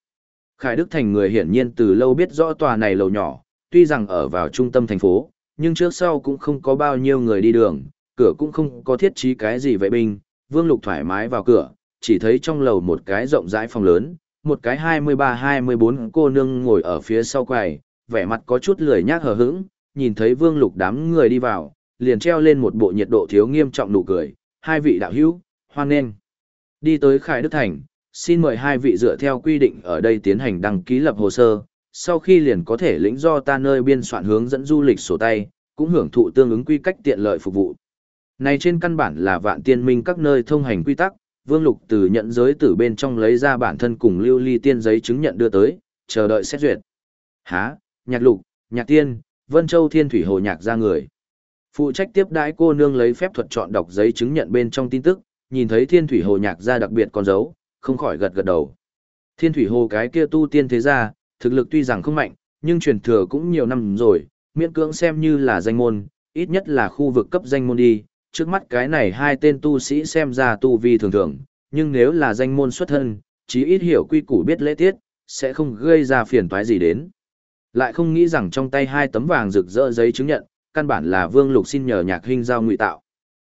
Khải Đức thành người hiển nhiên từ lâu biết rõ tòa này lầu nhỏ, tuy rằng ở vào trung tâm thành phố, nhưng trước sau cũng không có bao nhiêu người đi đường, cửa cũng không có thiết trí cái gì vậy binh, Vương Lục thoải mái vào cửa, chỉ thấy trong lầu một cái rộng rãi phòng lớn, một cái 23-24 cô nương ngồi ở phía sau quầy, vẻ mặt có chút lười nhác hờ hững, nhìn thấy Vương Lục đám người đi vào, liền treo lên một bộ nhiệt độ thiếu nghiêm trọng nụ cười, hai vị đạo hữu, hoan nghênh. Đi tới Khải Đức Thành, xin mời hai vị dựa theo quy định ở đây tiến hành đăng ký lập hồ sơ, sau khi liền có thể lĩnh do ta nơi biên soạn hướng dẫn du lịch sổ tay, cũng hưởng thụ tương ứng quy cách tiện lợi phục vụ. Này trên căn bản là vạn tiên minh các nơi thông hành quy tắc, Vương Lục từ nhận giới từ bên trong lấy ra bản thân cùng lưu ly tiên giấy chứng nhận đưa tới, chờ đợi xét duyệt. Há, nhạc lục, nhạc tiên, Vân Châu Thiên Thủy Hồ nhạc ra người. Phụ trách tiếp đãi cô nương lấy phép thuật chọn đọc giấy chứng nhận bên trong tin tức, nhìn thấy Thiên Thủy Hồ nhạc gia đặc biệt con dấu, không khỏi gật gật đầu. Thiên Thủy Hồ cái kia tu tiên thế gia, thực lực tuy rằng không mạnh, nhưng truyền thừa cũng nhiều năm rồi, miễn cưỡng xem như là danh môn, ít nhất là khu vực cấp danh môn đi, trước mắt cái này hai tên tu sĩ xem ra tu vi thường thường, nhưng nếu là danh môn xuất thân, chí ít hiểu quy củ biết lễ tiết, sẽ không gây ra phiền toái gì đến. Lại không nghĩ rằng trong tay hai tấm vàng rực rỡ giấy chứng nhận, căn bản là Vương Lục xin nhờ nhạc Hinh giao ngụy tạo.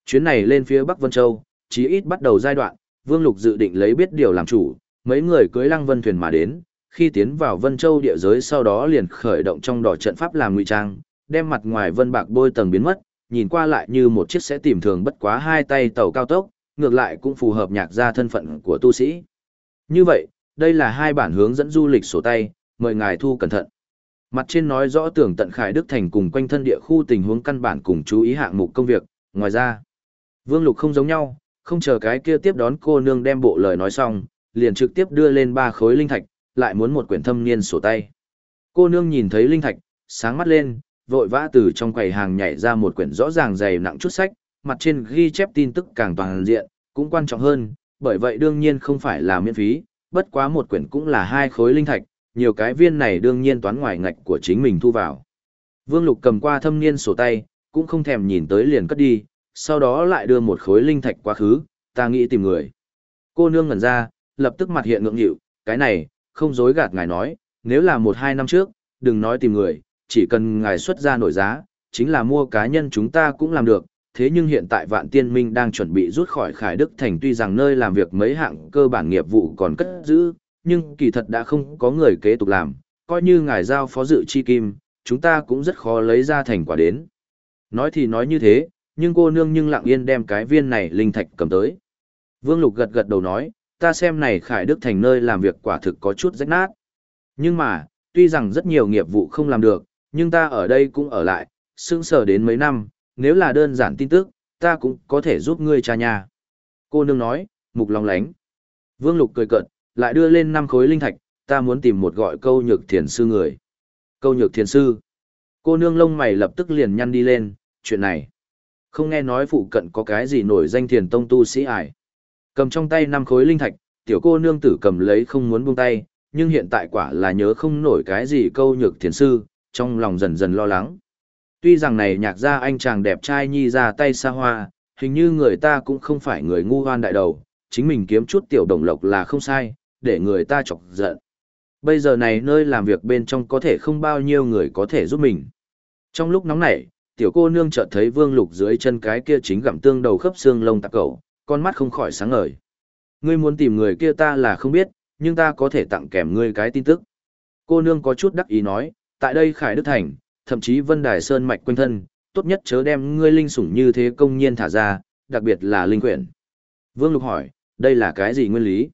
Chuyến này lên phía Bắc Vân Châu, chí ít bắt đầu giai đoạn, Vương Lục dự định lấy biết điều làm chủ, mấy người cưới Lăng Vân thuyền mà đến, khi tiến vào Vân Châu địa giới sau đó liền khởi động trong đỏ trận pháp làm ngụy trang, đem mặt ngoài vân bạc bôi tầng biến mất, nhìn qua lại như một chiếc sẽ tìm thường bất quá hai tay tàu cao tốc, ngược lại cũng phù hợp nhạc gia thân phận của tu sĩ. Như vậy, đây là hai bản hướng dẫn du lịch sổ tay, mời ngài thu cẩn thận. Mặt trên nói rõ tưởng tận Khải Đức Thành cùng quanh thân địa khu tình huống căn bản cùng chú ý hạng mục công việc, ngoài ra. Vương Lục không giống nhau, không chờ cái kia tiếp đón cô nương đem bộ lời nói xong, liền trực tiếp đưa lên ba khối linh thạch, lại muốn một quyển thâm niên sổ tay. Cô nương nhìn thấy linh thạch, sáng mắt lên, vội vã từ trong quầy hàng nhảy ra một quyển rõ ràng dày nặng chút sách, mặt trên ghi chép tin tức càng toàn diện, cũng quan trọng hơn, bởi vậy đương nhiên không phải là miễn phí, bất quá một quyển cũng là hai khối linh thạch, nhiều cái viên này đương nhiên toán ngoài ngạch của chính mình thu vào. Vương Lục cầm qua thâm niên sổ tay, cũng không thèm nhìn tới liền cất đi, sau đó lại đưa một khối linh thạch quá khứ, ta nghĩ tìm người. Cô nương ngẩn ra, lập tức mặt hiện ngượng nghịu, cái này, không dối gạt ngài nói, nếu là một hai năm trước, đừng nói tìm người, chỉ cần ngài xuất ra nổi giá, chính là mua cá nhân chúng ta cũng làm được. Thế nhưng hiện tại Vạn Tiên Minh đang chuẩn bị rút khỏi Khải Đức Thành tuy rằng nơi làm việc mấy hạng cơ bản nghiệp vụ còn cất giữ, nhưng kỳ thật đã không có người kế tục làm, coi như ngài giao phó dự chi kim, chúng ta cũng rất khó lấy ra thành quả đến. Nói thì nói như thế, nhưng cô nương nhưng lặng yên đem cái viên này linh thạch cầm tới. Vương Lục gật gật đầu nói, ta xem này Khải Đức Thành nơi làm việc quả thực có chút rách nát. Nhưng mà, tuy rằng rất nhiều nghiệp vụ không làm được, nhưng ta ở đây cũng ở lại, sững sờ đến mấy năm, nếu là đơn giản tin tức, ta cũng có thể giúp ngươi cha nhà. Cô nương nói, mục lòng lánh. Vương Lục cười cợt, lại đưa lên năm khối linh thạch, ta muốn tìm một gọi câu nhược thiền sư người. Câu nhược thiền sư. Cô nương lông mày lập tức liền nhăn đi lên, chuyện này. Không nghe nói phụ cận có cái gì nổi danh thiền tông tu sĩ ải. Cầm trong tay năm khối linh thạch, tiểu cô nương tử cầm lấy không muốn buông tay, nhưng hiện tại quả là nhớ không nổi cái gì câu nhược thiền sư, trong lòng dần dần lo lắng. Tuy rằng này nhạc ra anh chàng đẹp trai nhi ra tay xa hoa, hình như người ta cũng không phải người ngu hoan đại đầu, chính mình kiếm chút tiểu đồng lộc là không sai, để người ta chọc giận. Bây giờ này nơi làm việc bên trong có thể không bao nhiêu người có thể giúp mình. Trong lúc nóng nảy, tiểu cô nương chợt thấy vương lục dưới chân cái kia chính gặm tương đầu khớp xương lông tạc cẩu, con mắt không khỏi sáng ngời. Ngươi muốn tìm người kia ta là không biết, nhưng ta có thể tặng kèm ngươi cái tin tức. Cô nương có chút đắc ý nói, tại đây Khải Đức Thành, thậm chí Vân Đài Sơn mạch quanh thân, tốt nhất chớ đem ngươi linh sủng như thế công nhiên thả ra, đặc biệt là linh quyển. Vương Lục hỏi, đây là cái gì nguyên lý?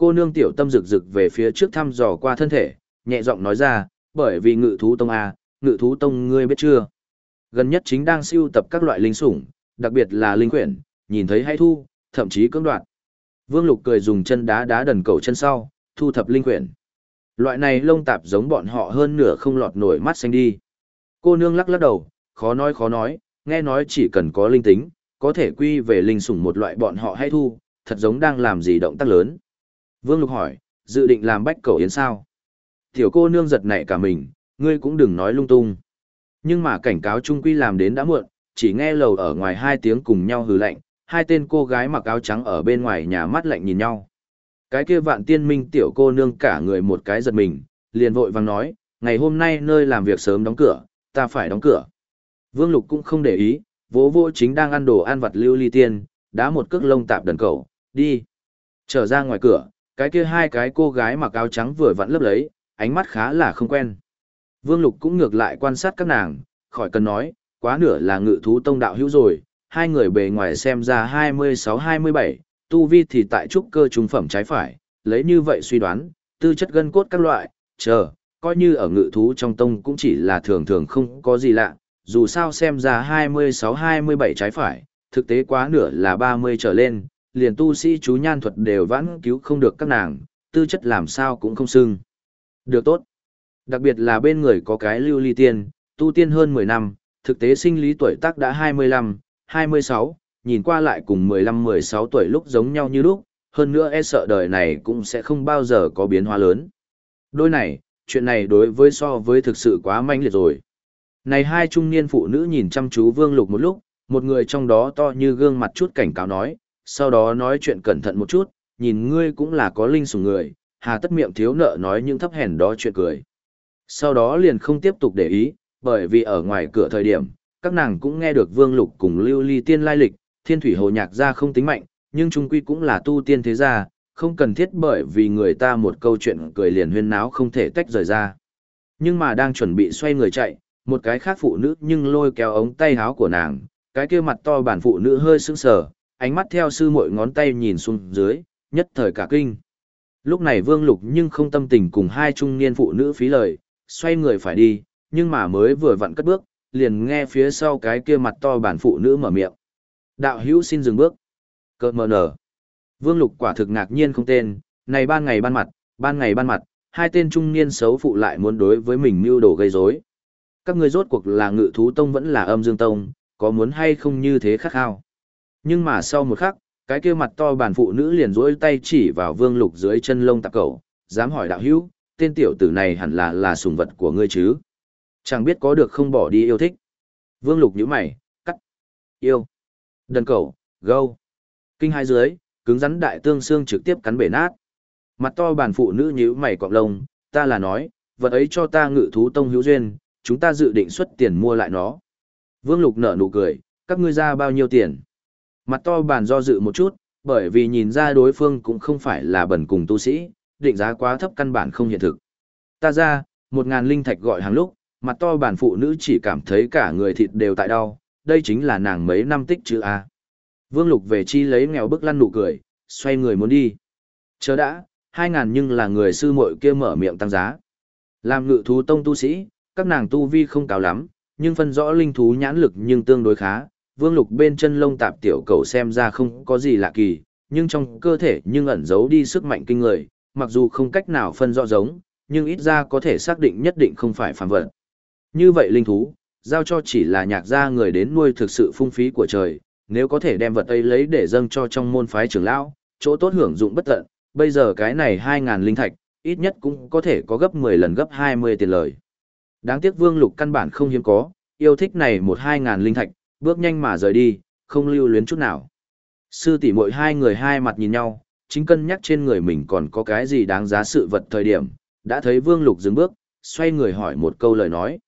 Cô nương tiểu tâm rực rực về phía trước thăm dò qua thân thể, nhẹ giọng nói ra, bởi vì ngự thú tông A, ngự thú tông ngươi biết chưa? Gần nhất chính đang siêu tập các loại linh sủng, đặc biệt là linh quyển, nhìn thấy hay thu, thậm chí cưỡng đoạt. Vương Lục cười dùng chân đá đá đần cầu chân sau, thu thập linh quyển. Loại này lông tạp giống bọn họ hơn nửa không lọt nổi mắt xanh đi. Cô nương lắc lắc đầu, khó nói khó nói, nghe nói chỉ cần có linh tính, có thể quy về linh sủng một loại bọn họ hay thu, thật giống đang làm gì động tác lớn. Vương Lục hỏi, dự định làm bách cầu yến sao? Tiểu cô nương giật nảy cả mình, ngươi cũng đừng nói lung tung. Nhưng mà cảnh cáo trung quy làm đến đã muộn, chỉ nghe lầu ở ngoài hai tiếng cùng nhau hừ lạnh, hai tên cô gái mặc áo trắng ở bên ngoài nhà mắt lạnh nhìn nhau. Cái kia vạn tiên minh tiểu cô nương cả người một cái giật mình, liền vội vàng nói, ngày hôm nay nơi làm việc sớm đóng cửa, ta phải đóng cửa. Vương Lục cũng không để ý, vỗ vỗ chính đang ăn đồ ăn vặt lưu ly tiên, đá một cước lông tạp đần cầu, đi. Trở ra ngoài cửa, cái kia hai cái cô gái mặc áo trắng vừa vặn lấp lấy, ánh mắt khá là không quen. Vương Lục cũng ngược lại quan sát các nàng, khỏi cần nói, quá nửa là ngự thú tông đạo hữu rồi, hai người bề ngoài xem ra 26-27, tu vi thì tại trúc cơ trung phẩm trái phải, lấy như vậy suy đoán, tư chất gân cốt các loại, chờ, coi như ở ngự thú trong tông cũng chỉ là thường thường không có gì lạ, dù sao xem ra 26-27 trái phải, thực tế quá nửa là 30 trở lên, liền tu sĩ chú nhan thuật đều vãn cứu không được các nàng, tư chất làm sao cũng không xưng. Được tốt. Đặc biệt là bên người có cái lưu ly tiên, tu tiên hơn 10 năm, thực tế sinh lý tuổi tác đã 25, 26, nhìn qua lại cùng 15-16 tuổi lúc giống nhau như lúc, hơn nữa e sợ đời này cũng sẽ không bao giờ có biến hóa lớn. Đôi này, chuyện này đối với so với thực sự quá manh liệt rồi. Này hai trung niên phụ nữ nhìn chăm chú Vương Lục một lúc, một người trong đó to như gương mặt chút cảnh cáo nói, sau đó nói chuyện cẩn thận một chút, nhìn ngươi cũng là có linh sủng người, hà tất miệng thiếu nợ nói những thấp hèn đó chuyện cười. Sau đó liền không tiếp tục để ý, bởi vì ở ngoài cửa thời điểm, các nàng cũng nghe được Vương Lục cùng Lưu Ly Tiên lai lịch, Thiên Thủy Hồ Nhạc ra không tính mạnh, nhưng trung quy cũng là tu tiên thế gia, không cần thiết bởi vì người ta một câu chuyện cười liền huyên náo không thể tách rời ra. Nhưng mà đang chuẩn bị xoay người chạy, một cái khác phụ nữ nhưng lôi kéo ống tay áo của nàng, cái kia mặt to bản phụ nữ hơi sững sờ, ánh mắt theo sư muội ngón tay nhìn xuống dưới, nhất thời cả kinh. Lúc này Vương Lục nhưng không tâm tình cùng hai trung niên phụ nữ phí lời, xoay người phải đi, nhưng mà mới vừa vặn cất bước, liền nghe phía sau cái kia mặt to bản phụ nữ mở miệng. Đạo hữu xin dừng bước. Cơ mờ nở. Vương Lục quả thực ngạc nhiên không tên, này ban ngày ban mặt, ban ngày ban mặt, hai tên trung niên xấu phụ lại muốn đối với mình mưu đồ gây rối. Các ngươi rốt cuộc là ngự thú tông vẫn là âm dương tông, có muốn hay không như thế khắc khao. Nhưng mà sau một khắc, cái kia mặt to bản phụ nữ liền rỗi tay chỉ vào vương lục dưới chân lông tạc cầu, dám hỏi đạo hữu, tên tiểu tử này hẳn là là sùng vật của ngươi chứ. Chẳng biết có được không bỏ đi yêu thích. Vương lục nhíu mày, cắt, yêu, đần cầu, gâu. Kinh hai dưới, cứng rắn đại tương xương trực tiếp cắn bể nát. Mặt to bản phụ nữ nhíu mày cọp lông, ta là nói, vật ấy cho ta ngự thú tông hữu duyên, chúng ta dự định xuất tiền mua lại nó. Vương Lục nở nụ cười, các ngươi ra bao nhiêu tiền? Mặt to bàn do dự một chút, bởi vì nhìn ra đối phương cũng không phải là bẩn cùng tu sĩ, định giá quá thấp căn bản không hiện thực. Ta ra, một ngàn linh thạch gọi hàng lúc, mặt to bản phụ nữ chỉ cảm thấy cả người thịt đều tại đau, đây chính là nàng mấy năm tích chữ A. Vương Lục về chi lấy nghèo bức lăn nụ cười, xoay người muốn đi. Chờ đã, hai ngàn nhưng là người sư muội kia mở miệng tăng giá. Làm ngự thú tông tu sĩ, các nàng tu vi không cao lắm, nhưng phân rõ linh thú nhãn lực nhưng tương đối khá, Vương Lục bên chân lông tạp tiểu cầu xem ra không có gì lạ kỳ, nhưng trong cơ thể nhưng ẩn giấu đi sức mạnh kinh người, mặc dù không cách nào phân rõ giống, nhưng ít ra có thể xác định nhất định không phải phàm vật. Như vậy linh thú, giao cho chỉ là nhạc gia người đến nuôi thực sự phung phí của trời, nếu có thể đem vật ấy lấy để dâng cho trong môn phái trưởng lão, chỗ tốt hưởng dụng bất tận, bây giờ cái này 2.000 linh thạch, ít nhất cũng có thể có gấp 10 lần gấp 20 tiền lời. Đáng tiếc Vương Lục căn bản không hiếm có, yêu thích này một 2.000 linh thạch, bước nhanh mà rời đi, không lưu luyến chút nào. Sư tỷ muội hai người hai mặt nhìn nhau, chính cân nhắc trên người mình còn có cái gì đáng giá sự vật thời điểm, đã thấy Vương Lục dừng bước, xoay người hỏi một câu lời nói.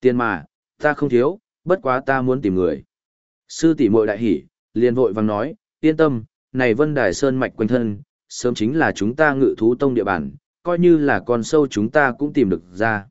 Tiền mà, ta không thiếu, bất quá ta muốn tìm người. Sư tỷ muội đại hỉ, liền vội vàng nói, yên tâm, này Vân Đài Sơn mạch quanh thân, sớm chính là chúng ta ngự thú tông địa bàn, coi như là con sâu chúng ta cũng tìm được ra.